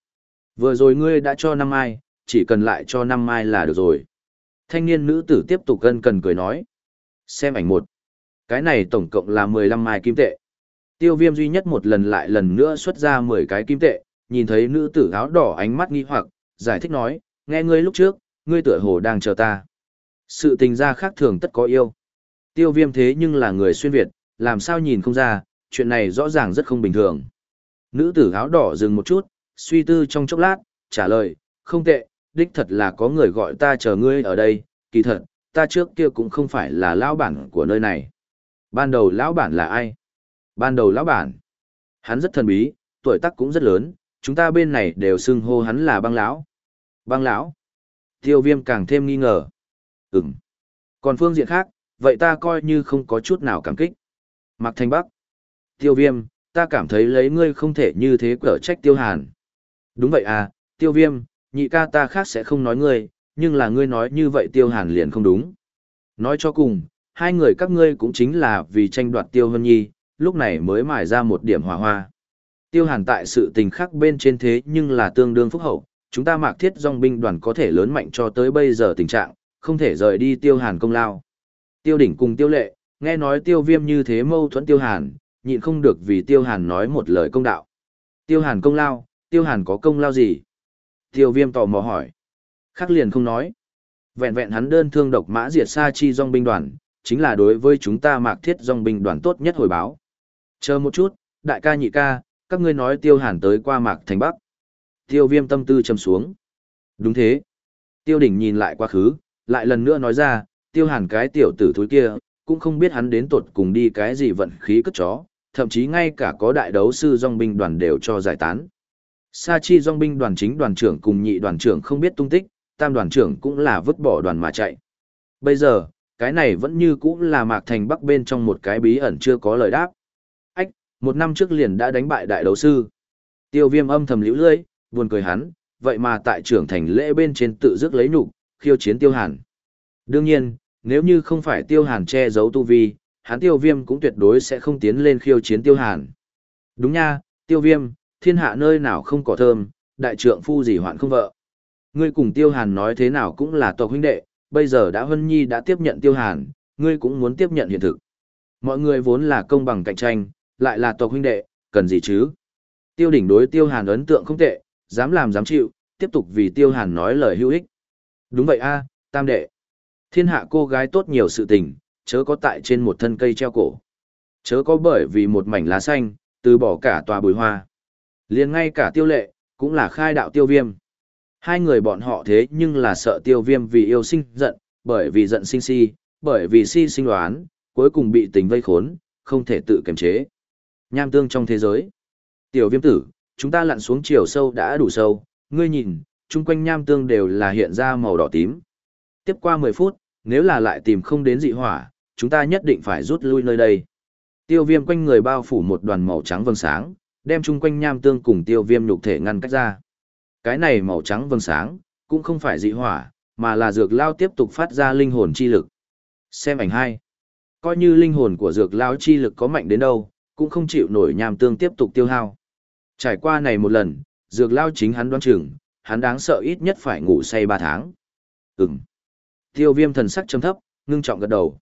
Vừa rồi ngươi đã cho năm ai, chỉ cần lại cho năm ai là được rồi. Thanh niên nữ tử tiếp tục cân cần cười nói. Xem ảnh một. Cái này tổng cộng là 15 mai kim tệ. Tiêu viêm duy nhất một lần lại lần nữa xuất ra 10 cái kim tệ, nhìn thấy nữ tử áo đỏ ánh mắt nghi hoặc, giải thích nói, nghe ngươi lúc trước, ngươi tựa hồ đang chờ ta. Sự tình ra khác thường tất có yêu. Tiêu viêm thế nhưng là người xuyên Việt, làm sao nhìn không ra, chuyện này rõ ràng rất không bình thường. Nữ tử áo đỏ dừng một chút, suy tư trong chốc lát, trả lời, không tệ, đích thật là có người gọi ta chờ ngươi ở đây, kỳ thật, ta trước kia cũng không phải là lão bản của nơi này. Ban đầu lão bản là ai? Ban đầu lão bản. Hắn rất thần bí, tuổi tác cũng rất lớn, chúng ta bên này đều xưng hô hắn là băng lão. Băng lão. Tiêu viêm càng thêm nghi ngờ. Ừm. Còn phương diện khác, vậy ta coi như không có chút nào cảm kích. Mạc Thanh Bắc. Tiêu viêm, ta cảm thấy lấy ngươi không thể như thế cỡ trách tiêu hàn. Đúng vậy à, tiêu viêm, nhị ca ta khác sẽ không nói ngươi, nhưng là ngươi nói như vậy tiêu hàn liền không đúng. Nói cho cùng, hai người các ngươi cũng chính là vì tranh đoạt tiêu hân nhi, lúc này mới mải ra một điểm hỏa hoa. Tiêu hàn tại sự tình khác bên trên thế nhưng là tương đương phúc hậu, chúng ta mạc thiết dòng binh đoàn có thể lớn mạnh cho tới bây giờ tình trạng, không thể rời đi tiêu hàn công lao. Tiêu đỉnh cùng tiêu lệ, nghe nói tiêu viêm như thế mâu thuẫn tiêu hàn, nhịn không được vì tiêu hàn nói một lời công đạo. Tiêu hàn công lao, tiêu hàn có công lao gì? Tiêu viêm tò mò hỏi. Khắc liền không nói. Vẹn vẹn hắn đơn thương độc mã diệt sa chi dòng binh đoàn, chính là đối với chúng ta mạc thiết dòng binh đoàn tốt nhất hồi báo. Chờ một chút, đại ca nhị ca, các ngươi nói tiêu hàn tới qua mạc thành bắc. Tiêu viêm tâm tư châm xuống. Đúng thế. Tiêu đỉnh nhìn lại quá khứ, lại lần nữa nói ra, tiêu hàn cái tiểu tử thúi kia, cũng không biết hắn đến tột cùng đi cái gì vận khí cất chó, thậm chí ngay cả có đại đấu sư dòng binh đoàn đều cho giải tán. Sa chi dòng binh đoàn chính đoàn trưởng cùng nhị đoàn trưởng không biết tung tích, tam đoàn trưởng cũng là vứt bỏ đoàn mà chạy. Bây giờ, cái này vẫn như cũ là mạc thành bắc bên trong một cái bí ẩn chưa có lời đáp. Ách, một năm trước liền đã đánh bại đại đấu sư. Tiêu viêm âm thầm liễu lưỡi, buồn cười hắn, vậy mà tại trưởng thành lễ bên trên tự dứt lấy nhục khiêu chiến tiêu hàn. Đương nhiên, nếu như không phải tiêu hàn che giấu tu vi, hắn tiêu viêm cũng tuyệt đối sẽ không tiến lên khiêu chiến tiêu hàn. Đúng nha, tiêu viêm, thiên hạ nơi nào không có thơm, đại trượng phu gì hoạn không vợ. Ngươi cùng tiêu hàn nói thế nào cũng là tộc huynh đệ, bây giờ đã Hân Nhi đã tiếp nhận tiêu hàn, ngươi cũng muốn tiếp nhận hiện thực. Mọi người vốn là công bằng cạnh tranh, lại là tộc huynh đệ, cần gì chứ? Tiêu đỉnh đối tiêu hàn ấn tượng không tệ, dám làm dám chịu, tiếp tục vì tiêu hàn nói lời hữu ích. Đúng vậy a, tam đệ. Thiên hạ cô gái tốt nhiều sự tình, chớ có tại trên một thân cây treo cổ. Chớ có bởi vì một mảnh lá xanh, từ bỏ cả tòa bùi hoa. liền ngay cả tiêu lệ, cũng là khai đạo tiêu viêm. Hai người bọn họ thế nhưng là sợ tiêu viêm vì yêu sinh giận, bởi vì giận sinh si, bởi vì si sinh đoán, cuối cùng bị tình vây khốn, không thể tự kiềm chế. Nham tương trong thế giới. Tiểu viêm tử, chúng ta lặn xuống chiều sâu đã đủ sâu, ngươi nhìn, chung quanh nham tương đều là hiện ra màu đỏ tím. Tiếp qua 10 phút, nếu là lại tìm không đến dị hỏa, chúng ta nhất định phải rút lui nơi đây. Tiêu viêm quanh người bao phủ một đoàn màu trắng vầng sáng, đem chung quanh nham tương cùng tiêu viêm nhục thể ngăn cách ra. Cái này màu trắng vầng sáng, cũng không phải dị hỏa, mà là dược lao tiếp tục phát ra linh hồn chi lực. Xem ảnh hai. Coi như linh hồn của dược lao chi lực có mạnh đến đâu, cũng không chịu nổi nham tương tiếp tục tiêu hao. Trải qua này một lần, dược lao chính hắn đoán chừng, hắn đáng sợ ít nhất phải ngủ say 3 tháng. Ừm. Tiêu viêm thần sắc trầm thấp, ngưng trọng gật đầu.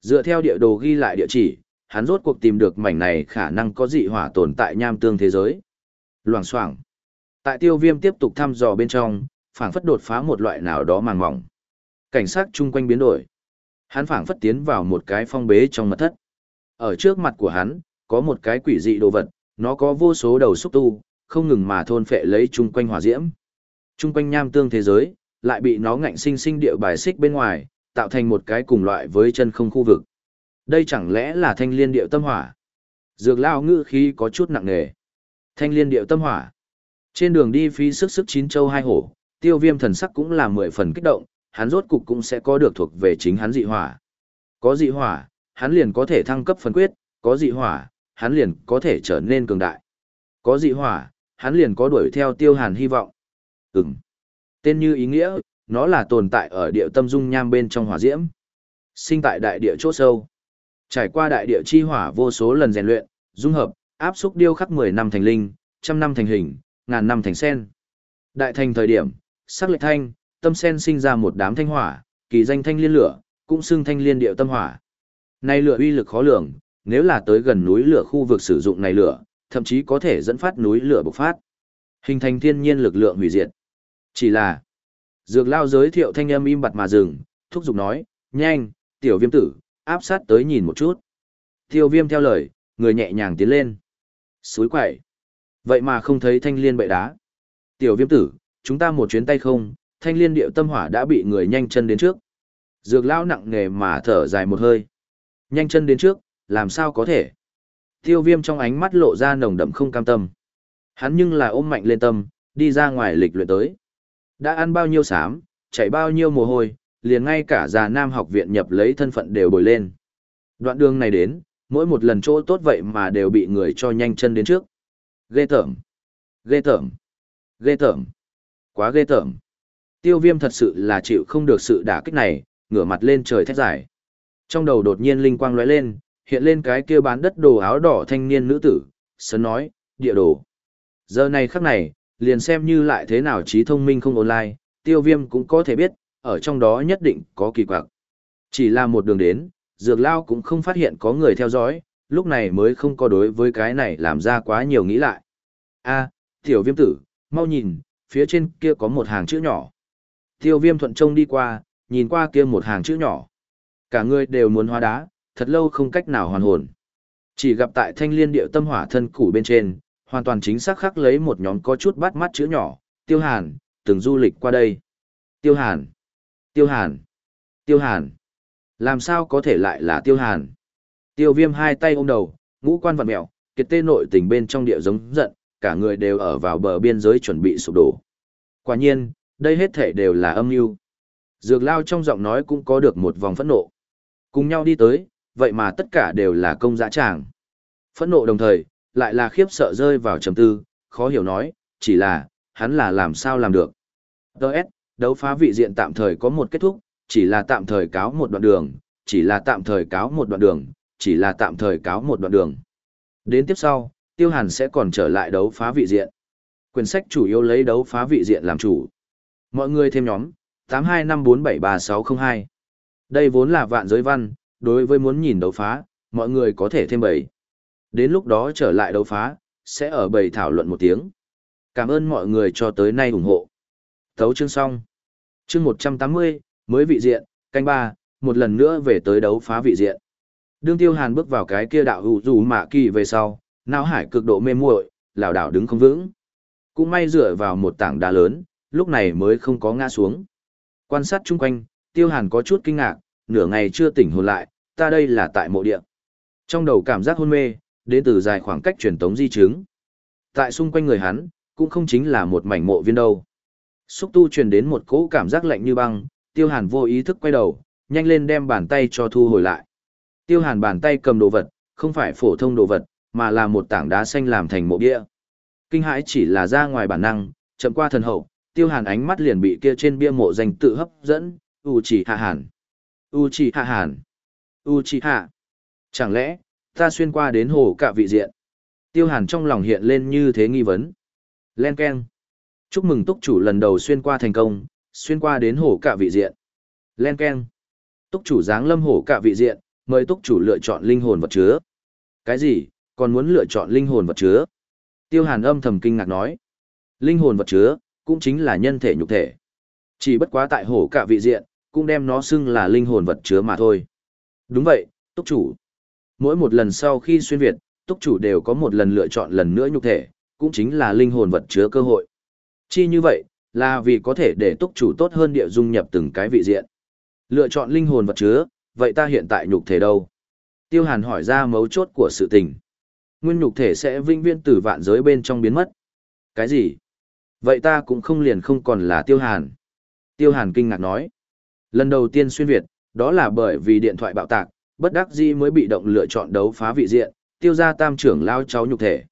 Dựa theo địa đồ ghi lại địa chỉ, hắn rốt cuộc tìm được mảnh này khả năng có dị hỏa tồn tại nham tương thế giới. Loảng xoảng. Tại tiêu viêm tiếp tục thăm dò bên trong, phảng phất đột phá một loại nào đó màng mỏng. Cảnh sát chung quanh biến đổi. Hắn phảng phất tiến vào một cái phong bế trong mật thất. Ở trước mặt của hắn, có một cái quỷ dị đồ vật, nó có vô số đầu xúc tu, không ngừng mà thôn phệ lấy chung quanh hỏa diễm. Chung quanh nham tương thế giới, lại bị nó ngạnh sinh sinh địa bài xích bên ngoài, tạo thành một cái cùng loại với chân không khu vực. Đây chẳng lẽ là thanh liên điệu tâm hỏa? Dược lao ngữ khí có chút nặng nề. Thanh liên điệu tâm hỏa. Trên đường đi phí sức sức chín châu hai hổ, tiêu viêm thần sắc cũng là mười phần kích động, hắn rốt cục cũng sẽ có được thuộc về chính hắn dị hỏa. Có dị hỏa, hắn liền có thể thăng cấp phần quyết, có dị hỏa, hắn liền có thể trở nên cường đại. Có dị hỏa, hắn liền có đuổi theo tiêu hàn hy vọng. Ừm. Tên như ý nghĩa, nó là tồn tại ở địa tâm dung nham bên trong hỏa diễm. Sinh tại đại địa chỗ sâu. Trải qua đại địa chi hỏa vô số lần rèn luyện, dung hợp, áp xúc điêu khắc 10 năm thành linh, trăm năm thành hình, ngàn năm thành sen. Đại thành thời điểm, sắc lệ thanh, tâm sen sinh ra một đám thanh hỏa, kỳ danh thanh liên lửa, cũng xưng thanh liên điệu tâm hỏa. Nay lửa uy lực khó lường, nếu là tới gần núi lửa khu vực sử dụng này lửa, thậm chí có thể dẫn phát núi lửa bộc phát. Hình thành thiên nhiên lực lượng hủy diệt. Chỉ là, dược lao giới thiệu thanh âm im bặt mà dừng, thúc giục nói, nhanh, tiểu viêm tử, áp sát tới nhìn một chút. Tiêu viêm theo lời, người nhẹ nhàng tiến lên. Suối quậy. Vậy mà không thấy thanh liên bậy đá. Tiểu viêm tử, chúng ta một chuyến tay không, thanh liên điệu tâm hỏa đã bị người nhanh chân đến trước. Dược lão nặng nề mà thở dài một hơi. Nhanh chân đến trước, làm sao có thể? Tiêu viêm trong ánh mắt lộ ra nồng đậm không cam tâm. Hắn nhưng là ôm mạnh lên tâm, đi ra ngoài lịch luyện tới. Đã ăn bao nhiêu sám, chảy bao nhiêu mồ hôi, liền ngay cả già nam học viện nhập lấy thân phận đều bồi lên. Đoạn đường này đến, mỗi một lần chỗ tốt vậy mà đều bị người cho nhanh chân đến trước. Ghê tởm. Ghê tởm. Ghê tởm. Quá ghê tởm. Tiêu viêm thật sự là chịu không được sự đả kích này, ngửa mặt lên trời thét giải. Trong đầu đột nhiên linh quang lóe lên, hiện lên cái kia bán đất đồ áo đỏ thanh niên nữ tử, sớm nói, địa đồ. Giờ này khắc này, liền xem như lại thế nào trí thông minh không online, tiêu viêm cũng có thể biết, ở trong đó nhất định có kỳ quặc. Chỉ là một đường đến, dược lao cũng không phát hiện có người theo dõi, lúc này mới không có đối với cái này làm ra quá nhiều nghĩ lại. a tiểu viêm tử, mau nhìn, phía trên kia có một hàng chữ nhỏ. Tiêu viêm thuận trông đi qua, nhìn qua kia một hàng chữ nhỏ. Cả người đều muốn hóa đá, thật lâu không cách nào hoàn hồn. Chỉ gặp tại thanh liên điệu tâm hỏa thân củ bên trên, hoàn toàn chính xác khắc lấy một nhóm có chút bắt mắt chữ nhỏ, tiêu hàn, từng du lịch qua đây. Tiêu hàn, tiêu hàn, tiêu hàn. Làm sao có thể lại là tiêu hàn? Tiêu viêm hai tay ôm đầu, ngũ quan vặn mẹo, kiệt tê nội tình bên trong địa giống giận, cả người đều ở vào bờ biên giới chuẩn bị sụp đổ. Quả nhiên, đây hết thể đều là âm mưu. Dược lao trong giọng nói cũng có được một vòng phẫn nộ. Cùng nhau đi tới, vậy mà tất cả đều là công dã tràng. Phẫn nộ đồng thời, lại là khiếp sợ rơi vào trầm tư, khó hiểu nói, chỉ là, hắn là làm sao làm được. Đợt, đấu phá vị diện tạm thời có một kết thúc, chỉ là tạm thời cáo một đoạn đường, chỉ là tạm thời cáo một đoạn đường, chỉ là tạm thời cáo một đoạn đường. Đến tiếp sau, Tiêu Hàn sẽ còn trở lại đấu phá vị diện. Quyển sách chủ yếu lấy đấu phá vị diện làm chủ. Mọi người thêm nhóm, 8254733602. Đây vốn là vạn giới văn, đối với muốn nhìn đấu phá, mọi người có thể thêm bảy. Đến lúc đó trở lại đấu phá, sẽ ở bầy thảo luận một tiếng. Cảm ơn mọi người cho tới nay ủng hộ. Thấu chương xong. Chương 180, mới vị diện, canh ba, một lần nữa về tới đấu phá vị diện. Đương Tiêu Hàn bước vào cái kia đạo hữu dù mạ kỳ về sau, não hải cực độ mê muội, lảo đảo đứng không vững. Cũng may dựa vào một tảng đá lớn, lúc này mới không có ngã xuống. Quan sát chung quanh, Tiêu Hàn có chút kinh ngạc, nửa ngày chưa tỉnh hồn lại, ta đây là tại mộ địa. Trong đầu cảm giác hôn mê, đến từ dài khoảng cách truyền tống di chứng. Tại xung quanh người hắn, cũng không chính là một mảnh mộ viên đâu. Xúc tu truyền đến một cỗ cảm giác lạnh như băng, Tiêu Hàn vô ý thức quay đầu, nhanh lên đem bàn tay cho thu hồi lại. Tiêu Hàn bàn tay cầm đồ vật, không phải phổ thông đồ vật, mà là một tảng đá xanh làm thành mộ bia. Kinh hãi chỉ là ra ngoài bản năng, chậm qua thần hậu, Tiêu Hàn ánh mắt liền bị kia trên bia mộ danh tự hấp dẫn, U Chỉ Hạ Hàn. U Chỉ Hạ Hàn. U Hạ. Chẳng lẽ, ta xuyên qua đến hồ cả vị diện? Tiêu Hàn trong lòng hiện lên như thế nghi vấn. Len Ken. Chúc mừng túc chủ lần đầu xuyên qua thành công, xuyên qua đến hồ cả vị diện. Len Ken. Túc chủ dáng lâm hồ cả vị diện, mời túc chủ lựa chọn linh hồn vật chứa. Cái gì, còn muốn lựa chọn linh hồn vật chứa? Tiêu Hàn âm thầm kinh ngạc nói. Linh hồn vật chứa, cũng chính là nhân thể nhục thể. Chỉ bất quá tại hồ cả vị diện, cũng đem nó xưng là linh hồn vật chứa mà thôi. Đúng vậy, túc chủ. Mỗi một lần sau khi xuyên Việt, túc chủ đều có một lần lựa chọn lần nữa nhục thể, cũng chính là linh hồn vật chứa cơ hội. Chi như vậy, là vì có thể để túc chủ tốt hơn địa dung nhập từng cái vị diện. Lựa chọn linh hồn vật chứa, vậy ta hiện tại nhục thể đâu? Tiêu Hàn hỏi ra mấu chốt của sự tình. Nguyên nhục thể sẽ vinh viễn từ vạn giới bên trong biến mất. Cái gì? Vậy ta cũng không liền không còn là Tiêu Hàn. Tiêu Hàn kinh ngạc nói. Lần đầu tiên xuyên Việt, đó là bởi vì điện thoại bạo tạc, bất đắc dĩ mới bị động lựa chọn đấu phá vị diện, tiêu ra tam trưởng lao cháu nhục thể.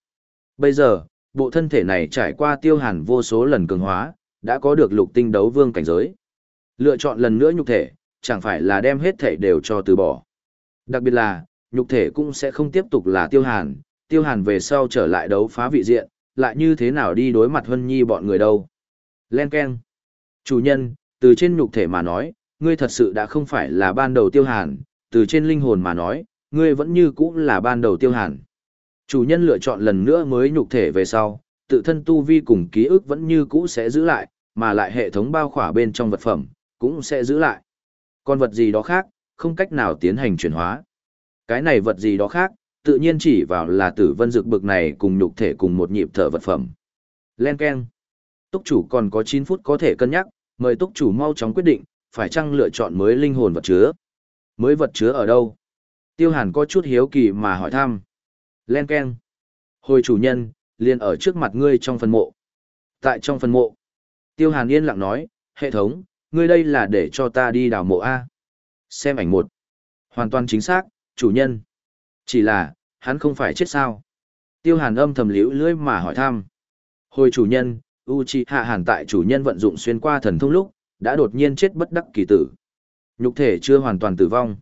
Bây giờ, bộ thân thể này trải qua tiêu hàn vô số lần cường hóa, đã có được lục tinh đấu vương cảnh giới. Lựa chọn lần nữa nhục thể, chẳng phải là đem hết thể đều cho từ bỏ. Đặc biệt là, nhục thể cũng sẽ không tiếp tục là tiêu hàn, tiêu hàn về sau trở lại đấu phá vị diện, lại như thế nào đi đối mặt Hân Nhi bọn người đâu. Len Ken. Chủ nhân, từ trên nhục thể mà nói, ngươi thật sự đã không phải là ban đầu tiêu hàn, từ trên linh hồn mà nói, ngươi vẫn như cũ là ban đầu tiêu hàn. Chủ nhân lựa chọn lần nữa mới nhục thể về sau, tự thân tu vi cùng ký ức vẫn như cũ sẽ giữ lại, mà lại hệ thống bao khỏa bên trong vật phẩm, cũng sẽ giữ lại. Còn vật gì đó khác, không cách nào tiến hành chuyển hóa. Cái này vật gì đó khác, tự nhiên chỉ vào là tử vân dược bực này cùng nhục thể cùng một nhịp thở vật phẩm. Len Ken. Túc chủ còn có 9 phút có thể cân nhắc, mời túc chủ mau chóng quyết định, phải chăng lựa chọn mới linh hồn vật chứa. Mới vật chứa ở đâu? Tiêu Hàn có chút hiếu kỳ mà hỏi thăm. Len Ken. Hồi chủ nhân, liền ở trước mặt ngươi trong phần mộ. Tại trong phần mộ. Tiêu Hàn yên lặng nói, hệ thống, ngươi đây là để cho ta đi đào mộ A. Xem ảnh một. Hoàn toàn chính xác, chủ nhân. Chỉ là, hắn không phải chết sao. Tiêu Hàn âm thầm liễu lưỡi mà hỏi thăm. Hồi chủ nhân, Uchiha Hàn tại chủ nhân vận dụng xuyên qua thần thông lúc, đã đột nhiên chết bất đắc kỳ tử. Nhục thể chưa hoàn toàn tử vong.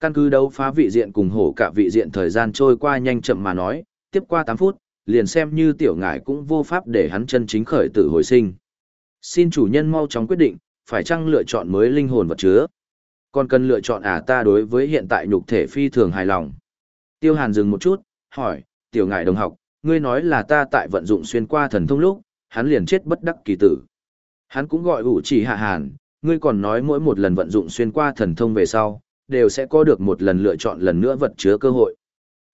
Căn cứ đấu phá vị diện cùng hổ cả vị diện thời gian trôi qua nhanh chậm mà nói, tiếp qua 8 phút, liền xem như tiểu ngải cũng vô pháp để hắn chân chính khởi tử hồi sinh. Xin chủ nhân mau chóng quyết định, phải chăng lựa chọn mới linh hồn vật chứa. Còn cần lựa chọn à ta đối với hiện tại nhục thể phi thường hài lòng. Tiêu Hàn dừng một chút, hỏi, tiểu ngải đồng học, ngươi nói là ta tại vận dụng xuyên qua thần thông lúc, hắn liền chết bất đắc kỳ tử. Hắn cũng gọi ủ chỉ hạ hàn, ngươi còn nói mỗi một lần vận dụng xuyên qua thần thông về sau, đều sẽ có được một lần lựa chọn lần nữa vật chứa cơ hội.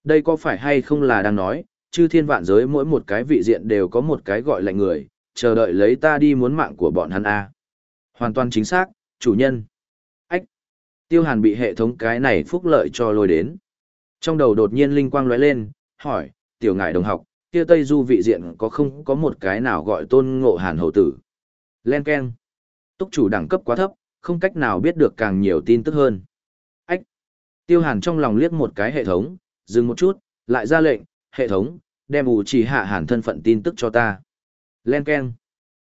Đây có phải hay không là đang nói, chư thiên vạn giới mỗi một cái vị diện đều có một cái gọi lạnh người, chờ đợi lấy ta đi muốn mạng của bọn hắn A. Hoàn toàn chính xác, chủ nhân. Ách! Tiêu hàn bị hệ thống cái này phúc lợi cho lôi đến. Trong đầu đột nhiên linh quang lóe lên, hỏi, tiểu ngại đồng học, kia Tây Du vị diện có không có một cái nào gọi tôn ngộ hàn hậu tử. Len Ken. Túc chủ đẳng cấp quá thấp, không cách nào biết được càng nhiều tin tức hơn. Ách! Tiêu hàn trong lòng liếc một cái hệ thống, dừng một chút, lại ra lệnh, hệ thống, đem ủ chỉ hạ hàn thân phận tin tức cho ta. Len Ken.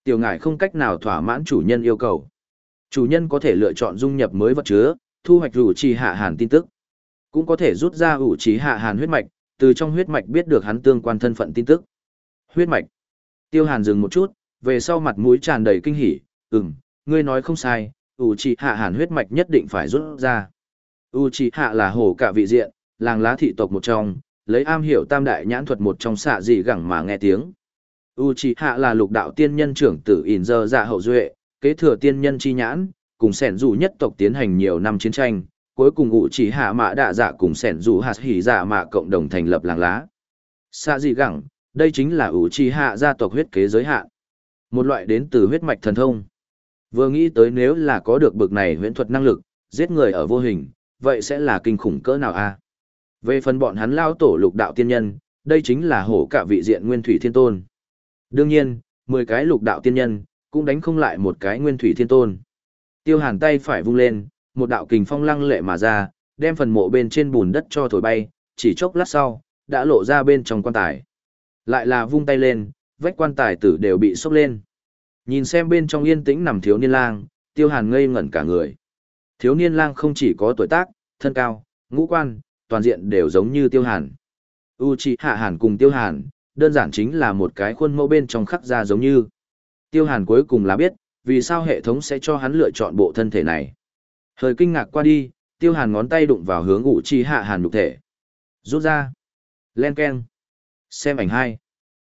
Tiểu ngải không cách nào thỏa mãn chủ nhân yêu cầu. Chủ nhân có thể lựa chọn dung nhập mới vật chứa, thu hoạch ủ chỉ hạ hàn tin tức. Cũng có thể rút ra ủ chỉ hạ hàn huyết mạch, từ trong huyết mạch biết được hắn tương quan thân phận tin tức. Huyết mạch. Tiêu hàn dừng một chút, về sau mặt mũi tràn đầy kinh hỉ, ừm, ngươi nói không sai, ủ trì hạ hàn huyết mạch nhất định phải rút ra. U trì hạ là hổ cả vị diện, làng lá thị tộc một trong, lấy am hiểu tam đại nhãn thuật một trong xạ gì gẳng mà nghe tiếng. Uchiha là lục đạo tiên nhân trưởng tử ỉn dơ dạ hậu duệ, kế thừa tiên nhân chi nhãn, cùng sẻn dù nhất tộc tiến hành nhiều năm chiến tranh, cuối cùng Uchiha mạ đạ dạ cùng sẻn dù hạt hỉ dạ mạ cộng đồng thành lập làng lá. Xạ gì gẳng, đây chính là Uchiha gia tộc huyết kế giới hạn. Một loại đến từ huyết mạch thần thông. Vừa nghĩ tới nếu là có được bực này huyễn thuật năng lực, giết người ở vô hình, vậy sẽ là kinh khủng cỡ nào a? Về phần bọn hắn lao tổ lục đạo tiên nhân, đây chính là hổ cả vị diện nguyên thủy thiên tôn. Đương nhiên, 10 cái lục đạo tiên nhân, cũng đánh không lại một cái nguyên thủy thiên tôn. Tiêu hàn tay phải vung lên, một đạo kình phong lăng lệ mà ra, đem phần mộ bên trên bùn đất cho thổi bay, chỉ chốc lát sau, đã lộ ra bên trong quan tài. Lại là vung tay lên, vách quan tài tử đều bị sốc lên. Nhìn xem bên trong yên tĩnh nằm thiếu niên lang, tiêu hàn ngây ngẩn cả người. Thiếu niên lang không chỉ có tuổi tác, thân cao, ngũ quan, toàn diện đều giống như tiêu hàn. U Chi Hạ Hàn cùng tiêu hàn, đơn giản chính là một cái khuôn mẫu bên trong khắc ra giống như. Tiêu hàn cuối cùng là biết, vì sao hệ thống sẽ cho hắn lựa chọn bộ thân thể này. Hơi kinh ngạc qua đi, tiêu hàn ngón tay đụng vào hướng U Chi Hạ Hàn nhục thể. Rút ra. Len keng. Xem ảnh hai.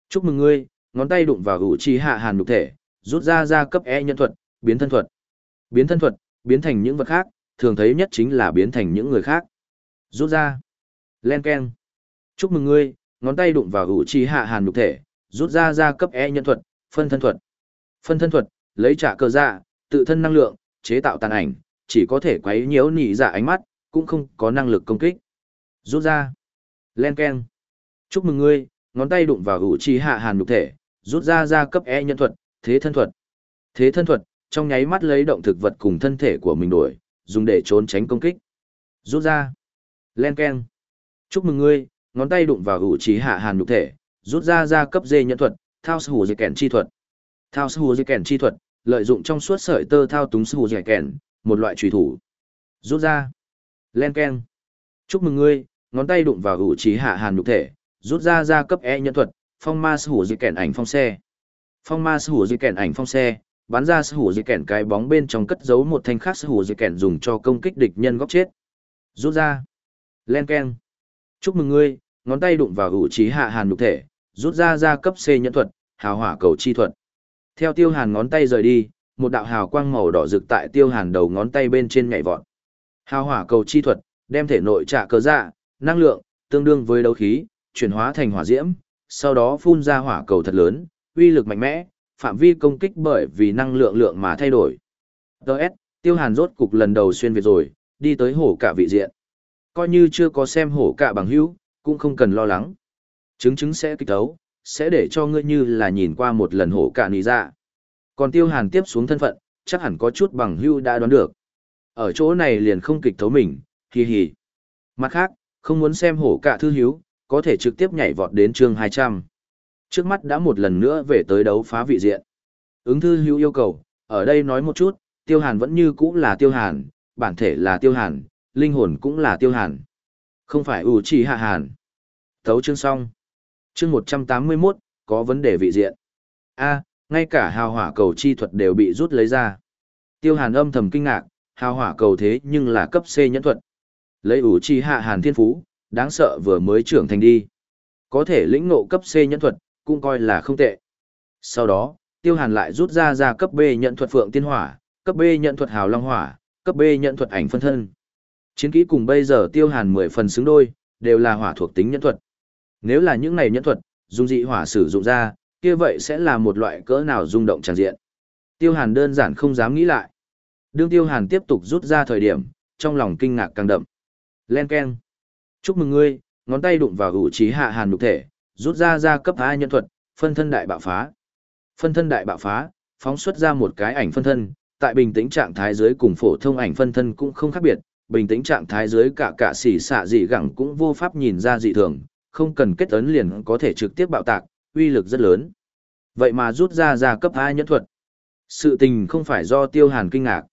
Chúc mừng ngươi, ngón tay đụng vào ủ trì Hạ Hàn nhục thể, rút ra ra cấp E nhân thuật, biến thân thuật. Biến thân thuật, biến thành những vật khác, thường thấy nhất chính là biến thành những người khác. Rút ra. Len Ken. Chúc mừng ngươi, ngón tay đụng vào ủ trì hạ hàn nhục thể, rút ra ra cấp E nhân thuật, phân thân thuật. Phân thân thuật, lấy trả cơ dạ, tự thân năng lượng, chế tạo tàn ảnh, chỉ có thể quấy nhiễu nỉ dạ ánh mắt, cũng không có năng lực công kích. Rút ra. Len Ken. Chúc mừng ngươi, ngón tay đụng vào ủ trì hạ hàn nhục thể, rút ra ra cấp E nhân thuật, thế thân thuật. Thế thân thuật, trong nháy mắt lấy động thực vật cùng thân thể của mình đuổi, dùng để trốn tránh công kích. Rút ra. Len Ken. Chúc mừng ngươi, ngón tay đụng vào ủ trí hạ hàn nhục thể, rút ra ra cấp dê nhân thuật, thao sư hù dây kèn chi thuật. Thao sư hù dây kèn chi thuật, lợi dụng trong suốt sợi tơ thao túng sư hù dây kèn, một loại trùy thủ. Rút ra. Len Ken. Chúc mừng ngươi, ngón tay đụng vào ủ trí hạ hàn nhục thể, rút ra ra cấp e nhân thuật, phong ma sư hù di kèn ảnh phong xe. Phong ma sư hù di kèn ảnh phong xe, bắn ra sư hù di kèn cái bóng bên trong cất giấu một thanh khác sư hù di kèn dùng cho công kích địch nhân góc chết. Rút ra. Len Ken. Chúc mừng ngươi, ngón tay đụng vào ủ trí hạ hàn nhục thể, rút ra ra cấp C nhẫn thuật, hào hỏa cầu chi thuật. Theo tiêu hàn ngón tay rời đi, một đạo hào quang màu đỏ rực tại tiêu hàn đầu ngón tay bên trên nhảy vọt. Hào hỏa cầu chi thuật, đem thể nội trả cơ dạ, năng lượng, tương đương với đấu khí, chuyển hóa thành hỏa diễm, sau đó phun ra hỏa cầu thật lớn, uy lực mạnh mẽ, phạm vi công kích bởi vì năng lượng lượng mà thay đổi. Đợt, tiêu hàn rốt cục lần đầu xuyên Việt rồi, đi tới hổ cả vị diện. Coi như chưa có xem hổ cả bằng hữu, cũng không cần lo lắng. Chứng chứng sẽ kích thấu, sẽ để cho ngươi như là nhìn qua một lần hổ cả nì ra. Dạ. Còn tiêu hàn tiếp xuống thân phận, chắc hẳn có chút bằng hữu đã đoán được. Ở chỗ này liền không kịch thấu mình, hì hì. Mặt khác, không muốn xem hổ cả thư hiếu, có thể trực tiếp nhảy vọt đến chương 200. Trước mắt đã một lần nữa về tới đấu phá vị diện. Ứng thư hữu yêu cầu, ở đây nói một chút, tiêu hàn vẫn như cũ là tiêu hàn, bản thể là tiêu hàn, linh hồn cũng là tiêu hàn. Không phải ủ chỉ hạ hàn. Thấu chương xong. Chương 181, có vấn đề vị diện. a ngay cả hào hỏa cầu chi thuật đều bị rút lấy ra. Tiêu hàn âm thầm kinh ngạc, hào hỏa cầu thế nhưng là cấp C nhẫn thuật. Lấy ủ chỉ hạ hàn thiên phú, đáng sợ vừa mới trưởng thành đi. Có thể lĩnh ngộ cấp C nhẫn thuật, cũng coi là không tệ. Sau đó, tiêu hàn lại rút ra ra cấp B nhận thuật phượng tiên hỏa, cấp B nhận thuật hào long hỏa, cấp B nhận thuật ảnh phân thân. Chiến kỹ cùng bây giờ tiêu hàn 10 phần xứng đôi, đều là hỏa thuộc tính nhẫn thuật. Nếu là những này nhẫn thuật, dung dị hỏa sử dụng ra, kia vậy sẽ là một loại cỡ nào rung động tràn diện. Tiêu hàn đơn giản không dám nghĩ lại. Đương tiêu hàn tiếp tục rút ra thời điểm, trong lòng kinh ngạc càng đậm. Len Ken. Chúc mừng ngươi, ngón tay đụng vào hữu trí hạ hàn nhục thể, rút ra ra cấp hai nhân thuật, phân thân đại bạo phá. Phân thân đại bạo phá, phóng xuất ra một cái ảnh phân thân, tại bình tĩnh trạng thái dưới cùng phổ thông ảnh phân thân cũng không khác biệt, bình tĩnh trạng thái dưới cả cả xỉ xạ dị gẳng cũng vô pháp nhìn ra dị thường, không cần kết ấn liền có thể trực tiếp bạo tạc, uy lực rất lớn. Vậy mà rút ra ra cấp hai nhẫn thuật. Sự tình không phải do tiêu hàn kinh ngạc.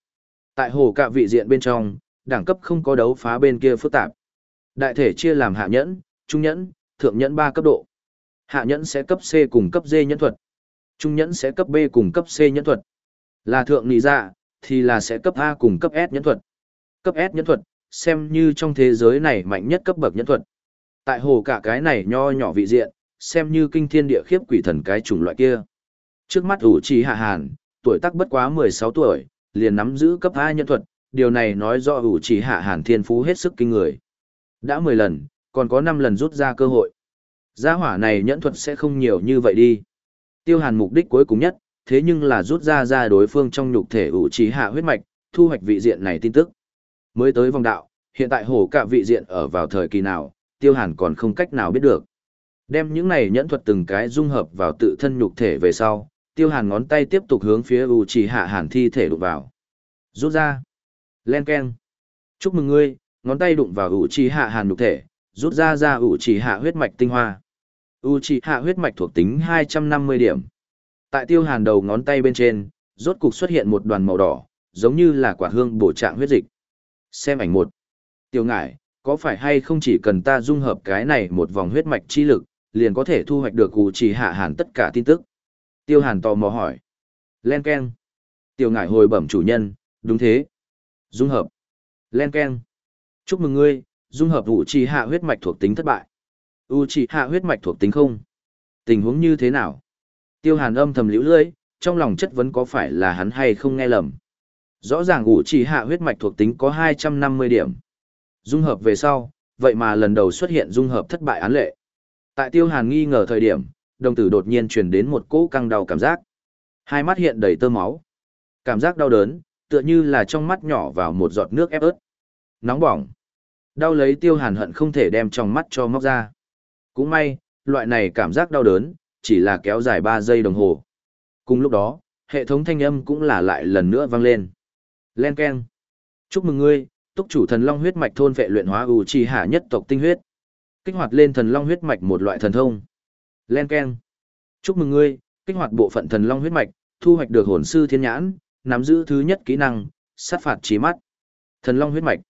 Tại hồ cạ vị diện bên trong, đẳng cấp không có đấu phá bên kia phức tạp. Đại thể chia làm hạ nhẫn, trung nhẫn, thượng nhẫn ba cấp độ. Hạ nhẫn sẽ cấp C cùng cấp D nhẫn thuật. Trung nhẫn sẽ cấp B cùng cấp C nhẫn thuật. Là thượng nị dạ, thì là sẽ cấp A cùng cấp S nhẫn thuật. Cấp S nhẫn thuật, xem như trong thế giới này mạnh nhất cấp bậc nhẫn thuật. Tại hồ cả cái này nho nhỏ vị diện, xem như kinh thiên địa khiếp quỷ thần cái chủng loại kia. Trước mắt ủ trì hạ hàn, tuổi tác bất quá 16 tuổi, liền nắm giữ cấp A nhân thuật, điều này nói rõ ủ trì hạ hàn thiên phú hết sức kinh người. Đã 10 lần, còn có 5 lần rút ra cơ hội. Gia hỏa này nhẫn thuật sẽ không nhiều như vậy đi. Tiêu hàn mục đích cuối cùng nhất, thế nhưng là rút ra ra đối phương trong nhục thể ủ trì hạ huyết mạch, thu hoạch vị diện này tin tức. Mới tới vòng đạo, hiện tại hồ cả vị diện ở vào thời kỳ nào, tiêu hàn còn không cách nào biết được. Đem những này nhẫn thuật từng cái dung hợp vào tự thân nhục thể về sau, tiêu hàn ngón tay tiếp tục hướng phía u trì hạ hàn thi thể đụng vào. Rút ra. Len keng. Chúc mừng ngươi, ngón tay đụng vào u trì hạ hàn nhục thể, rút ra ra u trì hạ huyết mạch tinh hoa. U trì hạ huyết mạch thuộc tính 250 điểm. Tại tiêu hàn đầu ngón tay bên trên, rốt cục xuất hiện một đoàn màu đỏ, giống như là quả hương bổ trạng huyết dịch. Xem ảnh một. Tiêu ngải, có phải hay không chỉ cần ta dung hợp cái này một vòng huyết mạch chi lực, liền có thể thu hoạch được ủ trì hạ hàn tất cả tin tức. Tiêu hàn tò mò hỏi. Len Ken. Tiêu ngải hồi bẩm chủ nhân, đúng thế. Dung hợp. Len Ken. Chúc mừng ngươi, dung hợp vụ trì hạ huyết mạch thuộc tính thất bại. U trì hạ huyết mạch thuộc tính không. Tình huống như thế nào? Tiêu hàn âm thầm liễu lưỡi, trong lòng chất vấn có phải là hắn hay không nghe lầm. Rõ ràng u trì hạ huyết mạch thuộc tính có 250 điểm. Dung hợp về sau, vậy mà lần đầu xuất hiện dung hợp thất bại án lệ. Tại tiêu hàn nghi ngờ thời điểm, đồng tử đột nhiên truyền đến một cỗ căng đau cảm giác. Hai mắt hiện đầy tơ máu. Cảm giác đau đớn, tựa như là trong mắt nhỏ vào một giọt nước ép ớt. Nóng bỏng. Đau lấy tiêu hàn hận không thể đem trong mắt cho móc ra. Cũng may, loại này cảm giác đau đớn, chỉ là kéo dài 3 giây đồng hồ. Cùng lúc đó, hệ thống thanh âm cũng là lại lần nữa vang lên. Len Ken. Chúc mừng ngươi, túc chủ thần long huyết mạch thôn vệ luyện hóa ủ trì hạ nhất tộc tinh huyết. Kích hoạt lên thần long huyết mạch một loại thần thông. Len Ken. Chúc mừng ngươi, kích hoạt bộ phận thần long huyết mạch, thu hoạch được hồn sư thiên nhãn, nắm giữ thứ nhất kỹ năng, sát phạt trí mắt. Thần long huyết mạch.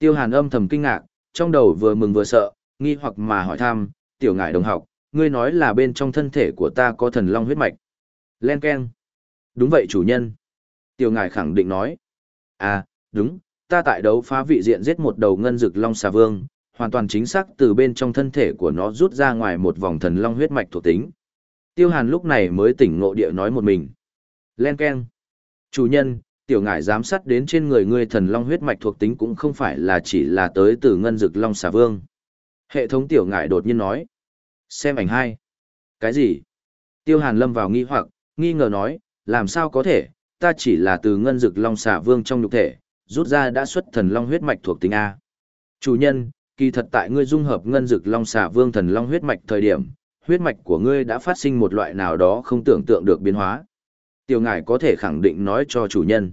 Tiêu Hàn âm thầm kinh ngạc, trong đầu vừa mừng vừa sợ, nghi hoặc mà hỏi thăm, tiểu ngải đồng học, ngươi nói là bên trong thân thể của ta có thần long huyết mạch. Len Ken. Đúng vậy chủ nhân. Tiểu ngải khẳng định nói. À, đúng, ta tại đấu phá vị diện giết một đầu ngân dực long xà vương, hoàn toàn chính xác từ bên trong thân thể của nó rút ra ngoài một vòng thần long huyết mạch thuộc tính. Tiêu Hàn lúc này mới tỉnh ngộ địa nói một mình. Len Ken. Chủ nhân, tiểu ngải giám sát đến trên người ngươi thần long huyết mạch thuộc tính cũng không phải là chỉ là tới từ ngân dực long xà vương. Hệ thống tiểu ngải đột nhiên nói. Xem ảnh hai. Cái gì? Tiêu Hàn lâm vào nghi hoặc, nghi ngờ nói, làm sao có thể, ta chỉ là từ ngân dực long xà vương trong nhục thể, rút ra đã xuất thần long huyết mạch thuộc tính A. Chủ nhân, kỳ thật tại ngươi dung hợp ngân dực long xà vương thần long huyết mạch thời điểm, huyết mạch của ngươi đã phát sinh một loại nào đó không tưởng tượng được biến hóa. Tiểu ngải có thể khẳng định nói cho chủ nhân.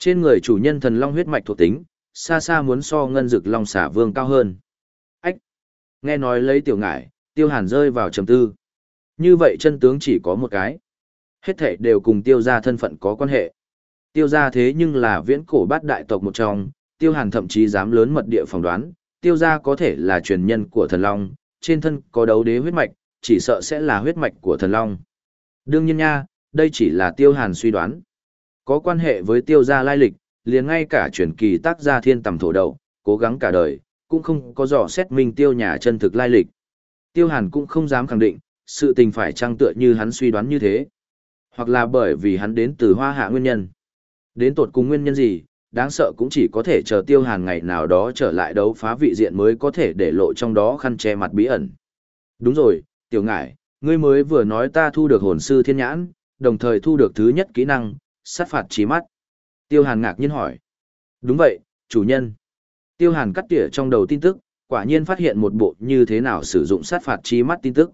Trên người chủ nhân thần long huyết mạch thuộc tính, xa xa muốn so ngân dực long xả vương cao hơn. Ách! Nghe nói lấy tiểu ngải, tiêu hàn rơi vào trầm tư. Như vậy chân tướng chỉ có một cái. Hết thể đều cùng tiêu gia thân phận có quan hệ. Tiêu gia thế nhưng là viễn cổ bát đại tộc một trong, tiêu hàn thậm chí dám lớn mật địa phỏng đoán, tiêu gia có thể là truyền nhân của thần long, trên thân có đấu đế huyết mạch, chỉ sợ sẽ là huyết mạch của thần long. Đương nhiên nha, đây chỉ là tiêu hàn suy đoán. Có quan hệ với tiêu gia lai lịch, liền ngay cả truyền kỳ tác gia thiên tầm thổ đầu cố gắng cả đời, cũng không có dò xét minh tiêu nhà chân thực lai lịch. Tiêu hàn cũng không dám khẳng định, sự tình phải trang tựa như hắn suy đoán như thế. Hoặc là bởi vì hắn đến từ hoa hạ nguyên nhân. Đến tột cùng nguyên nhân gì, đáng sợ cũng chỉ có thể chờ tiêu hàn ngày nào đó trở lại đấu phá vị diện mới có thể để lộ trong đó khăn che mặt bí ẩn. Đúng rồi, tiểu ngải, ngươi mới vừa nói ta thu được hồn sư thiên nhãn, đồng thời thu được thứ nhất kỹ năng, sát phạt trí mắt. Tiêu hàn ngạc nhiên hỏi. Đúng vậy, chủ nhân. Tiêu hàn cắt tỉa trong đầu tin tức, quả nhiên phát hiện một bộ như thế nào sử dụng sát phạt trí mắt tin tức.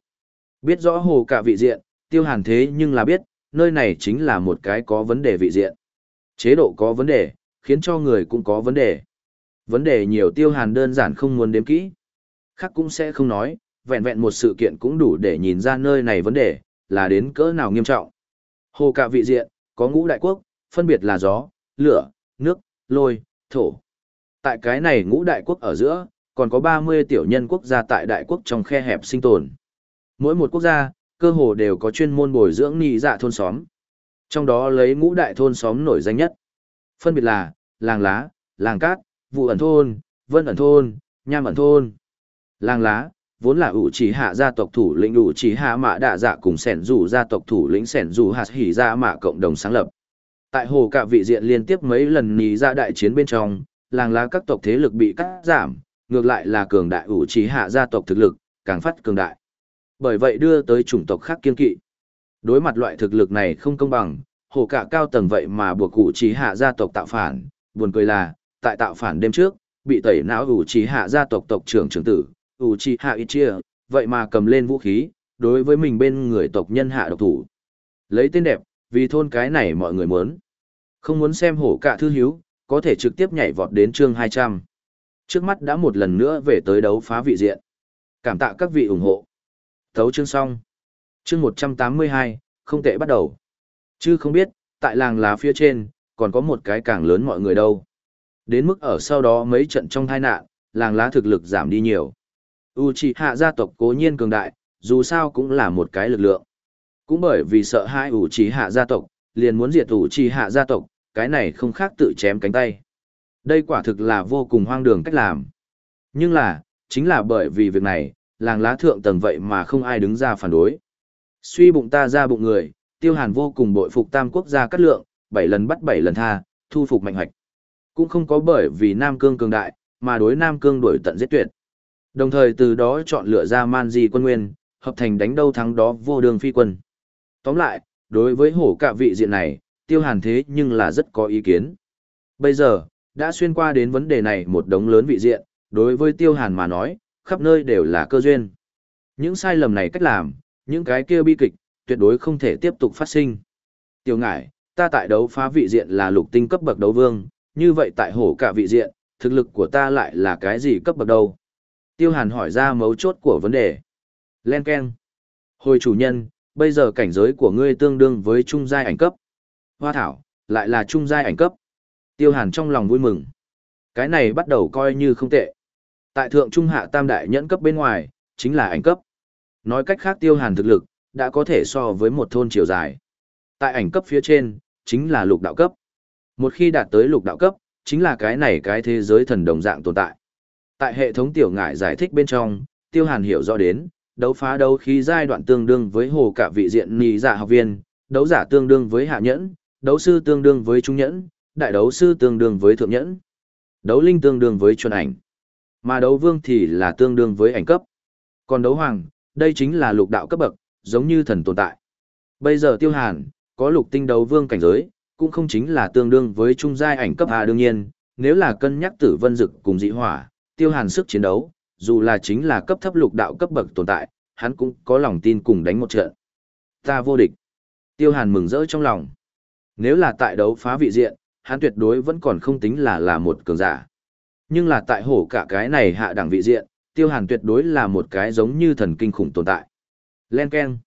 Biết rõ hồ cả vị diện, tiêu hàn thế nhưng là biết, nơi này chính là một cái có vấn đề vị diện. Chế độ có vấn đề, khiến cho người cũng có vấn đề. Vấn đề nhiều tiêu hàn đơn giản không muốn đếm kỹ. Khác cũng sẽ không nói, vẹn vẹn một sự kiện cũng đủ để nhìn ra nơi này vấn đề, là đến cỡ nào nghiêm trọng. Hồ cả vị diện, có ngũ đại quốc, phân biệt là gió, lửa, nước, lôi, thổ. Tại cái này ngũ đại quốc ở giữa, còn có 30 tiểu nhân quốc gia tại đại quốc trong khe hẹp sinh tồn. Mỗi một quốc gia, cơ hồ đều có chuyên môn bồi dưỡng nị dạ thôn xóm. Trong đó lấy ngũ đại thôn xóm nổi danh nhất. Phân biệt là, làng lá, làng cát, vụ ẩn thôn, vân ẩn thôn, nham ẩn thôn. Làng lá, vốn là ủ chỉ hạ gia tộc thủ lĩnh ủ chỉ hạ mạ đạ dạ cùng sẻn rủ gia tộc thủ lĩnh sẻn rủ hạt hỉ gia mạ cộng đồng sáng lập. Tại hồ cả vị diện liên tiếp mấy lần nì ra đại chiến bên trong, làng lá các tộc thế lực bị cắt giảm, ngược lại là cường đại ủ chỉ hạ gia tộc thực lực, càng phát cường đại. Bởi vậy đưa tới chủng tộc khác kiên kỵ. Đối mặt loại thực lực này không công bằng, hồ cả cao tầng vậy mà buộc ủ chỉ hạ gia tộc tạo phản, buồn cười là, tại tạo phản đêm trước, bị tẩy não ủ chỉ hạ gia tộc tộc trưởng trưởng tử, ủ trì hạ ít chia, vậy mà cầm lên vũ khí, đối với mình bên người tộc nhân hạ độc thủ. Lấy tên đẹp, vì thôn cái này mọi người muốn. Không muốn xem hổ cả thư hiếu, có thể trực tiếp nhảy vọt đến chương 200. Trước mắt đã một lần nữa về tới đấu phá vị diện. Cảm tạ các vị ủng hộ. Thấu chương xong. Chương 182, không tệ bắt đầu. Chứ không biết, tại làng lá phía trên, còn có một cái càng lớn mọi người đâu. Đến mức ở sau đó mấy trận trong tai nạn, làng lá thực lực giảm đi nhiều. U trì hạ gia tộc cố nhiên cường đại, dù sao cũng là một cái lực lượng. Cũng bởi vì sợ hai hạ gia tộc, liền muốn diệt Uchiha gia tộc, cái này không khác tự chém cánh tay. Đây quả thực là vô cùng hoang đường cách làm. Nhưng là, chính là bởi vì việc này, làng lá thượng tầng vậy mà không ai đứng ra phản đối. Suy bụng ta ra bụng người, tiêu hàn vô cùng bội phục tam quốc gia cắt lượng, bảy lần bắt bảy lần tha, thu phục mạnh hoạch. Cũng không có bởi vì Nam Cương cường đại, mà đối Nam Cương đổi tận giết tuyệt. Đồng thời từ đó chọn lựa ra man di quân nguyên, hợp thành đánh đâu thắng đó vô đường phi quân. Tóm lại, đối với hổ cạ vị diện này, tiêu hàn thế nhưng là rất có ý kiến. Bây giờ, đã xuyên qua đến vấn đề này một đống lớn vị diện, đối với tiêu hàn mà nói, khắp nơi đều là cơ duyên. Những sai lầm này cách làm, những cái kia bi kịch, tuyệt đối không thể tiếp tục phát sinh. Tiêu ngải, ta tại đấu phá vị diện là lục tinh cấp bậc đấu vương, như vậy tại hổ cả vị diện, thực lực của ta lại là cái gì cấp bậc đâu? Tiêu hàn hỏi ra mấu chốt của vấn đề. Len Ken. Hồi chủ nhân, bây giờ cảnh giới của ngươi tương đương với trung giai ảnh cấp. Hoa thảo, lại là trung giai ảnh cấp. Tiêu hàn trong lòng vui mừng. Cái này bắt đầu coi như không tệ. Tại thượng trung hạ tam đại nhẫn cấp bên ngoài, chính là ảnh cấp. Nói cách khác tiêu hàn thực lực, đã có thể so với một thôn chiều dài. Tại ảnh cấp phía trên, chính là lục đạo cấp. Một khi đạt tới lục đạo cấp, chính là cái này cái thế giới thần đồng dạng tồn tại. Tại hệ thống tiểu ngải giải thích bên trong, tiêu hàn hiểu rõ đến, đấu phá đấu khí giai đoạn tương đương với hồ cả vị diện nì giả dạ học viên, đấu giả tương đương với hạ nhẫn, đấu sư tương đương với trung nhẫn, đại đấu sư tương đương với thượng nhẫn, đấu linh tương đương với chuẩn ảnh, mà đấu vương thì là tương đương với ảnh cấp. Còn đấu hoàng, đây chính là lục đạo cấp bậc, giống như thần tồn tại. Bây giờ tiêu hàn, có lục tinh đấu vương cảnh giới, cũng không chính là tương đương với trung giai ảnh cấp A đương nhiên, nếu là cân nhắc tử vân dực cùng dị hỏa, tiêu hàn sức chiến đấu, dù là chính là cấp thấp lục đạo cấp bậc tồn tại, hắn cũng có lòng tin cùng đánh một trận. Ta vô địch. Tiêu hàn mừng rỡ trong lòng. Nếu là tại đấu phá vị diện, hắn tuyệt đối vẫn còn không tính là là một cường giả. Nhưng là tại hổ cả cái này hạ đẳng vị diện, tiêu hàn tuyệt đối là một cái giống như thần kinh khủng tồn tại. Len Ken.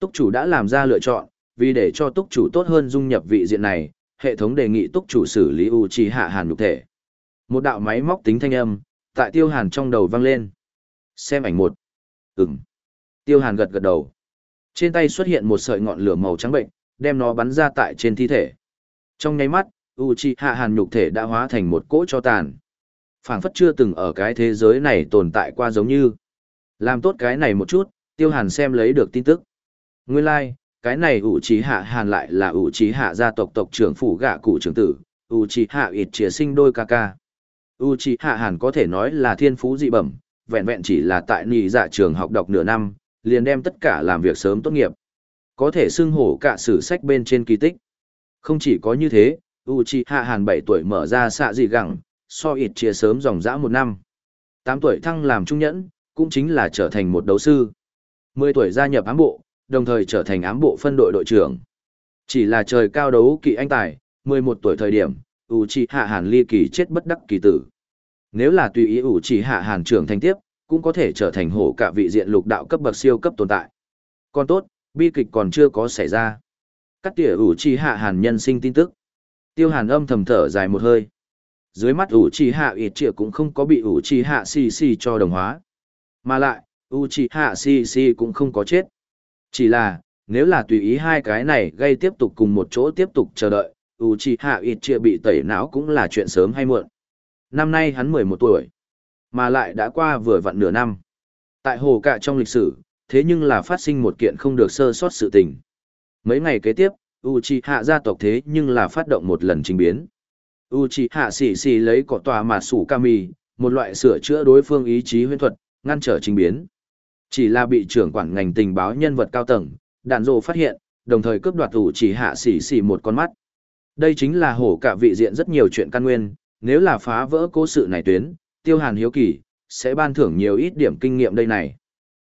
Túc chủ đã làm ra lựa chọn, vì để cho túc chủ tốt hơn dung nhập vị diện này, hệ thống đề nghị túc chủ xử lý u trì hạ hàn nhục thể. Một đạo máy móc tính thanh âm, tại tiêu hàn trong đầu vang lên. Xem ảnh một. Ừm. Tiêu hàn gật gật đầu. Trên tay xuất hiện một sợi ngọn lửa màu trắng bệnh, đem nó bắn ra tại trên thi thể. Trong nháy mắt, Uchiha Hàn nhục thể đã hóa thành một cỗ cho tàn. phảng phất chưa từng ở cái thế giới này tồn tại qua giống như. Làm tốt cái này một chút, Tiêu Hàn xem lấy được tin tức. Nguyên lai、like, cái này Uchiha Hàn lại là Uchiha gia tộc tộc trưởng phủ gạ cụ trưởng tử, Uchiha ít chia sinh đôi ca ca. U chị Hạ Hàn có thể nói là thiên phú dị bẩm, vẹn vẹn chỉ là tại nị dạ trường học đọc nửa năm, liền đem tất cả làm việc sớm tốt nghiệp. Có thể xưng hổ cả sử sách bên trên kỳ tích. Không chỉ có như thế, U chị Hạ Hàn bảy tuổi mở ra xạ dị gẳng, so ít chia sớm dòng dã một năm. tám tuổi thăng làm trung nhẫn, cũng chính là trở thành một đấu sư. 10 tuổi gia nhập ám bộ, đồng thời trở thành ám bộ phân đội đội trưởng. Chỉ là trời cao đấu kỵ anh tài, 11 tuổi thời điểm, U chị Hạ Hàn ly kỳ chết bất đắc kỳ tử. Nếu là tùy ý ủ trì hạ Hàn trưởng thành tiếp, cũng có thể trở thành hổ cả vị diện lục đạo cấp bậc siêu cấp tồn tại. Còn tốt, bi kịch còn chưa có xảy ra. Cắt tỉa ủ chỉ hạ hàn nhân sinh tin tức. Tiêu hàn âm thầm thở dài một hơi. dưới mắt ủ trì hạ ít trịa cũng không có bị ủ trì hạ xì xì cho đồng hóa. Mà lại, ủ trì hạ xì xì cũng không có chết. Chỉ là, nếu là tùy ý hai cái này gây tiếp tục cùng một chỗ tiếp tục chờ đợi, ủ trì hạ ít trịa bị tẩy não cũng là chuyện sớm hay muộn. Năm nay hắn 11 tuổi, mà lại đã qua vừa vặn nửa năm. Tại hồ cạ trong lịch sử, thế nhưng là phát sinh một kiện không được sơ sót sự tình. Mấy ngày kế tiếp, Uchiha gia tộc thế nhưng là phát động một lần trình biến. Uchiha xỉ xỉ lấy cỏ tòa mà sủ kami, một loại sửa chữa đối phương ý chí huyễn thuật, ngăn trở trình biến. Chỉ là bị trưởng quản ngành tình báo nhân vật cao tầng, đạn rồ phát hiện, đồng thời cướp đoạt Uchiha xỉ xỉ một con mắt. Đây chính là hổ cả vị diện rất nhiều chuyện căn nguyên, nếu là phá vỡ cố sự này tuyến, tiêu hàn hiếu kỳ, sẽ ban thưởng nhiều ít điểm kinh nghiệm đây này.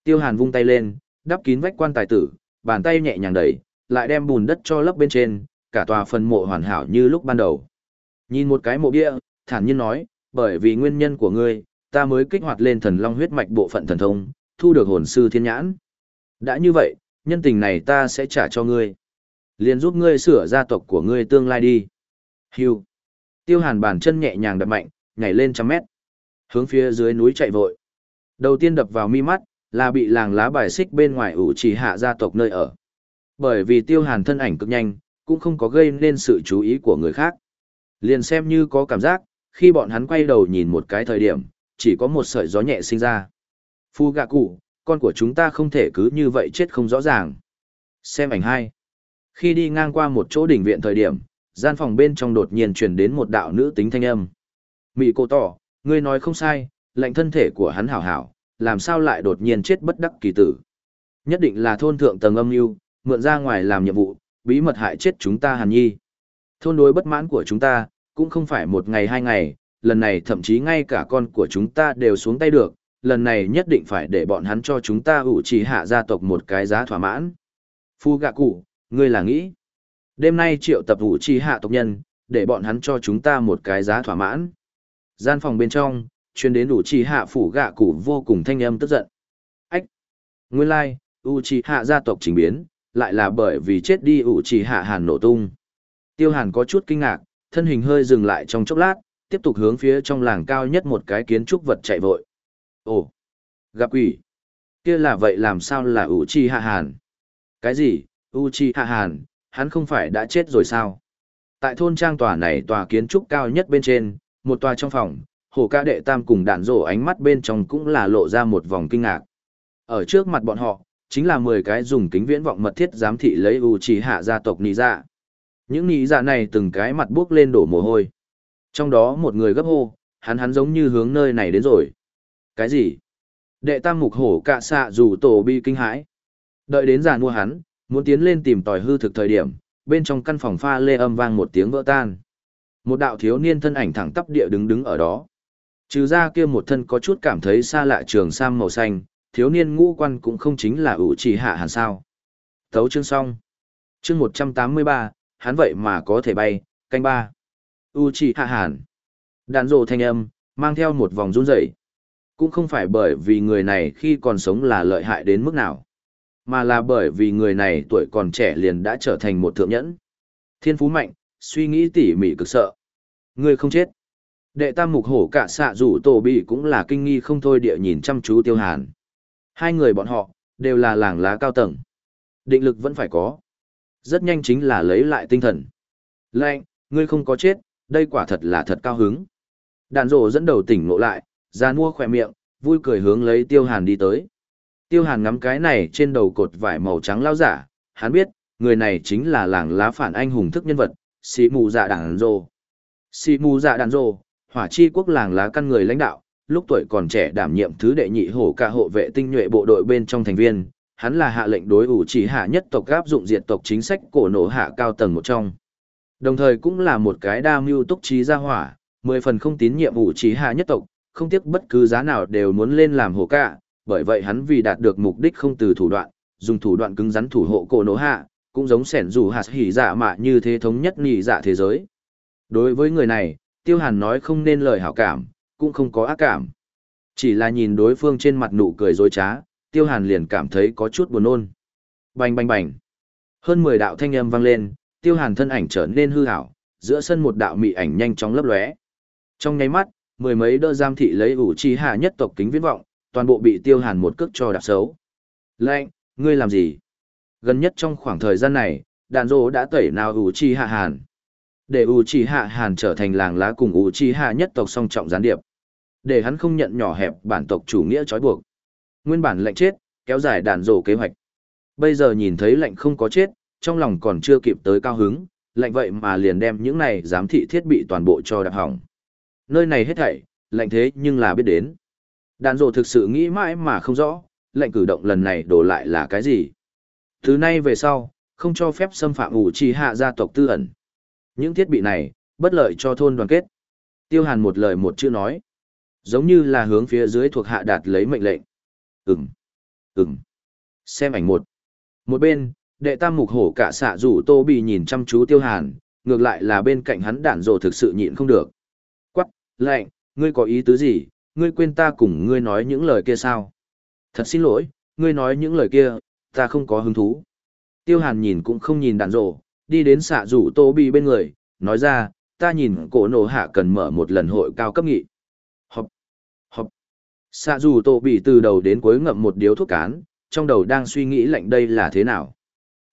Tiêu hàn vung tay lên, đắp kín vách quan tài tử, bàn tay nhẹ nhàng đẩy, lại đem bùn đất cho lấp bên trên, cả tòa phần mộ hoàn hảo như lúc ban đầu. Nhìn một cái mộ bia, thản nhiên nói, bởi vì nguyên nhân của ngươi, ta mới kích hoạt lên thần long huyết mạch bộ phận thần thông, thu được hồn sư thiên nhãn. Đã như vậy, nhân tình này ta sẽ trả cho ngươi. Liền giúp ngươi sửa gia tộc của ngươi tương lai đi. Hưu. Tiêu hàn bàn chân nhẹ nhàng đập mạnh, nhảy lên trăm mét. Hướng phía dưới núi chạy vội. Đầu tiên đập vào mi mắt, là bị làng lá bài xích bên ngoài ủ trì hạ gia tộc nơi ở. Bởi vì tiêu hàn thân ảnh cực nhanh, cũng không có gây nên sự chú ý của người khác. Liền xem như có cảm giác, khi bọn hắn quay đầu nhìn một cái thời điểm, chỉ có một sợi gió nhẹ sinh ra. Phu gạ cụ, con của chúng ta không thể cứ như vậy chết không rõ ràng. Xem ảnh hai. Khi đi ngang qua một chỗ đỉnh viện thời điểm, gian phòng bên trong đột nhiên truyền đến một đạo nữ tính thanh âm. Mị cô tỏ, ngươi nói không sai, lệnh thân thể của hắn hảo hảo, làm sao lại đột nhiên chết bất đắc kỳ tử. Nhất định là thôn thượng tầng âm mưu mượn ra ngoài làm nhiệm vụ, bí mật hại chết chúng ta hàn nhi. Thôn đối bất mãn của chúng ta, cũng không phải một ngày hai ngày, lần này thậm chí ngay cả con của chúng ta đều xuống tay được, lần này nhất định phải để bọn hắn cho chúng ta ủ trì hạ gia tộc một cái giá thỏa mãn. Phu gạ cụ, ngươi là nghĩ. Đêm nay triệu tập ủ trì hạ tộc nhân, để bọn hắn cho chúng ta một cái giá thỏa mãn. Gian phòng bên trong, chuyên đến ủ trì hạ phủ gạ cụ vô cùng thanh âm tức giận. Ách! Nguyên lai, like, ủ trì hạ gia tộc trình biến, lại là bởi vì chết đi ủ trì hạ hàn nổ tung. Tiêu hàn có chút kinh ngạc, thân hình hơi dừng lại trong chốc lát, tiếp tục hướng phía trong làng cao nhất một cái kiến trúc vật chạy vội. Ồ, gặp quỷ. Kia là vậy làm sao là ủ trì hạ hàn? Cái gì, ủ trì hạ hàn, hắn không phải đã chết rồi sao? Tại thôn trang tòa này tòa kiến trúc cao nhất bên trên, một tòa trong phòng, hồ ca đệ tam cùng đạn rổ ánh mắt bên trong cũng là lộ ra một vòng kinh ngạc. Ở trước mặt bọn họ, chính là 10 cái dùng kính viễn vọng mật thiết giám thị lấy u chỉ hạ gia tộc nì dạ. Những nì dạ này từng cái mặt bước lên đổ mồ hôi. Trong đó một người gấp hô, hắn hắn giống như hướng nơi này đến rồi. Cái gì? Đệ tam mục hổ cạ xạ dù tổ bi kinh hãi. Đợi đến giàn mua hắn, muốn tiến lên tìm tòi hư thực thời điểm, bên trong căn phòng pha lê âm vang một tiếng vỡ tan. Một đạo thiếu niên thân ảnh thẳng tắp địa đứng đứng ở đó. Trừ ra kia một thân có chút cảm thấy xa lạ trường sam màu xanh, thiếu niên ngũ quan cũng không chính là ủ trì hạ hàn sao. Thấu chương xong. Chương một trăm tám mươi ba, hắn vậy mà có thể bay, canh ba. U trì hạ hàn. Đàn rồ thanh âm, mang theo một vòng run rẩy. Cũng không phải bởi vì người này khi còn sống là lợi hại đến mức nào, mà là bởi vì người này tuổi còn trẻ liền đã trở thành một thượng nhẫn. Thiên phú mạnh, suy nghĩ tỉ mỉ cực sợ. Người không chết. Đệ tam mục hổ cả xạ rủ tổ bị cũng là kinh nghi không thôi địa nhìn chăm chú tiêu hàn. Hai người bọn họ, đều là làng lá cao tầng. Định lực vẫn phải có. Rất nhanh chính là lấy lại tinh thần. Lệnh, ngươi không có chết, đây quả thật là thật cao hứng. Đàn rổ dẫn đầu tỉnh ngộ lại, ra mua khỏe miệng, vui cười hướng lấy tiêu hàn đi tới. Tiêu hàn ngắm cái này trên đầu cột vải màu trắng lao giả, hắn biết, người này chính là làng lá phản anh hùng thức nhân vật, Sĩ mù dạ đàn rổ. Sĩ mù dạ đàn rổ, hỏa chi quốc làng lá căn người lãnh đạo, lúc tuổi còn trẻ đảm nhiệm thứ đệ nhị hổ ca hộ vệ tinh nhuệ bộ đội bên trong thành viên, hắn là hạ lệnh đối ủ chỉ hạ nhất tộc áp dụng diệt tộc chính sách cổ nổ hạ cao tầng một trong. Đồng thời cũng là một cái đa mưu túc trí gia hỏa, mười phần không tín nhiệm ủ chỉ hạ nhất tộc, không tiếc bất cứ giá nào đều muốn lên làm hổ ca, bởi vậy hắn vì đạt được mục đích không từ thủ đoạn, dùng thủ đoạn cứng rắn thủ hộ cổ nổ hạ, cũng giống sẻn dù hạt hỉ dạ mạ như thế thống nhất nhị dạ thế giới. Đối với người này, Tiêu Hàn nói không nên lời hảo cảm, cũng không có ác cảm. Chỉ là nhìn đối phương trên mặt nụ cười dối trá, tiêu hàn liền cảm thấy có chút buồn nôn. Bành bành bành. Hơn 10 đạo thanh âm vang lên, tiêu hàn thân ảnh trở nên hư hảo, giữa sân một đạo mị ảnh nhanh chóng lấp lóe. Trong nháy mắt, mười mấy đỡ giam thị lấy ủ trì hạ nhất tộc kính viễn vọng, toàn bộ bị tiêu hàn một cước cho đạp xấu. Lệnh, ngươi làm gì? Gần nhất trong khoảng thời gian này, đàn rô đã tẩy nào ủ Chi hạ hàn. Để ủ Chi hạ hàn trở thành làng lá cùng ủ Chi hạ nhất tộc song trọng gián điệp. Để hắn không nhận nhỏ hẹp bản tộc chủ nghĩa trói buộc. Nguyên bản lệnh chết, kéo dài đàn rô kế hoạch. Bây giờ nhìn thấy lệnh không có chết, trong lòng còn chưa kịp tới cao hứng, lệnh vậy mà liền đem những này giám thị thiết bị toàn bộ cho đạp hỏng. Nơi này hết thảy, lệnh thế nhưng là biết đến. Đàn rồ thực sự nghĩ mãi mà không rõ, lệnh cử động lần này đổ lại là cái gì. Từ nay về sau, không cho phép xâm phạm ủ trì hạ gia tộc tư ẩn. Những thiết bị này, bất lợi cho thôn đoàn kết. Tiêu hàn một lời một chữ nói. Giống như là hướng phía dưới thuộc hạ đạt lấy mệnh lệnh. Ừm, ừm. Xem ảnh một. Một bên, đệ tam mục hổ cả xạ rủ tô bị nhìn chăm chú tiêu hàn, ngược lại là bên cạnh hắn đản rồ thực sự nhịn không được. Quắc, lệnh ngươi có ý tứ gì, ngươi quên ta cùng ngươi nói những lời kia sao? Thật xin lỗi, ngươi nói những lời kia, ta không có hứng thú. Tiêu hàn nhìn cũng không nhìn đàn rổ, đi đến xạ rủ tô bị bên người, nói ra, ta nhìn cổ nổ hạ cần mở một lần hội cao cấp nghị. Họp, họp. Xạ rủ tô bị từ đầu đến cuối ngậm một điếu thuốc cán, trong đầu đang suy nghĩ lạnh đây là thế nào.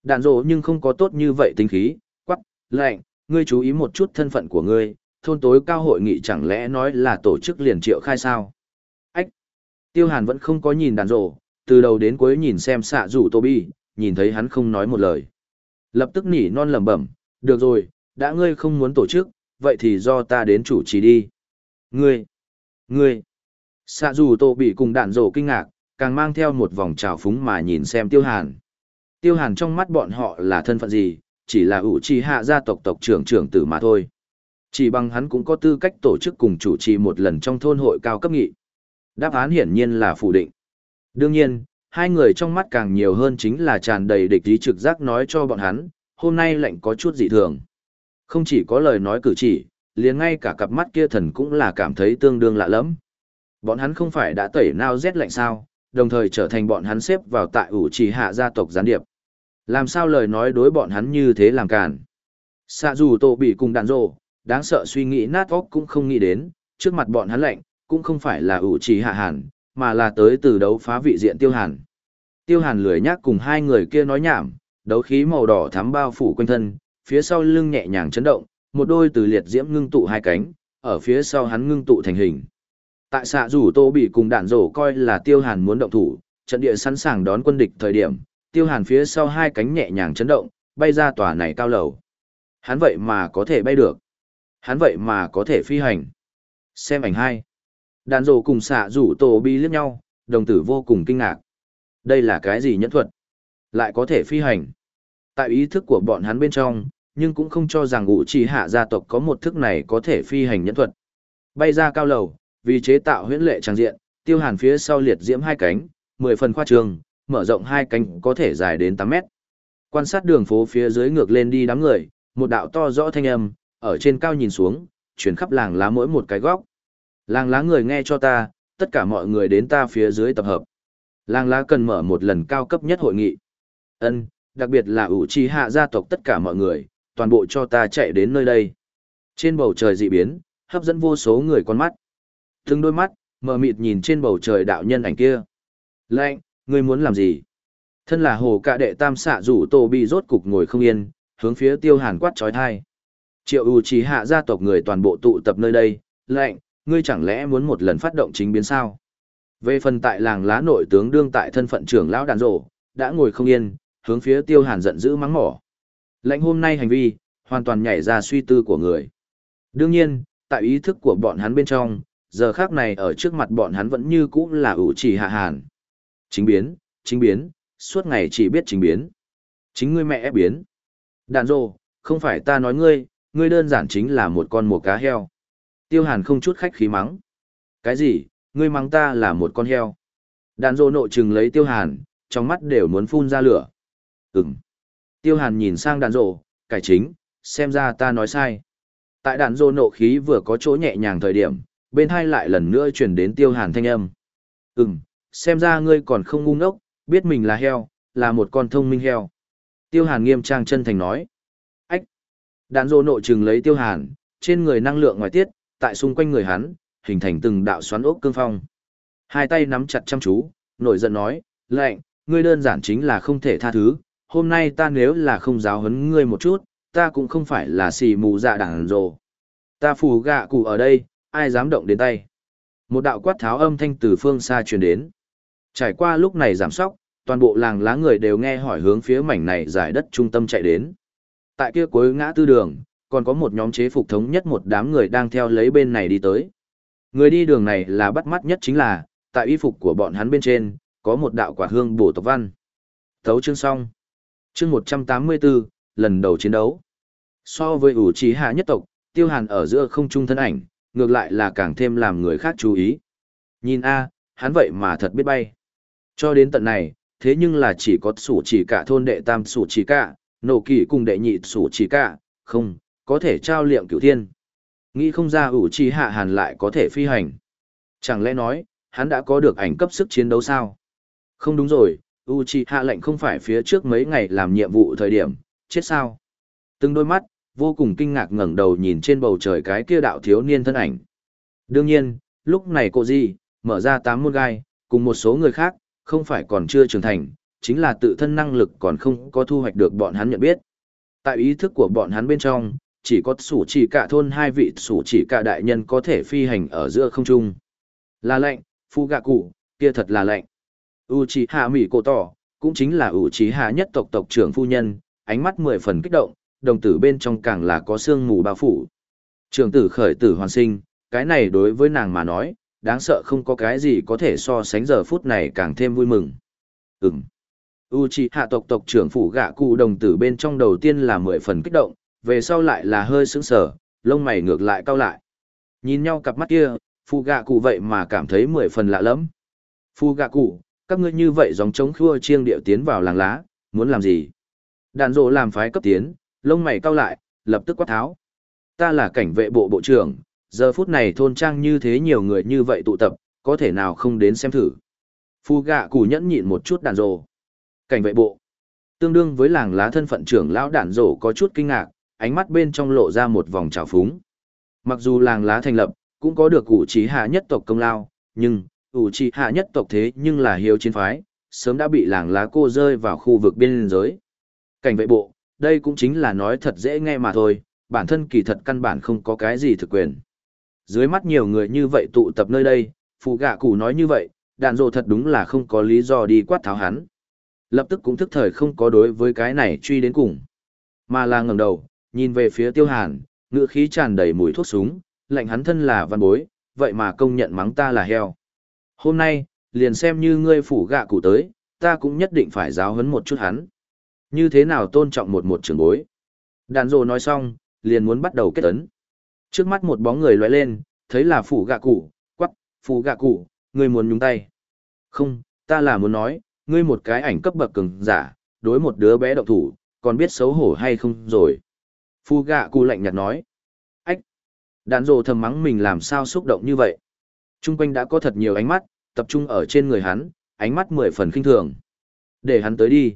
Đàn rổ nhưng không có tốt như vậy tính khí, quắc, lạnh, ngươi chú ý một chút thân phận của ngươi, thôn tối cao hội nghị chẳng lẽ nói là tổ chức liền triệu khai sao. Ách! Tiêu hàn vẫn không có nhìn đàn rổ, từ đầu đến cuối nhìn xem xạ rủ tô bi, nhìn thấy hắn không nói một lời. Lập tức nỉ non lẩm bẩm, được rồi, đã ngươi không muốn tổ chức, vậy thì do ta đến chủ trì đi. Ngươi! Ngươi! Xạ rủ tô Bi cùng đàn rổ kinh ngạc, càng mang theo một vòng trào phúng mà nhìn xem tiêu hàn. Tiêu hàn trong mắt bọn họ là thân phận gì, chỉ là ủ trì hạ gia tộc tộc trưởng trưởng tử mà thôi. Chỉ bằng hắn cũng có tư cách tổ chức cùng chủ trì một lần trong thôn hội cao cấp nghị. Đáp án hiển nhiên là phủ định. Đương nhiên, hai người trong mắt càng nhiều hơn chính là tràn đầy địch ý trực giác nói cho bọn hắn, hôm nay lệnh có chút dị thường. Không chỉ có lời nói cử chỉ, liền ngay cả cặp mắt kia thần cũng là cảm thấy tương đương lạ lẫm. Bọn hắn không phải đã tẩy nao rét lạnh sao, đồng thời trở thành bọn hắn xếp vào tại ủ trì hạ gia tộc gián điệp. Làm sao lời nói đối bọn hắn như thế làm cản. Xạ dù tổ bị cùng đàn rộ, đáng sợ suy nghĩ nát óc cũng không nghĩ đến, trước mặt bọn hắn lạnh, cũng không phải là ủ trì hạ hàn, mà là tới từ đấu phá vị diện tiêu hàn. Tiêu hàn lười nhác cùng hai người kia nói nhảm, đấu khí màu đỏ thắm bao phủ quanh thân, phía sau lưng nhẹ nhàng chấn động, một đôi từ liệt diễm ngưng tụ hai cánh, ở phía sau hắn ngưng tụ thành hình. Tại xạ rủ tô bị cùng đạn rổ coi là tiêu hàn muốn động thủ, trận địa sẵn sàng đón quân địch thời điểm, tiêu hàn phía sau hai cánh nhẹ nhàng chấn động, bay ra tòa này cao lầu. Hắn vậy mà có thể bay được. Hắn vậy mà có thể phi hành. Xem ảnh hai. Đàn rồ cùng xạ rủ tổ bi liếc nhau, đồng tử vô cùng kinh ngạc. Đây là cái gì nhẫn thuật? Lại có thể phi hành. Tại ý thức của bọn hắn bên trong, nhưng cũng không cho rằng ủ trì hạ gia tộc có một thức này có thể phi hành nhẫn thuật. Bay ra cao lầu, vì chế tạo huyễn lệ trang diện, tiêu hàn phía sau liệt diễm hai cánh, mười phần khoa trường, mở rộng hai cánh có thể dài đến tám mét. Quan sát đường phố phía dưới ngược lên đi đám người, một đạo to rõ thanh âm, ở trên cao nhìn xuống, chuyển khắp làng lá mỗi một cái góc. Làng lá người nghe cho ta, tất cả mọi người đến ta phía dưới tập hợp. Làng lá cần mở một lần cao cấp nhất hội nghị. Ân, đặc biệt là ủ trì hạ gia tộc tất cả mọi người, toàn bộ cho ta chạy đến nơi đây. Trên bầu trời dị biến, hấp dẫn vô số người con mắt. Từng đôi mắt, mờ mịt nhìn trên bầu trời đạo nhân ảnh kia. Lệnh, ngươi muốn làm gì? Thân là hồ cạ đệ tam xạ rủ tổ bị rốt cục ngồi không yên, hướng phía tiêu hàn quát trói thai. Triệu ưu chỉ hạ gia tộc người toàn bộ tụ tập nơi đây, lệnh, ngươi chẳng lẽ muốn một lần phát động chính biến sao? Về phần tại làng lá nội tướng đương tại thân phận trưởng lão đàn rổ, đã ngồi không yên, hướng phía tiêu hàn giận dữ mắng mỏ. Lệnh hôm nay hành vi, hoàn toàn nhảy ra suy tư của người. Đương nhiên, tại ý thức của bọn hắn bên trong, giờ khác này ở trước mặt bọn hắn vẫn như cũ là ủ chỉ hạ hàn. Chính biến, chính biến, suốt ngày chỉ biết chính biến. Chính ngươi mẹ biến. Đàn rồ, không phải ta nói ngươi, ngươi đơn giản chính là một con mổ cá heo. Tiêu hàn không chút khách khí mắng. Cái gì, ngươi mắng ta là một con heo. Đàn rô nộ chừng lấy tiêu hàn, trong mắt đều muốn phun ra lửa. Ừm. Tiêu hàn nhìn sang đàn rô, cải chính, xem ra ta nói sai. Tại đàn rô nộ khí vừa có chỗ nhẹ nhàng thời điểm, bên hai lại lần nữa chuyển đến tiêu hàn thanh âm. Ừm, xem ra ngươi còn không ngu ngốc, biết mình là heo, là một con thông minh heo. Tiêu hàn nghiêm trang chân thành nói. Ách! Đạn dô nội trừng lấy tiêu hàn, trên người năng lượng ngoài tiết, tại xung quanh người hắn, hình thành từng đạo xoắn ốc cương phong. Hai tay nắm chặt chăm chú, nổi giận nói, Lạnh, ngươi đơn giản chính là không thể tha thứ, hôm nay ta nếu là không giáo huấn ngươi một chút, ta cũng không phải là xì mù dạ đảng Dô. Ta phù gạ cụ ở đây, ai dám động đến tay. Một đạo quát tháo âm thanh từ phương xa truyền đến. Trải qua lúc này giảm sóc, toàn bộ làng lá người đều nghe hỏi hướng phía mảnh này giải đất trung tâm chạy đến. Tại kia cuối ngã tư đường, còn có một nhóm chế phục thống nhất một đám người đang theo lấy bên này đi tới. Người đi đường này là bắt mắt nhất chính là, tại y phục của bọn hắn bên trên, có một đạo quả hương bổ tộc văn. Thấu chương xong. Chương 184, lần đầu chiến đấu. So với ủ trí hạ nhất tộc, tiêu hàn ở giữa không trung thân ảnh, ngược lại là càng thêm làm người khác chú ý. Nhìn a, hắn vậy mà thật biết bay. Cho đến tận này, thế nhưng là chỉ có sủ chỉ cả thôn đệ tam sủ chỉ cả, nổ kỳ cùng đệ nhị sủ chỉ cả, không, có thể trao liệm cửu thiên. Nghĩ không ra ủ trì hạ hàn lại có thể phi hành. Chẳng lẽ nói, hắn đã có được ảnh cấp sức chiến đấu sao? Không đúng rồi, u chi hạ lệnh không phải phía trước mấy ngày làm nhiệm vụ thời điểm, chết sao? Từng đôi mắt, vô cùng kinh ngạc ngẩng đầu nhìn trên bầu trời cái kia đạo thiếu niên thân ảnh. Đương nhiên, lúc này cô Di, mở ra tám môn gai, cùng một số người khác, không phải còn chưa trưởng thành, chính là tự thân năng lực còn không có thu hoạch được bọn hắn nhận biết. Tại ý thức của bọn hắn bên trong, chỉ có sủ chỉ cả thôn hai vị sủ chỉ cả đại nhân có thể phi hành ở giữa không trung. Là lệnh, phu gạ cụ, kia thật là lệnh. Uchiha Mỹ Cổ Tỏ, cũng chính là Uchiha nhất tộc tộc trưởng phu nhân, ánh mắt mười phần kích động, đồng tử bên trong càng là có sương mù bao phủ. Trường tử khởi tử hoàn sinh, cái này đối với nàng mà nói, đáng sợ không có cái gì có thể so sánh giờ phút này càng thêm vui mừng. Ừm. Uchiha tộc tộc trưởng phủ gạ cụ đồng tử bên trong đầu tiên là mười phần kích động, về sau lại là hơi sững sờ, lông mày ngược lại cau lại. Nhìn nhau cặp mắt kia, phụ gạ cụ vậy mà cảm thấy mười phần lạ lẫm. Phụ gạ cụ, các ngươi như vậy dòng trống khua chiêng điệu tiến vào làng lá, muốn làm gì? Đàn rộ làm phái cấp tiến, lông mày cau lại, lập tức quát tháo. Ta là cảnh vệ bộ bộ trưởng, giờ phút này thôn trang như thế nhiều người như vậy tụ tập, có thể nào không đến xem thử. phu gạ cụ nhẫn nhịn một chút đàn rồ Cảnh vệ bộ. Tương đương với làng lá thân phận trưởng lão đàn rổ có chút kinh ngạc, ánh mắt bên trong lộ ra một vòng trào phúng. Mặc dù làng lá thành lập, cũng có được ủ trí hạ nhất tộc công lao, nhưng, ủ trí hạ nhất tộc thế nhưng là hiếu chiến phái, sớm đã bị làng lá cô rơi vào khu vực biên giới. Cảnh vệ bộ, đây cũng chính là nói thật dễ nghe mà thôi, bản thân kỳ thật căn bản không có cái gì thực quyền. Dưới mắt nhiều người như vậy tụ tập nơi đây, phụ gạ cụ nói như vậy, đàn rộ thật đúng là không có lý do đi quát tháo hắn. Lập tức cũng thức thời không có đối với cái này truy đến cùng. Mà là ngẩng đầu, nhìn về phía tiêu hàn, ngựa khí tràn đầy mùi thuốc súng, lệnh hắn thân là văn bối, vậy mà công nhận mắng ta là heo. Hôm nay, liền xem như ngươi phủ gạ cụ tới, ta cũng nhất định phải giáo huấn một chút hắn. Như thế nào tôn trọng một một trưởng bối. Đàn rồ nói xong, liền muốn bắt đầu kết ấn. Trước mắt một bóng người lóe lên, thấy là phủ gạ cụ, quắc, phủ gạ cụ, ngươi muốn nhúng tay. Không, ta là muốn nói, ngươi một cái ảnh cấp bậc cường giả, đối một đứa bé độc thủ, còn biết xấu hổ hay không rồi. Phu gạ cụ lạnh nhạt nói. Ách! Đàn rồ thầm mắng mình làm sao xúc động như vậy. Trung quanh đã có thật nhiều ánh mắt, tập trung ở trên người hắn, ánh mắt mười phần kinh thường. Để hắn tới đi.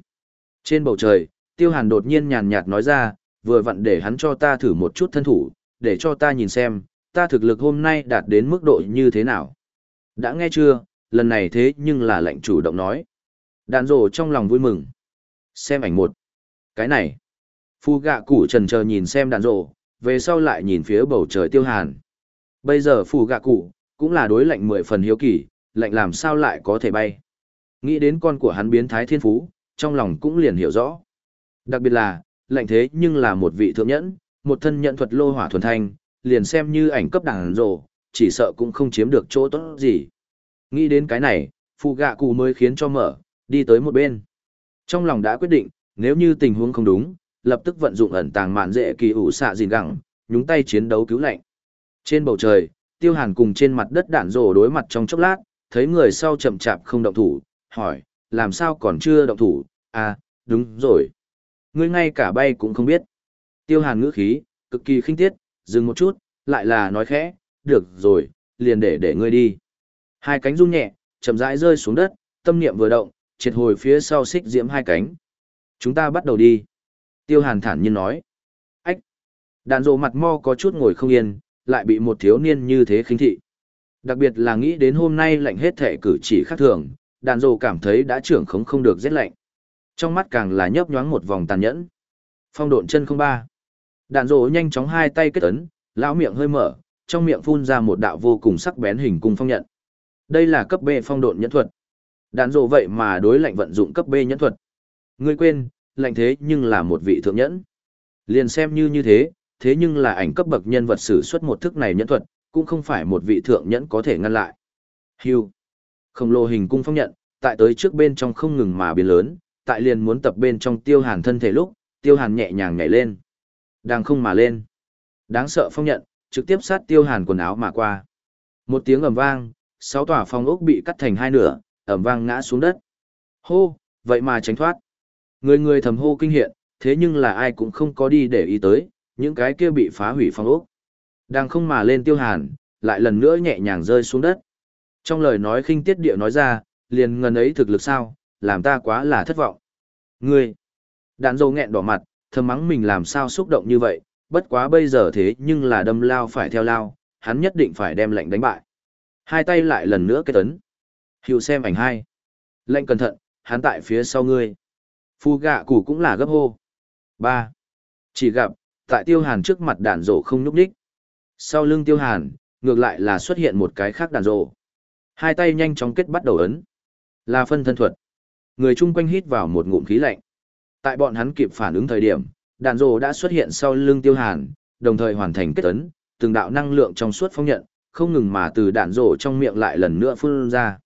Trên bầu trời, tiêu hàn đột nhiên nhàn nhạt nói ra, vừa vặn để hắn cho ta thử một chút thân thủ, để cho ta nhìn xem, ta thực lực hôm nay đạt đến mức độ như thế nào. Đã nghe chưa, lần này thế nhưng là lệnh chủ động nói. Đàn rồ trong lòng vui mừng. Xem ảnh một. Cái này. Phu gạ cụ trần chờ nhìn xem đàn rổ, về sau lại nhìn phía bầu trời tiêu hàn. Bây giờ phù gạ cụ, cũng là đối lệnh mười phần hiếu kỳ, lệnh làm sao lại có thể bay. Nghĩ đến con của hắn biến thái thiên phú, trong lòng cũng liền hiểu rõ. Đặc biệt là, lệnh thế nhưng là một vị thượng nhẫn, một thân nhận thuật lô hỏa thuần thanh, liền xem như ảnh cấp đàn rồ chỉ sợ cũng không chiếm được chỗ tốt gì. Nghĩ đến cái này, phù gạ cụ mới khiến cho mở, đi tới một bên. Trong lòng đã quyết định, nếu như tình huống không đúng, lập tức vận dụng ẩn tàng mạn dễ kỳ ủ xạ gìn gẳng, nhúng tay chiến đấu cứu lệnh. Trên bầu trời, tiêu hàn cùng trên mặt đất đạn rồ đối mặt trong chốc lát, thấy người sau chậm chạp không động thủ, hỏi, làm sao còn chưa động thủ, à, đúng rồi. Ngươi ngay cả bay cũng không biết. Tiêu hàn ngữ khí, cực kỳ khinh tiết, dừng một chút, lại là nói khẽ, được rồi, liền để để ngươi đi. Hai cánh rung nhẹ, chậm rãi rơi xuống đất, tâm niệm vừa động, triệt hồi phía sau xích diễm hai cánh. Chúng ta bắt đầu đi. Tiêu hàn thản nhiên nói. Ách! Đàn rộ mặt mo có chút ngồi không yên, lại bị một thiếu niên như thế khinh thị. Đặc biệt là nghĩ đến hôm nay lạnh hết thể cử chỉ khác thường, đàn rộ cảm thấy đã trưởng khống không được rét lạnh. Trong mắt càng là nhấp nhoáng một vòng tàn nhẫn. Phong độn chân không ba. Đàn rộ nhanh chóng hai tay kết ấn, lão miệng hơi mở, trong miệng phun ra một đạo vô cùng sắc bén hình cung phong nhận. Đây là cấp B phong độn nhẫn thuật. Đàn dộ vậy mà đối lạnh vận dụng cấp B nhẫn thuật. Ngươi quên, lạnh thế nhưng là một vị thượng nhẫn. Liền xem như như thế, thế nhưng là ảnh cấp bậc nhân vật sử xuất một thức này nhẫn thuật, cũng không phải một vị thượng nhẫn có thể ngăn lại. Hưu. Khổng lồ hình cung phong nhận, tại tới trước bên trong không ngừng mà biến lớn, tại liền muốn tập bên trong tiêu hàn thân thể lúc, tiêu hàn nhẹ nhàng nhảy lên. Đang không mà lên. Đáng sợ phong nhận, trực tiếp sát tiêu hàn quần áo mà qua. Một tiếng ầm vang, sáu tòa phong ốc bị cắt thành hai nửa, ẩm vang ngã xuống đất. Hô, vậy mà tránh thoát. Người người thầm hô kinh hiện, thế nhưng là ai cũng không có đi để ý tới, những cái kia bị phá hủy phong ốc. Đang không mà lên tiêu hàn, lại lần nữa nhẹ nhàng rơi xuống đất. Trong lời nói khinh tiết địa nói ra, liền ngần ấy thực lực sao, làm ta quá là thất vọng. Ngươi, đạn dâu nghẹn đỏ mặt, thầm mắng mình làm sao xúc động như vậy, bất quá bây giờ thế nhưng là đâm lao phải theo lao, hắn nhất định phải đem lệnh đánh bại. Hai tay lại lần nữa kết tấn. Hiệu xem ảnh hai. Lệnh cẩn thận, hắn tại phía sau ngươi. Phu gạ củ cũng là gấp hô. ba Chỉ gặp, tại tiêu hàn trước mặt đàn rổ không nhúc đích. Sau lưng tiêu hàn, ngược lại là xuất hiện một cái khác đàn rổ. Hai tay nhanh chóng kết bắt đầu ấn. Là phân thân thuật. Người chung quanh hít vào một ngụm khí lạnh. Tại bọn hắn kịp phản ứng thời điểm, đàn rổ đã xuất hiện sau lưng tiêu hàn, đồng thời hoàn thành kết ấn, từng đạo năng lượng trong suốt phong nhận, không ngừng mà từ đạn rổ trong miệng lại lần nữa phun ra.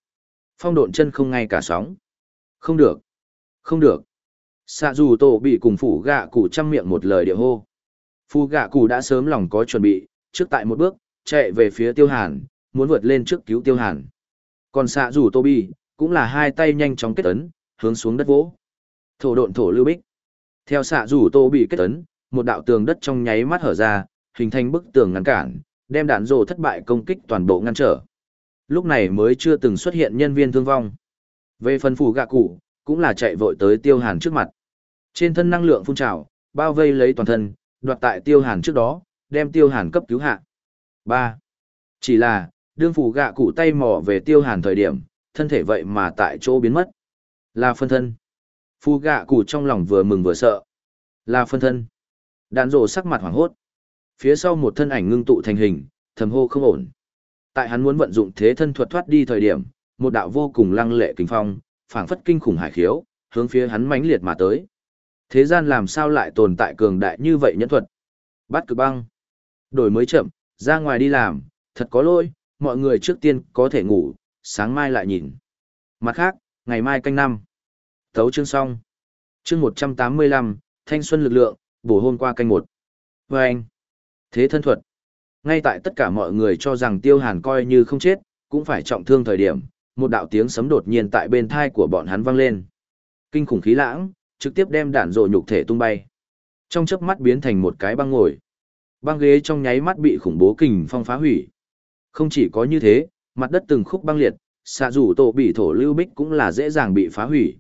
Phong độn chân không ngay cả sóng. Không được. Không được. Xạ dù tổ bị cùng phủ gạ cụ chăm miệng một lời địa hô. Phu gạ cụ đã sớm lòng có chuẩn bị, trước tại một bước, chạy về phía tiêu hàn, muốn vượt lên trước cứu tiêu hàn. Còn xạ dù tô bị cũng là hai tay nhanh chóng kết ấn, hướng xuống đất vỗ. Thổ độn thổ lưu bích. Theo xạ dù tô bị kết ấn, một đạo tường đất trong nháy mắt hở ra, hình thành bức tường ngăn cản, đem đạn rồ thất bại công kích toàn bộ ngăn trở. Lúc này mới chưa từng xuất hiện nhân viên thương vong. Về phần phủ gạ cụ, cũng là chạy vội tới tiêu hàn trước mặt. Trên thân năng lượng phun trào, bao vây lấy toàn thân, đoạt tại tiêu hàn trước đó, đem tiêu hàn cấp cứu hạ. 3. Chỉ là, đương phủ gạ cụ tay mò về tiêu hàn thời điểm, thân thể vậy mà tại chỗ biến mất. Là phân thân. Phu gạ cụ trong lòng vừa mừng vừa sợ. Là phân thân. Đạn rồ sắc mặt hoảng hốt. Phía sau một thân ảnh ngưng tụ thành hình, thầm hô không ổn. Tại hắn muốn vận dụng thế thân thuật thoát đi thời điểm, một đạo vô cùng lăng lệ kinh phong, phảng phất kinh khủng hải khiếu, hướng phía hắn mãnh liệt mà tới. Thế gian làm sao lại tồn tại cường đại như vậy nhẫn thuật? Bắt cực băng. Đổi mới chậm, ra ngoài đi làm, thật có lỗi, mọi người trước tiên có thể ngủ, sáng mai lại nhìn. Mặt khác, ngày mai canh năm. Thấu chương xong. Chương 185, thanh xuân lực lượng, bổ hôm qua canh một. Và anh. Thế thân thuật. Ngay tại tất cả mọi người cho rằng tiêu hàn coi như không chết, cũng phải trọng thương thời điểm, một đạo tiếng sấm đột nhiên tại bên thai của bọn hắn vang lên. Kinh khủng khí lãng, trực tiếp đem đạn dội nhục thể tung bay. Trong chớp mắt biến thành một cái băng ngồi. Băng ghế trong nháy mắt bị khủng bố kình phong phá hủy. Không chỉ có như thế, mặt đất từng khúc băng liệt, xạ rủ tổ bị thổ lưu bích cũng là dễ dàng bị phá hủy.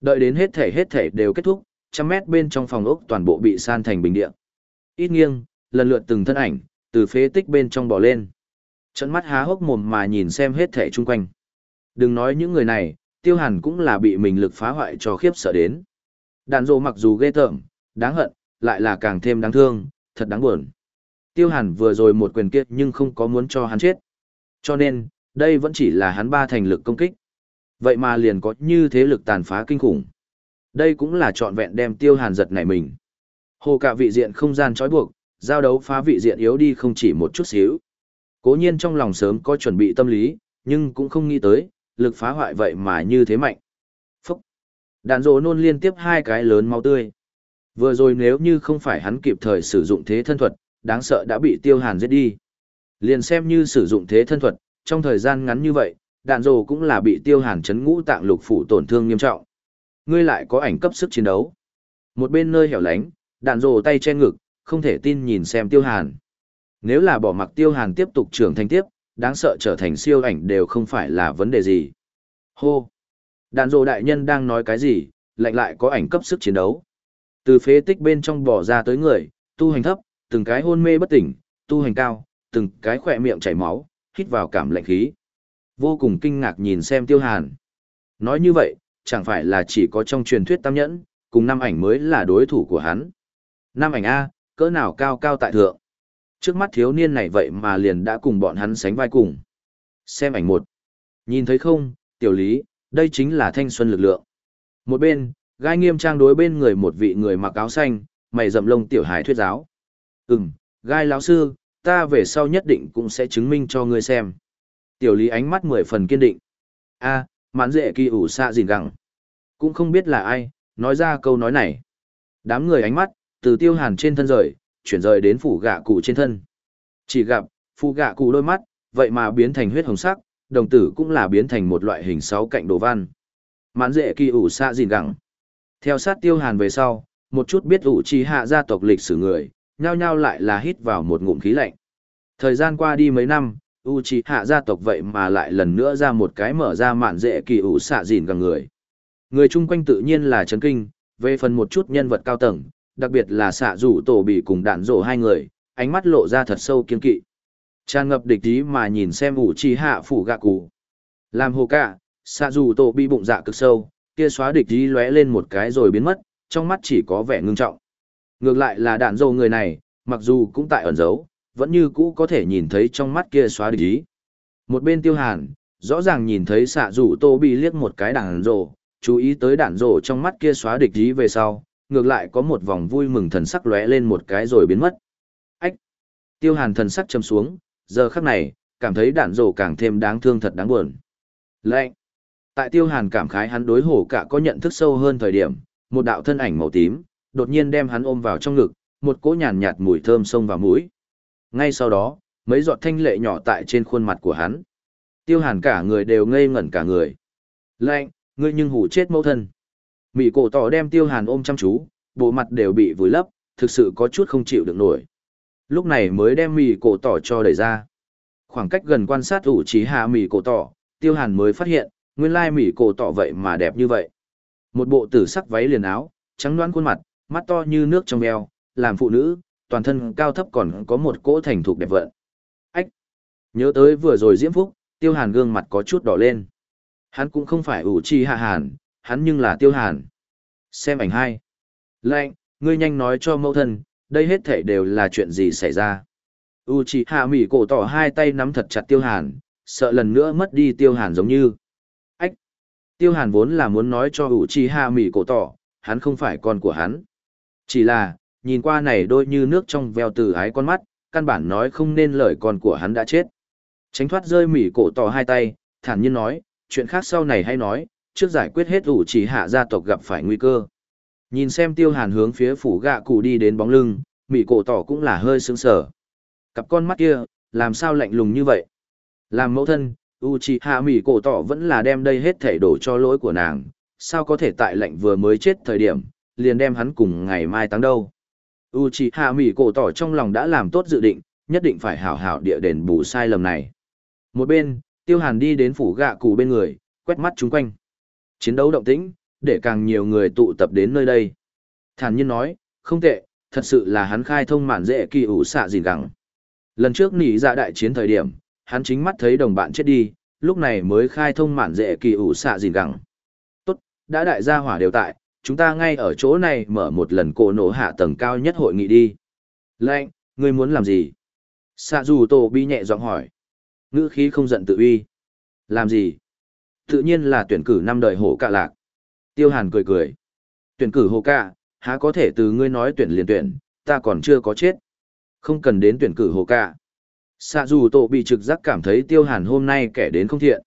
Đợi đến hết thể hết thể đều kết thúc, trăm mét bên trong phòng ốc toàn bộ bị san thành bình địa. Ít nghiêng, lần lượt từng thân ảnh, từ phế tích bên trong bỏ lên. Trận mắt há hốc mồm mà nhìn xem hết thể chung quanh. Đừng nói những người này, tiêu hàn cũng là bị mình lực phá hoại cho khiếp sợ đến. Đàn rộ mặc dù ghê tởm, đáng hận, lại là càng thêm đáng thương, thật đáng buồn. Tiêu hàn vừa rồi một quyền kiệt nhưng không có muốn cho hắn chết. Cho nên, đây vẫn chỉ là hắn ba thành lực công kích. Vậy mà liền có như thế lực tàn phá kinh khủng. Đây cũng là trọn vẹn đem tiêu hàn giật nảy mình. Hồ cả vị diện không gian trói buộc, giao đấu phá vị diện yếu đi không chỉ một chút xíu. Cố nhiên trong lòng sớm có chuẩn bị tâm lý, nhưng cũng không nghĩ tới, lực phá hoại vậy mà như thế mạnh. Phúc! Đạn rồ nôn liên tiếp hai cái lớn máu tươi. Vừa rồi nếu như không phải hắn kịp thời sử dụng thế thân thuật, đáng sợ đã bị tiêu hàn giết đi. Liền xem như sử dụng thế thân thuật, trong thời gian ngắn như vậy, đạn rồ cũng là bị tiêu hàn chấn ngũ tạng lục phủ tổn thương nghiêm trọng. Ngươi lại có ảnh cấp sức chiến đấu. Một bên nơi hẻo lánh, đạn rồ tay che ngực, không thể tin nhìn xem tiêu hàn. Nếu là bỏ mặc tiêu hàn tiếp tục trưởng thành tiếp, đáng sợ trở thành siêu ảnh đều không phải là vấn đề gì. Hô! Đạn rồ đại nhân đang nói cái gì, lạnh lại có ảnh cấp sức chiến đấu. Từ phế tích bên trong bỏ ra tới người, tu hành thấp, từng cái hôn mê bất tỉnh, tu hành cao, từng cái khỏe miệng chảy máu, hít vào cảm lạnh khí. Vô cùng kinh ngạc nhìn xem tiêu hàn. Nói như vậy, chẳng phải là chỉ có trong truyền thuyết tam nhẫn, cùng năm ảnh mới là đối thủ của hắn. Năm ảnh A, cỡ nào cao cao tại thượng. Trước mắt thiếu niên này vậy mà liền đã cùng bọn hắn sánh vai cùng. Xem ảnh một. Nhìn thấy không, tiểu lý, đây chính là thanh xuân lực lượng. Một bên, gai nghiêm trang đối bên người một vị người mặc áo xanh, mày rậm lông tiểu hải thuyết giáo. Ừm, gai lão sư, ta về sau nhất định cũng sẽ chứng minh cho ngươi xem. Tiểu lý ánh mắt mười phần kiên định. a mãn dễ kỳ ủ xạ gìn gẳng. Cũng không biết là ai, nói ra câu nói này. Đám người ánh mắt, từ tiêu hàn trên thân rời, chuyển rời đến phủ gạ cụ trên thân. Chỉ gặp, phủ gạ cụ đôi mắt, vậy mà biến thành huyết hồng sắc, đồng tử cũng là biến thành một loại hình sáu cạnh đồ văn. Mãn dễ kỳ ủ xạ gìn gẳng. Theo sát tiêu hàn về sau, một chút biết ủ trì hạ gia tộc lịch sử người, nhao nhao lại là hít vào một ngụm khí lạnh. Thời gian qua đi mấy năm, Uchiha gia tộc vậy mà lại lần nữa ra một cái mở ra mạn dễ kỳ ủ xạ dìn gẳng người. Người chung quanh tự nhiên là chấn kinh, về phần một chút nhân vật cao tầng, đặc biệt là xạ rủ tổ bị cùng đạn rổ hai người, ánh mắt lộ ra thật sâu kiên kỵ. Tràn ngập địch ý mà nhìn xem ủ trì hạ phủ gạ cụ. Làm hồ cả, xạ rủ tổ bị bụng dạ cực sâu, kia xóa địch ý lóe lên một cái rồi biến mất, trong mắt chỉ có vẻ ngưng trọng. Ngược lại là đạn rổ người này, mặc dù cũng tại ẩn giấu, vẫn như cũ có thể nhìn thấy trong mắt kia xóa địch ý. Một bên tiêu hàn, rõ ràng nhìn thấy xạ rủ tô bị liếc một cái đạn rổ, chú ý tới đạn rổ trong mắt kia xóa địch ý về sau, ngược lại có một vòng vui mừng thần sắc lóe lên một cái rồi biến mất. Ách! Tiêu hàn thần sắc châm xuống, giờ khắc này, cảm thấy đạn rổ càng thêm đáng thương thật đáng buồn. Lệnh! Tại tiêu hàn cảm khái hắn đối hổ cả có nhận thức sâu hơn thời điểm, một đạo thân ảnh màu tím, đột nhiên đem hắn ôm vào trong ngực, một cỗ nhàn nhạt mùi thơm xông vào mũi. Ngay sau đó, mấy giọt thanh lệ nhỏ tại trên khuôn mặt của hắn. Tiêu hàn cả người đều ngây ngẩn cả người. Lạnh, ngươi nhưng hủ chết mẫu thân. Mị cổ tỏ đem tiêu hàn ôm chăm chú, bộ mặt đều bị vùi lấp, thực sự có chút không chịu được nổi. Lúc này mới đem mì cổ tỏ cho đẩy ra. Khoảng cách gần quan sát ủ trí hạ mì cổ tỏ, tiêu hàn mới phát hiện, nguyên lai mì cổ tỏ vậy mà đẹp như vậy. Một bộ tử sắc váy liền áo, trắng đoán khuôn mặt, mắt to như nước trong veo, làm phụ nữ, toàn thân cao thấp còn có một cỗ thành thục đẹp vận. Ách! Nhớ tới vừa rồi diễm phúc, tiêu hàn gương mặt có chút đỏ lên. Hắn cũng không phải ủ chi hạ hàn, hắn nhưng là tiêu hàn. Xem ảnh hai. Lệnh, ngươi nhanh nói cho mẫu thân, đây hết thể đều là chuyện gì xảy ra. Uchiha Mỉ cổ tỏ hai tay nắm thật chặt tiêu hàn, sợ lần nữa mất đi tiêu hàn giống như. Ách! Tiêu hàn vốn là muốn nói cho Uchiha Mỉ cổ tỏ, hắn không phải con của hắn. Chỉ là, nhìn qua này đôi như nước trong veo từ ái con mắt, căn bản nói không nên lời con của hắn đã chết. Tránh thoát rơi mỉ cổ tỏ hai tay, thản nhiên nói, chuyện khác sau này hay nói, trước giải quyết hết ủ chỉ hạ gia tộc gặp phải nguy cơ. Nhìn xem tiêu hàn hướng phía phủ gạ cụ đi đến bóng lưng, Mị cổ tỏ cũng là hơi sướng sở. Cặp con mắt kia, làm sao lạnh lùng như vậy? Làm mẫu thân, Uchiha Mỉ cổ tỏ vẫn là đem đây hết thể đổ cho lỗi của nàng, sao có thể tại lệnh vừa mới chết thời điểm, liền đem hắn cùng ngày mai tăng đâu. Uchiha Mỉ cổ tỏ trong lòng đã làm tốt dự định, nhất định phải hảo hảo địa đền bù sai lầm này. Một bên, Tiêu Hàn đi đến phủ gạ cụ bên người, quét mắt chúng quanh. Chiến đấu động tĩnh, để càng nhiều người tụ tập đến nơi đây. Thản nhiên nói, không tệ, thật sự là hắn khai thông mạn dễ kỳ ủ xạ gìn gẳng. Lần trước nỉ ra đại chiến thời điểm, hắn chính mắt thấy đồng bạn chết đi, lúc này mới khai thông mạn dễ kỳ ủ xạ gìn gẳng. Tốt, đã đại gia hỏa đều tại, chúng ta ngay ở chỗ này mở một lần cổ nổ hạ tầng cao nhất hội nghị đi. Lệnh, ngươi muốn làm gì? Sạ dù tổ bi nhẹ giọng hỏi. Ngữ khí không giận tự uy. Làm gì? Tự nhiên là tuyển cử năm đời hổ cạ lạc. Tiêu hàn cười cười. Tuyển cử hổ cạ, há có thể từ ngươi nói tuyển liền tuyển, ta còn chưa có chết. Không cần đến tuyển cử hổ cạ. Sạ dù tổ bị trực giác cảm thấy tiêu hàn hôm nay kẻ đến không thiện.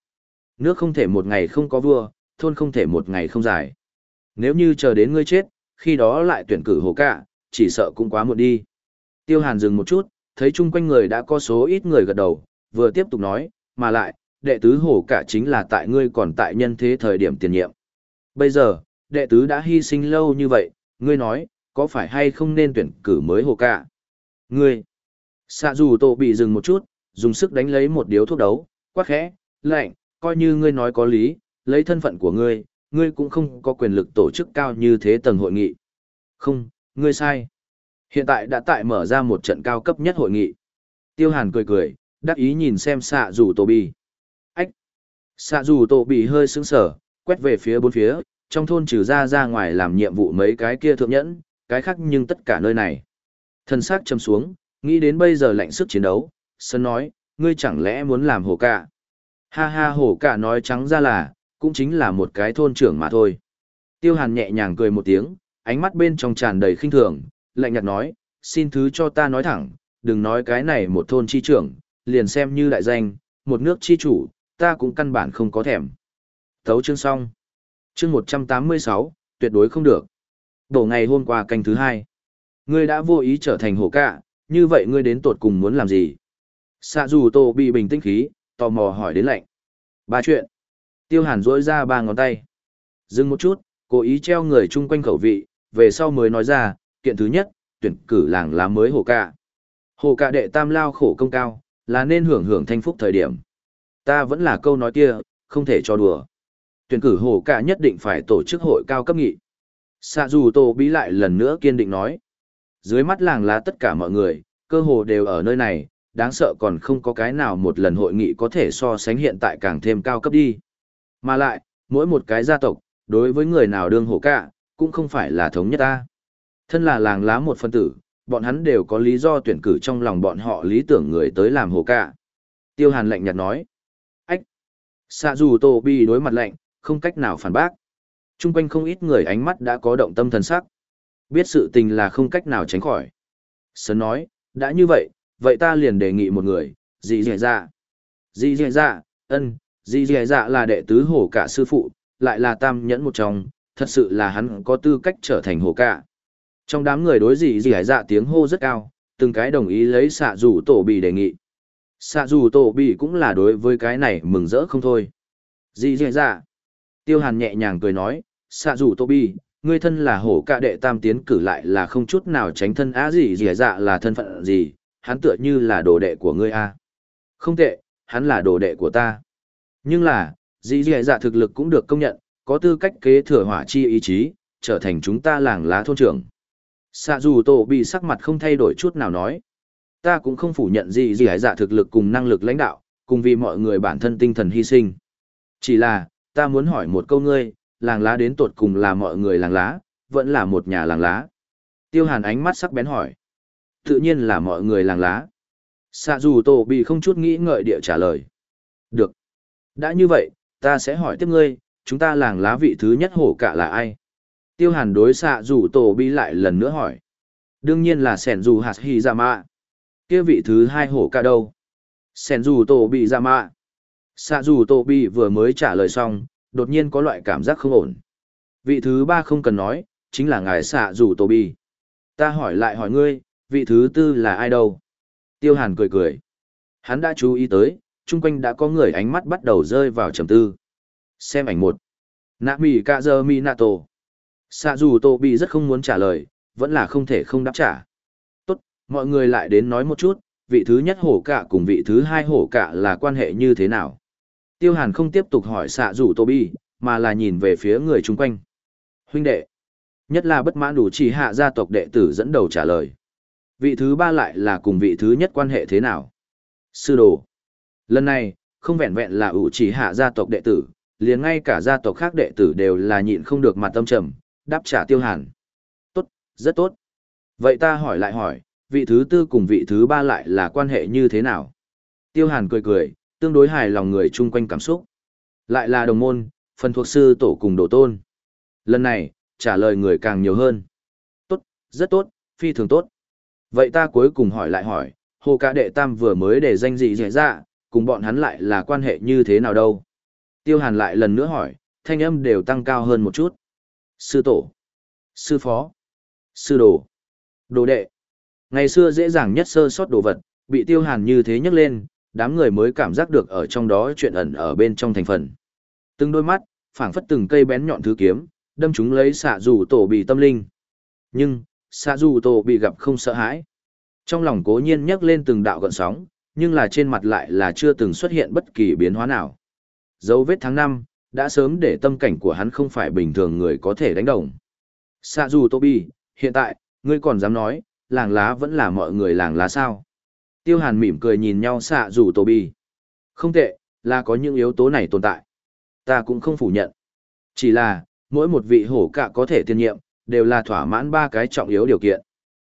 Nước không thể một ngày không có vua, thôn không thể một ngày không dài. Nếu như chờ đến ngươi chết, khi đó lại tuyển cử hổ cả, chỉ sợ cũng quá muộn đi. Tiêu Hàn dừng một chút, thấy chung quanh người đã có số ít người gật đầu, vừa tiếp tục nói, mà lại, đệ tứ hồ cả chính là tại ngươi còn tại nhân thế thời điểm tiền nhiệm. Bây giờ, đệ tứ đã hy sinh lâu như vậy, ngươi nói, có phải hay không nên tuyển cử mới hồ cả? Ngươi, xạ dù tổ bị dừng một chút, dùng sức đánh lấy một điếu thuốc đấu, quát khẽ, lạnh, coi như ngươi nói có lý, lấy thân phận của ngươi, ngươi cũng không có quyền lực tổ chức cao như thế tầng hội nghị. Không, ngươi sai. Hiện tại đã tại mở ra một trận cao cấp nhất hội nghị. Tiêu hàn cười cười, đắc ý nhìn xem xạ rủ tổ bị. Xạ dù tổ bị hơi sững sở, quét về phía bốn phía, trong thôn trừ ra ra ngoài làm nhiệm vụ mấy cái kia thượng nhẫn, cái khác nhưng tất cả nơi này. Thân xác châm xuống, nghĩ đến bây giờ lạnh sức chiến đấu, sân nói, ngươi chẳng lẽ muốn làm hổ cả. Ha ha hổ cả nói trắng ra là, cũng chính là một cái thôn trưởng mà thôi. Tiêu hàn nhẹ nhàng cười một tiếng, ánh mắt bên trong tràn đầy khinh thường, lạnh nhạt nói, xin thứ cho ta nói thẳng, đừng nói cái này một thôn chi trưởng, liền xem như đại danh, một nước chi chủ, ta cũng căn bản không có thèm. Thấu chương xong. Chương 186, tuyệt đối không được. Đổ ngày hôm qua canh thứ hai. Ngươi đã vô ý trở thành hổ cạ, như vậy ngươi đến tột cùng muốn làm gì? Sạ dù tổ bị bình tĩnh khí, tò mò hỏi đến lạnh. Ba chuyện. Tiêu hàn rỗi ra ba ngón tay. Dừng một chút, cố ý treo người chung quanh khẩu vị, về sau mới nói ra, kiện thứ nhất, tuyển cử làng lá mới hổ cạ. Hổ cạ đệ tam lao khổ công cao, là nên hưởng hưởng thanh phúc thời điểm. Ta vẫn là câu nói kia, không thể cho đùa. Tuyển cử hồ cạ nhất định phải tổ chức hội cao cấp nghị. Sạ dù tổ bí lại lần nữa kiên định nói. Dưới mắt làng lá tất cả mọi người, cơ hồ đều ở nơi này, đáng sợ còn không có cái nào một lần hội nghị có thể so sánh hiện tại càng thêm cao cấp đi. Mà lại, mỗi một cái gia tộc, đối với người nào đương hổ cả, cũng không phải là thống nhất ta. Thân là làng lá một phân tử, bọn hắn đều có lý do tuyển cử trong lòng bọn họ lý tưởng người tới làm hổ cả. Tiêu hàn lạnh nhạt nói. Sạ Xạ dù Tô Bi đối mặt lạnh, không cách nào phản bác. Trung quanh không ít người ánh mắt đã có động tâm thần sắc. Biết sự tình là không cách nào tránh khỏi. Sơn nói, đã như vậy, vậy ta liền đề nghị một người, dì dì dạ. Dì dì dạ, ân, dì dì dạ là đệ tứ hổ cả sư phụ, lại là tam nhẫn một trong, thật sự là hắn có tư cách trở thành hổ cả. Trong đám người đối dì dì dạ tiếng hô rất cao, từng cái đồng ý lấy xạ rủ tổ bị đề nghị. Xạ Dù tổ bị cũng là đối với cái này mừng rỡ không thôi. Dì dì dạ. Tiêu hàn nhẹ nhàng cười nói, xạ Dù tổ bị, ngươi thân là hổ cả đệ tam tiến cử lại là không chút nào tránh thân á gì dì dạ là thân phận gì, hắn tựa như là đồ đệ của ngươi a. Không tệ, hắn là đồ đệ của ta. Nhưng là, dì dì dạ thực lực cũng được công nhận, có tư cách kế thừa hỏa chi ý chí, trở thành chúng ta làng lá thôn trưởng. Xạ dù tổ bị sắc mặt không thay đổi chút nào nói. Ta cũng không phủ nhận gì gì dạ thực lực cùng năng lực lãnh đạo, cùng vì mọi người bản thân tinh thần hy sinh. Chỉ là, ta muốn hỏi một câu ngươi, làng lá đến tột cùng là mọi người làng lá, vẫn là một nhà làng lá. Tiêu hàn ánh mắt sắc bén hỏi. Tự nhiên là mọi người làng lá. Sạ dù tổ bị không chút nghĩ ngợi địa trả lời. Được. Đã như vậy, ta sẽ hỏi tiếp ngươi, chúng ta làng lá vị thứ nhất hổ cả là ai? Tiêu hàn đối xạ dù tổ bị lại lần nữa hỏi. Đương nhiên là sẻn dù hạt hy ra mạ kia vị thứ hai hổ cả đâu? sen dù tổ bị ra mạ. Xạ dù tổ bị vừa mới trả lời xong, đột nhiên có loại cảm giác không ổn. Vị thứ ba không cần nói, chính là ngài xạ dù tổ bị. Ta hỏi lại hỏi ngươi, vị thứ tư là ai đâu? Tiêu hàn cười cười. Hắn đã chú ý tới, chung quanh đã có người ánh mắt bắt đầu rơi vào trầm tư. Xem ảnh một. Nạ mỹ ca dơ mi nato. Xạ dù tổ bị rất không muốn trả lời, vẫn là không thể không đáp trả. Mọi người lại đến nói một chút, vị thứ nhất hổ cả cùng vị thứ hai hổ cả là quan hệ như thế nào? Tiêu hàn không tiếp tục hỏi xạ rủ tô bi, mà là nhìn về phía người chung quanh. Huynh đệ. Nhất là bất mãn đủ chỉ hạ gia tộc đệ tử dẫn đầu trả lời. Vị thứ ba lại là cùng vị thứ nhất quan hệ thế nào? Sư đồ. Lần này, không vẹn vẹn là ủ chỉ hạ gia tộc đệ tử, liền ngay cả gia tộc khác đệ tử đều là nhịn không được mặt tâm trầm, đáp trả tiêu hàn. Tốt, rất tốt. Vậy ta hỏi lại hỏi, vị thứ tư cùng vị thứ ba lại là quan hệ như thế nào? Tiêu hàn cười cười, tương đối hài lòng người chung quanh cảm xúc. Lại là đồng môn, phần thuộc sư tổ cùng đồ tôn. Lần này, trả lời người càng nhiều hơn. Tốt, rất tốt, phi thường tốt. Vậy ta cuối cùng hỏi lại hỏi, hồ ca đệ tam vừa mới để danh gì dễ ra, cùng bọn hắn lại là quan hệ như thế nào đâu? Tiêu hàn lại lần nữa hỏi, thanh âm đều tăng cao hơn một chút. Sư tổ, sư phó, sư đồ, đồ đệ. Ngày xưa dễ dàng nhất sơ sót đồ vật, bị tiêu hàn như thế nhấc lên, đám người mới cảm giác được ở trong đó chuyện ẩn ở bên trong thành phần. Từng đôi mắt, phảng phất từng cây bén nhọn thứ kiếm, đâm chúng lấy xạ dù tổ bị tâm linh. Nhưng, xạ dù tổ bị gặp không sợ hãi. Trong lòng cố nhiên nhấc lên từng đạo gợn sóng, nhưng là trên mặt lại là chưa từng xuất hiện bất kỳ biến hóa nào. Dấu vết tháng năm đã sớm để tâm cảnh của hắn không phải bình thường người có thể đánh đồng. Xạ dù Tô Bi, hiện tại, ngươi còn dám nói, làng lá vẫn là mọi người làng lá sao? Tiêu hàn mỉm cười nhìn nhau xạ rủ tổ bi. Không tệ, là có những yếu tố này tồn tại. Ta cũng không phủ nhận. Chỉ là, mỗi một vị hổ cạ có thể tiên nhiệm, đều là thỏa mãn ba cái trọng yếu điều kiện.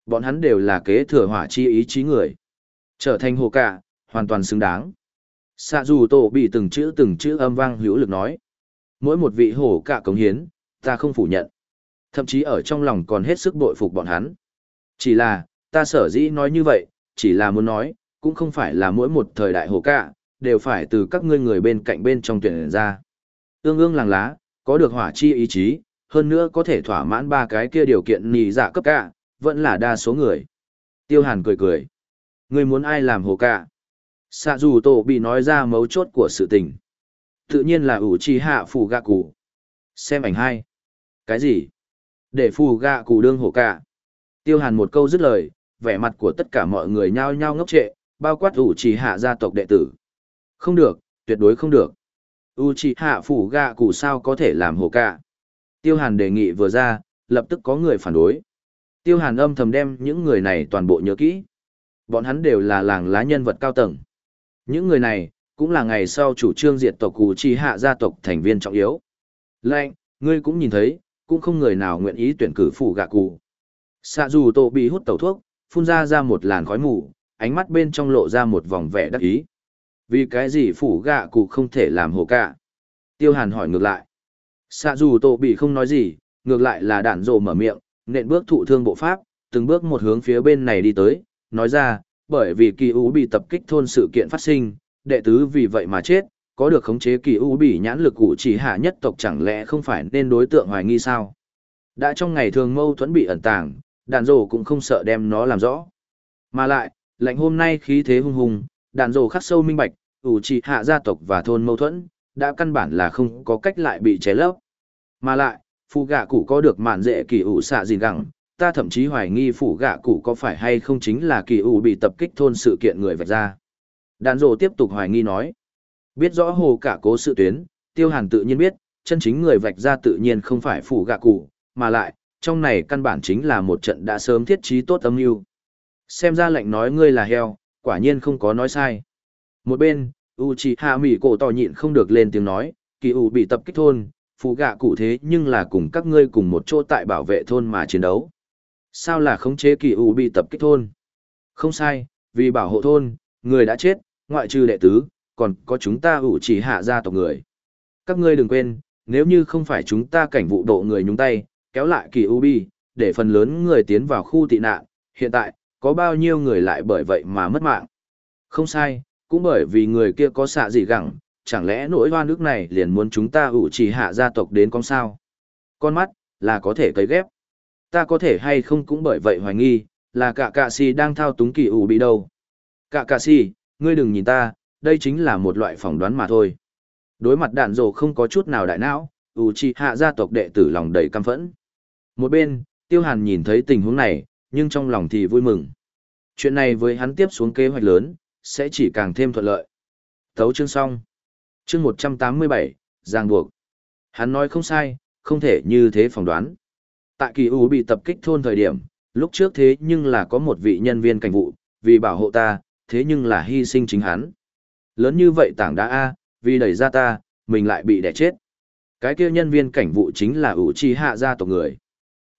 Bọn hắn đều là kế thừa hỏa chi ý chí người. Trở thành hổ cạ, hoàn toàn xứng đáng. Xạ dù tổ bị từng chữ từng chữ âm vang hữu lực nói. Mỗi một vị hổ cạ cống hiến, ta không phủ nhận. Thậm chí ở trong lòng còn hết sức bội phục bọn hắn. Chỉ là, ta sở dĩ nói như vậy, chỉ là muốn nói, cũng không phải là mỗi một thời đại hồ cạ, đều phải từ các ngươi người bên cạnh bên trong tuyển ra. tương ương làng lá, có được hỏa chi ý chí, hơn nữa có thể thỏa mãn ba cái kia điều kiện nhì dạ cấp cả, vẫn là đa số người. Tiêu Hàn cười cười. Ngươi muốn ai làm hồ cả? Sạ dù tổ bị nói ra mấu chốt của sự tình. Tự nhiên là ủ chi hạ phù gạ cụ. Xem ảnh hai. Cái gì? Để phù gạ cụ đương hồ cả. Tiêu Hàn một câu dứt lời, vẻ mặt của tất cả mọi người nhao nhao ngốc trệ, bao quát ủ chỉ hạ gia tộc đệ tử. Không được, tuyệt đối không được. U chỉ hạ phủ gạ cụ sao có thể làm hồ cả. Tiêu Hàn đề nghị vừa ra, lập tức có người phản đối. Tiêu Hàn âm thầm đem những người này toàn bộ nhớ kỹ. Bọn hắn đều là làng lá nhân vật cao tầng. Những người này, cũng là ngày sau chủ trương diệt tộc cụ Chỉ hạ gia tộc thành viên trọng yếu. Lệnh, ngươi cũng nhìn thấy, cũng không người nào nguyện ý tuyển cử phủ gạ cụ. Xạ dù tổ bị hút tẩu thuốc, phun ra ra một làn khói mù, ánh mắt bên trong lộ ra một vòng vẻ đắc ý. Vì cái gì phủ gạ cụ không thể làm hồ cả? Tiêu hàn hỏi ngược lại. Xạ dù tổ bị không nói gì, ngược lại là đạn rồ mở miệng, nện bước thụ thương bộ pháp, từng bước một hướng phía bên này đi tới, nói ra, bởi vì kỳ U bị tập kích thôn sự kiện phát sinh, đệ tứ vì vậy mà chết, có được khống chế kỳ U bị nhãn lực cụ chỉ hạ nhất tộc chẳng lẽ không phải nên đối tượng hoài nghi sao? Đã trong ngày thường mâu thuẫn bị ẩn tàng, đạn rồ cũng không sợ đem nó làm rõ. Mà lại, lạnh hôm nay khí thế hung hùng, đạn rồ khắc sâu minh bạch, ủ chỉ hạ gia tộc và thôn mâu thuẫn, đã căn bản là không có cách lại bị ché lấp. Mà lại, phụ gạ cụ có được mạn dễ kỳ ủ xạ gì gẳng, ta thậm chí hoài nghi phụ gạ cụ có phải hay không chính là kỳ ủ bị tập kích thôn sự kiện người vạch ra. Đàn rồ tiếp tục hoài nghi nói. Biết rõ hồ cả cố sự tuyến, tiêu hàn tự nhiên biết, chân chính người vạch ra tự nhiên không phải phụ gạ cụ, mà lại, trong này căn bản chính là một trận đã sớm thiết trí tốt âm mưu Xem ra lệnh nói ngươi là heo, quả nhiên không có nói sai. Một bên, Uchiha mỹ cổ tỏ nhịn không được lên tiếng nói, kỳ ủ bị tập kích thôn, phụ gạ cụ thế nhưng là cùng các ngươi cùng một chỗ tại bảo vệ thôn mà chiến đấu. Sao là khống chế kỳ ủ bị tập kích thôn? Không sai, vì bảo hộ thôn, người đã chết, ngoại trừ đệ tứ, còn có chúng ta ủ chỉ hạ gia tộc người. Các ngươi đừng quên, nếu như không phải chúng ta cảnh vụ độ người nhúng tay, kéo lại kỳ Ubi, để phần lớn người tiến vào khu tị nạn, hiện tại, có bao nhiêu người lại bởi vậy mà mất mạng. Không sai, cũng bởi vì người kia có xạ gì gẳng, chẳng lẽ nỗi hoa nước này liền muốn chúng ta ủ chỉ hạ gia tộc đến con sao? Con mắt, là có thể cấy ghép. Ta có thể hay không cũng bởi vậy hoài nghi, là cả cạ si đang thao túng kỳ ủ bị đâu. Cả cạ si, ngươi đừng nhìn ta, đây chính là một loại phỏng đoán mà thôi. Đối mặt đạn rồ không có chút nào đại não, u chi hạ gia tộc đệ tử lòng đầy căm phẫn. Một bên, tiêu hàn nhìn thấy tình huống này, nhưng trong lòng thì vui mừng. Chuyện này với hắn tiếp xuống kế hoạch lớn, sẽ chỉ càng thêm thuận lợi. Thấu chương xong. Chương 187, Giang buộc. Hắn nói không sai, không thể như thế phỏng đoán. Tại kỳ U bị tập kích thôn thời điểm, lúc trước thế nhưng là có một vị nhân viên cảnh vụ, vì bảo hộ ta, thế nhưng là hy sinh chính hắn. Lớn như vậy tảng đá A, vì đẩy ra ta, mình lại bị đẻ chết. Cái kia nhân viên cảnh vụ chính là ủ chi hạ gia tộc người.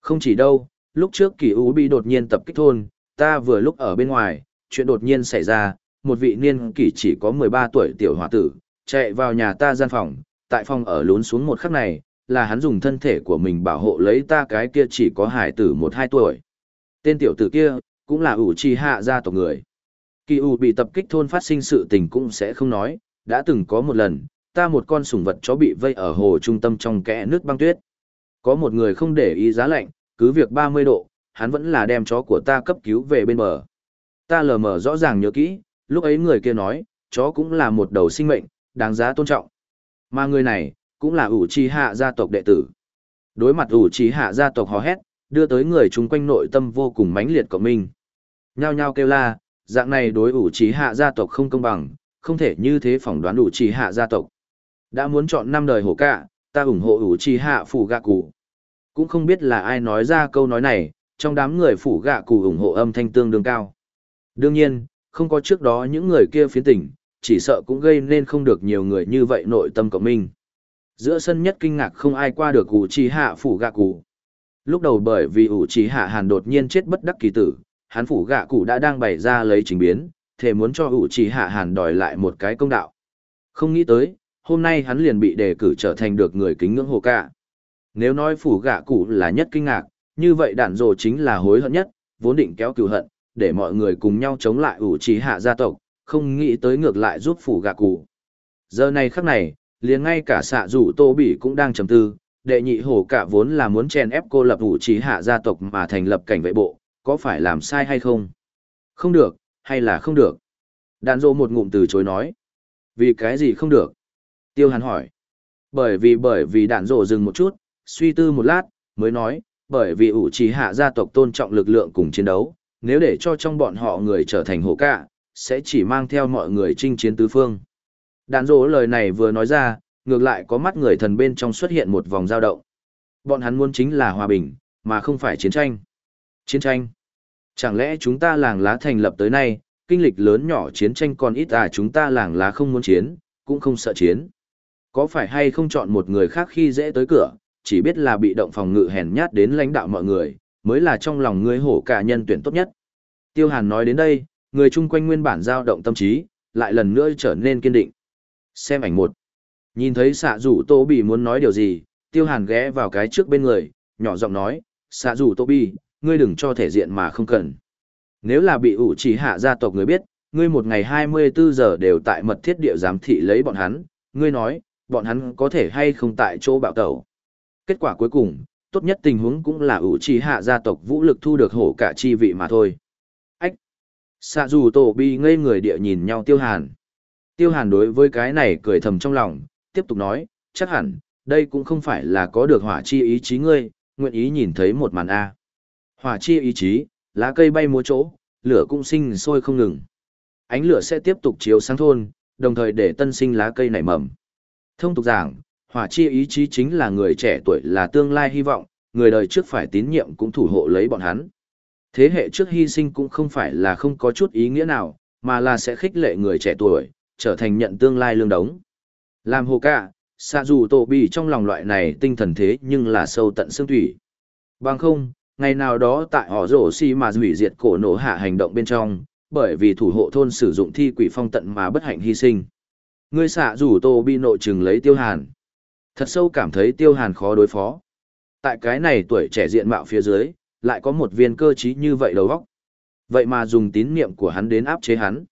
Không chỉ đâu, lúc trước kỳ U bị đột nhiên tập kích thôn, ta vừa lúc ở bên ngoài, chuyện đột nhiên xảy ra, một vị niên kỷ chỉ có 13 tuổi tiểu hòa tử, chạy vào nhà ta gian phòng, tại phòng ở lún xuống một khắc này, là hắn dùng thân thể của mình bảo hộ lấy ta cái kia chỉ có hải tử 1-2 tuổi. Tên tiểu tử kia, cũng là ủ trì hạ gia tộc người. Kỳ ủ bị tập kích thôn phát sinh sự tình cũng sẽ không nói, đã từng có một lần, ta một con sủng vật chó bị vây ở hồ trung tâm trong kẽ nước băng tuyết. Có một người không để ý giá lạnh, cứ việc 30 độ, hắn vẫn là đem chó của ta cấp cứu về bên bờ. Ta lờ mờ rõ ràng nhớ kỹ, lúc ấy người kia nói, chó cũng là một đầu sinh mệnh, đáng giá tôn trọng. Mà người này, cũng là ủ trì hạ gia tộc đệ tử. Đối mặt ủ trì hạ gia tộc hò hét, đưa tới người chung quanh nội tâm vô cùng mãnh liệt của mình. Nhao nhao kêu la, dạng này đối ủ trì hạ gia tộc không công bằng, không thể như thế phỏng đoán ủ trì hạ gia tộc. Đã muốn chọn năm đời hổ cả, ta ủng hộ ủ trì hạ phủ gạ cụ. Cũng không biết là ai nói ra câu nói này, trong đám người phủ gạ cụ ủng hộ âm thanh tương đương cao. Đương nhiên, không có trước đó những người kia phiến tỉnh, chỉ sợ cũng gây nên không được nhiều người như vậy nội tâm cộng minh. Giữa sân nhất kinh ngạc không ai qua được ủ trì hạ phủ gạ cụ. Lúc đầu bởi vì ủ trì hạ hàn đột nhiên chết bất đắc kỳ tử, hắn phủ gạ cụ đã đang bày ra lấy trình biến, thể muốn cho ủ trì hạ hàn đòi lại một cái công đạo. Không nghĩ tới, hôm nay hắn liền bị đề cử trở thành được người kính ngưỡng hồ cả. Nếu nói phủ gạ cụ là nhất kinh ngạc, như vậy đạn rồ chính là hối hận nhất, vốn định kéo cừu hận, để mọi người cùng nhau chống lại ủ trí hạ gia tộc, không nghĩ tới ngược lại giúp phủ gạ cụ. Giờ này khắc này, liền ngay cả xạ rủ tô bỉ cũng đang trầm tư, đệ nhị hồ cả vốn là muốn chen ép cô lập ủ trí hạ gia tộc mà thành lập cảnh vệ bộ, có phải làm sai hay không? Không được, hay là không được? Đạn rồ một ngụm từ chối nói. Vì cái gì không được? Tiêu hàn hỏi. Bởi vì bởi vì đạn rổ dừng một chút, suy tư một lát, mới nói, bởi vì ủ trì hạ gia tộc tôn trọng lực lượng cùng chiến đấu, nếu để cho trong bọn họ người trở thành hổ cả, sẽ chỉ mang theo mọi người chinh chiến tứ phương. Đạn rổ lời này vừa nói ra, ngược lại có mắt người thần bên trong xuất hiện một vòng dao động. Bọn hắn muốn chính là hòa bình, mà không phải chiến tranh. Chiến tranh. Chẳng lẽ chúng ta làng lá thành lập tới nay, kinh lịch lớn nhỏ chiến tranh còn ít à chúng ta làng lá không muốn chiến, cũng không sợ chiến. Có phải hay không chọn một người khác khi dễ tới cửa, chỉ biết là bị động phòng ngự hèn nhát đến lãnh đạo mọi người, mới là trong lòng ngươi hổ cả nhân tuyển tốt nhất. Tiêu Hàn nói đến đây, người chung quanh nguyên bản dao động tâm trí, lại lần nữa trở nên kiên định. Xem ảnh một. Nhìn thấy xạ rủ Tô Bì muốn nói điều gì, Tiêu Hàn ghé vào cái trước bên người, nhỏ giọng nói, xạ rủ Tô Bì, ngươi đừng cho thể diện mà không cần. Nếu là bị ủ chỉ hạ gia tộc người biết, ngươi một ngày 24 giờ đều tại mật thiết địa giám thị lấy bọn hắn, ngươi nói, bọn hắn có thể hay không tại chỗ bạo tẩu. Kết quả cuối cùng, tốt nhất tình huống cũng là ủ trì hạ gia tộc vũ lực thu được hổ cả chi vị mà thôi. Ách! Xạ dù tổ bi ngây người địa nhìn nhau tiêu hàn. Tiêu hàn đối với cái này cười thầm trong lòng, tiếp tục nói, chắc hẳn, đây cũng không phải là có được hỏa chi ý chí ngươi, nguyện ý nhìn thấy một màn A. Hỏa chi ý chí, lá cây bay múa chỗ, lửa cũng sinh sôi không ngừng. Ánh lửa sẽ tiếp tục chiếu sáng thôn, đồng thời để tân sinh lá cây nảy mầm. Thông tục giảng, hỏa chi ý chí chính là người trẻ tuổi là tương lai hy vọng, người đời trước phải tín nhiệm cũng thủ hộ lấy bọn hắn. Thế hệ trước hy sinh cũng không phải là không có chút ý nghĩa nào, mà là sẽ khích lệ người trẻ tuổi, trở thành nhận tương lai lương đống. Làm hồ ca, xa dù tổ bì trong lòng loại này tinh thần thế nhưng là sâu tận xương thủy. Bằng không, ngày nào đó tại họ rổ xi mà hủy diệt cổ nổ hạ hành động bên trong, bởi vì thủ hộ thôn sử dụng thi quỷ phong tận mà bất hạnh hy sinh. Ngươi xạ rủ tô bị nội trừng lấy tiêu hàn. Thật sâu cảm thấy tiêu hàn khó đối phó. Tại cái này tuổi trẻ diện mạo phía dưới, lại có một viên cơ trí như vậy đầu óc. Vậy mà dùng tín niệm của hắn đến áp chế hắn.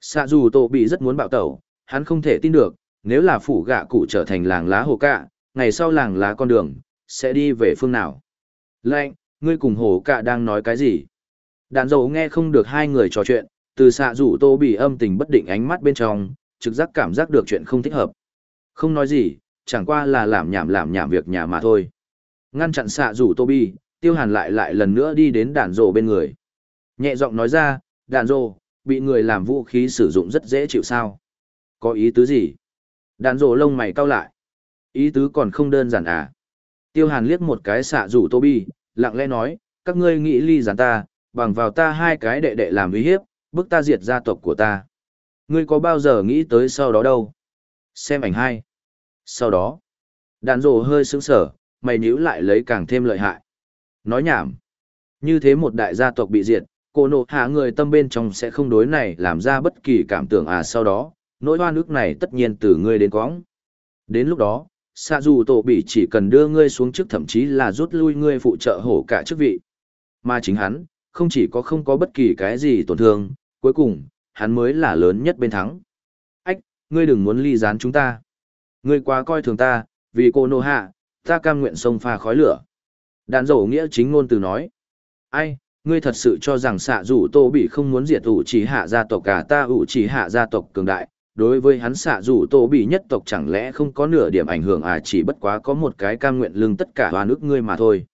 Xạ dù tổ bị rất muốn bạo tẩu, hắn không thể tin được, nếu là phủ gạ cụ trở thành làng lá hồ cạ, ngày sau làng lá con đường, sẽ đi về phương nào. Lệnh, ngươi cùng hồ cạ đang nói cái gì? Đàn dầu nghe không được hai người trò chuyện, từ xạ rủ tô bị âm tình bất định ánh mắt bên trong, trực giác cảm giác được chuyện không thích hợp. Không nói gì, chẳng qua là làm nhảm làm nhảm việc nhà mà thôi. Ngăn chặn xạ rủ Toby, tiêu hàn lại lại lần nữa đi đến đàn rồ bên người. Nhẹ giọng nói ra, đàn rồ, bị người làm vũ khí sử dụng rất dễ chịu sao. Có ý tứ gì? Đàn rồ lông mày cau lại. Ý tứ còn không đơn giản à? Tiêu hàn liếc một cái xạ rủ Toby, lặng lẽ nói, các ngươi nghĩ ly gián ta, bằng vào ta hai cái đệ đệ làm uy hiếp, bức ta diệt gia tộc của ta. Ngươi có bao giờ nghĩ tới sau đó đâu? Xem ảnh hai. Sau đó, đàn rồ hơi sững sở, mày nhíu lại lấy càng thêm lợi hại. Nói nhảm. Như thế một đại gia tộc bị diệt, cô nộ hạ người tâm bên trong sẽ không đối này làm ra bất kỳ cảm tưởng à sau đó, nỗi hoa nước này tất nhiên từ ngươi đến quõng. Đến lúc đó, xạ dù tổ bị chỉ cần đưa ngươi xuống trước thậm chí là rút lui ngươi phụ trợ hổ cả chức vị. Mà chính hắn, không chỉ có không có bất kỳ cái gì tổn thương, cuối cùng, hắn mới là lớn nhất bên thắng. Ách, ngươi đừng muốn ly gián chúng ta. Ngươi quá coi thường ta, vì cô nô hạ, ta cam nguyện sông pha khói lửa. Đàn dầu nghĩa chính ngôn từ nói. Ai, ngươi thật sự cho rằng xạ rủ tô bị không muốn diệt ủ chỉ hạ gia tộc cả ta ủ chỉ hạ gia tộc cường đại. Đối với hắn xạ rủ tô bị nhất tộc chẳng lẽ không có nửa điểm ảnh hưởng à chỉ bất quá có một cái cam nguyện lưng tất cả hoa nước ngươi mà thôi.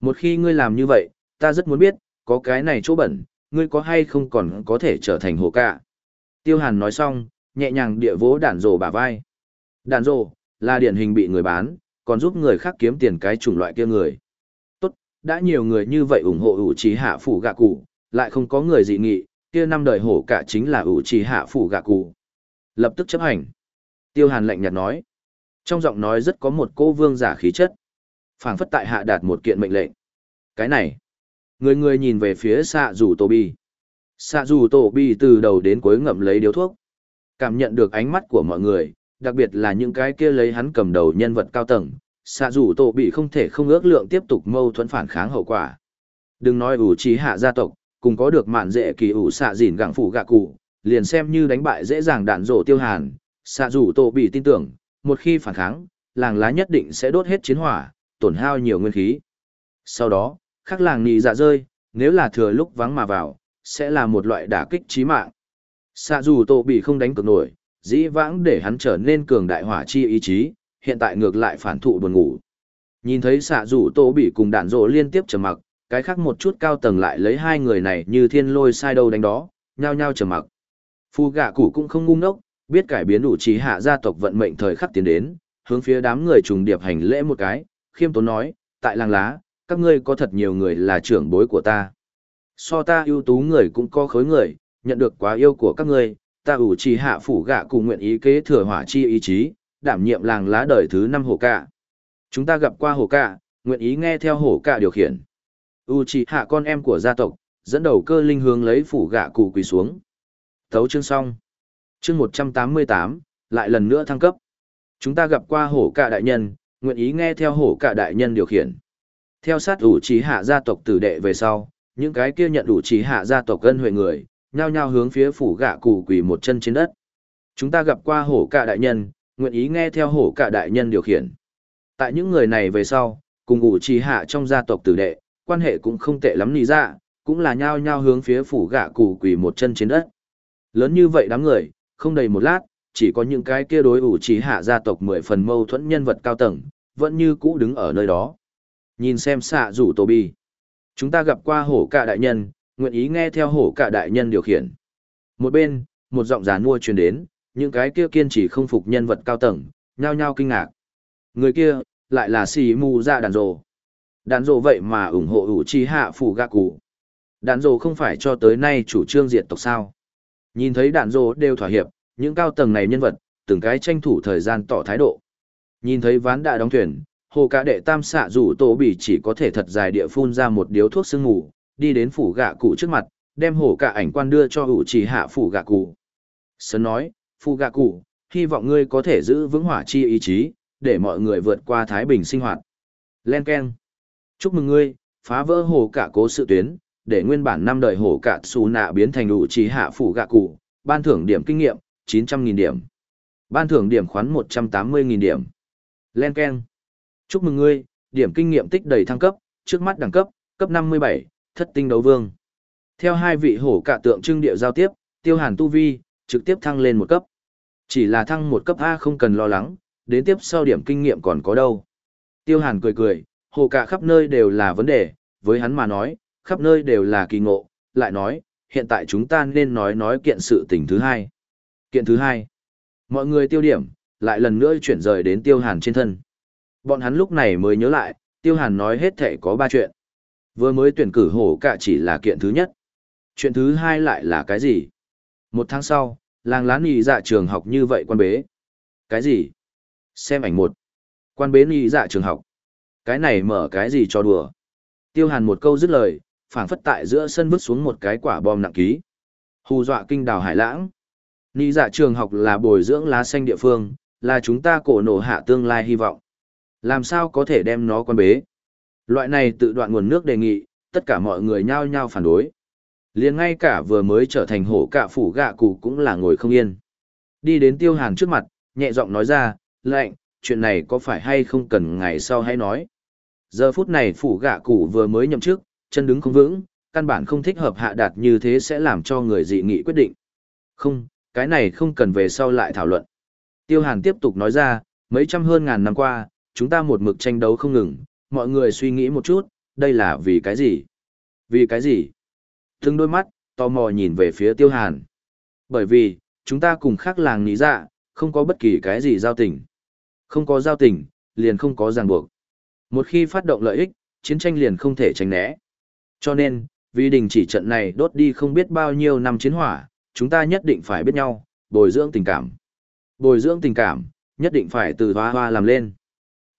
Một khi ngươi làm như vậy, ta rất muốn biết, có cái này chỗ bẩn, ngươi có hay không còn có thể trở thành hồ cạ. Tiêu hàn nói xong, nhẹ nhàng địa vỗ đàn rồ bả vai. Đàn rồ, là điển hình bị người bán, còn giúp người khác kiếm tiền cái chủng loại kia người. Tốt, đã nhiều người như vậy ủng hộ ủ trí hạ phủ gạ cụ, lại không có người dị nghị, kia năm đời hổ cả chính là ủ trì hạ phủ gạ cụ. Lập tức chấp hành. Tiêu hàn lạnh nhạt nói. Trong giọng nói rất có một cô vương giả khí chất. phảng phất tại hạ đạt một kiện mệnh lệnh. Cái này. Người người nhìn về phía xạ rủ tổ bi. Xạ rủ tổ bi từ đầu đến cuối ngậm lấy điếu thuốc. Cảm nhận được ánh mắt của mọi người, đặc biệt là những cái kia lấy hắn cầm đầu nhân vật cao tầng. Xạ rủ tổ bị không thể không ước lượng tiếp tục mâu thuẫn phản kháng hậu quả. Đừng nói ủ trí hạ gia tộc, cùng có được mạn dễ kỳ ủ xạ dìn gặng phủ gạ cụ, liền xem như đánh bại dễ dàng đạn rổ tiêu hàn, xạ rủ tổ bị tin tưởng, một khi phản kháng, làng lá nhất định sẽ đốt hết chiến hỏa, tổn hao nhiều nguyên khí. Sau đó, khắc làng nì dạ rơi, nếu là thừa lúc vắng mà vào, sẽ là một loại đả kích chí mạng. Xạ dù tổ bị không đánh cược nổi, dĩ vãng để hắn trở nên cường đại hỏa chi ý chí, hiện tại ngược lại phản thụ buồn ngủ. Nhìn thấy xạ dù tổ bị cùng đạn rộ liên tiếp trầm mặc, cái khác một chút cao tầng lại lấy hai người này như thiên lôi sai đâu đánh đó, nhao nhao trầm mặc. Phu gạ củ cũng không ngu ngốc, biết cải biến đủ trí hạ gia tộc vận mệnh thời khắc tiến đến, hướng phía đám người trùng điệp hành lễ một cái, khiêm tốn nói, tại làng lá, các ngươi có thật nhiều người là trưởng bối của ta. So ta ưu tú người cũng có khối người, nhận được quá yêu của các ngươi, ta ủ trì hạ phủ gạ cùng nguyện ý kế thừa hỏa chi ý chí, đảm nhiệm làng lá đời thứ năm hổ cạ. Chúng ta gặp qua hổ cạ, nguyện ý nghe theo hổ cạ điều khiển. U trì hạ con em của gia tộc, dẫn đầu cơ linh hướng lấy phủ gạ cụ quỳ xuống. Thấu chương xong. Chương 188, lại lần nữa thăng cấp. Chúng ta gặp qua hổ cạ đại nhân, nguyện ý nghe theo hổ cạ đại nhân điều khiển. Theo sát ủ trí hạ gia tộc tử đệ về sau, những cái kia nhận ủ trí hạ gia tộc ân huệ người, nhao nhao hướng phía phủ gạ cụ quỳ một chân trên đất. Chúng ta gặp qua hổ cạ đại nhân, nguyện ý nghe theo hổ cạ đại nhân điều khiển. Tại những người này về sau, cùng ủ trí hạ trong gia tộc tử đệ, quan hệ cũng không tệ lắm nì ra, cũng là nhao nhao hướng phía phủ gạ cụ quỳ một chân trên đất. Lớn như vậy đám người, không đầy một lát, chỉ có những cái kia đối ủ trí hạ gia tộc mười phần mâu thuẫn nhân vật cao tầng, vẫn như cũ đứng ở nơi đó. Nhìn xem xạ rủ tổ bi. Chúng ta gặp qua hổ cả đại nhân, nguyện ý nghe theo hổ cả đại nhân điều khiển. Một bên, một giọng giả mua truyền đến, những cái kia kiên trì không phục nhân vật cao tầng, nhao nhao kinh ngạc. Người kia, lại là xì mù ra đàn rồ. Đàn rồ vậy mà ủng hộ ủ trí hạ phủ gạ cụ. Đàn rồ không phải cho tới nay chủ trương diệt tộc sao. Nhìn thấy đàn rồ đều thỏa hiệp, những cao tầng này nhân vật, từng cái tranh thủ thời gian tỏ thái độ. Nhìn thấy ván đã đóng thuyền, hồ cả đệ tam xạ rủ tổ bỉ chỉ có thể thật dài địa phun ra một điếu thuốc sương ngủ, đi đến phủ gạ cụ trước mặt, đem hồ cả ảnh quan đưa cho hữu chỉ hạ phủ gạ cụ. Sơn nói, phủ gạ cụ, hy vọng ngươi có thể giữ vững hỏa chi ý chí, để mọi người vượt qua Thái Bình sinh hoạt. Len Ken. Chúc mừng ngươi, phá vỡ hồ cả cố sự tuyến, để nguyên bản năm đời hổ cả xù nạ biến thành hữu trì hạ phủ gạ cụ, ban thưởng điểm kinh nghiệm, 900.000 điểm. Ban thưởng điểm khoán 180.000 điểm. Len Ken. Chúc mừng ngươi, điểm kinh nghiệm tích đầy thăng cấp, trước mắt đẳng cấp, cấp 57, thất tinh đấu vương. Theo hai vị hổ cả tượng trưng địa giao tiếp, tiêu hàn tu vi, trực tiếp thăng lên một cấp. Chỉ là thăng một cấp A không cần lo lắng, đến tiếp sau điểm kinh nghiệm còn có đâu. Tiêu hàn cười cười, hổ cả khắp nơi đều là vấn đề, với hắn mà nói, khắp nơi đều là kỳ ngộ, lại nói, hiện tại chúng ta nên nói nói kiện sự tình thứ hai. Kiện thứ hai, mọi người tiêu điểm, lại lần nữa chuyển rời đến tiêu hàn trên thân. Bọn hắn lúc này mới nhớ lại, tiêu hàn nói hết thể có ba chuyện. Vừa mới tuyển cử hổ cả chỉ là kiện thứ nhất. Chuyện thứ hai lại là cái gì? Một tháng sau, làng lán nhị dạ trường học như vậy quan bế. Cái gì? Xem ảnh một. Quan bế nhị dạ trường học. Cái này mở cái gì cho đùa? Tiêu hàn một câu dứt lời, phảng phất tại giữa sân vứt xuống một cái quả bom nặng ký. Hù dọa kinh đào hải lãng. Nị dạ trường học là bồi dưỡng lá xanh địa phương, là chúng ta cổ nổ hạ tương lai hy vọng. Làm sao có thể đem nó quan bế? Loại này tự đoạn nguồn nước đề nghị, tất cả mọi người nhao nhao phản đối. liền ngay cả vừa mới trở thành hổ cạ phủ gạ cụ cũng là ngồi không yên. Đi đến tiêu hàn trước mặt, nhẹ giọng nói ra, lệnh, chuyện này có phải hay không cần ngày sau hay nói. Giờ phút này phủ gạ cụ vừa mới nhậm chức, chân đứng không vững, căn bản không thích hợp hạ đạt như thế sẽ làm cho người dị nghị quyết định. Không, cái này không cần về sau lại thảo luận. Tiêu Hàn tiếp tục nói ra, mấy trăm hơn ngàn năm qua, chúng ta một mực tranh đấu không ngừng, mọi người suy nghĩ một chút, đây là vì cái gì? Vì cái gì? Thương đôi mắt, tò mò nhìn về phía Tiêu Hàn. Bởi vì, chúng ta cùng khác làng ní dạ, không có bất kỳ cái gì giao tình. Không có giao tình, liền không có ràng buộc. Một khi phát động lợi ích, chiến tranh liền không thể tránh né. Cho nên, vì đình chỉ trận này đốt đi không biết bao nhiêu năm chiến hỏa, chúng ta nhất định phải biết nhau, bồi dưỡng tình cảm. Bồi dưỡng tình cảm, nhất định phải từ hoa hoa làm lên.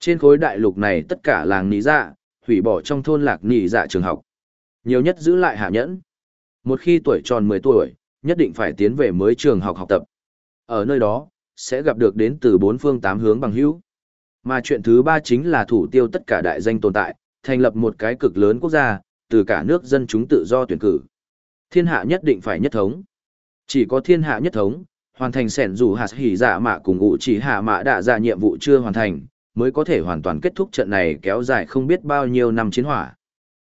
Trên khối đại lục này tất cả làng nỉ dạ, hủy bỏ trong thôn lạc nỉ dạ trường học. Nhiều nhất giữ lại hạ nhẫn. Một khi tuổi tròn 10 tuổi, nhất định phải tiến về mới trường học học tập. Ở nơi đó, sẽ gặp được đến từ bốn phương tám hướng bằng hữu. Mà chuyện thứ ba chính là thủ tiêu tất cả đại danh tồn tại, thành lập một cái cực lớn quốc gia, từ cả nước dân chúng tự do tuyển cử. Thiên hạ nhất định phải nhất thống. Chỉ có thiên hạ nhất thống, hoàn thành sẻn dù hạt hỉ dạ mạ cùng ngụ chỉ hạ mạ đã ra dạ nhiệm vụ chưa hoàn thành, mới có thể hoàn toàn kết thúc trận này kéo dài không biết bao nhiêu năm chiến hỏa.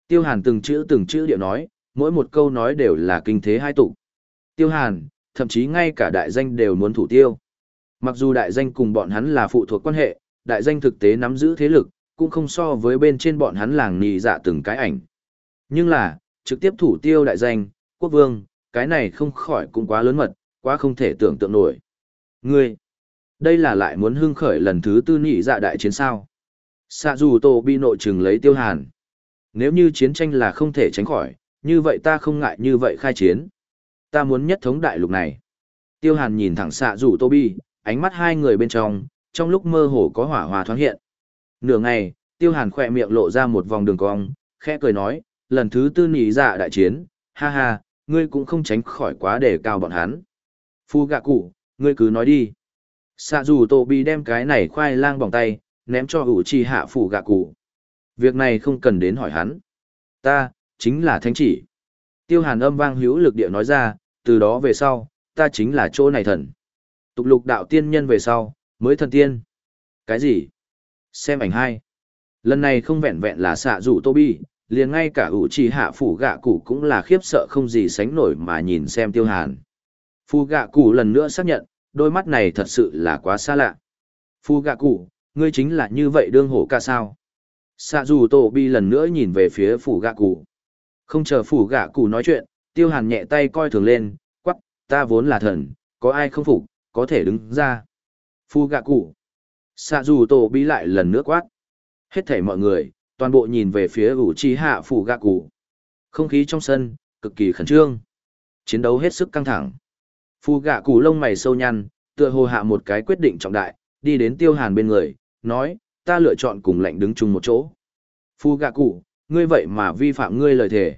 Tiêu Hàn từng chữ từng chữ điệu nói, mỗi một câu nói đều là kinh thế hai tụ. Tiêu Hàn, thậm chí ngay cả đại danh đều muốn thủ tiêu. Mặc dù đại danh cùng bọn hắn là phụ thuộc quan hệ, đại danh thực tế nắm giữ thế lực, cũng không so với bên trên bọn hắn làng nì dạ từng cái ảnh. Nhưng là, trực tiếp thủ tiêu đại danh, quốc vương, cái này không khỏi cũng quá lớn mật, quá không thể tưởng tượng nổi. Ngươi, đây là lại muốn hưng khởi lần thứ tư nhị dạ đại chiến sao. Sạ dù tổ bi nội chừng lấy tiêu hàn. Nếu như chiến tranh là không thể tránh khỏi, như vậy ta không ngại như vậy khai chiến. Ta muốn nhất thống đại lục này. Tiêu hàn nhìn thẳng xạ rủ tô bi, ánh mắt hai người bên trong, trong lúc mơ hồ có hỏa hòa thoáng hiện. Nửa ngày, tiêu hàn khỏe miệng lộ ra một vòng đường cong, khẽ cười nói, lần thứ tư nhị dạ đại chiến, ha ha, ngươi cũng không tránh khỏi quá để cao bọn hắn. Phu gạ cụ, ngươi cứ nói đi. Xạ dù tổ bị đem cái này khoai lang bỏng tay, ném cho ủ chi hạ phủ gạ cụ. Việc này không cần đến hỏi hắn. Ta, chính là thánh chỉ. Tiêu hàn âm vang hữu lực địa nói ra, từ đó về sau, ta chính là chỗ này thần. Tục lục đạo tiên nhân về sau, mới thần tiên. Cái gì? Xem ảnh hai. Lần này không vẹn vẹn là xạ rủ tô bi, liền ngay cả ủ trì hạ phủ gạ cụ cũng là khiếp sợ không gì sánh nổi mà nhìn xem tiêu hàn. Phu gạ cụ lần nữa xác nhận, đôi mắt này thật sự là quá xa lạ. Phu gạ cụ, ngươi chính là như vậy đương hổ ca sao? Sạ dù tổ bi lần nữa nhìn về phía phủ gạ cụ. Không chờ phủ gạ cụ nói chuyện, tiêu hàn nhẹ tay coi thường lên, quắc, ta vốn là thần, có ai không phục, có thể đứng ra. Phu gạ cụ. Sạ dù tổ bi lại lần nữa quát. Hết thảy mọi người, toàn bộ nhìn về phía ủ chi hạ phủ gạ cụ. Không khí trong sân, cực kỳ khẩn trương. Chiến đấu hết sức căng thẳng. Phu gạ Củ lông mày sâu nhăn, tựa hồ hạ một cái quyết định trọng đại, đi đến tiêu hàn bên người, nói, ta lựa chọn cùng lệnh đứng chung một chỗ. Phu gạ Củ, ngươi vậy mà vi phạm ngươi lời thề.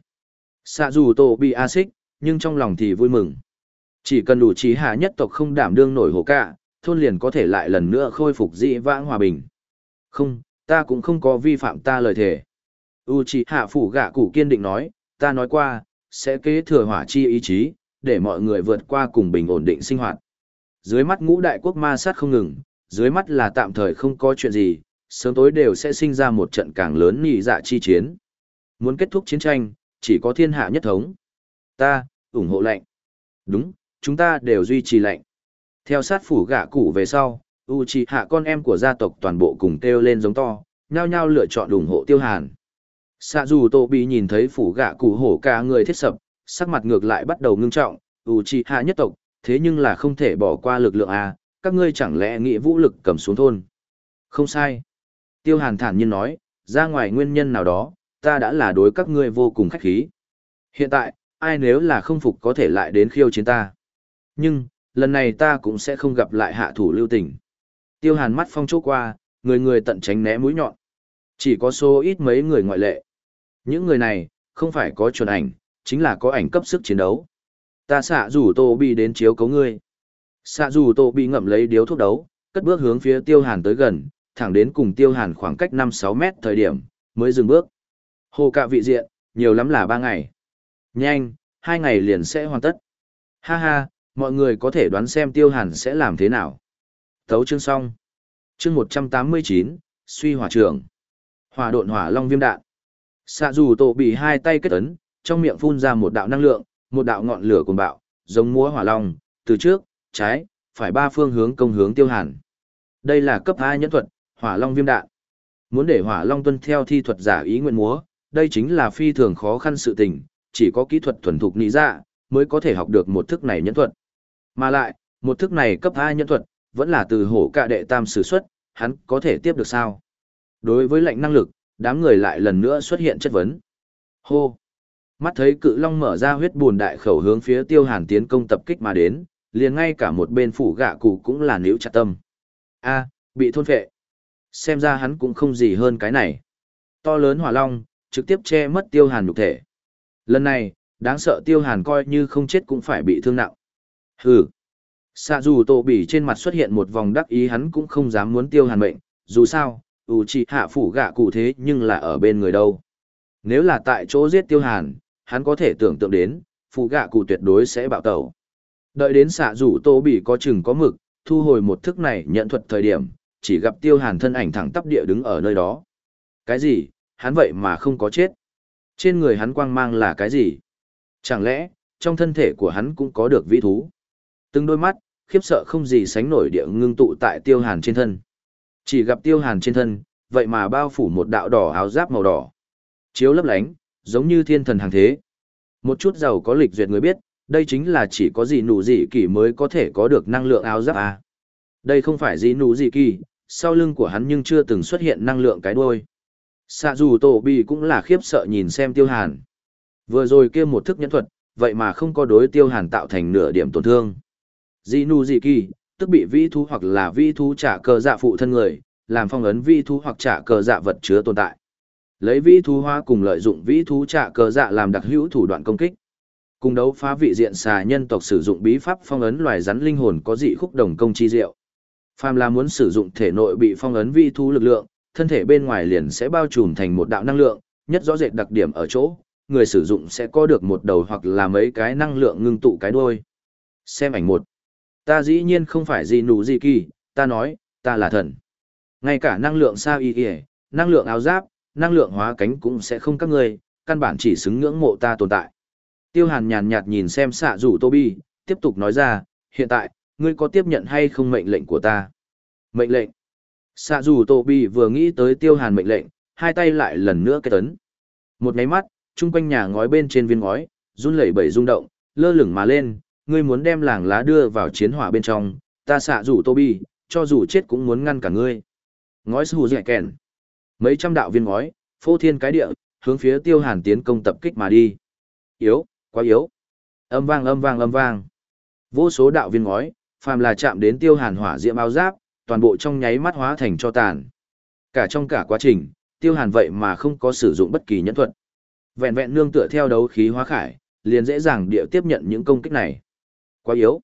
Xạ dù tổ bị a xích, nhưng trong lòng thì vui mừng. Chỉ cần đủ trí hạ nhất tộc không đảm đương nổi hồ cả, thôn liền có thể lại lần nữa khôi phục dị vãng hòa bình. Không, ta cũng không có vi phạm ta lời thề. U trí hạ phủ gạ cụ kiên định nói, ta nói qua, sẽ kế thừa hỏa chi ý chí, để mọi người vượt qua cùng bình ổn định sinh hoạt. Dưới mắt ngũ đại quốc ma sát không ngừng, dưới mắt là tạm thời không có chuyện gì, sớm tối đều sẽ sinh ra một trận càng lớn nhị dạ chi chiến. Muốn kết thúc chiến tranh, chỉ có thiên hạ nhất thống. Ta, ủng hộ lệnh. Đúng, chúng ta đều duy trì lệnh. Theo sát phủ gạ cụ về sau, u trì hạ con em của gia tộc toàn bộ cùng kêu lên giống to, nhao nhao lựa chọn ủng hộ tiêu hàn. Sạ dù tổ bị nhìn thấy phủ gạ cụ hổ cả người thiết sập, sắc mặt ngược lại bắt đầu ngưng trọng, ủ trì hạ nhất tộc, thế nhưng là không thể bỏ qua lực lượng à? các ngươi chẳng lẽ nghĩ vũ lực cầm xuống thôn. Không sai. Tiêu hàn thản nhiên nói, ra ngoài nguyên nhân nào đó, ta đã là đối các ngươi vô cùng khách khí. Hiện tại, ai nếu là không phục có thể lại đến khiêu chiến ta. Nhưng, lần này ta cũng sẽ không gặp lại hạ thủ lưu tình. Tiêu hàn mắt phong chỗ qua, người người tận tránh né mũi nhọn. Chỉ có số ít mấy người ngoại lệ. Những người này, không phải có chuẩn ảnh, chính là có ảnh cấp sức chiến đấu. Ta xạ rủ tô bị đến chiếu cấu ngươi. Xạ rủ tô bị ngậm lấy điếu thuốc đấu, cất bước hướng phía tiêu hàn tới gần, thẳng đến cùng tiêu hàn khoảng cách 5-6 mét thời điểm, mới dừng bước. Hồ cạ vị diện, nhiều lắm là 3 ngày. Nhanh, 2 ngày liền sẽ hoàn tất. Ha ha, mọi người có thể đoán xem tiêu hàn sẽ làm thế nào. Thấu chương xong. Chương 189, suy hỏa trưởng. Hỏa độn hỏa long viêm đạn. Xạ dù tổ bị hai tay kết ấn, trong miệng phun ra một đạo năng lượng, một đạo ngọn lửa cuồng bạo, giống múa hỏa long, từ trước, trái, phải ba phương hướng công hướng tiêu hàn. Đây là cấp 2 nhẫn thuật, hỏa long viêm đạn. Muốn để hỏa long tuân theo thi thuật giả ý nguyện múa, đây chính là phi thường khó khăn sự tình, chỉ có kỹ thuật thuần thục nị ra, mới có thể học được một thức này nhẫn thuật. Mà lại, một thức này cấp 2 nhẫn thuật, vẫn là từ hổ cạ đệ tam sử xuất, hắn có thể tiếp được sao? Đối với lệnh năng lực, đám người lại lần nữa xuất hiện chất vấn. Hô! Mắt thấy cự long mở ra huyết buồn đại khẩu hướng phía tiêu hàn tiến công tập kích mà đến, liền ngay cả một bên phủ gạ cụ cũng là níu chặt tâm. A, bị thôn phệ. Xem ra hắn cũng không gì hơn cái này. To lớn hỏa long, trực tiếp che mất tiêu hàn nhục thể. Lần này, đáng sợ tiêu hàn coi như không chết cũng phải bị thương nặng. Hừ. Xạ dù tổ bỉ trên mặt xuất hiện một vòng đắc ý hắn cũng không dám muốn tiêu hàn mệnh, dù sao, ủ chỉ hạ phủ gạ cụ thế nhưng là ở bên người đâu. Nếu là tại chỗ giết tiêu hàn, hắn có thể tưởng tượng đến, phụ gạ cụ tuyệt đối sẽ bạo tẩu. Đợi đến xạ rủ tô bị có chừng có mực, thu hồi một thức này nhận thuật thời điểm, chỉ gặp tiêu hàn thân ảnh thẳng tắp địa đứng ở nơi đó. Cái gì, hắn vậy mà không có chết. Trên người hắn quang mang là cái gì? Chẳng lẽ, trong thân thể của hắn cũng có được vĩ thú? Từng đôi mắt, khiếp sợ không gì sánh nổi địa ngưng tụ tại tiêu hàn trên thân. Chỉ gặp tiêu hàn trên thân, vậy mà bao phủ một đạo đỏ áo giáp màu đỏ. Chiếu lấp lánh, giống như thiên thần hàng thế. Một chút giàu có lịch duyệt người biết, đây chính là chỉ có gì nụ gì kỳ mới có thể có được năng lượng áo giáp à. Đây không phải gì nụ gì kỳ, sau lưng của hắn nhưng chưa từng xuất hiện năng lượng cái đuôi. Sạ dù tổ bị cũng là khiếp sợ nhìn xem tiêu hàn. Vừa rồi kia một thức nhẫn thuật, vậy mà không có đối tiêu hàn tạo thành nửa điểm tổn thương. Dị nụ dị kỳ, tức bị vi thú hoặc là vi thú trả cờ dạ phụ thân người, làm phong ấn vi thú hoặc trả cờ dạ vật chứa tồn tại. Lấy vĩ thú hoa cùng lợi dụng vĩ thú trạ cờ dạ làm đặc hữu thủ đoạn công kích. Cùng đấu phá vị diện xà nhân tộc sử dụng bí pháp phong ấn loài rắn linh hồn có dị khúc đồng công chi diệu. Phàm là muốn sử dụng thể nội bị phong ấn vi thú lực lượng, thân thể bên ngoài liền sẽ bao trùm thành một đạo năng lượng, nhất rõ rệt đặc điểm ở chỗ, người sử dụng sẽ có được một đầu hoặc là mấy cái năng lượng ngưng tụ cái đuôi. Xem ảnh một. Ta dĩ nhiên không phải gì nụ gì kỳ, ta nói, ta là thần. Ngay cả năng lượng sao y ỉa năng lượng áo giáp, năng lượng hóa cánh cũng sẽ không các ngươi, căn bản chỉ xứng ngưỡng mộ ta tồn tại. Tiêu hàn nhàn nhạt nhìn xem xạ rủ Tô Bi, tiếp tục nói ra, hiện tại, ngươi có tiếp nhận hay không mệnh lệnh của ta? Mệnh lệnh. Xạ rủ Tô Bi vừa nghĩ tới tiêu hàn mệnh lệnh, hai tay lại lần nữa kết tấn. Một máy mắt, chung quanh nhà ngói bên trên viên ngói, run lẩy bẩy rung động, lơ lửng mà lên, ngươi muốn đem làng lá đưa vào chiến hỏa bên trong, ta xạ rủ Tô Bi, cho dù chết cũng muốn ngăn cả ngươi. Ngói sư hù dạy kèn. Mấy trăm đạo viên ngói, phô thiên cái địa, hướng phía tiêu hàn tiến công tập kích mà đi. Yếu, quá yếu. Âm vang âm vang âm vang. Vô số đạo viên ngói, phàm là chạm đến tiêu hàn hỏa diễm áo giáp, toàn bộ trong nháy mắt hóa thành cho tàn. Cả trong cả quá trình, tiêu hàn vậy mà không có sử dụng bất kỳ nhẫn thuật. Vẹn vẹn nương tựa theo đấu khí hóa khải, liền dễ dàng địa tiếp nhận những công kích này. Quá yếu.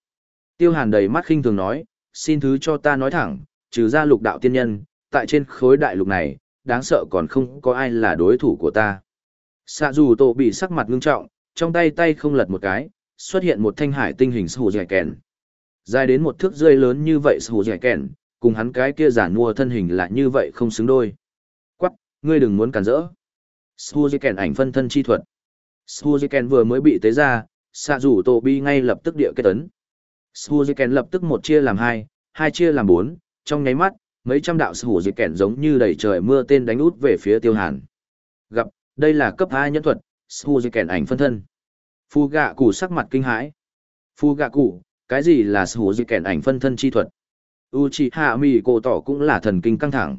Tiêu hàn đầy mắt khinh thường nói, xin thứ cho ta nói thẳng, trừ ra lục đạo tiên nhân, tại trên khối đại lục này, đáng sợ còn không có ai là đối thủ của ta. Sạ dù tổ bị sắc mặt ngưng trọng, trong tay tay không lật một cái, xuất hiện một thanh hải tinh hình sù dẻ kèn. Dài đến một thước rơi lớn như vậy sù dẻ kèn, cùng hắn cái kia giả mua thân hình là như vậy không xứng đôi. Quắc, ngươi đừng muốn cản rỡ. Sù dẻ kèn ảnh phân thân chi thuật. Sù dẻ kèn vừa mới bị tế ra, sạ dù tổ bi ngay lập tức địa kết tấn. Sù dẻ kèn lập tức một chia làm hai, hai chia làm bốn, trong nháy mắt, mấy trăm đạo sư hủ dị kẹn giống như đầy trời mưa tên đánh út về phía tiêu hàn. Gặp, đây là cấp hai nhân thuật, sư hủ dị kẹn ảnh phân thân. Phu gạ cụ sắc mặt kinh hãi. Phu gạ cụ, cái gì là sư hủ dị kẹn ảnh phân thân chi thuật? Uchiha Mì cổ tỏ cũng là thần kinh căng thẳng.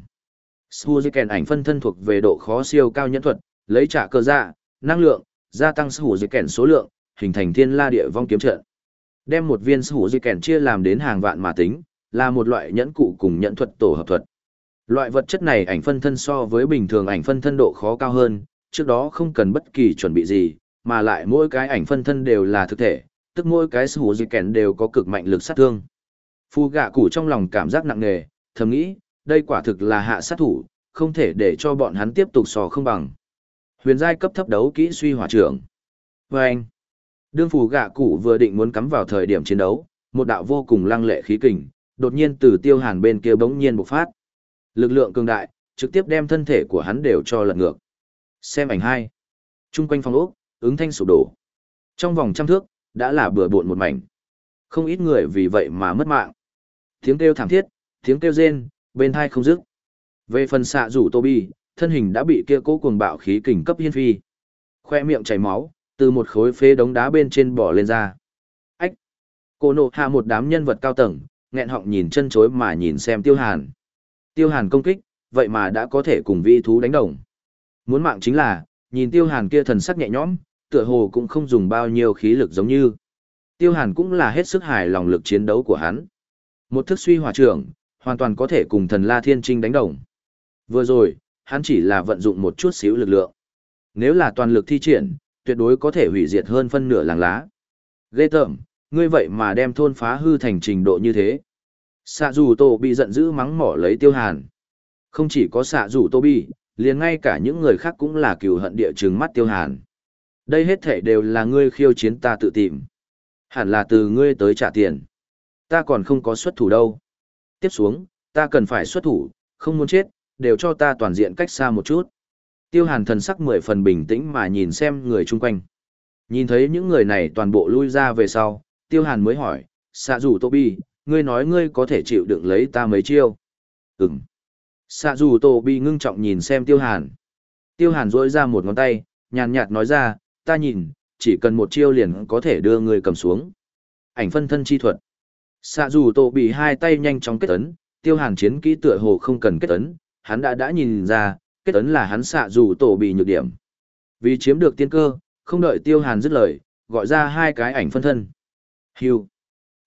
sư hủ dị kẹn ảnh phân thân thuộc về độ khó siêu cao nhân thuật, lấy trả cơ dạ, năng lượng, gia tăng sư hủ dị kẹn số lượng, hình thành thiên la địa vong kiếm trận. Đem một viên sư hủ dị kẹn chia làm đến hàng vạn mà tính, là một loại nhẫn cụ cùng nhẫn thuật tổ hợp thuật. Loại vật chất này ảnh phân thân so với bình thường ảnh phân thân độ khó cao hơn, trước đó không cần bất kỳ chuẩn bị gì, mà lại mỗi cái ảnh phân thân đều là thực thể, tức mỗi cái sủ dị kèn đều có cực mạnh lực sát thương. Phu gạ củ trong lòng cảm giác nặng nề, thầm nghĩ, đây quả thực là hạ sát thủ, không thể để cho bọn hắn tiếp tục sò không bằng. Huyền giai cấp thấp đấu kỹ suy hỏa trưởng. Vâng! anh, đương phù gạ cụ vừa định muốn cắm vào thời điểm chiến đấu, một đạo vô cùng lăng lệ khí kình, đột nhiên từ tiêu hàn bên kia bỗng nhiên bộc phát. Lực lượng cường đại, trực tiếp đem thân thể của hắn đều cho lật ngược. Xem ảnh hai. Trung quanh phòng ốc, ứng thanh sụp đổ. Trong vòng trăm thước, đã là bừa bộn một mảnh. Không ít người vì vậy mà mất mạng. Tiếng kêu thảm thiết, tiếng kêu rên, bên thai không dứt. Về phần xạ rủ Tô Bi, thân hình đã bị kia cố cuồng bạo khí kình cấp hiên phi. Khoe miệng chảy máu, từ một khối phế đống đá bên trên bỏ lên ra. Ách! Cô nộ hạ một đám nhân vật cao tầng, nghẹn họng nhìn chân chối mà nhìn xem tiêu hàn. Tiêu hàn công kích, vậy mà đã có thể cùng vi thú đánh đồng. Muốn mạng chính là, nhìn tiêu hàn kia thần sắc nhẹ nhõm, tựa hồ cũng không dùng bao nhiêu khí lực giống như. Tiêu Hàn cũng là hết sức hài lòng lực chiến đấu của hắn. Một thức suy hỏa trưởng, hoàn toàn có thể cùng thần La Thiên Trinh đánh đồng. Vừa rồi, hắn chỉ là vận dụng một chút xíu lực lượng. Nếu là toàn lực thi triển, tuyệt đối có thể hủy diệt hơn phân nửa làng lá. Ghê tởm, ngươi vậy mà đem thôn phá hư thành trình độ như thế. Xạ dù tổ bị giận dữ mắng mỏ lấy Tiêu Hàn. Không chỉ có xạ dù Tô bị, liền ngay cả những người khác cũng là cừu hận địa trừng mắt Tiêu Hàn. Đây hết thể đều là ngươi khiêu chiến ta tự tìm. Hẳn là từ ngươi tới trả tiền. Ta còn không có xuất thủ đâu. Tiếp xuống, ta cần phải xuất thủ, không muốn chết, đều cho ta toàn diện cách xa một chút. Tiêu hàn thần sắc mười phần bình tĩnh mà nhìn xem người chung quanh. Nhìn thấy những người này toàn bộ lui ra về sau, tiêu hàn mới hỏi, xạ dù tô bi, ngươi nói ngươi có thể chịu đựng lấy ta mấy chiêu. Ừm. Xạ dù tô bi ngưng trọng nhìn xem tiêu hàn. Tiêu hàn dỗi ra một ngón tay, nhàn nhạt nói ra, ta nhìn, chỉ cần một chiêu liền có thể đưa ngươi cầm xuống. Ảnh phân thân chi thuật. Xạ dù tô bị hai tay nhanh chóng kết ấn, tiêu hàn chiến kỹ tựa hồ không cần kết ấn, hắn đã đã nhìn ra, kết ấn là hắn xạ dù tổ bị nhược điểm. Vì chiếm được tiên cơ, không đợi tiêu hàn dứt lời, gọi ra hai cái ảnh phân thân. Hưu.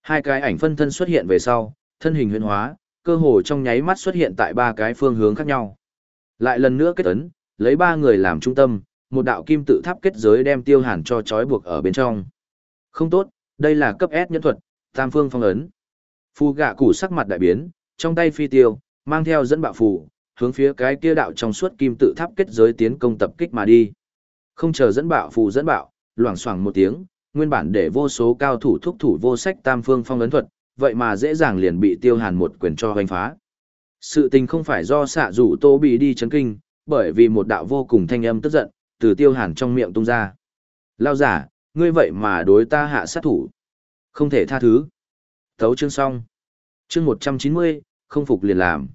Hai cái ảnh phân thân xuất hiện về sau, thân hình huyền hóa, cơ hồ trong nháy mắt xuất hiện tại ba cái phương hướng khác nhau. Lại lần nữa kết ấn, lấy ba người làm trung tâm, một đạo kim tự tháp kết giới đem tiêu hàn cho trói buộc ở bên trong. Không tốt, đây là cấp S nhân thuật, tam phương phong ấn. Phu gạ củ sắc mặt đại biến, trong tay phi tiêu, mang theo dẫn bạo phù, hướng phía cái kia đạo trong suốt kim tự tháp kết giới tiến công tập kích mà đi. Không chờ dẫn bạo phù dẫn bạo, loảng xoảng một tiếng, nguyên bản để vô số cao thủ thúc thủ vô sách tam phương phong ấn thuật, vậy mà dễ dàng liền bị tiêu hàn một quyền cho hoành phá. Sự tình không phải do xạ rủ tô bị đi chấn kinh, bởi vì một đạo vô cùng thanh âm tức giận, từ tiêu hàn trong miệng tung ra. Lao giả, ngươi vậy mà đối ta hạ sát thủ. Không thể tha thứ. Thấu chương xong. Chương 190, không phục liền làm.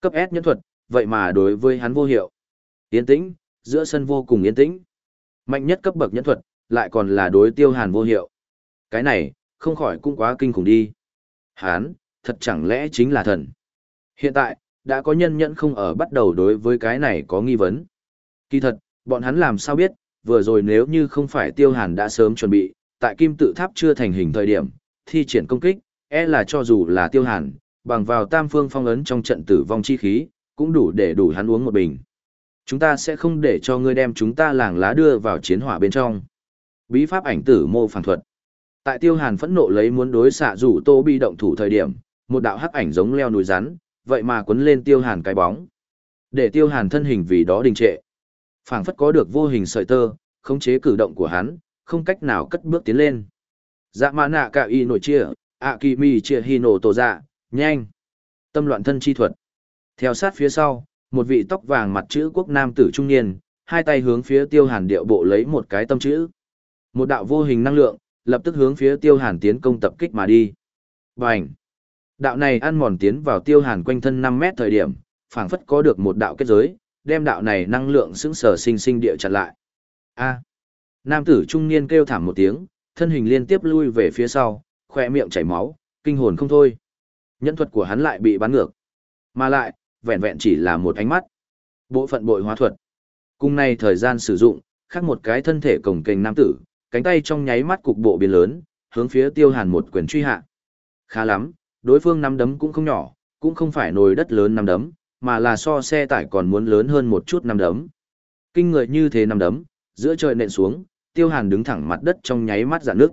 Cấp S nhân thuật, vậy mà đối với hắn vô hiệu. Yên tĩnh, giữa sân vô cùng yên tĩnh. Mạnh nhất cấp bậc nhân thuật, lại còn là đối tiêu hàn vô hiệu. Cái này, không khỏi cũng quá kinh khủng đi. Hán, thật chẳng lẽ chính là thần. Hiện tại, đã có nhân nhẫn không ở bắt đầu đối với cái này có nghi vấn. Kỳ thật, bọn hắn làm sao biết, vừa rồi nếu như không phải tiêu hàn đã sớm chuẩn bị, tại kim tự tháp chưa thành hình thời điểm, thi triển công kích, e là cho dù là tiêu hàn, bằng vào tam phương phong ấn trong trận tử vong chi khí, cũng đủ để đủ hắn uống một bình. Chúng ta sẽ không để cho ngươi đem chúng ta làng lá đưa vào chiến hỏa bên trong. Bí pháp ảnh tử mô phản thuật. Tại tiêu hàn phẫn nộ lấy muốn đối xạ rủ tô bi động thủ thời điểm, một đạo hắc ảnh giống leo núi rắn, vậy mà quấn lên tiêu hàn cái bóng. Để tiêu hàn thân hình vì đó đình trệ. phảng phất có được vô hình sợi tơ, khống chế cử động của hắn, không cách nào cất bước tiến lên. Dạ mã nạ cả y nổi chia, ạ kỳ mi chia hi nổ tổ dạ, nhanh. Tâm loạn thân chi thuật. Theo sát phía sau, một vị tóc vàng mặt chữ quốc nam tử trung niên, hai tay hướng phía tiêu hàn điệu bộ lấy một cái tâm chữ. Một đạo vô hình năng lượng, lập tức hướng phía tiêu hàn tiến công tập kích mà đi. Bành! Đạo này ăn mòn tiến vào tiêu hàn quanh thân 5 mét thời điểm, phảng phất có được một đạo kết giới, đem đạo này năng lượng xứng sở sinh sinh địa chặn lại. A! Nam tử trung niên kêu thảm một tiếng, thân hình liên tiếp lui về phía sau, khỏe miệng chảy máu, kinh hồn không thôi. Nhẫn thuật của hắn lại bị bắn ngược. Mà lại, vẹn vẹn chỉ là một ánh mắt. Bộ phận bội hóa thuật. Cùng này thời gian sử dụng, khác một cái thân thể cổng kềnh nam tử, cánh tay trong nháy mắt cục bộ biến lớn, hướng phía tiêu hàn một quyền truy hạ. Khá lắm, đối phương nắm đấm cũng không nhỏ, cũng không phải nồi đất lớn nắm đấm, mà là so xe tải còn muốn lớn hơn một chút nắm đấm. Kinh người như thế nắm đấm, giữa trời nện xuống, tiêu hàn đứng thẳng mặt đất trong nháy mắt dạn nước.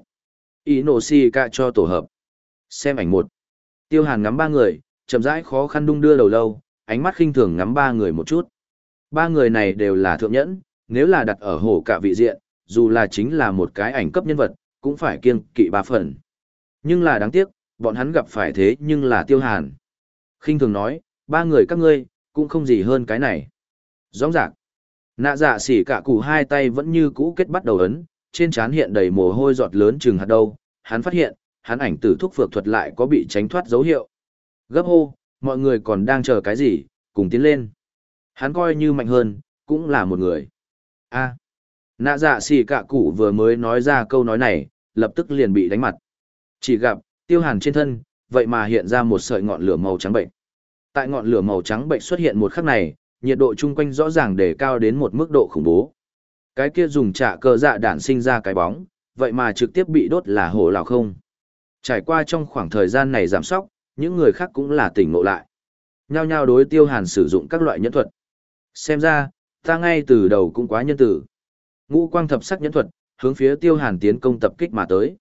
Ý nổ si cả cho tổ hợp. Xem ảnh một. Tiêu hàn ngắm ba người, chậm rãi khó khăn đung đưa đầu lâu, ánh mắt khinh thường ngắm ba người một chút. Ba người này đều là thượng nhẫn, nếu là đặt ở hổ cả vị diện, dù là chính là một cái ảnh cấp nhân vật, cũng phải kiêng kỵ ba phần. Nhưng là đáng tiếc, bọn hắn gặp phải thế nhưng là tiêu hàn. khinh thường nói, ba người các ngươi, cũng không gì hơn cái này. Rõ ràng, nạ dạ xỉ cả củ hai tay vẫn như cũ kết bắt đầu ấn, trên trán hiện đầy mồ hôi giọt lớn chừng hạt đâu, hắn phát hiện, hắn ảnh tử thuốc phược thuật lại có bị tránh thoát dấu hiệu. Gấp hô, mọi người còn đang chờ cái gì, cùng tiến lên. Hắn coi như mạnh hơn, cũng là một người. a nạ dạ xì cạ cụ vừa mới nói ra câu nói này, lập tức liền bị đánh mặt. Chỉ gặp, tiêu hàn trên thân, vậy mà hiện ra một sợi ngọn lửa màu trắng bệnh. Tại ngọn lửa màu trắng bệnh xuất hiện một khắc này, nhiệt độ chung quanh rõ ràng để cao đến một mức độ khủng bố. Cái kia dùng trả cờ dạ đản sinh ra cái bóng, vậy mà trực tiếp bị đốt là hổ lào không. Trải qua trong khoảng thời gian này giảm sóc, những người khác cũng là tỉnh ngộ lại. Nhao nhao đối tiêu hàn sử dụng các loại nhẫn thuật. Xem ra, ta ngay từ đầu cũng quá nhân tử. Ngũ quang thập sắc nhẫn thuật, hướng phía tiêu hàn tiến công tập kích mà tới.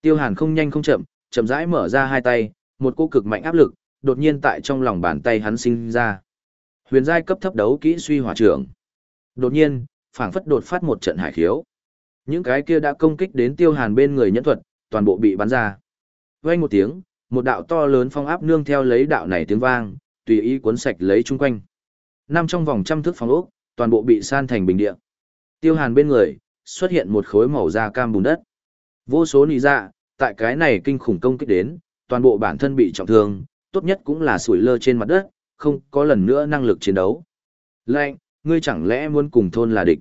Tiêu hàn không nhanh không chậm, chậm rãi mở ra hai tay, một cô cực mạnh áp lực, đột nhiên tại trong lòng bàn tay hắn sinh ra. Huyền giai cấp thấp đấu kỹ suy hỏa trưởng. Đột nhiên, phảng phất đột phát một trận hải khiếu. Những cái kia đã công kích đến tiêu hàn bên người nhẫn thuật, toàn bộ bị bắn ra. Vang một tiếng, một đạo to lớn phong áp nương theo lấy đạo này tiếng vang, tùy ý cuốn sạch lấy chung quanh. Năm trong vòng trăm thước phòng ốc, toàn bộ bị san thành bình địa. Tiêu Hàn bên người, xuất hiện một khối màu da cam bùn đất. Vô số nị dạ, tại cái này kinh khủng công kích đến, toàn bộ bản thân bị trọng thương, tốt nhất cũng là sủi lơ trên mặt đất, không có lần nữa năng lực chiến đấu. Lệnh, ngươi chẳng lẽ muốn cùng thôn là địch?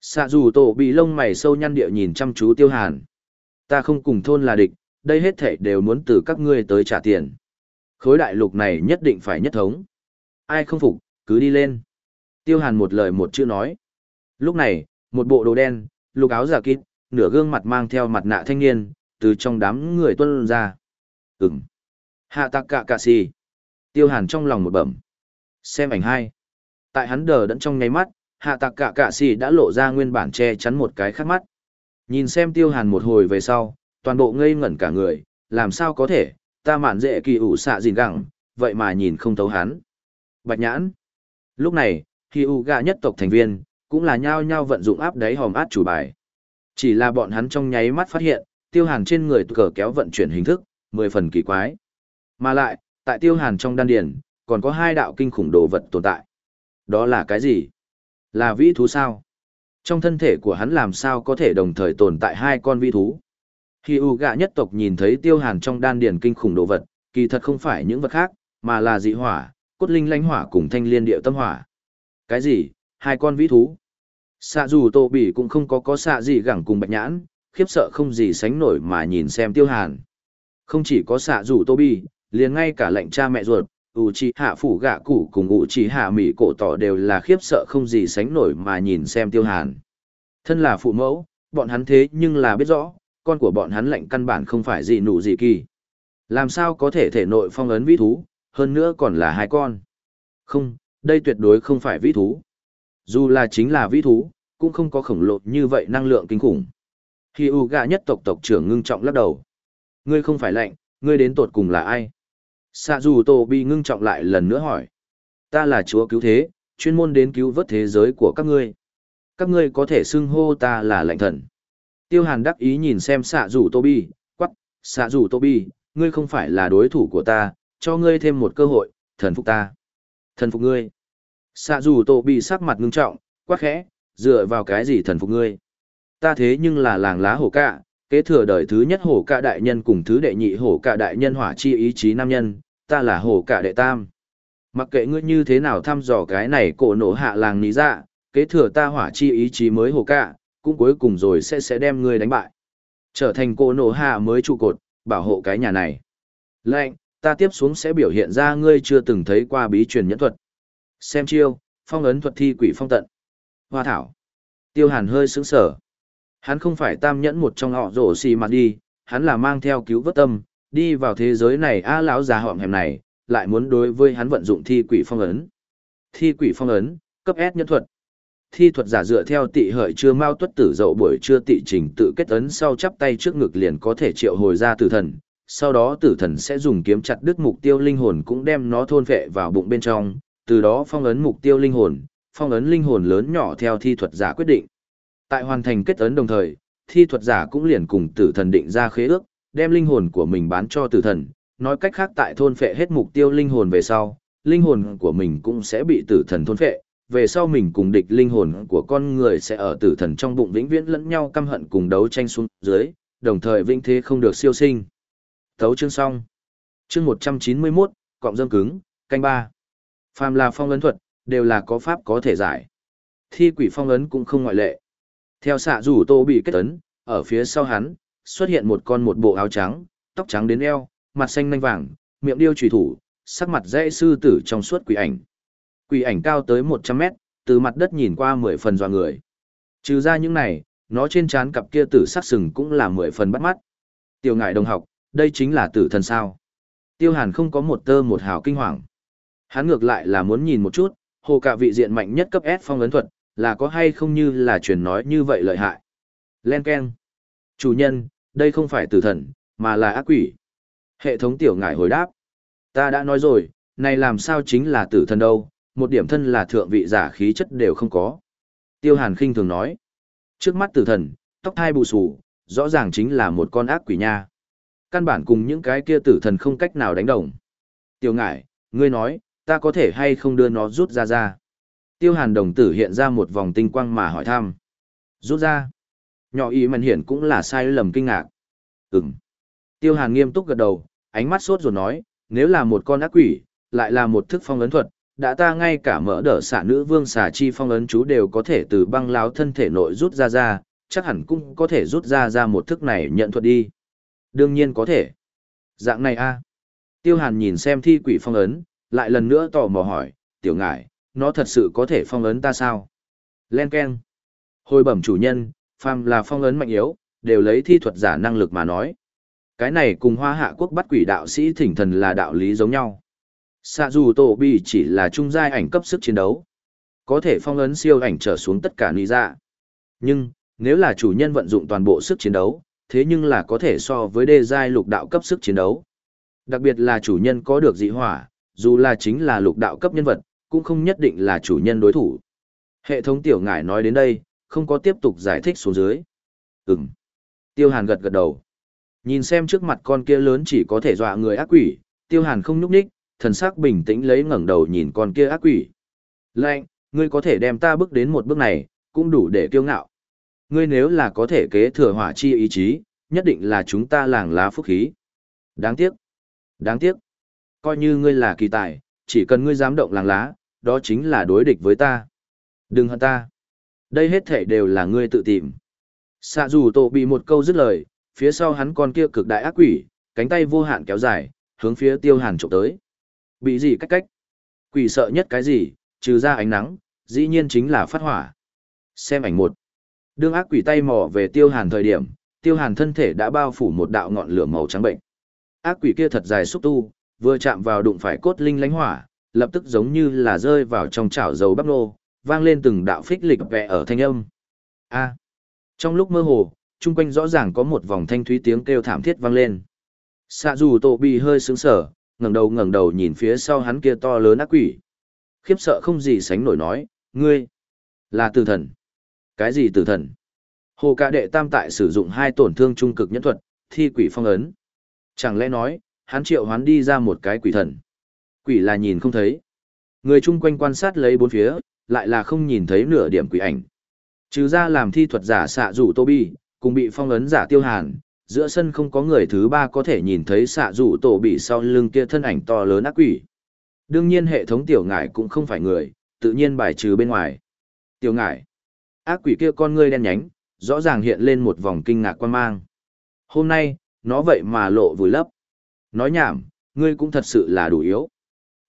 Xạ dù tổ bị lông mày sâu nhăn địa nhìn chăm chú Tiêu Hàn. Ta không cùng thôn là địch, đây hết thể đều muốn từ các ngươi tới trả tiền. Khối đại lục này nhất định phải nhất thống. Ai không phục, cứ đi lên. Tiêu Hàn một lời một chữ nói. Lúc này, một bộ đồ đen, lục áo giả kít, nửa gương mặt mang theo mặt nạ thanh niên, từ trong đám người tuân ra. Ừm. Hạ tạc cạ cạ si. Tiêu Hàn trong lòng một bẩm. Xem ảnh hai. Tại hắn đờ đẫn trong nháy mắt, hạ tạc cạ cạ si đã lộ ra nguyên bản che chắn một cái khắc mắt. Nhìn xem Tiêu Hàn một hồi về sau, toàn bộ ngây ngẩn cả người, làm sao có thể, ta mạn dễ kỳ ủ xạ gìn gẳng, vậy mà nhìn không thấu hắn. Bạch nhãn. Lúc này, khi u gạ nhất tộc thành viên, cũng là nhao nhao vận dụng áp đáy hòm át chủ bài. Chỉ là bọn hắn trong nháy mắt phát hiện, tiêu hàn trên người cờ kéo vận chuyển hình thức, mười phần kỳ quái. Mà lại, tại tiêu hàn trong đan điển, còn có hai đạo kinh khủng đồ vật tồn tại. Đó là cái gì? Là vĩ thú sao? Trong thân thể của hắn làm sao có thể đồng thời tồn tại hai con vĩ thú? Khi U gạ nhất tộc nhìn thấy tiêu hàn trong đan điền kinh khủng đồ vật, kỳ thật không phải những vật khác, mà là dị hỏa, cốt linh lãnh hỏa cùng thanh liên điệu tâm hỏa. Cái gì? Hai con vĩ thú? Xạ dù tô bỉ cũng không có có xạ gì gẳng cùng bạch nhãn, khiếp sợ không gì sánh nổi mà nhìn xem tiêu hàn. Không chỉ có xạ dù tô bỉ, liền ngay cả lệnh cha mẹ ruột, ủ trì hạ phủ gạ cụ cùng ủ trì hạ mỹ cổ tỏ đều là khiếp sợ không gì sánh nổi mà nhìn xem tiêu hàn. Thân là phụ mẫu, bọn hắn thế nhưng là biết rõ, con của bọn hắn lệnh căn bản không phải gì nụ gì kỳ. Làm sao có thể thể nội phong ấn vĩ thú, hơn nữa còn là hai con. Không, đây tuyệt đối không phải vĩ thú. Dù là chính là vĩ thú, cũng không có khổng lồ như vậy năng lượng kinh khủng. Khi U gạ nhất tộc tộc trưởng ngưng trọng lắc đầu. Ngươi không phải lệnh, ngươi đến tột cùng là ai? Sạ dù Tô Bi ngưng trọng lại lần nữa hỏi. Ta là chúa cứu thế, chuyên môn đến cứu vớt thế giới của các ngươi. Các ngươi có thể xưng hô ta là lệnh thần. Tiêu hàn đắc ý nhìn xem sạ rủ tô bi, quắc, sạ rủ tô bi, ngươi không phải là đối thủ của ta, cho ngươi thêm một cơ hội, thần phục ta. Thần phục ngươi. sạ rủ tô bi sắc mặt ngưng trọng, quắc khẽ, dựa vào cái gì thần phục ngươi. Ta thế nhưng là làng lá hổ cạ, kế thừa đời thứ nhất hổ cạ đại nhân cùng thứ đệ nhị hổ cạ đại nhân hỏa chi ý chí nam nhân, ta là hổ cạ đệ tam. Mặc kệ ngươi như thế nào thăm dò cái này cổ nổ hạ làng ní dạ, kế thừa ta hỏa chi ý chí mới hổ cạ, cũng cuối cùng rồi sẽ sẽ đem ngươi đánh bại. Trở thành cổ nổ hạ mới trụ cột, bảo hộ cái nhà này. Lệnh, ta tiếp xuống sẽ biểu hiện ra ngươi chưa từng thấy qua bí truyền nhẫn thuật. Xem chiêu, phong ấn thuật thi quỷ phong tận. Hoa thảo. Tiêu hàn hơi sững sở. Hắn không phải tam nhẫn một trong họ rổ xì mặt đi, hắn là mang theo cứu vớt tâm, đi vào thế giới này a lão già họng hẻm này, lại muốn đối với hắn vận dụng thi quỷ phong ấn. Thi quỷ phong ấn, cấp S nhẫn thuật thi thuật giả dựa theo tị hợi chưa mau tuất tử dậu buổi chưa tị trình tự kết ấn sau chắp tay trước ngực liền có thể triệu hồi ra tử thần sau đó tử thần sẽ dùng kiếm chặt đứt mục tiêu linh hồn cũng đem nó thôn vệ vào bụng bên trong từ đó phong ấn mục tiêu linh hồn phong ấn linh hồn lớn nhỏ theo thi thuật giả quyết định tại hoàn thành kết ấn đồng thời thi thuật giả cũng liền cùng tử thần định ra khế ước đem linh hồn của mình bán cho tử thần nói cách khác tại thôn phệ hết mục tiêu linh hồn về sau linh hồn của mình cũng sẽ bị tử thần thôn phệ về sau mình cùng địch linh hồn của con người sẽ ở tử thần trong bụng vĩnh viễn lẫn nhau căm hận cùng đấu tranh xuống dưới, đồng thời vĩnh thế không được siêu sinh. Thấu chương xong. Chương 191, cọng dâm cứng, canh ba. Phàm là phong ấn thuật, đều là có pháp có thể giải. Thi quỷ phong ấn cũng không ngoại lệ. Theo xạ rủ tô bị kết ấn, ở phía sau hắn, xuất hiện một con một bộ áo trắng, tóc trắng đến eo, mặt xanh nanh vàng, miệng điêu trùy thủ, sắc mặt dễ sư tử trong suốt quỷ ảnh. Quỷ ảnh cao tới 100 mét, từ mặt đất nhìn qua 10 phần dò người. Trừ ra những này, nó trên trán cặp kia tử sắc sừng cũng là mười phần bắt mắt. Tiêu ngại đồng học, đây chính là tử thần sao. Tiêu hàn không có một tơ một hào kinh hoàng. Hắn ngược lại là muốn nhìn một chút, hồ cả vị diện mạnh nhất cấp S phong ấn thuật, là có hay không như là truyền nói như vậy lợi hại. Len Ken. Chủ nhân, đây không phải tử thần, mà là ác quỷ. Hệ thống tiểu ngải hồi đáp. Ta đã nói rồi, này làm sao chính là tử thần đâu, một điểm thân là thượng vị giả khí chất đều không có. Tiêu hàn khinh thường nói. Trước mắt tử thần, tóc thai bù xù, rõ ràng chính là một con ác quỷ nha. Căn bản cùng những cái kia tử thần không cách nào đánh đồng. Tiểu ngải, ngươi nói, ta có thể hay không đưa nó rút ra ra. Tiêu hàn đồng tử hiện ra một vòng tinh quang mà hỏi thăm. Rút ra. Nhỏ ý màn hiển cũng là sai lầm kinh ngạc. Ừm. Tiêu hàn nghiêm túc gật đầu, ánh mắt sốt rồi nói, nếu là một con ác quỷ, lại là một thức phong ấn thuật, đã ta ngay cả mỡ đỡ xả nữ vương xả chi phong ấn chú đều có thể từ băng láo thân thể nội rút ra ra, chắc hẳn cũng có thể rút ra ra một thức này nhận thuật đi. Đương nhiên có thể. Dạng này a Tiêu hàn nhìn xem thi quỷ phong ấn, lại lần nữa tò mò hỏi, tiểu ngải, nó thật sự có thể phong ấn ta sao? Len Ken. Hồi bẩm chủ nhân, phàm là phong ấn mạnh yếu, đều lấy thi thuật giả năng lực mà nói. Cái này cùng hoa hạ quốc bắt quỷ đạo sĩ thỉnh thần là đạo lý giống nhau. Sạ dù tổ bi chỉ là trung giai ảnh cấp sức chiến đấu. Có thể phong ấn siêu ảnh trở xuống tất cả lý ra dạ. Nhưng, nếu là chủ nhân vận dụng toàn bộ sức chiến đấu, thế nhưng là có thể so với đê giai lục đạo cấp sức chiến đấu. Đặc biệt là chủ nhân có được dị hỏa, dù là chính là lục đạo cấp nhân vật, cũng không nhất định là chủ nhân đối thủ. Hệ thống tiểu ngải nói đến đây, không có tiếp tục giải thích xuống dưới. Ừm. Tiêu hàn gật gật đầu. Nhìn xem trước mặt con kia lớn chỉ có thể dọa người ác quỷ, tiêu hàn không nhúc ních, thần sắc bình tĩnh lấy ngẩng đầu nhìn con kia ác quỷ. Lệnh, ngươi có thể đem ta bước đến một bước này, cũng đủ để kiêu ngạo. Ngươi nếu là có thể kế thừa hỏa chi ý chí, nhất định là chúng ta làng lá phúc khí. Đáng tiếc. Đáng tiếc. Coi như ngươi là kỳ tài, chỉ cần ngươi dám động làng lá, đó chính là đối địch với ta. Đừng hận ta. Đây hết thể đều là ngươi tự tìm. Xạ dù tổ bị một câu dứt lời, phía sau hắn con kia cực đại ác quỷ, cánh tay vô hạn kéo dài, hướng phía tiêu hàn trộm tới. Bị gì cách cách? Quỷ sợ nhất cái gì, trừ ra ánh nắng, dĩ nhiên chính là phát hỏa. Xem ảnh một. Đương ác quỷ tay mò về tiêu hàn thời điểm, tiêu hàn thân thể đã bao phủ một đạo ngọn lửa màu trắng bệnh. Ác quỷ kia thật dài xúc tu, vừa chạm vào đụng phải cốt linh lánh hỏa, lập tức giống như là rơi vào trong chảo dầu bắp nô, vang lên từng đạo phích lịch vẹ ở thanh âm. A. Trong lúc mơ hồ, chung quanh rõ ràng có một vòng thanh thúy tiếng kêu thảm thiết vang lên. Xạ dù tổ bị hơi sướng sở, ngẩng đầu ngẩng đầu nhìn phía sau hắn kia to lớn ác quỷ. Khiếp sợ không gì sánh nổi nói, ngươi, là tử thần. Cái gì tử thần? Hồ ca đệ tam tại sử dụng hai tổn thương trung cực nhẫn thuật, thi quỷ phong ấn. Chẳng lẽ nói, hắn triệu hoán đi ra một cái quỷ thần. Quỷ là nhìn không thấy. Người chung quanh quan sát lấy bốn phía, lại là không nhìn thấy nửa điểm quỷ ảnh. Trừ ra làm thi thuật giả xạ rủ Tô Bi, cùng bị phong ấn giả tiêu hàn, giữa sân không có người thứ ba có thể nhìn thấy xạ rủ tổ bị sau lưng kia thân ảnh to lớn ác quỷ. Đương nhiên hệ thống tiểu ngải cũng không phải người, tự nhiên bài trừ bên ngoài. Tiểu ngải, ác quỷ kia con ngươi đen nhánh, rõ ràng hiện lên một vòng kinh ngạc quan mang. Hôm nay, nó vậy mà lộ vùi lấp. Nói nhảm, ngươi cũng thật sự là đủ yếu.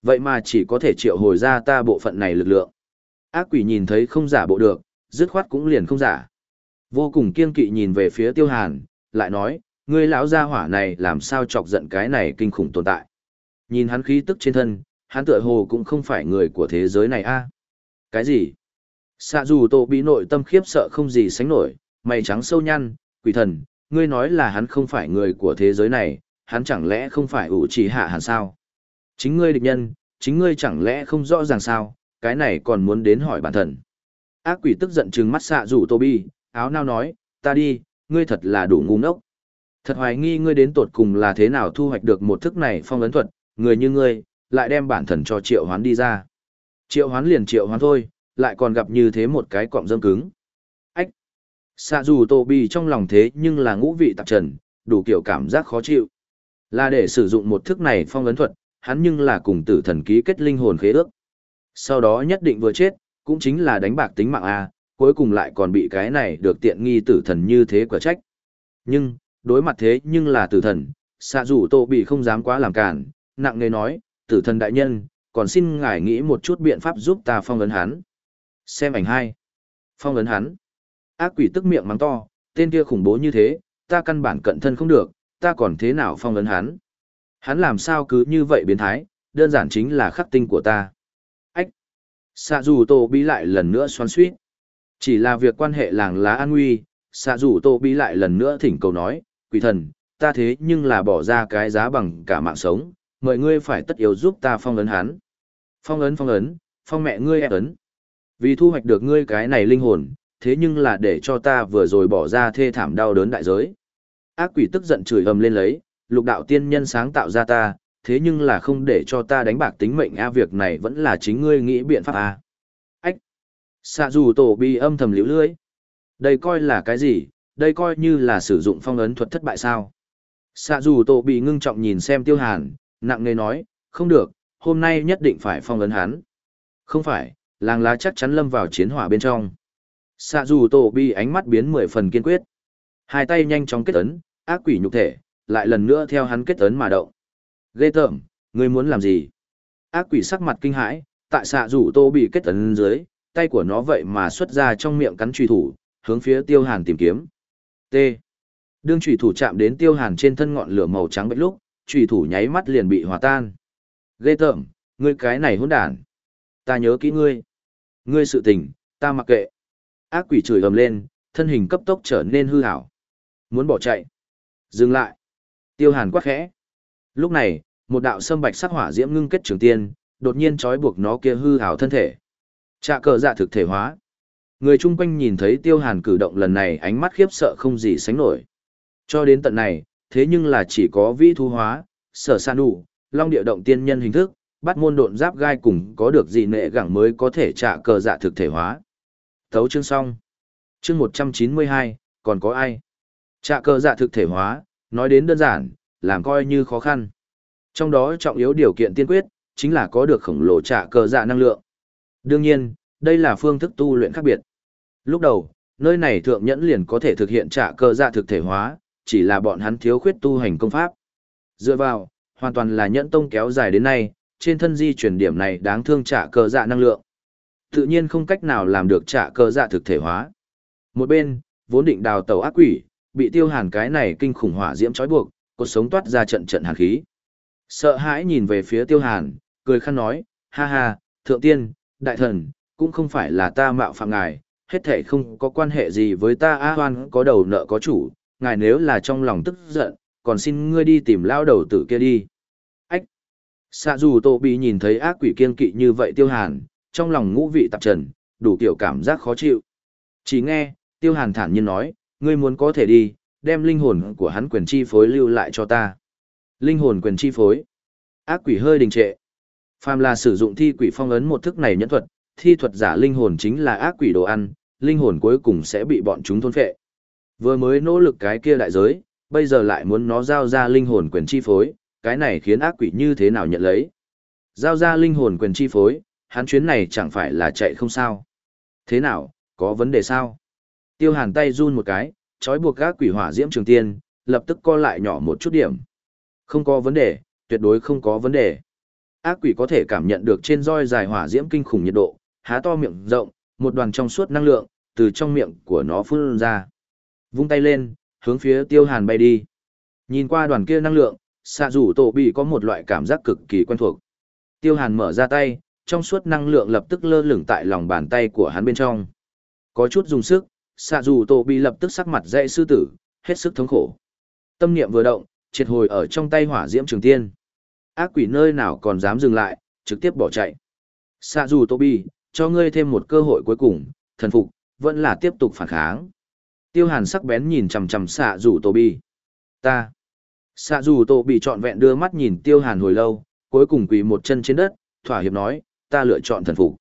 Vậy mà chỉ có thể triệu hồi ra ta bộ phận này lực lượng. Ác quỷ nhìn thấy không giả bộ được, dứt khoát cũng liền không giả. Vô cùng kiên kỵ nhìn về phía tiêu hàn, lại nói, ngươi lão gia hỏa này làm sao chọc giận cái này kinh khủng tồn tại. Nhìn hắn khí tức trên thân, hắn tựa hồ cũng không phải người của thế giới này a. À? Cái gì? Xạ dù tổ bị nội tâm khiếp sợ không gì sánh nổi, mày trắng sâu nhăn, quỷ thần, ngươi nói là hắn không phải người của thế giới này, hắn chẳng lẽ không phải ủ chỉ hạ hẳn sao? Chính ngươi địch nhân, chính ngươi chẳng lẽ không rõ ràng sao, cái này còn muốn đến hỏi bản thân. Ác quỷ tức giận trừng mắt xạ rủ Tô Bi, áo nao nói, ta đi, ngươi thật là đủ ngu ngốc. Thật hoài nghi ngươi đến tột cùng là thế nào thu hoạch được một thức này phong ấn thuật, người như ngươi, lại đem bản thần cho triệu hoán đi ra. Triệu hoán liền triệu hoán thôi, lại còn gặp như thế một cái cọng dâm cứng. Ách! Xạ dù Tô Bi trong lòng thế nhưng là ngũ vị tạp trần, đủ kiểu cảm giác khó chịu. Là để sử dụng một thức này phong ấn thuật, hắn nhưng là cùng tử thần ký kết linh hồn khế ước. Sau đó nhất định vừa chết, cũng chính là đánh bạc tính mạng A, cuối cùng lại còn bị cái này được tiện nghi tử thần như thế quả trách. Nhưng, đối mặt thế nhưng là tử thần, xạ rủ tổ bị không dám quá làm cản, nặng nề nói, tử thần đại nhân, còn xin ngài nghĩ một chút biện pháp giúp ta phong ấn hắn. Xem ảnh hai. Phong ấn hắn. Ác quỷ tức miệng mắng to, tên kia khủng bố như thế, ta căn bản cận thân không được, ta còn thế nào phong ấn hắn. Hắn làm sao cứ như vậy biến thái, đơn giản chính là khắc tinh của ta. Ách! Xạ dù tổ bí lại lần nữa xoắn suýt. Chỉ là việc quan hệ làng lá an nguy, xạ dù tổ bí lại lần nữa thỉnh cầu nói, quỷ thần, ta thế nhưng là bỏ ra cái giá bằng cả mạng sống, mọi ngươi phải tất yếu giúp ta phong ấn hắn. Phong ấn phong ấn, phong mẹ ngươi ép ấn. Vì thu hoạch được ngươi cái này linh hồn, thế nhưng là để cho ta vừa rồi bỏ ra thê thảm đau đớn đại giới. Ác quỷ tức giận chửi ầm lên lấy, lục đạo tiên nhân sáng tạo ra ta, thế nhưng là không để cho ta đánh bạc tính mệnh a việc này vẫn là chính ngươi nghĩ biện pháp a. Ách! Xạ dù tổ bi âm thầm liễu lưỡi, Đây coi là cái gì, đây coi như là sử dụng phong ấn thuật thất bại sao. Xạ dù tổ bị ngưng trọng nhìn xem tiêu hàn, nặng nề nói, không được, hôm nay nhất định phải phong ấn hắn. Không phải, làng lá chắc chắn lâm vào chiến hỏa bên trong. Xạ dù tổ bị ánh mắt biến mười phần kiên quyết. Hai tay nhanh chóng kết ấn, ác quỷ nhục thể, lại lần nữa theo hắn kết ấn mà động. Ghê tởm, ngươi muốn làm gì? Ác quỷ sắc mặt kinh hãi, tại xạ rủ tô bị kết ấn dưới, tay của nó vậy mà xuất ra trong miệng cắn truy thủ, hướng phía tiêu hàn tìm kiếm. T. Đương truy thủ chạm đến tiêu hàn trên thân ngọn lửa màu trắng bệnh lúc, truy thủ nháy mắt liền bị hòa tan. Ghê tởm, ngươi cái này hỗn đản. Ta nhớ kỹ ngươi. Ngươi sự tình, ta mặc kệ. Ác quỷ chửi ầm lên, thân hình cấp tốc trở nên hư hảo. Muốn bỏ chạy. Dừng lại. Tiêu hàn quát khẽ. Lúc này, một đạo sâm bạch sắc hỏa diễm ngưng kết trường tiên, đột nhiên trói buộc nó kia hư hảo thân thể. Trạ cờ dạ thực thể hóa. Người chung quanh nhìn thấy tiêu hàn cử động lần này ánh mắt khiếp sợ không gì sánh nổi. Cho đến tận này, thế nhưng là chỉ có vĩ thu hóa, sở san đủ, long địa động tiên nhân hình thức, bắt môn độn giáp gai cùng có được gì nệ gẳng mới có thể trả cờ dạ thực thể hóa. Thấu chương xong. Chương 192, còn có ai? Trạ cơ dạ thực thể hóa, nói đến đơn giản, làm coi như khó khăn. Trong đó trọng yếu điều kiện tiên quyết, chính là có được khổng lồ trạ cơ dạ năng lượng. Đương nhiên, đây là phương thức tu luyện khác biệt. Lúc đầu, nơi này thượng nhẫn liền có thể thực hiện trạ cơ dạ thực thể hóa, chỉ là bọn hắn thiếu khuyết tu hành công pháp. Dựa vào, hoàn toàn là nhẫn tông kéo dài đến nay, trên thân di chuyển điểm này đáng thương trả cơ dạ năng lượng. Tự nhiên không cách nào làm được trả cơ dạ thực thể hóa. Một bên, vốn định đào tàu ác quỷ, bị tiêu hàn cái này kinh khủng hỏa diễm trói buộc, cuộc sống toát ra trận trận hàn khí. Sợ hãi nhìn về phía tiêu hàn, cười khăn nói, ha ha, thượng tiên, đại thần, cũng không phải là ta mạo phạm ngài, hết thể không có quan hệ gì với ta A hoan có đầu nợ có chủ, ngài nếu là trong lòng tức giận, còn xin ngươi đi tìm lao đầu tử kia đi. Ách! Xạ dù tổ bị nhìn thấy ác quỷ kiên kỵ như vậy tiêu hàn, trong lòng ngũ vị tạp trần, đủ kiểu cảm giác khó chịu. Chỉ nghe, tiêu hàn thản nhiên nói, ngươi muốn có thể đi, đem linh hồn của hắn quyền chi phối lưu lại cho ta. Linh hồn quyền chi phối. Ác quỷ hơi đình trệ. Phàm là sử dụng thi quỷ phong ấn một thức này nhẫn thuật, thi thuật giả linh hồn chính là ác quỷ đồ ăn, linh hồn cuối cùng sẽ bị bọn chúng thôn phệ. Vừa mới nỗ lực cái kia đại giới, bây giờ lại muốn nó giao ra linh hồn quyền chi phối, cái này khiến ác quỷ như thế nào nhận lấy. Giao ra linh hồn quyền chi phối, hắn chuyến này chẳng phải là chạy không sao. Thế nào, có vấn đề sao? Tiêu hàn tay run một cái, trói buộc các quỷ hỏa diễm trường tiên, lập tức co lại nhỏ một chút điểm. Không có vấn đề, tuyệt đối không có vấn đề. Ác quỷ có thể cảm nhận được trên roi dài hỏa diễm kinh khủng nhiệt độ, há to miệng rộng, một đoàn trong suốt năng lượng, từ trong miệng của nó phun ra. Vung tay lên, hướng phía tiêu hàn bay đi. Nhìn qua đoàn kia năng lượng, xạ rủ tổ bị có một loại cảm giác cực kỳ quen thuộc. Tiêu hàn mở ra tay, trong suốt năng lượng lập tức lơ lửng tại lòng bàn tay của hắn bên trong. Có chút dùng sức, xạ Dù tổ bị lập tức sắc mặt dậy sư tử, hết sức thống khổ. Tâm niệm vừa động, triệt hồi ở trong tay hỏa diễm trường tiên. Ác quỷ nơi nào còn dám dừng lại, trực tiếp bỏ chạy. Xạ Dù tổ bị, cho ngươi thêm một cơ hội cuối cùng, thần phục, vẫn là tiếp tục phản kháng. Tiêu hàn sắc bén nhìn chằm chằm xạ Dù tổ bị. Ta. Xạ Dù tổ bị trọn vẹn đưa mắt nhìn tiêu hàn hồi lâu, cuối cùng quỳ một chân trên đất, thỏa hiệp nói, ta lựa chọn thần phục.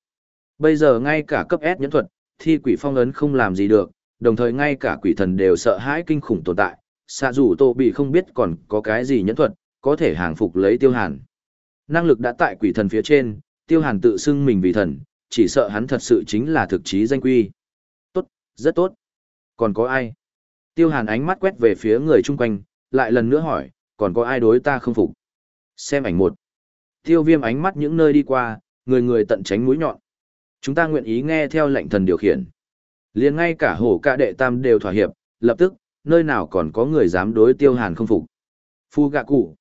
Bây giờ ngay cả cấp S nhẫn thuật, thi quỷ phong ấn không làm gì được, đồng thời ngay cả quỷ thần đều sợ hãi kinh khủng tồn tại. Xạ dù tổ bị không biết còn có cái gì nhẫn thuật, có thể hàng phục lấy tiêu hàn. Năng lực đã tại quỷ thần phía trên, tiêu hàn tự xưng mình vì thần, chỉ sợ hắn thật sự chính là thực chí danh quy. Tốt, rất tốt. Còn có ai? Tiêu hàn ánh mắt quét về phía người chung quanh, lại lần nữa hỏi, còn có ai đối ta không phục? Xem ảnh một. Tiêu viêm ánh mắt những nơi đi qua, người người tận tránh mũi nhọn. Chúng ta nguyện ý nghe theo lệnh thần điều khiển. liền ngay cả hổ cả đệ tam đều thỏa hiệp, lập tức, nơi nào còn có người dám đối tiêu hàn không phục. Phu gạ cụ.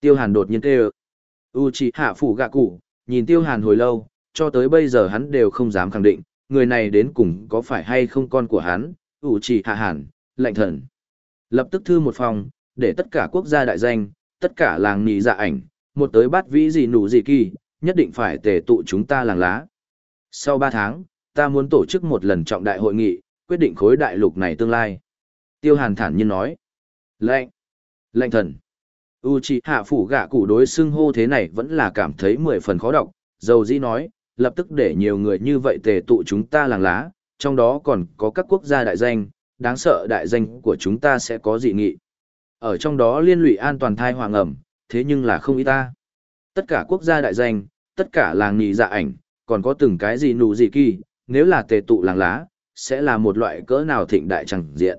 Tiêu hàn đột nhiên kêu. U chỉ hạ phủ gạ cụ, nhìn tiêu hàn hồi lâu, cho tới bây giờ hắn đều không dám khẳng định, người này đến cùng có phải hay không con của hắn, U chỉ hạ hàn, lệnh thần. Lập tức thư một phòng, để tất cả quốc gia đại danh, tất cả làng nì dạ ảnh, một tới bắt vĩ gì nụ gì kỳ, nhất định phải tề tụ chúng ta làng lá. Sau ba tháng, ta muốn tổ chức một lần trọng đại hội nghị, quyết định khối đại lục này tương lai. Tiêu hàn thản nhiên nói. Lệnh! Lệnh thần! U chi hạ phủ gạ cụ đối xưng hô thế này vẫn là cảm thấy mười phần khó đọc, dầu dĩ nói, lập tức để nhiều người như vậy tề tụ chúng ta làng lá, trong đó còn có các quốc gia đại danh, đáng sợ đại danh của chúng ta sẽ có dị nghị. Ở trong đó liên lụy an toàn thai hoàng ẩm, thế nhưng là không ý ta. Tất cả quốc gia đại danh, tất cả làng nhị dạ ảnh, còn có từng cái gì nụ gì kỳ, nếu là tề tụ làng lá, sẽ là một loại cỡ nào thịnh đại chẳng diện.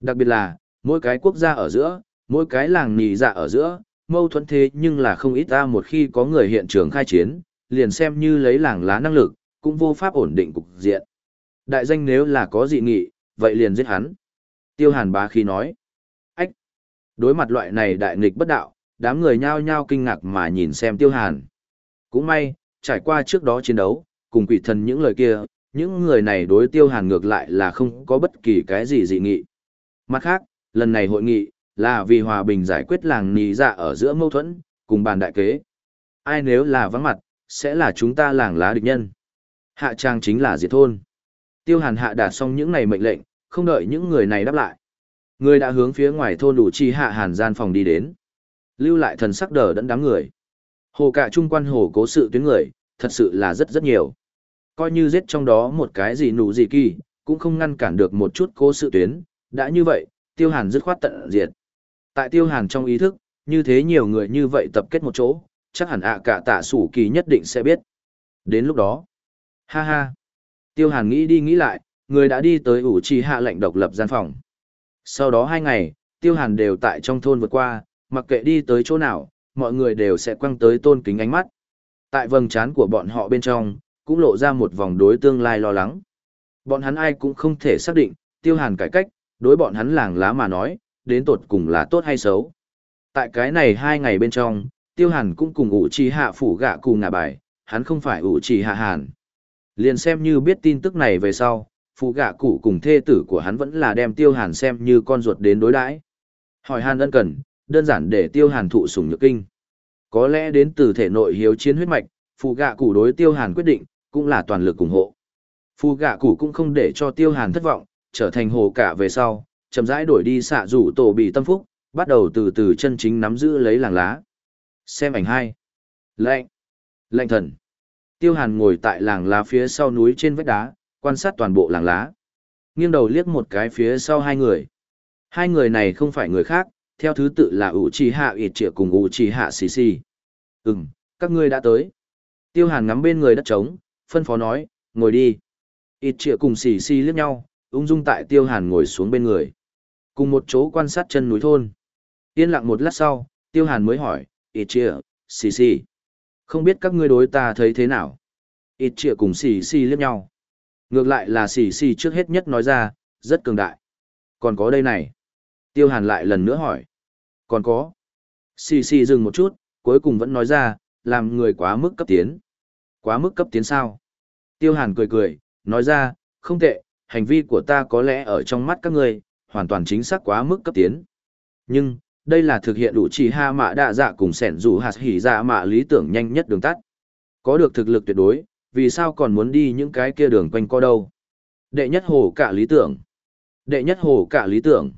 Đặc biệt là, mỗi cái quốc gia ở giữa, mỗi cái làng nì dạ ở giữa, mâu thuẫn thế nhưng là không ít ta một khi có người hiện trường khai chiến, liền xem như lấy làng lá năng lực, cũng vô pháp ổn định cục diện. Đại danh nếu là có dị nghị, vậy liền giết hắn. Tiêu hàn bá khi nói, ách, đối mặt loại này đại nghịch bất đạo, đám người nhao nhao kinh ngạc mà nhìn xem tiêu hàn. Cũng may, trải qua trước đó chiến đấu, cùng quỷ thần những lời kia, những người này đối tiêu hàn ngược lại là không có bất kỳ cái gì dị nghị. Mặt khác, lần này hội nghị, là vì hòa bình giải quyết làng nì dạ ở giữa mâu thuẫn, cùng bàn đại kế. Ai nếu là vắng mặt, sẽ là chúng ta làng lá địch nhân. Hạ trang chính là diệt thôn. Tiêu hàn hạ đạt xong những này mệnh lệnh, không đợi những người này đáp lại. Người đã hướng phía ngoài thôn đủ chi hạ hàn gian phòng đi đến. Lưu lại thần sắc đờ đẫn đám người. Hồ cả trung quan hồ cố sự tuyến người, thật sự là rất rất nhiều. Coi như giết trong đó một cái gì nụ gì kỳ, cũng không ngăn cản được một chút cố sự tuyến. Đã như vậy, tiêu hàn dứt khoát tận diệt. Tại tiêu hàn trong ý thức, như thế nhiều người như vậy tập kết một chỗ, chắc hẳn ạ cả tạ sủ kỳ nhất định sẽ biết. Đến lúc đó, ha ha, tiêu hàn nghĩ đi nghĩ lại, người đã đi tới ủ trì hạ lệnh độc lập gian phòng. Sau đó hai ngày, tiêu hàn đều tại trong thôn vượt qua, mặc kệ đi tới chỗ nào, mọi người đều sẽ quăng tới tôn kính ánh mắt. Tại vầng trán của bọn họ bên trong, cũng lộ ra một vòng đối tương lai lo lắng. Bọn hắn ai cũng không thể xác định, tiêu hàn cải cách, đối bọn hắn làng lá mà nói, đến tột cùng là tốt hay xấu. Tại cái này hai ngày bên trong, tiêu hàn cũng cùng ủ trì hạ phủ gạ cù ngả bài, hắn không phải ủ trì hạ hàn. Liền xem như biết tin tức này về sau, phụ gạ cụ cùng thê tử của hắn vẫn là đem tiêu hàn xem như con ruột đến đối đãi hỏi hàn ân cần đơn giản để tiêu hàn thụ sủng nhược kinh có lẽ đến từ thể nội hiếu chiến huyết mạch phụ gạ cụ đối tiêu hàn quyết định cũng là toàn lực ủng hộ phụ gạ cụ cũng không để cho tiêu hàn thất vọng trở thành hồ cả về sau chậm rãi đổi đi xạ rủ tổ bị tâm phúc bắt đầu từ từ chân chính nắm giữ lấy làng lá xem ảnh hai lạnh lạnh thần tiêu hàn ngồi tại làng lá phía sau núi trên vách đá quan sát toàn bộ làng lá. Nghiêng đầu liếc một cái phía sau hai người. Hai người này không phải người khác, theo thứ tự là ủ trì hạ ịt triệu cùng ủ trì hạ xì xì. Ừm, các ngươi đã tới. Tiêu hàn ngắm bên người đất trống, phân phó nói, ngồi đi. Ít trịa cùng xì xì liếc nhau, ung dung tại tiêu hàn ngồi xuống bên người. Cùng một chỗ quan sát chân núi thôn. Yên lặng một lát sau, tiêu hàn mới hỏi, ít trịa, xì xì. Không biết các ngươi đối ta thấy thế nào? ít trịa cùng xì xì liếc nhau. Ngược lại là xì xì trước hết nhất nói ra, rất cường đại. Còn có đây này. Tiêu hàn lại lần nữa hỏi. Còn có. Xì xì dừng một chút, cuối cùng vẫn nói ra, làm người quá mức cấp tiến. Quá mức cấp tiến sao? Tiêu hàn cười cười, nói ra, không tệ, hành vi của ta có lẽ ở trong mắt các ngươi, hoàn toàn chính xác quá mức cấp tiến. Nhưng, đây là thực hiện đủ chỉ ha mạ đạ dạ cùng sẻn dù hạt hỉ dạ mạ lý tưởng nhanh nhất đường tắt. Có được thực lực tuyệt đối, vì sao còn muốn đi những cái kia đường quanh co đâu. Đệ nhất hồ cả lý tưởng. Đệ nhất hồ cả lý tưởng.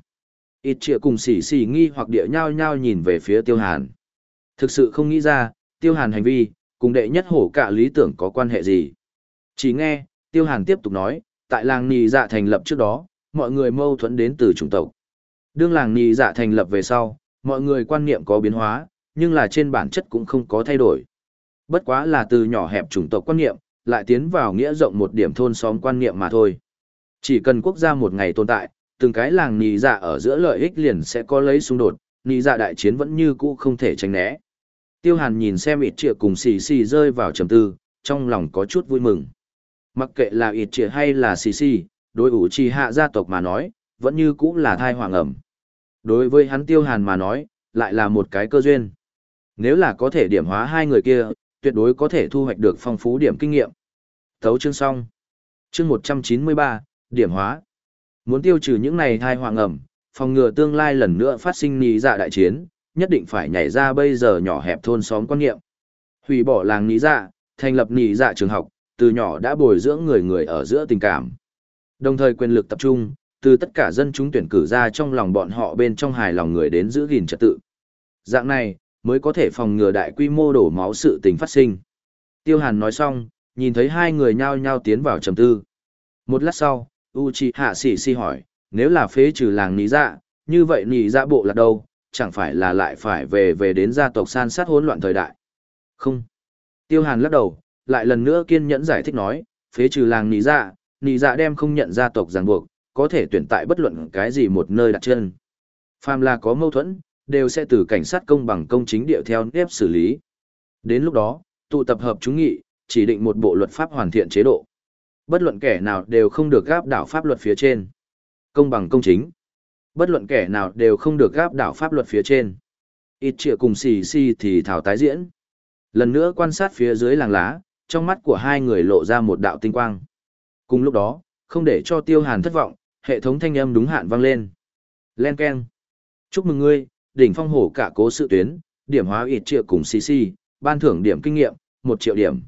Ít trịa cùng xỉ xỉ nghi hoặc địa nhao nhao nhìn về phía tiêu hàn. Thực sự không nghĩ ra, tiêu hàn hành vi, cùng đệ nhất hổ cả lý tưởng có quan hệ gì. Chỉ nghe, tiêu hàn tiếp tục nói, tại làng nì dạ thành lập trước đó, mọi người mâu thuẫn đến từ chủng tộc. Đương làng nì dạ thành lập về sau, mọi người quan niệm có biến hóa, nhưng là trên bản chất cũng không có thay đổi. Bất quá là từ nhỏ hẹp chủng tộc quan niệm, lại tiến vào nghĩa rộng một điểm thôn xóm quan niệm mà thôi. Chỉ cần quốc gia một ngày tồn tại, từng cái làng nì dạ ở giữa lợi ích liền sẽ có lấy xung đột, nì dạ đại chiến vẫn như cũ không thể tránh né. Tiêu Hàn nhìn xem ịt trịa cùng xì xì rơi vào trầm tư, trong lòng có chút vui mừng. Mặc kệ là ịt trịa hay là xì xì, đối ủ trì hạ gia tộc mà nói, vẫn như cũng là thai hoàng ẩm. Đối với hắn tiêu hàn mà nói, lại là một cái cơ duyên. Nếu là có thể điểm hóa hai người kia, tuyệt đối có thể thu hoạch được phong phú điểm kinh nghiệm. Thấu chương xong. Chương 193, điểm hóa. Muốn tiêu trừ những này thai hoàng ẩm, phòng ngừa tương lai lần nữa phát sinh nì dạ đại chiến, nhất định phải nhảy ra bây giờ nhỏ hẹp thôn xóm quan niệm. Hủy bỏ làng nì dạ, thành lập nì dạ trường học, từ nhỏ đã bồi dưỡng người người ở giữa tình cảm. Đồng thời quyền lực tập trung, từ tất cả dân chúng tuyển cử ra trong lòng bọn họ bên trong hài lòng người đến giữ gìn trật tự. Dạng này, mới có thể phòng ngừa đại quy mô đổ máu sự tình phát sinh. Tiêu Hàn nói xong, nhìn thấy hai người nhao nhao tiến vào trầm tư. Một lát sau, Uchiha Sĩ Si hỏi, nếu là phế trừ làng nì dạ, như vậy nì dạ bộ là đâu, chẳng phải là lại phải về về đến gia tộc san sát hỗn loạn thời đại. Không. Tiêu Hàn lắc đầu, lại lần nữa kiên nhẫn giải thích nói, phế trừ làng nì dạ, nì dạ đem không nhận gia tộc ràng buộc, có thể tuyển tại bất luận cái gì một nơi đặt chân. Phàm là có mâu thuẫn, đều sẽ từ cảnh sát công bằng công chính điệu theo nếp xử lý. Đến lúc đó, tụ tập hợp chúng nghị, chỉ định một bộ luật pháp hoàn thiện chế độ. Bất luận kẻ nào đều không được gáp đảo pháp luật phía trên. Công bằng công chính. Bất luận kẻ nào đều không được gáp đảo pháp luật phía trên. Ít trịa cùng xì xì thì thảo tái diễn. Lần nữa quan sát phía dưới làng lá, trong mắt của hai người lộ ra một đạo tinh quang. Cùng lúc đó, không để cho tiêu hàn thất vọng, hệ thống thanh âm đúng hạn vang lên. Len Ken. Chúc mừng ngươi, đỉnh phong hổ cả cố sự tuyến, điểm hóa ít triệu cùng CC, ban thưởng điểm kinh nghiệm, 1 triệu điểm.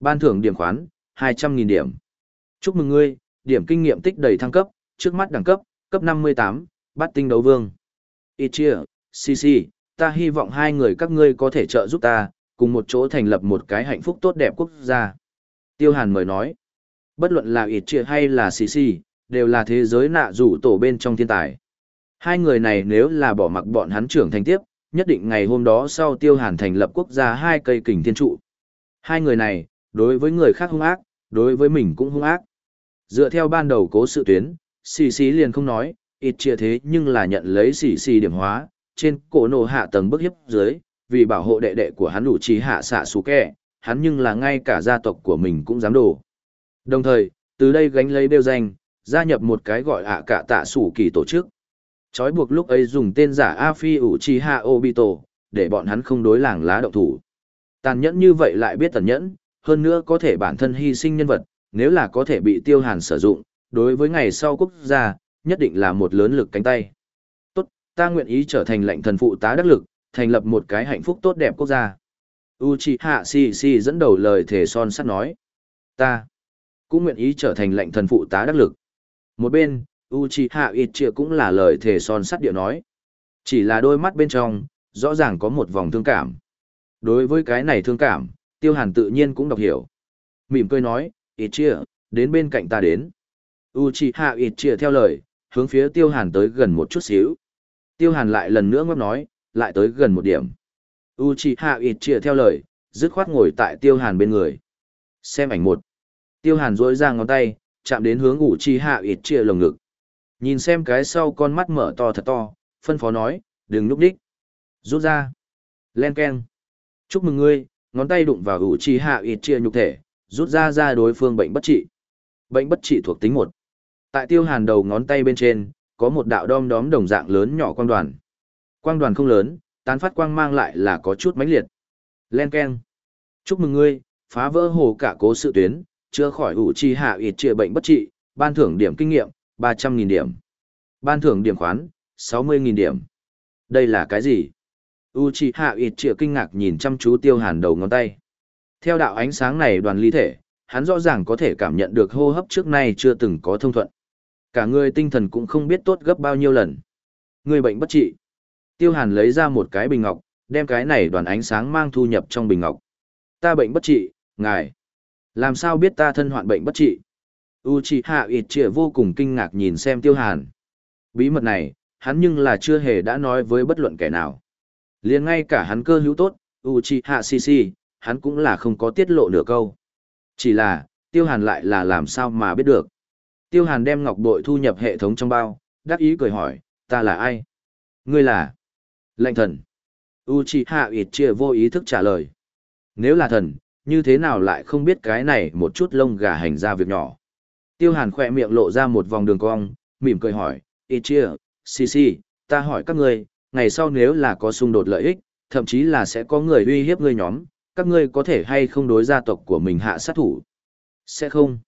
Ban thưởng điểm khoán, 200.000 điểm. Chúc mừng ngươi, điểm kinh nghiệm tích đầy thăng cấp, trước mắt đẳng cấp, cấp 58, bát tinh đấu vương. Ichia, Sisi, ta hy vọng hai người các ngươi có thể trợ giúp ta, cùng một chỗ thành lập một cái hạnh phúc tốt đẹp quốc gia. Tiêu Hàn mời nói, bất luận là Ichia hay là Sisi, đều là thế giới nạ rủ tổ bên trong thiên tài. Hai người này nếu là bỏ mặc bọn hắn trưởng thành tiếp, nhất định ngày hôm đó sau tiêu hàn thành lập quốc gia hai cây kình thiên trụ. Hai người này, đối với người khác hung ác, đối với mình cũng hung ác. Dựa theo ban đầu cố sự tuyến, xì liền không nói, ít chia thế nhưng là nhận lấy xì xì điểm hóa, trên cổ nổ hạ tầng bức hiếp dưới, vì bảo hộ đệ đệ của hắn đủ trí hạ xạ xú kẹ, hắn nhưng là ngay cả gia tộc của mình cũng dám đổ. Đồng thời, từ đây gánh lấy đeo danh, gia nhập một cái gọi ạ cả tạ sủ kỳ tổ chức. Chói buộc lúc ấy dùng tên giả A Phi Uchiha Obito, để bọn hắn không đối làng lá động thủ. Tàn nhẫn như vậy lại biết tàn nhẫn, hơn nữa có thể bản thân hy sinh nhân vật, nếu là có thể bị tiêu hàn sử dụng, đối với ngày sau quốc gia, nhất định là một lớn lực cánh tay. Tốt, ta nguyện ý trở thành lệnh thần phụ tá đắc lực, thành lập một cái hạnh phúc tốt đẹp quốc gia. Uchiha Si Si dẫn đầu lời thể son sắt nói. Ta cũng nguyện ý trở thành lệnh thần phụ tá đắc lực. Một bên, Uchiha Itchia cũng là lời thể son sắt điệu nói. Chỉ là đôi mắt bên trong, rõ ràng có một vòng thương cảm. Đối với cái này thương cảm, Tiêu Hàn tự nhiên cũng đọc hiểu. Mỉm cười nói, Itchia, đến bên cạnh ta đến. Uchiha Itchia theo lời, hướng phía Tiêu Hàn tới gần một chút xíu. Tiêu Hàn lại lần nữa ngóc nói, lại tới gần một điểm. Uchiha Itchia theo lời, dứt khoát ngồi tại Tiêu Hàn bên người. Xem ảnh một. Tiêu Hàn rỗi ra ngón tay, chạm đến hướng Uchiha Itchia lồng ngực. Nhìn xem cái sau con mắt mở to thật to, phân phó nói, đừng núp đích. Rút ra. Len keng. Chúc mừng ngươi, ngón tay đụng vào ủ trì hạ ịt chia nhục thể, rút ra ra đối phương bệnh bất trị. Bệnh bất trị thuộc tính một. Tại tiêu hàn đầu ngón tay bên trên, có một đạo đom đóm đồng dạng lớn nhỏ quang đoàn. Quang đoàn không lớn, tán phát quang mang lại là có chút mãnh liệt. Len keng. Chúc mừng ngươi, phá vỡ hồ cả cố sự tuyến, chữa khỏi ủ Chi hạ ịt chia bệnh bất trị, ban thưởng điểm kinh nghiệm, 300.000 điểm. Ban thưởng điểm khoán, 60.000 điểm. Đây là cái gì? Uchiha Itchia kinh ngạc nhìn chăm chú tiêu hàn đầu ngón tay. Theo đạo ánh sáng này đoàn ly thể, hắn rõ ràng có thể cảm nhận được hô hấp trước nay chưa từng có thông thuận. Cả người tinh thần cũng không biết tốt gấp bao nhiêu lần. Người bệnh bất trị. Tiêu hàn lấy ra một cái bình ngọc, đem cái này đoàn ánh sáng mang thu nhập trong bình ngọc. Ta bệnh bất trị, ngài. Làm sao biết ta thân hoạn bệnh bất trị? Uchiha Itchia vô cùng kinh ngạc nhìn xem Tiêu Hàn. Bí mật này, hắn nhưng là chưa hề đã nói với bất luận kẻ nào. liền ngay cả hắn cơ hữu tốt, Uchiha Shishi, hắn cũng là không có tiết lộ nửa câu. Chỉ là, Tiêu Hàn lại là làm sao mà biết được. Tiêu Hàn đem ngọc bội thu nhập hệ thống trong bao, đáp ý cười hỏi, ta là ai? Ngươi là? Lệnh thần. Uchiha Itchia vô ý thức trả lời. Nếu là thần, như thế nào lại không biết cái này một chút lông gà hành ra việc nhỏ? Tiêu Hàn khỏe miệng lộ ra một vòng đường cong, mỉm cười hỏi, Itchia, Sisi, xì xì, ta hỏi các ngươi, ngày sau nếu là có xung đột lợi ích, thậm chí là sẽ có người uy hiếp ngươi nhóm, các ngươi có thể hay không đối gia tộc của mình hạ sát thủ? Sẽ không.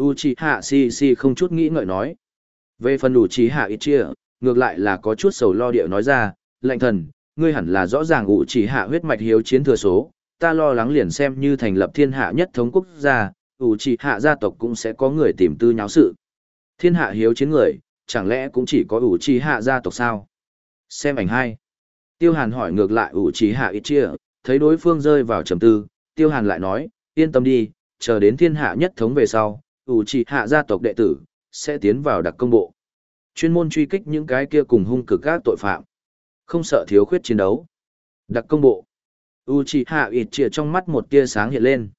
Uchiha si si không chút nghĩ ngợi nói. Về phần Uchiha Ichia, ngược lại là có chút sầu lo điệu nói ra, lệnh thần, ngươi hẳn là rõ ràng Uchiha huyết mạch hiếu chiến thừa số, ta lo lắng liền xem như thành lập thiên hạ nhất thống quốc gia, Uchiha gia tộc cũng sẽ có người tìm tư nháo sự. Thiên hạ hiếu chiến người, chẳng lẽ cũng chỉ có Uchiha gia tộc sao? Xem ảnh hai. Tiêu Hàn hỏi ngược lại Uchiha Ichia, thấy đối phương rơi vào trầm tư, Tiêu Hàn lại nói, yên tâm đi, chờ đến thiên hạ nhất thống về sau, ủ trì hạ gia tộc đệ tử, sẽ tiến vào đặc công bộ. Chuyên môn truy kích những cái kia cùng hung cực các tội phạm. Không sợ thiếu khuyết chiến đấu. Đặc công bộ. Uchiha Itchia trong mắt một tia sáng hiện lên.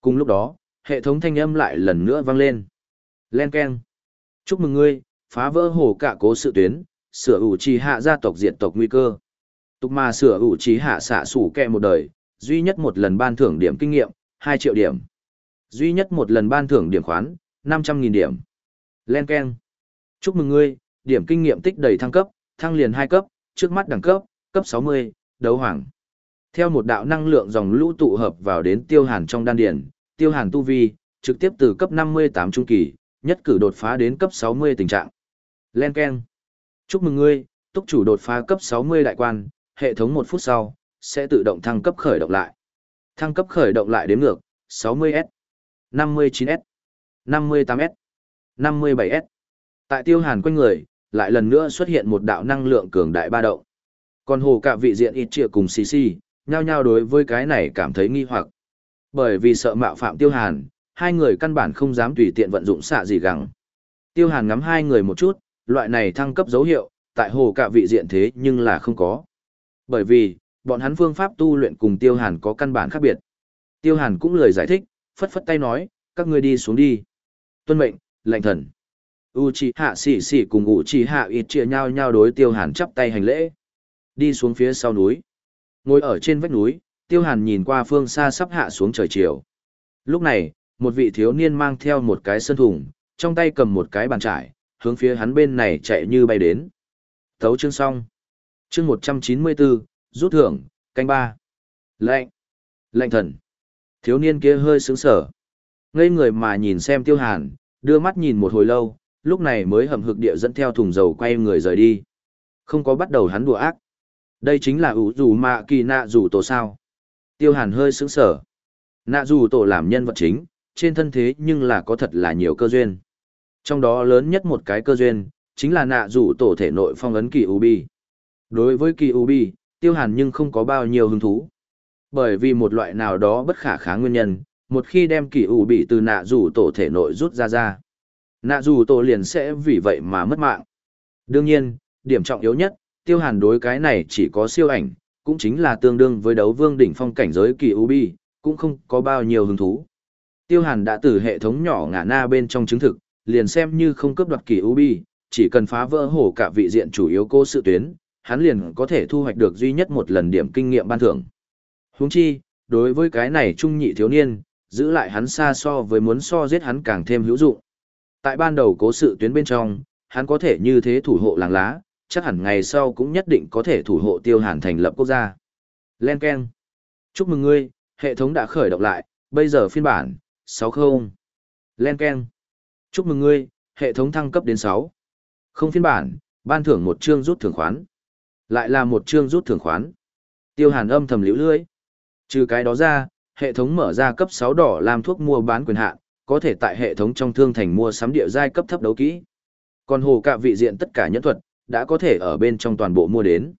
Cùng lúc đó, hệ thống thanh âm lại lần nữa vang lên. Len keng. Chúc mừng ngươi, phá vỡ hồ cả cố sự tuyến, sửa Uy trì hạ gia tộc diệt tộc nguy cơ. Tục mà sửa Uy trì hạ xạ sủ kẹ một đời, duy nhất một lần ban thưởng điểm kinh nghiệm, 2 triệu điểm. Duy nhất một lần ban thưởng điểm khoán, 500.000 điểm. Len Ken. Chúc mừng ngươi, điểm kinh nghiệm tích đầy thăng cấp, thăng liền 2 cấp, trước mắt đẳng cấp, cấp 60, đấu hoàng. Theo một đạo năng lượng dòng lũ tụ hợp vào đến tiêu hàn trong đan điển, tiêu hàn tu vi, trực tiếp từ cấp 58 trung kỳ, nhất cử đột phá đến cấp 60 tình trạng. Len Ken. Chúc mừng ngươi, túc chủ đột phá cấp 60 đại quan, hệ thống một phút sau, sẽ tự động thăng cấp khởi động lại. Thăng cấp khởi động lại đến ngược, 60S. 59S, 58S, 57S. Tại tiêu hàn quanh người, lại lần nữa xuất hiện một đạo năng lượng cường đại ba động. Còn hồ cả vị diện ít trịa cùng xì xì, nhao nhao đối với cái này cảm thấy nghi hoặc. Bởi vì sợ mạo phạm tiêu hàn, hai người căn bản không dám tùy tiện vận dụng xạ gì gắng. Tiêu hàn ngắm hai người một chút, loại này thăng cấp dấu hiệu, tại hồ cả vị diện thế nhưng là không có. Bởi vì, bọn hắn phương pháp tu luyện cùng tiêu hàn có căn bản khác biệt. Tiêu hàn cũng lời giải thích, phất phất tay nói, các ngươi đi xuống đi. Tuân mệnh, lệnh thần. Uchiha sĩ sĩ cùng Uchiha ít chia nhau nhau đối tiêu hàn chắp tay hành lễ. Đi xuống phía sau núi. Ngồi ở trên vách núi, tiêu hàn nhìn qua phương xa sắp hạ xuống trời chiều. Lúc này, một vị thiếu niên mang theo một cái sân thùng, trong tay cầm một cái bàn trải, hướng phía hắn bên này chạy như bay đến. Thấu chương xong. Chương 194, rút thưởng, canh ba. Lệnh. Lệnh thần. Thiếu niên kia hơi sững sờ, Ngây người mà nhìn xem tiêu hàn, đưa mắt nhìn một hồi lâu, lúc này mới hầm hực địa dẫn theo thùng dầu quay người rời đi. Không có bắt đầu hắn đùa ác. Đây chính là ủ dù mạ kỳ nạ dù tổ sao. Tiêu hàn hơi sững sờ, Nạ dù tổ làm nhân vật chính, trên thân thế nhưng là có thật là nhiều cơ duyên. Trong đó lớn nhất một cái cơ duyên, chính là nạ dù tổ thể nội phong ấn kỳ Ubi. Đối với kỳ Ubi, tiêu hàn nhưng không có bao nhiêu hứng thú. Bởi vì một loại nào đó bất khả kháng nguyên nhân, một khi đem kỳ ủ bị từ nạ dù tổ thể nội rút ra ra. Nạ dù tổ liền sẽ vì vậy mà mất mạng. Đương nhiên, điểm trọng yếu nhất, tiêu hàn đối cái này chỉ có siêu ảnh, cũng chính là tương đương với đấu vương đỉnh phong cảnh giới kỳ bị cũng không có bao nhiêu hứng thú. Tiêu hàn đã từ hệ thống nhỏ ngả na bên trong chứng thực, liền xem như không cướp đoạt kỳ bị chỉ cần phá vỡ hổ cả vị diện chủ yếu cô sự tuyến, hắn liền có thể thu hoạch được duy nhất một lần điểm kinh nghiệm ban thưởng. Huống chi, đối với cái này trung nhị thiếu niên, giữ lại hắn xa so với muốn so giết hắn càng thêm hữu dụng. Tại ban đầu cố sự tuyến bên trong, hắn có thể như thế thủ hộ làng lá, chắc hẳn ngày sau cũng nhất định có thể thủ hộ tiêu hàn thành lập quốc gia. Len Ken. Chúc mừng ngươi, hệ thống đã khởi động lại, bây giờ phiên bản, 60. Len Ken. Chúc mừng ngươi, hệ thống thăng cấp đến 6. Không phiên bản, ban thưởng một chương rút thưởng khoán. Lại là một chương rút thưởng khoán. Tiêu hàn âm thầm liễu lưới. Trừ cái đó ra, hệ thống mở ra cấp 6 đỏ làm thuốc mua bán quyền hạn, có thể tại hệ thống trong thương thành mua sắm địa giai cấp thấp đấu kỹ. Còn hồ cả vị diện tất cả nhẫn thuật, đã có thể ở bên trong toàn bộ mua đến.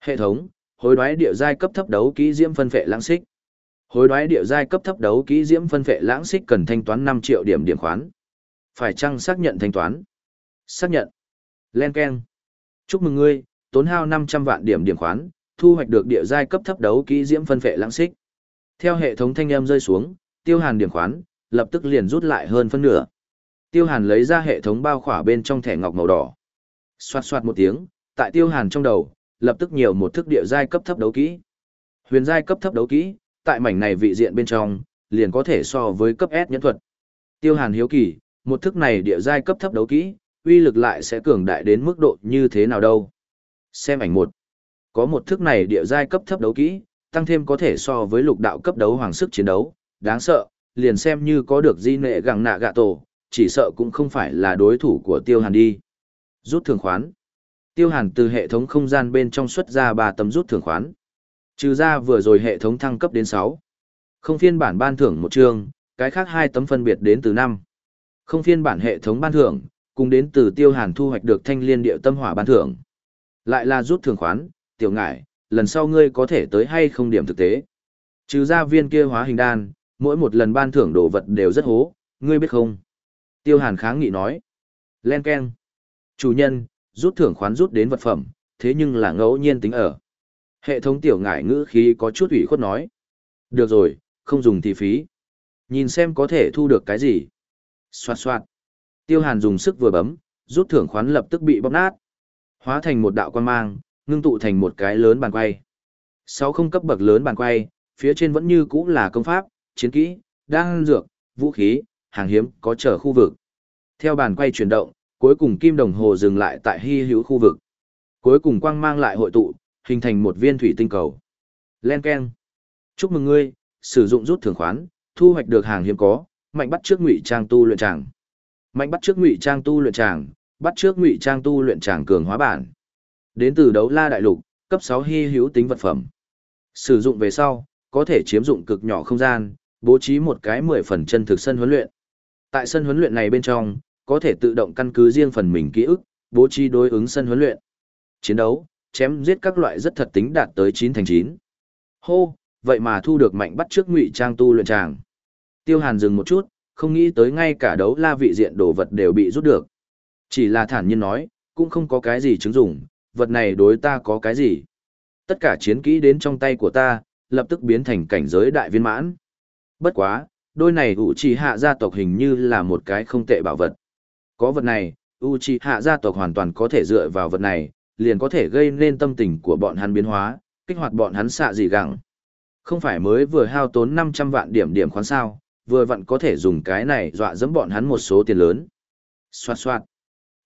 Hệ thống, hối đoái địa giai cấp thấp đấu kỹ diễm phân phệ lãng xích. Hối đoái địa giai cấp thấp đấu kỹ diễm phân phệ lãng xích cần thanh toán 5 triệu điểm điểm khoán. Phải chăng xác nhận thanh toán? Xác nhận. Len Ken. Chúc mừng ngươi, tốn hao 500 vạn điểm điểm khoán, thu hoạch được địa giai cấp thấp đấu kỹ diễm phân phệ lãng xích. Theo hệ thống thanh âm rơi xuống, Tiêu Hàn điểm khoán lập tức liền rút lại hơn phân nửa. Tiêu Hàn lấy ra hệ thống bao khỏa bên trong thẻ ngọc màu đỏ. Xoạt xoạt một tiếng, tại Tiêu Hàn trong đầu, lập tức nhiều một thức địa giai cấp thấp đấu kỹ. Huyền giai cấp thấp đấu kỹ, tại mảnh này vị diện bên trong, liền có thể so với cấp S nhẫn thuật. Tiêu Hàn hiếu kỳ, một thức này địa giai cấp thấp đấu kỹ, uy lực lại sẽ cường đại đến mức độ như thế nào đâu. Xem ảnh một. Có một thức này địa giai cấp thấp đấu kỹ, tăng thêm có thể so với lục đạo cấp đấu hoàng sức chiến đấu, đáng sợ, liền xem như có được di nệ gẳng nạ gạ tổ, chỉ sợ cũng không phải là đối thủ của tiêu hàn đi. Rút thường khoán. Tiêu hàn từ hệ thống không gian bên trong xuất ra ba tấm rút thường khoán. Trừ ra vừa rồi hệ thống thăng cấp đến 6. Không phiên bản ban thưởng một chương, cái khác hai tấm phân biệt đến từ 5. Không phiên bản hệ thống ban thưởng, cùng đến từ tiêu hàn thu hoạch được thanh liên điệu tâm hỏa ban thưởng. Lại là rút thường khoán, tiểu ngải, lần sau ngươi có thể tới hay không điểm thực tế. Trừ ra viên kia hóa hình đan, mỗi một lần ban thưởng đồ vật đều rất hố, ngươi biết không? Tiêu hàn kháng nghị nói. Len Ken. Chủ nhân, rút thưởng khoán rút đến vật phẩm, thế nhưng là ngẫu nhiên tính ở. Hệ thống tiểu ngải ngữ khí có chút ủy khuất nói. Được rồi, không dùng thì phí. Nhìn xem có thể thu được cái gì. Xoạt xoạt. Tiêu hàn dùng sức vừa bấm, rút thưởng khoán lập tức bị bóp nát. Hóa thành một đạo quan mang, ngưng tụ thành một cái lớn bàn quay. Sáu không cấp bậc lớn bàn quay, phía trên vẫn như cũ là công pháp, chiến kỹ, đan dược, vũ khí, hàng hiếm có trở khu vực. Theo bàn quay chuyển động, cuối cùng kim đồng hồ dừng lại tại hy hữu khu vực. Cuối cùng quang mang lại hội tụ, hình thành một viên thủy tinh cầu. Len Ken. Chúc mừng ngươi, sử dụng rút thưởng khoán, thu hoạch được hàng hiếm có, mạnh bắt trước ngụy trang tu luyện tràng. Mạnh bắt trước ngụy trang tu luyện tràng, bắt trước ngụy trang tu luyện tràng cường hóa bản. Đến từ đấu la đại lục, cấp 6 hy hữu tính vật phẩm. Sử dụng về sau, có thể chiếm dụng cực nhỏ không gian, bố trí một cái 10 phần chân thực sân huấn luyện. Tại sân huấn luyện này bên trong, có thể tự động căn cứ riêng phần mình ký ức, bố trí đối ứng sân huấn luyện. Chiến đấu, chém giết các loại rất thật tính đạt tới 9 thành 9. Hô, vậy mà thu được mạnh bắt trước ngụy trang tu luyện tràng. Tiêu Hàn dừng một chút, không nghĩ tới ngay cả đấu la vị diện đồ vật đều bị rút được. Chỉ là thản nhiên nói, cũng không có cái gì chứng dụng, vật này đối ta có cái gì. Tất cả chiến kỹ đến trong tay của ta, lập tức biến thành cảnh giới đại viên mãn. Bất quá, đôi này ủ trì hạ gia tộc hình như là một cái không tệ bảo vật. Có vật này, u trì hạ gia tộc hoàn toàn có thể dựa vào vật này, liền có thể gây nên tâm tình của bọn hắn biến hóa, kích hoạt bọn hắn xạ gì gặng. Không phải mới vừa hao tốn 500 vạn điểm điểm khoán sao, vừa vặn có thể dùng cái này dọa dẫm bọn hắn một số tiền lớn. Xoạt xoạt.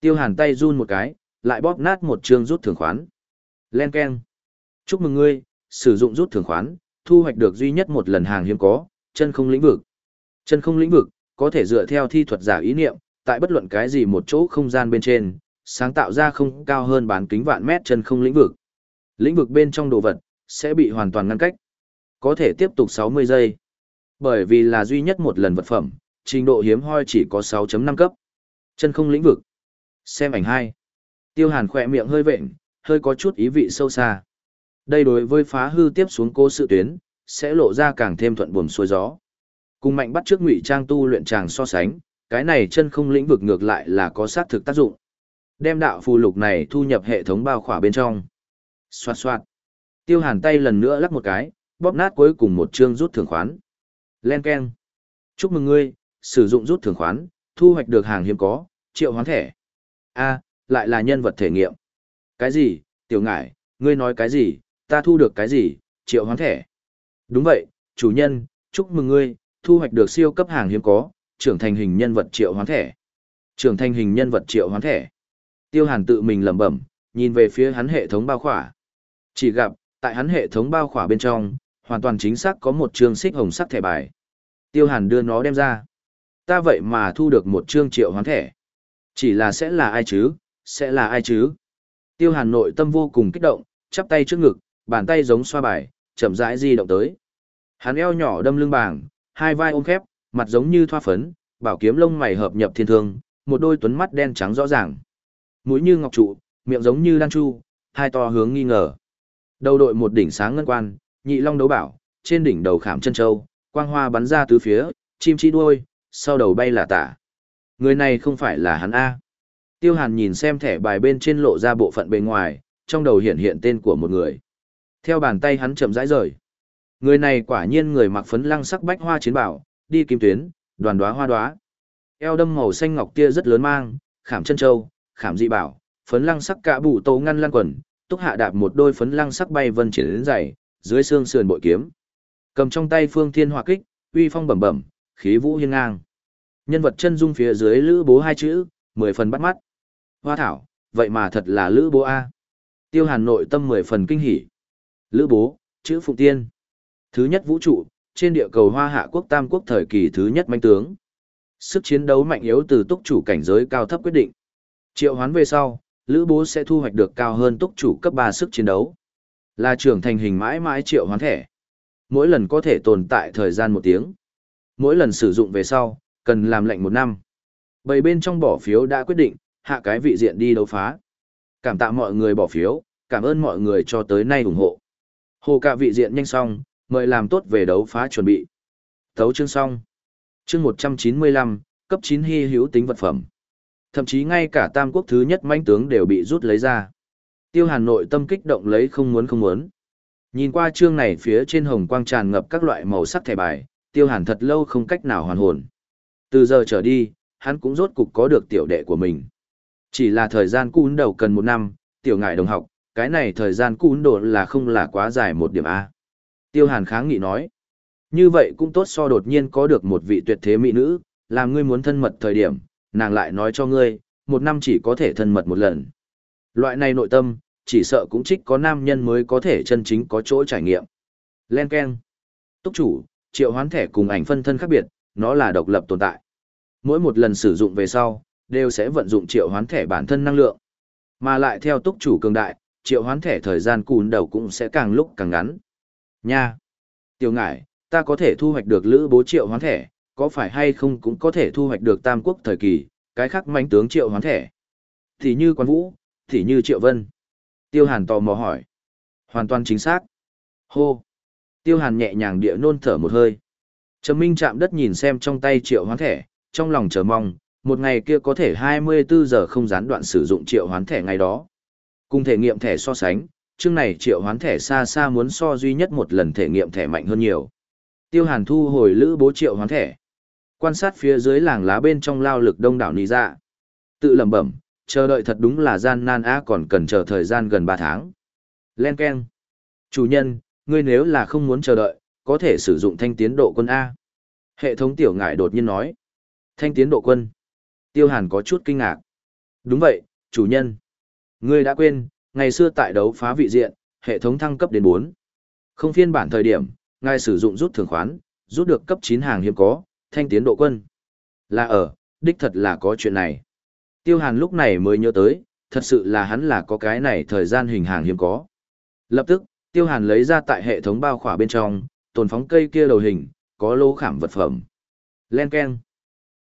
Tiêu hàn tay run một cái, lại bóp nát một chương rút thưởng khoán. Len Ken. Chúc mừng ngươi, sử dụng rút thưởng khoán, thu hoạch được duy nhất một lần hàng hiếm có, chân không lĩnh vực. Chân không lĩnh vực, có thể dựa theo thi thuật giả ý niệm, tại bất luận cái gì một chỗ không gian bên trên, sáng tạo ra không cao hơn bán kính vạn mét chân không lĩnh vực. Lĩnh vực bên trong đồ vật, sẽ bị hoàn toàn ngăn cách. Có thể tiếp tục 60 giây. Bởi vì là duy nhất một lần vật phẩm, trình độ hiếm hoi chỉ có 6.5 cấp. Chân không lĩnh vực. Xem ảnh 2. Tiêu hàn khỏe miệng hơi vệnh, hơi có chút ý vị sâu xa. Đây đối với phá hư tiếp xuống cô sự tuyến, sẽ lộ ra càng thêm thuận buồm xuôi gió. Cùng mạnh bắt trước ngụy trang tu luyện tràng so sánh, cái này chân không lĩnh vực ngược lại là có sát thực tác dụng. Đem đạo phù lục này thu nhập hệ thống bao khỏa bên trong. Xoạt xoạt. Tiêu hàn tay lần nữa lắc một cái, bóp nát cuối cùng một chương rút thưởng khoán. Len Ken. Chúc mừng ngươi, sử dụng rút thưởng khoán, thu hoạch được hàng hiếm có, triệu hoán thẻ. A, lại là nhân vật thể nghiệm. Cái gì, tiểu ngải, ngươi nói cái gì, ta thu được cái gì, triệu hoán thẻ. Đúng vậy, chủ nhân, chúc mừng ngươi, thu hoạch được siêu cấp hàng hiếm có, trưởng thành hình nhân vật triệu hoán thẻ. Trưởng thành hình nhân vật triệu hoán thẻ. Tiêu Hàn tự mình lẩm bẩm, nhìn về phía hắn hệ thống bao khỏa. Chỉ gặp, tại hắn hệ thống bao khỏa bên trong, hoàn toàn chính xác có một chương xích hồng sắc thẻ bài. Tiêu Hàn đưa nó đem ra. Ta vậy mà thu được một chương triệu hoán thẻ. Chỉ là sẽ là ai chứ, sẽ là ai chứ? Tiêu Hàn nội tâm vô cùng kích động, chắp tay trước ngực, bàn tay giống xoa bài, chậm rãi di động tới. Hắn eo nhỏ đâm lưng bảng, hai vai ôm khép, mặt giống như thoa phấn, bảo kiếm lông mày hợp nhập thiên thương, một đôi tuấn mắt đen trắng rõ ràng. Mũi như ngọc trụ, miệng giống như đan chu, hai to hướng nghi ngờ. Đầu đội một đỉnh sáng ngân quan, nhị long đấu bảo, trên đỉnh đầu khảm chân châu, quang hoa bắn ra tứ phía, chim chi đuôi, sau đầu bay là tả. Người này không phải là hắn A. Tiêu Hàn nhìn xem thẻ bài bên trên lộ ra bộ phận bề ngoài, trong đầu hiện hiện tên của một người. Theo bàn tay hắn chậm rãi rời. Người này quả nhiên người mặc phấn lăng sắc bách hoa chiến bảo, đi kim tuyến, đoàn đóa hoa đóa. Eo đâm màu xanh ngọc tia rất lớn mang, khảm chân châu, khảm dị bảo, phấn lăng sắc cả bụ tố ngăn lăn quần, túc hạ đạp một đôi phấn lăng sắc bay vân triển đến dày, dưới xương sườn bội kiếm. Cầm trong tay phương thiên hỏa kích, uy phong bẩm bẩm, khí vũ hiên ngang. Nhân vật chân dung phía dưới lữ bố hai chữ, mười phần bắt mắt. Hoa thảo, vậy mà thật là lữ bố A. Tiêu hàn nội tâm mười phần kinh hỉ. Lữ bố, chữ phụng tiên. Thứ nhất vũ trụ, trên địa cầu hoa hạ quốc tam quốc thời kỳ thứ nhất manh tướng. Sức chiến đấu mạnh yếu từ túc chủ cảnh giới cao thấp quyết định. Triệu hoán về sau, lữ bố sẽ thu hoạch được cao hơn túc chủ cấp ba sức chiến đấu. Là trưởng thành hình mãi mãi triệu hoán thẻ. Mỗi lần có thể tồn tại thời gian một tiếng. Mỗi lần sử dụng về sau, cần làm lệnh một năm. Bảy bên trong bỏ phiếu đã quyết định, hạ cái vị diện đi đấu phá. Cảm tạ mọi người bỏ phiếu, cảm ơn mọi người cho tới nay ủng hộ. Hồ cả vị diện nhanh xong, mời làm tốt về đấu phá chuẩn bị. Thấu chương xong. Chương 195, cấp 9 hy hữu tính vật phẩm. Thậm chí ngay cả tam quốc thứ nhất manh tướng đều bị rút lấy ra. Tiêu Hàn nội tâm kích động lấy không muốn không muốn. Nhìn qua chương này phía trên hồng quang tràn ngập các loại màu sắc thẻ bài, Tiêu Hàn thật lâu không cách nào hoàn hồn. Từ giờ trở đi, hắn cũng rốt cục có được tiểu đệ của mình. Chỉ là thời gian cún đầu cần một năm, tiểu ngại đồng học, cái này thời gian cún độ là không là quá dài một điểm A. Tiêu Hàn kháng nghị nói. Như vậy cũng tốt so đột nhiên có được một vị tuyệt thế mỹ nữ, làm ngươi muốn thân mật thời điểm, nàng lại nói cho ngươi, một năm chỉ có thể thân mật một lần. Loại này nội tâm, chỉ sợ cũng trích có nam nhân mới có thể chân chính có chỗ trải nghiệm. Len Ken. Túc chủ, triệu hoán thẻ cùng ảnh phân thân khác biệt, nó là độc lập tồn tại. Mỗi một lần sử dụng về sau, đều sẽ vận dụng triệu hoán thẻ bản thân năng lượng. Mà lại theo túc chủ cường đại, triệu hoán thẻ thời gian cùn đầu cũng sẽ càng lúc càng ngắn. Nha! Tiểu ngải, ta có thể thu hoạch được lữ bố triệu hoán thẻ, có phải hay không cũng có thể thu hoạch được tam quốc thời kỳ, cái khác mánh tướng triệu hoán thẻ. Thì như quan vũ, thì như triệu vân. Tiêu hàn tò mò hỏi. Hoàn toàn chính xác. Hô! Tiêu hàn nhẹ nhàng địa nôn thở một hơi. Trầm Minh chạm đất nhìn xem trong tay triệu hoán thẻ, trong lòng chờ mong, một ngày kia có thể 24 giờ không gián đoạn sử dụng triệu hoán thẻ ngày đó. Cùng thể nghiệm thẻ so sánh, chương này triệu hoán thẻ xa xa muốn so duy nhất một lần thể nghiệm thẻ mạnh hơn nhiều. Tiêu Hàn thu hồi lữ bố triệu hoán thẻ. Quan sát phía dưới làng lá bên trong lao lực đông đảo nì ra. Dạ. Tự lẩm bẩm, chờ đợi thật đúng là gian nan á còn cần chờ thời gian gần 3 tháng. Len Ken. Chủ nhân, ngươi nếu là không muốn chờ đợi, có thể sử dụng thanh tiến độ quân A. Hệ thống tiểu ngải đột nhiên nói. Thanh tiến độ quân. Tiêu Hàn có chút kinh ngạc. Đúng vậy, chủ nhân. Ngươi đã quên, ngày xưa tại đấu phá vị diện, hệ thống thăng cấp đến 4. Không phiên bản thời điểm, ngài sử dụng rút thường khoán, rút được cấp 9 hàng hiếm có, thanh tiến độ quân. Là ở, đích thật là có chuyện này. Tiêu Hàn lúc này mới nhớ tới, thật sự là hắn là có cái này thời gian hình hàng hiếm có. Lập tức, Tiêu Hàn lấy ra tại hệ thống bao khỏa bên trong, tồn phóng cây kia đầu hình, có lô khảm vật phẩm. Len keng.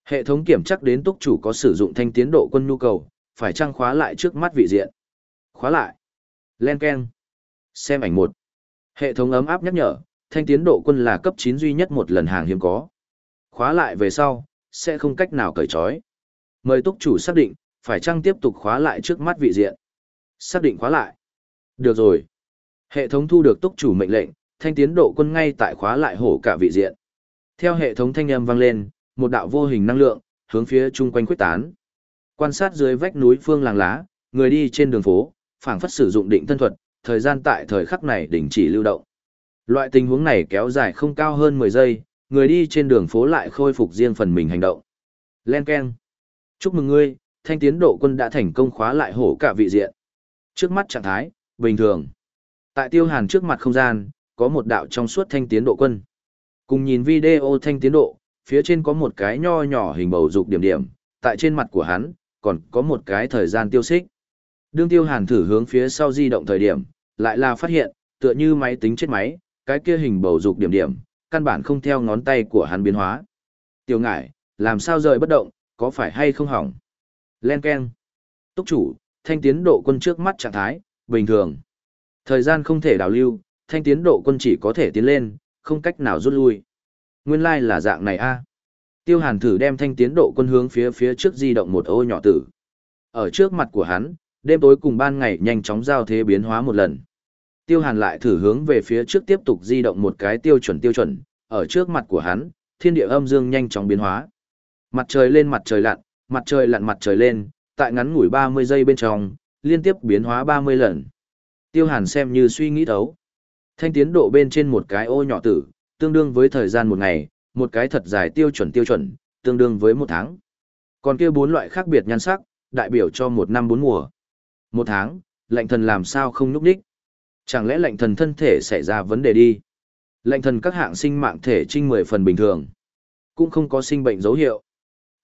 Hệ thống kiểm chắc đến túc chủ có sử dụng thanh tiến độ quân nhu cầu, phải trang khóa lại trước mắt vị diện. Khóa lại. Len Ken. Xem ảnh một. Hệ thống ấm áp nhắc nhở, thanh tiến độ quân là cấp 9 duy nhất một lần hàng hiếm có. Khóa lại về sau, sẽ không cách nào cởi trói. Mời túc chủ xác định, phải chăng tiếp tục khóa lại trước mắt vị diện. Xác định khóa lại. Được rồi. Hệ thống thu được túc chủ mệnh lệnh, thanh tiến độ quân ngay tại khóa lại hổ cả vị diện. Theo hệ thống thanh âm vang lên, một đạo vô hình năng lượng, hướng phía chung quanh quyết tán. Quan sát dưới vách núi phương làng lá, người đi trên đường phố, phảng phất sử dụng định thân thuật, thời gian tại thời khắc này đình chỉ lưu động. Loại tình huống này kéo dài không cao hơn 10 giây, người đi trên đường phố lại khôi phục riêng phần mình hành động. Len Ken. Chúc mừng ngươi, thanh tiến độ quân đã thành công khóa lại hổ cả vị diện. Trước mắt trạng thái, bình thường. Tại tiêu hàn trước mặt không gian, có một đạo trong suốt thanh tiến độ quân. Cùng nhìn video thanh tiến độ, phía trên có một cái nho nhỏ hình bầu dục điểm điểm, tại trên mặt của hắn, còn có một cái thời gian tiêu xích. Đương tiêu hàn thử hướng phía sau di động thời điểm, lại là phát hiện, tựa như máy tính chết máy, cái kia hình bầu dục điểm điểm, căn bản không theo ngón tay của hắn biến hóa. Tiêu ngải, làm sao rời bất động, có phải hay không hỏng? Len Ken. Túc chủ, thanh tiến độ quân trước mắt trạng thái, bình thường. Thời gian không thể đào lưu, thanh tiến độ quân chỉ có thể tiến lên, không cách nào rút lui. Nguyên lai like là dạng này a. Tiêu Hàn thử đem thanh tiến độ quân hướng phía phía trước di động một ô nhỏ tử. Ở trước mặt của hắn, đêm tối cùng ban ngày nhanh chóng giao thế biến hóa một lần. Tiêu Hàn lại thử hướng về phía trước tiếp tục di động một cái tiêu chuẩn tiêu chuẩn, ở trước mặt của hắn, thiên địa âm dương nhanh chóng biến hóa. Mặt trời lên mặt trời lặn, mặt trời lặn mặt trời lên, tại ngắn ngủi 30 giây bên trong, liên tiếp biến hóa 30 lần. Tiêu Hàn xem như suy nghĩ thấu. Thanh tiến độ bên trên một cái ô nhỏ tử, tương đương với thời gian một ngày, một cái thật dài tiêu chuẩn tiêu chuẩn, tương đương với một tháng. Còn kia bốn loại khác biệt nhan sắc, đại biểu cho một năm bốn mùa. Một tháng, lệnh thần làm sao không núp đích? Chẳng lẽ lệnh thần thân thể xảy ra vấn đề đi? Lệnh thần các hạng sinh mạng thể trinh mười phần bình thường, cũng không có sinh bệnh dấu hiệu.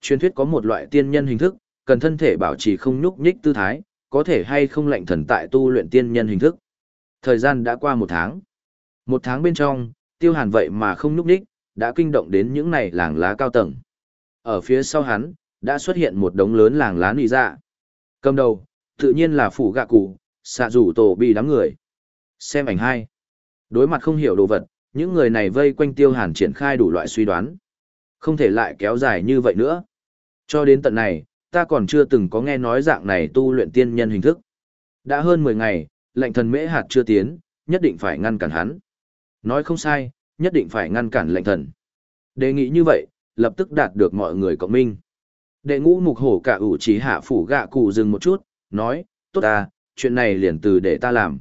Truyền thuyết có một loại tiên nhân hình thức, cần thân thể bảo trì không nhúc nhích tư thái, có thể hay không lệnh thần tại tu luyện tiên nhân hình thức. Thời gian đã qua một tháng. Một tháng bên trong, tiêu hàn vậy mà không núp đích, đã kinh động đến những này làng lá cao tầng. Ở phía sau hắn, đã xuất hiện một đống lớn làng lá nì dạ. Cầm đầu, tự nhiên là phủ gạ cụ, xạ rủ tổ bị đám người. Xem ảnh hai. Đối mặt không hiểu đồ vật, những người này vây quanh tiêu hàn triển khai đủ loại suy đoán. Không thể lại kéo dài như vậy nữa. Cho đến tận này, ta còn chưa từng có nghe nói dạng này tu luyện tiên nhân hình thức. Đã hơn 10 ngày, lệnh thần mễ hạt chưa tiến, nhất định phải ngăn cản hắn. Nói không sai, nhất định phải ngăn cản lệnh thần. Đề nghị như vậy, lập tức đạt được mọi người cộng minh. Đệ ngũ mục hổ cả ủ chỉ hạ phủ gạ cụ dừng một chút, nói, tốt ta, chuyện này liền từ để ta làm.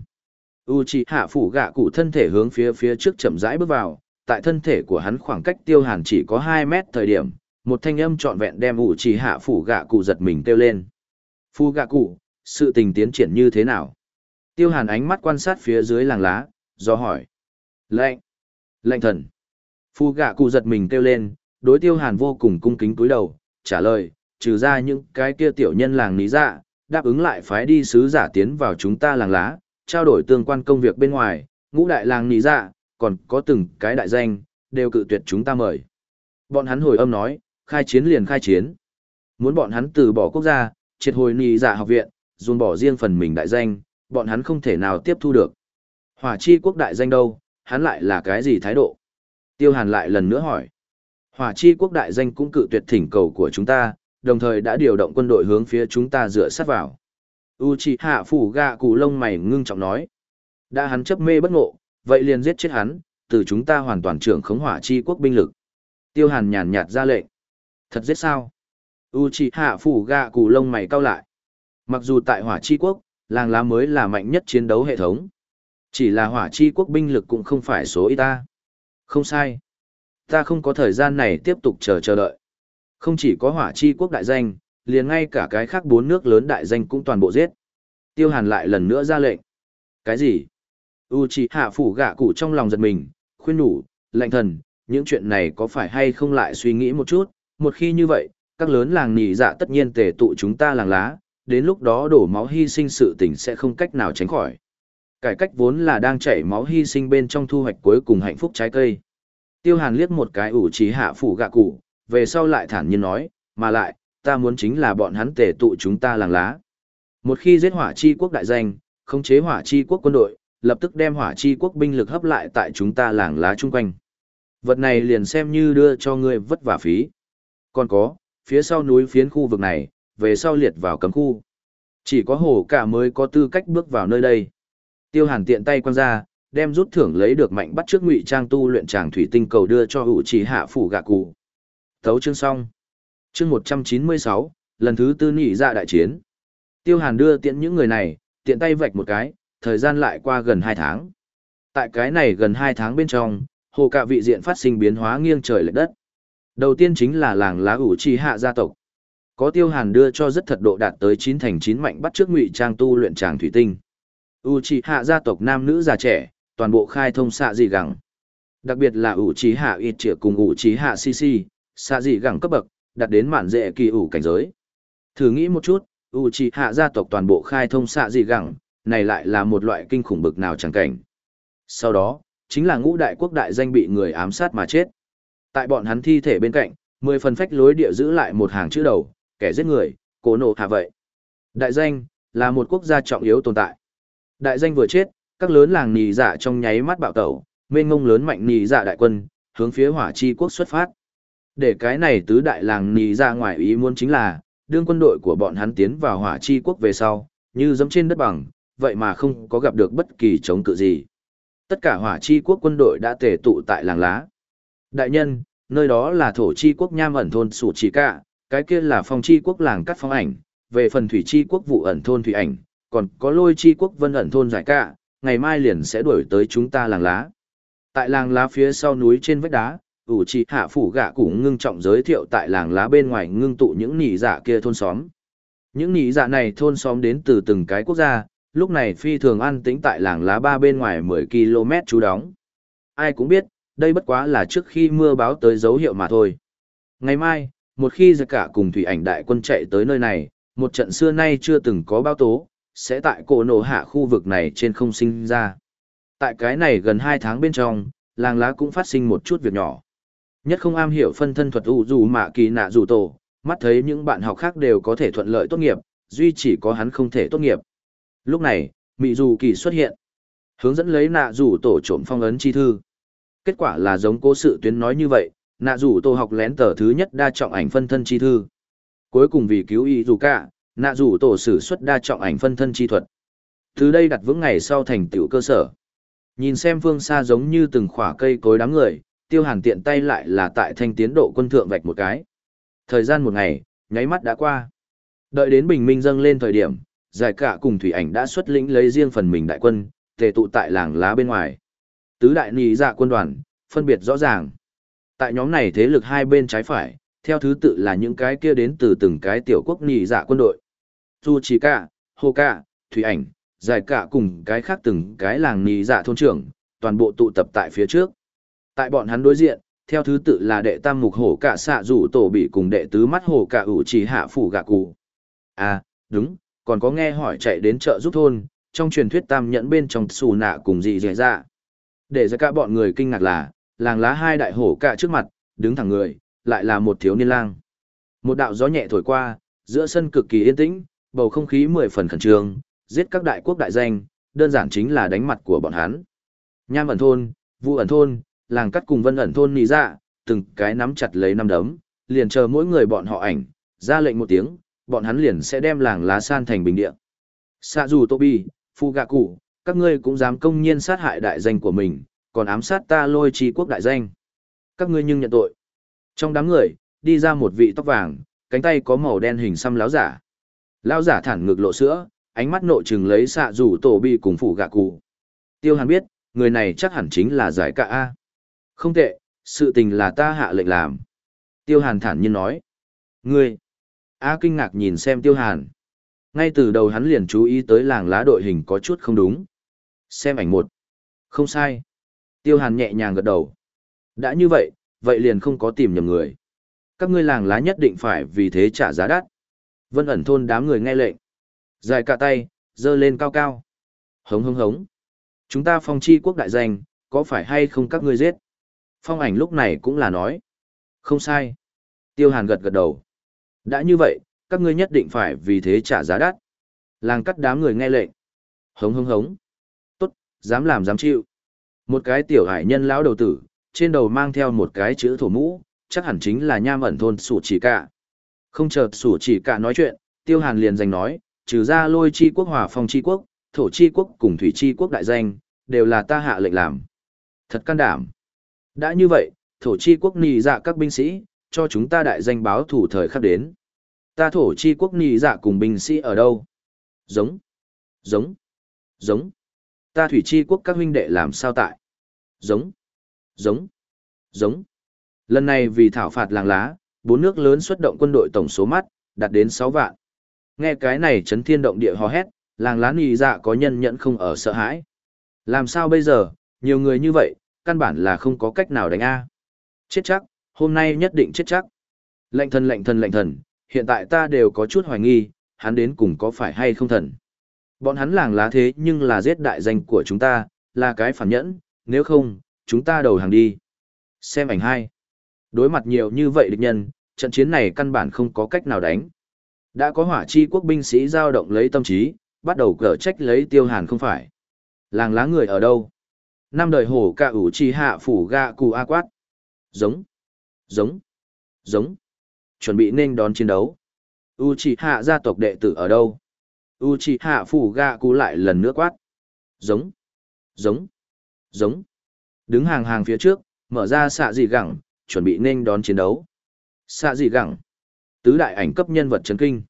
U chỉ hạ phủ gạ cụ thân thể hướng phía phía trước chậm rãi bước vào, tại thân thể của hắn khoảng cách tiêu hàn chỉ có 2 mét thời điểm, một thanh âm trọn vẹn đem ủ chỉ hạ phủ gạ cụ giật mình kêu lên. Phu gạ cụ, sự tình tiến triển như thế nào? Tiêu hàn ánh mắt quan sát phía dưới làng lá, do hỏi. Lệnh! Lệnh thần! Phu gạ cụ giật mình kêu lên, đối tiêu hàn vô cùng cung kính cúi đầu, trả lời, trừ ra những cái kia tiểu nhân làng ní dạ, đáp ứng lại phái đi sứ giả tiến vào chúng ta làng lá, trao đổi tương quan công việc bên ngoài, ngũ đại làng ní dạ, còn có từng cái đại danh, đều cự tuyệt chúng ta mời. Bọn hắn hồi âm nói, khai chiến liền khai chiến. Muốn bọn hắn từ bỏ quốc gia, triệt hồi ní dạ học viện, dùn bỏ riêng phần mình đại danh, bọn hắn không thể nào tiếp thu được. Hỏa chi quốc đại danh đâu, hắn lại là cái gì thái độ? Tiêu hàn lại lần nữa hỏi. Hỏa chi quốc đại danh cũng cự tuyệt thỉnh cầu của chúng ta, đồng thời đã điều động quân đội hướng phía chúng ta dựa sát vào. Uchiha phủ gạ cụ lông mày ngưng trọng nói. Đã hắn chấp mê bất ngộ, vậy liền giết chết hắn, từ chúng ta hoàn toàn trưởng khống hỏa chi quốc binh lực. Tiêu hàn nhàn nhạt ra lệnh. Thật giết sao? Uchiha phủ gạ cụ lông mày cao lại. Mặc dù tại hỏa chi quốc, làng lá mới là mạnh nhất chiến đấu hệ thống. Chỉ là hỏa chi quốc binh lực cũng không phải số ít ta. Không sai ta không có thời gian này tiếp tục chờ chờ đợi. Không chỉ có hỏa chi quốc đại danh, liền ngay cả cái khác bốn nước lớn đại danh cũng toàn bộ giết. Tiêu hàn lại lần nữa ra lệnh. Cái gì? U chỉ hạ phủ gạ cụ trong lòng giật mình, khuyên nhủ, lạnh thần, những chuyện này có phải hay không lại suy nghĩ một chút, một khi như vậy, các lớn làng nỉ dạ tất nhiên tề tụ chúng ta làng lá, đến lúc đó đổ máu hy sinh sự tình sẽ không cách nào tránh khỏi. Cải cách vốn là đang chảy máu hy sinh bên trong thu hoạch cuối cùng hạnh phúc trái cây. Tiêu hàn liếc một cái ủ trí hạ phủ gạ cụ, về sau lại thản nhiên nói, mà lại, ta muốn chính là bọn hắn tề tụ chúng ta làng lá. Một khi giết hỏa chi quốc đại danh, khống chế hỏa chi quốc quân đội, lập tức đem hỏa chi quốc binh lực hấp lại tại chúng ta làng lá chung quanh. Vật này liền xem như đưa cho ngươi vất vả phí. Còn có, phía sau núi phiến khu vực này, về sau liệt vào cấm khu. Chỉ có hổ cả mới có tư cách bước vào nơi đây. Tiêu hàn tiện tay quăng ra, đem rút thưởng lấy được mạnh bắt trước ngụy trang tu luyện tràng thủy tinh cầu đưa cho hữu trí hạ phủ gạ cụ. Thấu chương xong. Chương một trăm chín mươi sáu lần thứ tư nhị ra đại chiến. Tiêu hàn đưa tiện những người này tiện tay vạch một cái thời gian lại qua gần hai tháng. Tại cái này gần hai tháng bên trong hồ cạ vị diện phát sinh biến hóa nghiêng trời lệch đất. Đầu tiên chính là làng lá ủ trì hạ gia tộc. Có tiêu hàn đưa cho rất thật độ đạt tới chín thành chín mạnh bắt trước ngụy trang tu luyện tràng thủy tinh u trì hạ gia tộc nam nữ già trẻ toàn bộ khai thông xạ dị gẳng. Đặc biệt là ủ i hạ ít trịa cùng ủ i hạ CC, xạ dị gẳng cấp bậc, đặt đến mạn dễ kỳ ủ cảnh giới. Thử nghĩ một chút, ủ i hạ gia tộc toàn bộ khai thông xạ dị gẳng, này lại là một loại kinh khủng bực nào chẳng cảnh. Sau đó, chính là ngũ đại quốc đại danh bị người ám sát mà chết. Tại bọn hắn thi thể bên cạnh, mười phần phách lối địa giữ lại một hàng chữ đầu, kẻ giết người, cố nộ hạ vậy. Đại danh, là một quốc gia trọng yếu tồn tại. Đại danh vừa chết, các lớn làng nì dạ trong nháy mắt bạo tẩu, mênh ngông lớn mạnh nì dạ đại quân, hướng phía hỏa chi quốc xuất phát. Để cái này tứ đại làng nì dạ ngoài ý muốn chính là, đương quân đội của bọn hắn tiến vào hỏa chi quốc về sau, như giống trên đất bằng, vậy mà không có gặp được bất kỳ chống cự gì. Tất cả hỏa chi quốc quân đội đã tề tụ tại làng lá. Đại nhân, nơi đó là thổ chi quốc nham ẩn thôn sủ chỉ cả, cái kia là phong chi quốc làng cắt phong ảnh, về phần thủy chi quốc vụ ẩn thôn thủy ảnh, còn có lôi chi quốc vân ẩn thôn giải cả, ngày mai liền sẽ đuổi tới chúng ta làng lá. Tại làng lá phía sau núi trên vách đá, ủ trì hạ phủ gạ cụ ngưng trọng giới thiệu tại làng lá bên ngoài ngưng tụ những nỉ dạ kia thôn xóm. Những nỉ dạ này thôn xóm đến từ từng cái quốc gia, lúc này phi thường an tĩnh tại làng lá ba bên ngoài 10 km chú đóng. Ai cũng biết, đây bất quá là trước khi mưa báo tới dấu hiệu mà thôi. Ngày mai, một khi giặc cả cùng thủy ảnh đại quân chạy tới nơi này, một trận xưa nay chưa từng có báo tố, sẽ tại cổ nổ hạ khu vực này trên không sinh ra. Tại cái này gần 2 tháng bên trong, làng lá cũng phát sinh một chút việc nhỏ. Nhất không am hiểu phân thân thuật ủ dù mạ kỳ nạ dù tổ, mắt thấy những bạn học khác đều có thể thuận lợi tốt nghiệp, duy chỉ có hắn không thể tốt nghiệp. Lúc này, Mị Dù Kỳ xuất hiện, hướng dẫn lấy nạ dù tổ trộm phong ấn chi thư. Kết quả là giống cố sự tuyến nói như vậy, nạ dù tổ học lén tờ thứ nhất đa trọng ảnh phân thân chi thư. Cuối cùng vì cứu ý dù cả, nạ rủ tổ sử xuất đa trọng ảnh phân thân chi thuật. Từ đây đặt vững ngày sau thành tựu cơ sở. Nhìn xem phương xa giống như từng khỏa cây cối đám người, tiêu hàn tiện tay lại là tại thanh tiến độ quân thượng vạch một cái. Thời gian một ngày, nháy mắt đã qua. Đợi đến bình minh dâng lên thời điểm, giải cả cùng thủy ảnh đã xuất lĩnh lấy riêng phần mình đại quân, tề tụ tại làng lá bên ngoài. Tứ đại nị dạ quân đoàn, phân biệt rõ ràng. Tại nhóm này thế lực hai bên trái phải, theo thứ tự là những cái kia đến từ từng cái tiểu quốc nị dạ quân đội. Tu Chỉ Cả, Hồ Cả, Thủy Ảnh, Giải Cả cùng cái khác từng cái làng nì giả dạ thôn trưởng, toàn bộ tụ tập tại phía trước. Tại bọn hắn đối diện, theo thứ tự là đệ tam mục hổ cả xạ rủ tổ bị cùng đệ tứ mắt hổ cả ủ chỉ hạ phủ gạ cụ. À, đúng, còn có nghe hỏi chạy đến chợ giúp thôn, trong truyền thuyết tam nhẫn bên trong xù nạ cùng gì dễ ra. Để ra cả bọn người kinh ngạc là, làng lá hai đại hổ cả trước mặt, đứng thẳng người, lại là một thiếu niên lang. Một đạo gió nhẹ thổi qua, giữa sân cực kỳ yên tĩnh, bầu không khí mười phần khẩn trương, giết các đại quốc đại danh, đơn giản chính là đánh mặt của bọn hắn. Nham ẩn thôn, vu ẩn thôn, làng cắt cùng vân ẩn thôn nì dạ, từng cái nắm chặt lấy năm đấm, liền chờ mỗi người bọn họ ảnh, ra lệnh một tiếng, bọn hắn liền sẽ đem làng lá san thành bình địa. Sạ dù tobi, Phu Gạ Cụ, các ngươi cũng dám công nhiên sát hại đại danh của mình, còn ám sát ta lôi chi quốc đại danh. Các ngươi nhưng nhận tội. Trong đám người, đi ra một vị tóc vàng, cánh tay có màu đen hình xăm láo giả. Lão giả thản ngực lộ sữa, ánh mắt nộ chừng lấy xạ rủ tổ bi cùng phủ gạ cụ. Tiêu hàn biết, người này chắc hẳn chính là giải cả A. Không tệ, sự tình là ta hạ lệnh làm. Tiêu hàn thản nhiên nói. Ngươi! A kinh ngạc nhìn xem tiêu hàn. Ngay từ đầu hắn liền chú ý tới làng lá đội hình có chút không đúng. Xem ảnh một. Không sai. Tiêu hàn nhẹ nhàng gật đầu. Đã như vậy, vậy liền không có tìm nhầm người. Các ngươi làng lá nhất định phải vì thế trả giá đắt. Vân ẩn thôn đám người nghe lệnh. Dài cả tay, dơ lên cao cao. Hống hống hống. Chúng ta phong chi quốc đại danh, có phải hay không các ngươi giết? Phong ảnh lúc này cũng là nói. Không sai. Tiêu hàn gật gật đầu. Đã như vậy, các ngươi nhất định phải vì thế trả giá đắt. Làng cắt đám người nghe lệnh. Hống hống hống. Tốt, dám làm dám chịu. Một cái tiểu hải nhân lão đầu tử, trên đầu mang theo một cái chữ thổ mũ, chắc hẳn chính là nham ẩn thôn sủ chỉ cả. Không chờ sủ chỉ cả nói chuyện, tiêu hàn liền giành nói, trừ ra lôi chi quốc hòa phong chi quốc, thổ chi quốc cùng thủy chi quốc đại danh, đều là ta hạ lệnh làm. Thật can đảm. Đã như vậy, thổ chi quốc nì dạ các binh sĩ, cho chúng ta đại danh báo thủ thời khắc đến. Ta thổ chi quốc nì dạ cùng binh sĩ ở đâu? Giống. Giống. Giống. Ta thủy chi quốc các huynh đệ làm sao tại? Giống. Giống. Giống. Lần này vì thảo phạt làng lá, bốn nước lớn xuất động quân đội tổng số mắt, đạt đến 6 vạn. Nghe cái này chấn thiên động địa hò hét, làng lá nì dạ có nhân nhẫn không ở sợ hãi. Làm sao bây giờ, nhiều người như vậy, căn bản là không có cách nào đánh A. Chết chắc, hôm nay nhất định chết chắc. Lệnh thần lệnh thần lệnh thần, hiện tại ta đều có chút hoài nghi, hắn đến cùng có phải hay không thần. Bọn hắn làng lá thế nhưng là giết đại danh của chúng ta, là cái phản nhẫn, nếu không, chúng ta đầu hàng đi. Xem ảnh hai. Đối mặt nhiều như vậy địch nhân, trận chiến này căn bản không có cách nào đánh. Đã có hỏa chi quốc binh sĩ giao động lấy tâm trí, bắt đầu cở trách lấy tiêu hàn không phải. Làng lá người ở đâu? năm đời hổ ca ủ chi hạ phủ ga cù a quát. Giống, giống, giống. Chuẩn bị nên đón chiến đấu. U chi hạ gia tộc đệ tử ở đâu? U chi hạ phủ ga cù lại lần nữa quát. Giống, giống, giống. Đứng hàng hàng phía trước, mở ra xạ dị gẳng, chuẩn bị nên đón chiến đấu. Xạ dị gẳng. Tứ đại ảnh cấp nhân vật chấn kinh.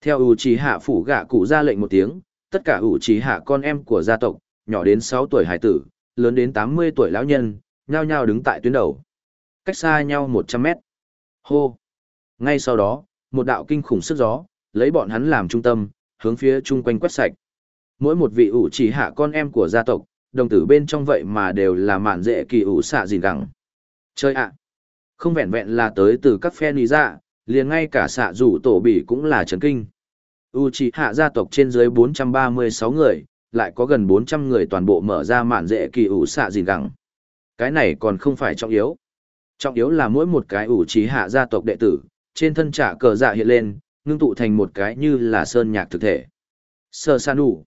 Theo U trì hạ phủ gạ cụ ra lệnh một tiếng, tất cả U trì hạ con em của gia tộc, nhỏ đến sáu tuổi hải tử, lớn đến 80 tuổi lão nhân, nhao nhao đứng tại tuyến đầu. Cách xa nhau 100 mét. Hô! Ngay sau đó, một đạo kinh khủng sức gió, lấy bọn hắn làm trung tâm, hướng phía chung quanh quét sạch. Mỗi một vị ủ chỉ hạ con em của gia tộc, đồng tử bên trong vậy mà đều là mạn dễ kỳ ủ xạ gìn gẳng. Chơi ạ! Không vẹn vẹn là tới từ các phe lý dạ, liền ngay cả xạ rủ tổ bỉ cũng là chấn kinh. U chỉ hạ gia tộc trên dưới 436 người, lại có gần 400 người toàn bộ mở ra mạn dễ kỳ ủ xạ dìn gẳng. Cái này còn không phải trọng yếu. Trọng yếu là mỗi một cái ủ trí hạ gia tộc đệ tử, trên thân trả cờ dạ hiện lên, ngưng tụ thành một cái như là sơn nhạc thực thể. Sơ san đủ.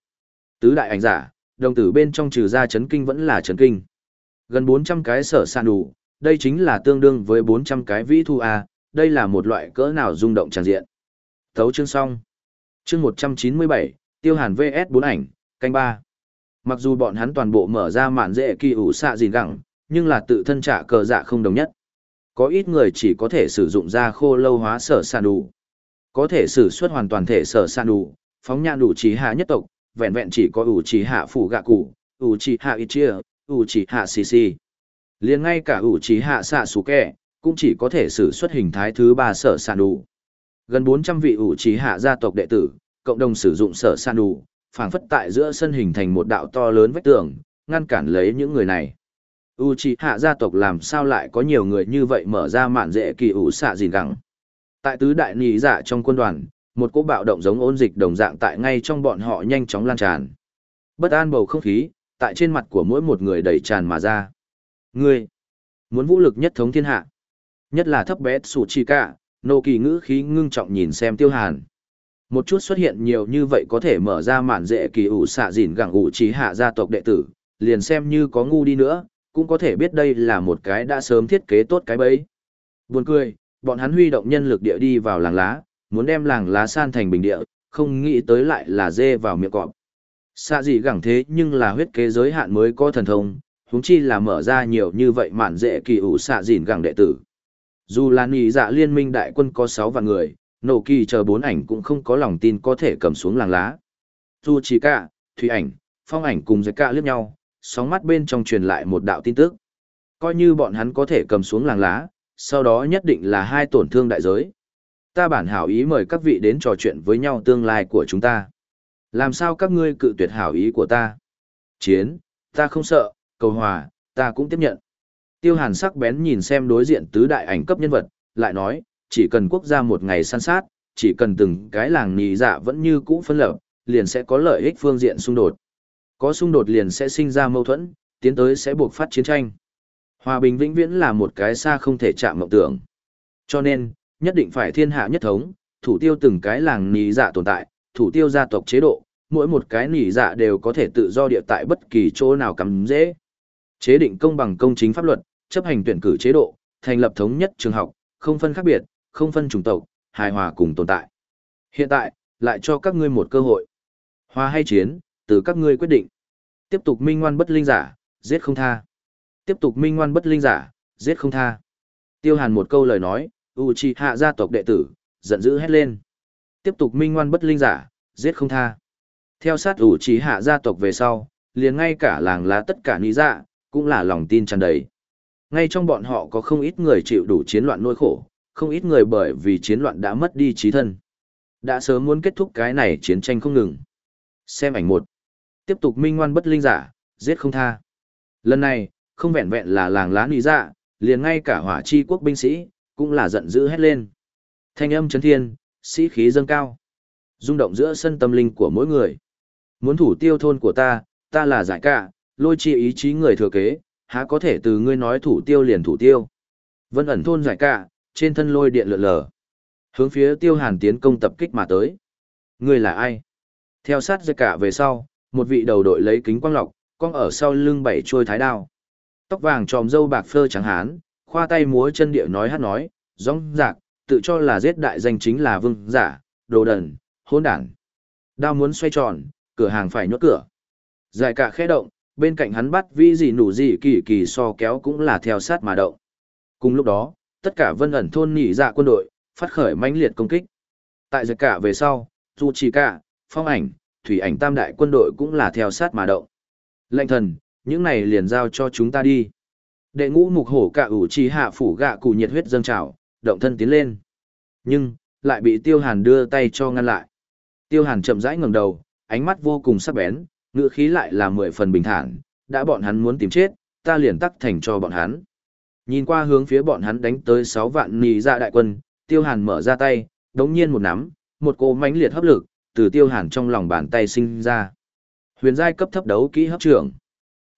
Tứ đại ảnh giả, đồng tử bên trong trừ ra chấn kinh vẫn là chấn kinh. Gần 400 cái sở san đủ, đây chính là tương đương với 400 cái vĩ thu A, đây là một loại cỡ nào rung động tràn diện. Thấu chương xong. Chương 197, Tiêu Hàn VS 4 ảnh, canh 3. Mặc dù bọn hắn toàn bộ mở ra mạn dễ kỳ ủ xạ gìn gẳng, nhưng là tự thân trả cờ dạ không đồng nhất. Có ít người chỉ có thể sử dụng ra khô lâu hóa sở sàn đủ. Có thể sử xuất hoàn toàn thể sở sàn đủ, phóng nhãn đủ trí hạ nhất tộc, vẹn vẹn chỉ có ủ trí hạ phủ gạ cụ, ủ trí hạ ít chia, ủ trí hạ xì xì liền ngay cả ủ trí hạ xạ xù kẹ, cũng chỉ có thể sử xuất hình thái thứ ba sở sàn đủ. Gần 400 vị ủ trí hạ gia tộc đệ tử, cộng đồng sử dụng sở sàn đủ, phảng phất tại giữa sân hình thành một đạo to lớn vách tường, ngăn cản lấy những người này. Uchiha gia tộc làm sao lại có nhiều người như vậy mở ra mạn dễ kỳ ủ xạ dìn gẳng. Tại tứ đại nị dạ trong quân đoàn, một cỗ bạo động giống ôn dịch đồng dạng tại ngay trong bọn họ nhanh chóng lan tràn. Bất an bầu không khí, tại trên mặt của mỗi một người đầy tràn mà ra. Ngươi, muốn vũ lực nhất thống thiên hạ. Nhất là thấp bé sủ chi cả, nô kỳ ngữ khí ngưng trọng nhìn xem tiêu hàn. Một chút xuất hiện nhiều như vậy có thể mở ra mản dễ kỳ ủ xạ dìn gẳng ủ trí hạ gia tộc đệ tử, liền xem như có ngu đi nữa, cũng có thể biết đây là một cái đã sớm thiết kế tốt cái bẫy. Buồn cười, bọn hắn huy động nhân lực địa đi vào làng lá, muốn đem làng lá san thành bình địa, không nghĩ tới lại là dê vào miệng cọp. Xạ gì gẳng thế nhưng là huyết kế giới hạn mới có thần thông, huống chi là mở ra nhiều như vậy mạn dễ kỳ ủ xạ dìn gẳng đệ tử. Dù là nì dạ liên minh đại quân có sáu vạn người, nổ kỳ chờ bốn ảnh cũng không có lòng tin có thể cầm xuống làng lá. Dù chỉ cả, thủy ảnh, phong ảnh cùng giới cả liếc nhau, sóng mắt bên trong truyền lại một đạo tin tức. Coi như bọn hắn có thể cầm xuống làng lá, sau đó nhất định là hai tổn thương đại giới. Ta bản hảo ý mời các vị đến trò chuyện với nhau tương lai của chúng ta. Làm sao các ngươi cự tuyệt hảo ý của ta? Chiến, ta không sợ, cầu hòa, ta cũng tiếp nhận. Tiêu hàn sắc bén nhìn xem đối diện tứ đại ảnh cấp nhân vật, lại nói, chỉ cần quốc gia một ngày săn sát, chỉ cần từng cái làng nì dạ vẫn như cũ phân lập, liền sẽ có lợi ích phương diện xung đột. Có xung đột liền sẽ sinh ra mâu thuẫn, tiến tới sẽ buộc phát chiến tranh. Hòa bình vĩnh viễn là một cái xa không thể chạm mộng tưởng. Cho nên, nhất định phải thiên hạ nhất thống, thủ tiêu từng cái làng nì dạ tồn tại, thủ tiêu gia tộc chế độ, mỗi một cái nỉ dạ đều có thể tự do địa tại bất kỳ chỗ nào cắm dễ. Chế định công bằng công chính pháp luật, chấp hành tuyển cử chế độ, thành lập thống nhất trường học, không phân khác biệt, không phân chủng tộc, hài hòa cùng tồn tại. Hiện tại, lại cho các ngươi một cơ hội. Hòa hay chiến, từ các ngươi quyết định. Tiếp tục minh ngoan bất linh giả, giết không tha. Tiếp tục minh ngoan bất linh giả, giết không tha. Tiêu Hàn một câu lời nói, Uchiha gia tộc đệ tử, giận dữ hét lên. Tiếp tục minh ngoan bất linh giả, giết không tha. Theo sát Uchiha gia tộc về sau, liền ngay cả làng lá tất cả ní dạ, cũng là lòng tin tràn đầy. Ngay trong bọn họ có không ít người chịu đủ chiến loạn nỗi khổ, không ít người bởi vì chiến loạn đã mất đi trí thân. Đã sớm muốn kết thúc cái này chiến tranh không ngừng. Xem ảnh một. Tiếp tục minh ngoan bất linh giả, giết không tha. Lần này, không vẹn vẹn là làng lá nì dạ, liền ngay cả hỏa chi quốc binh sĩ, cũng là giận dữ hét lên. Thanh âm chấn thiên, sĩ khí dâng cao. rung động giữa sân tâm linh của mỗi người. Muốn thủ tiêu thôn của ta, ta là giải cả, lôi chi ý chí người thừa kế, há có thể từ ngươi nói thủ tiêu liền thủ tiêu. Vân ẩn thôn giải cả, trên thân lôi điện lượn lờ. Hướng phía tiêu hàn tiến công tập kích mà tới. Ngươi là ai? Theo sát giải cả về sau, một vị đầu đội lấy kính quang lọc, con ở sau lưng bảy trôi thái đao. Tóc vàng tròm dâu bạc phơ trắng hán, khoa tay múa chân địa nói hát nói, rong rạc, tự cho là giết đại danh chính là vương giả, đồ đần, hôn đảng. Đao muốn xoay tròn, cửa hàng phải nhốt cửa. Giải cả khẽ động, bên cạnh hắn bắt vi gì nủ gì kỳ kỳ so kéo cũng là theo sát mà động. Cùng lúc đó, tất cả vân ẩn thôn nhị dạ quân đội, phát khởi mãnh liệt công kích. Tại giật cả về sau, dù chỉ cả, phong ảnh, thủy ảnh tam đại quân đội cũng là theo sát mà động. Lệnh thần, những này liền giao cho chúng ta đi. Đệ ngũ mục hổ cả ủ trì hạ phủ gạ cụ nhiệt huyết dâng trào, động thân tiến lên. Nhưng, lại bị tiêu hàn đưa tay cho ngăn lại. Tiêu hàn chậm rãi ngẩng đầu, ánh mắt vô cùng sắc bén, ngữ khí lại là mười phần bình thản, đã bọn hắn muốn tìm chết, ta liền tắc thành cho bọn hắn. Nhìn qua hướng phía bọn hắn đánh tới 6 vạn nì ra đại quân, tiêu hàn mở ra tay, đống nhiên một nắm, một cô mãnh liệt hấp lực, từ tiêu hàn trong lòng bàn tay sinh ra. Huyền giai cấp thấp đấu kỹ hấp trưởng.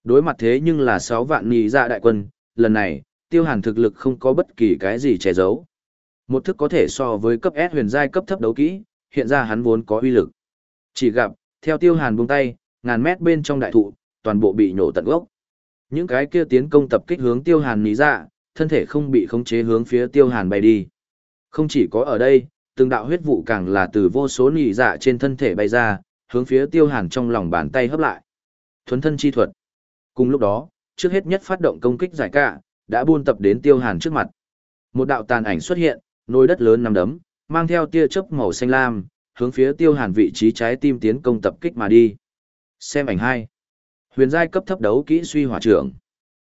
Đối mặt thế nhưng là 6 vạn nì ra đại quân, lần này, tiêu hàn thực lực không có bất kỳ cái gì che giấu. Một thức có thể so với cấp S huyền giai cấp thấp đấu kỹ, hiện ra hắn vốn có uy lực. Chỉ gặp, theo tiêu hàn buông tay, ngàn mét bên trong đại thụ, toàn bộ bị nổ tận gốc. Những cái kia tiến công tập kích hướng tiêu hàn ní dạ, thân thể không bị khống chế hướng phía tiêu hàn bay đi. Không chỉ có ở đây, từng đạo huyết vụ càng là từ vô số nỉ dạ trên thân thể bay ra, hướng phía tiêu hàn trong lòng bàn tay hấp lại. Thuấn thân chi thuật. Cùng lúc đó, trước hết nhất phát động công kích giải cạ, đã buôn tập đến tiêu hàn trước mặt. Một đạo tàn ảnh xuất hiện, nồi đất lớn nằm đấm, mang theo tia chớp màu xanh lam, hướng phía tiêu hàn vị trí trái tim tiến công tập kích mà đi. Xem ảnh hai Huyền giai cấp thấp đấu kỹ suy hỏa trưởng.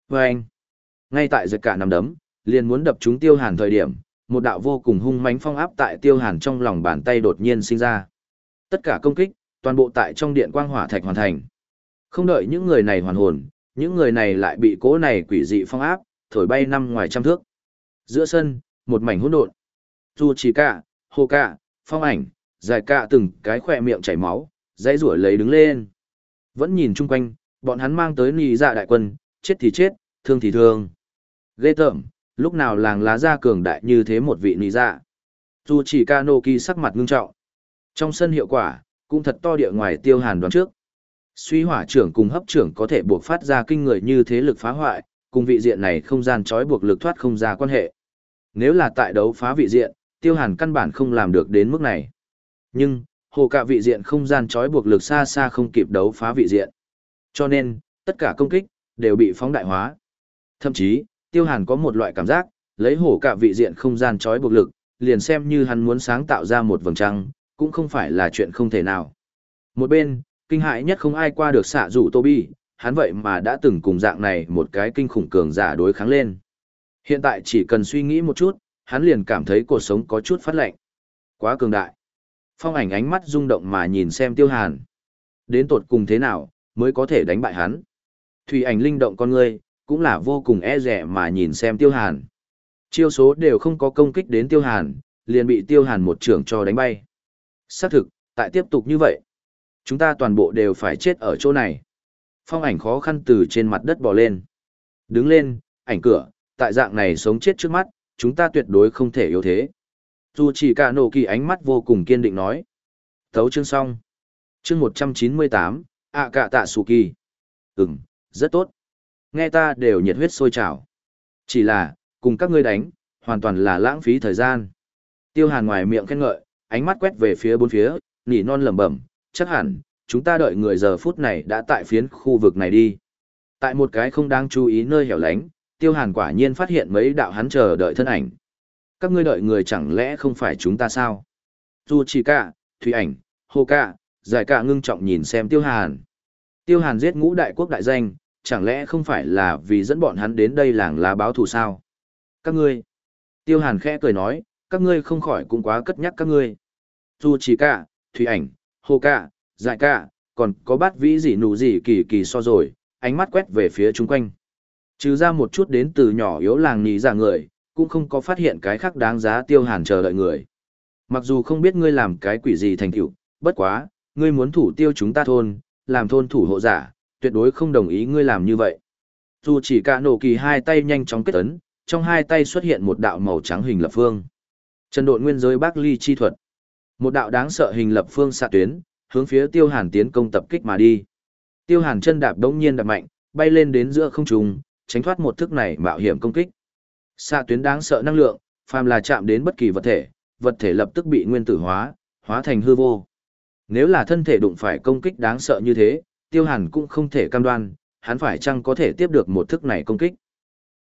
Và anh, ngay tại giật cả nằm đấm, liền muốn đập chúng tiêu hàn thời điểm, một đạo vô cùng hung mãnh phong áp tại tiêu hàn trong lòng bàn tay đột nhiên sinh ra. Tất cả công kích, toàn bộ tại trong điện quang hỏa thạch hoàn thành. Không đợi những người này hoàn hồn, những người này lại bị cố này quỷ dị phong áp, thổi bay năm ngoài trăm thước. Giữa sân, một mảnh hỗn độn. Dù chỉ cả, hồ cả, phong ảnh, dài cả từng cái khỏe miệng chảy máu, dãy rủa lấy đứng lên. Vẫn nhìn chung quanh, bọn hắn mang tới nì dạ đại quân, chết thì chết, thương thì thương. Ghê tởm, lúc nào làng lá ra cường đại như thế một vị nì dạ. Dù chỉ Kanoki sắc mặt ngưng trọng. Trong sân hiệu quả, cũng thật to địa ngoài tiêu hàn đoán trước. Suy hỏa trưởng cùng hấp trưởng có thể buộc phát ra kinh người như thế lực phá hoại, cùng vị diện này không gian trói buộc lực thoát không ra quan hệ. Nếu là tại đấu phá vị diện, tiêu hàn căn bản không làm được đến mức này. Nhưng, hồ cạ vị diện không gian trói buộc lực xa xa không kịp đấu phá vị diện. Cho nên, tất cả công kích, đều bị phóng đại hóa. Thậm chí, tiêu hàn có một loại cảm giác, lấy hổ cạ vị diện không gian trói buộc lực, liền xem như hắn muốn sáng tạo ra một vầng trăng, cũng không phải là chuyện không thể nào. Một bên, kinh hại nhất không ai qua được xạ rủ Toby, hắn vậy mà đã từng cùng dạng này một cái kinh khủng cường giả đối kháng lên. Hiện tại chỉ cần suy nghĩ một chút, hắn liền cảm thấy cuộc sống có chút phát lạnh. Quá cường đại. Phong ảnh ánh mắt rung động mà nhìn xem tiêu hàn. Đến tột cùng thế nào, mới có thể đánh bại hắn. Thủy ảnh linh động con ngươi, cũng là vô cùng e rẻ mà nhìn xem tiêu hàn. Chiêu số đều không có công kích đến tiêu hàn, liền bị tiêu hàn một trưởng cho đánh bay. Xác thực, tại tiếp tục như vậy, chúng ta toàn bộ đều phải chết ở chỗ này. Phong ảnh khó khăn từ trên mặt đất bò lên. Đứng lên, ảnh cửa, tại dạng này sống chết trước mắt, chúng ta tuyệt đối không thể yếu thế. Dù chỉ cả nổ kỳ ánh mắt vô cùng kiên định nói. Thấu chương xong. Chương 198, ạ cả tạ xù kỳ. Ừm, rất tốt. Nghe ta đều nhiệt huyết sôi trào. Chỉ là, cùng các ngươi đánh, hoàn toàn là lãng phí thời gian. Tiêu hàn ngoài miệng khen ngợi, ánh mắt quét về phía bốn phía, nỉ non lẩm bẩm, chắc hẳn, chúng ta đợi người giờ phút này đã tại phiến khu vực này đi. Tại một cái không đáng chú ý nơi hẻo lánh, tiêu hàn quả nhiên phát hiện mấy đạo hắn chờ đợi thân ảnh. Các ngươi đợi người chẳng lẽ không phải chúng ta sao? Dù chỉ cả, thủy ảnh, hồ cả, giải cả ngưng trọng nhìn xem tiêu hàn. Tiêu hàn giết ngũ đại quốc đại danh, chẳng lẽ không phải là vì dẫn bọn hắn đến đây làng lá báo thù sao? Các ngươi. Tiêu hàn khẽ cười nói, các ngươi không khỏi cũng quá cất nhắc các ngươi. Dù chỉ cả, thủy ảnh, hồ cả, giải cả, còn có bát vĩ gì nụ gì kỳ kỳ so rồi, ánh mắt quét về phía chung quanh. Trừ ra một chút đến từ nhỏ yếu làng nhì giả người, cũng không có phát hiện cái khác đáng giá tiêu hàn chờ đợi người. Mặc dù không biết ngươi làm cái quỷ gì thành tựu, bất quá, ngươi muốn thủ tiêu chúng ta thôn, làm thôn thủ hộ giả, tuyệt đối không đồng ý ngươi làm như vậy. Dù chỉ cả nổ kỳ hai tay nhanh chóng kết ấn, trong hai tay xuất hiện một đạo màu trắng hình lập phương. Trần độn nguyên giới bác ly chi thuật. Một đạo đáng sợ hình lập phương xạ tuyến, hướng phía tiêu hàn tiến công tập kích mà đi. Tiêu hàn chân đạp đống nhiên đạp mạnh, bay lên đến giữa không trung, tránh thoát một thức này mạo hiểm công kích. Xạ tuyến đáng sợ năng lượng, phàm là chạm đến bất kỳ vật thể, vật thể lập tức bị nguyên tử hóa, hóa thành hư vô. Nếu là thân thể đụng phải công kích đáng sợ như thế, tiêu hàn cũng không thể cam đoan, hắn phải chăng có thể tiếp được một thức này công kích.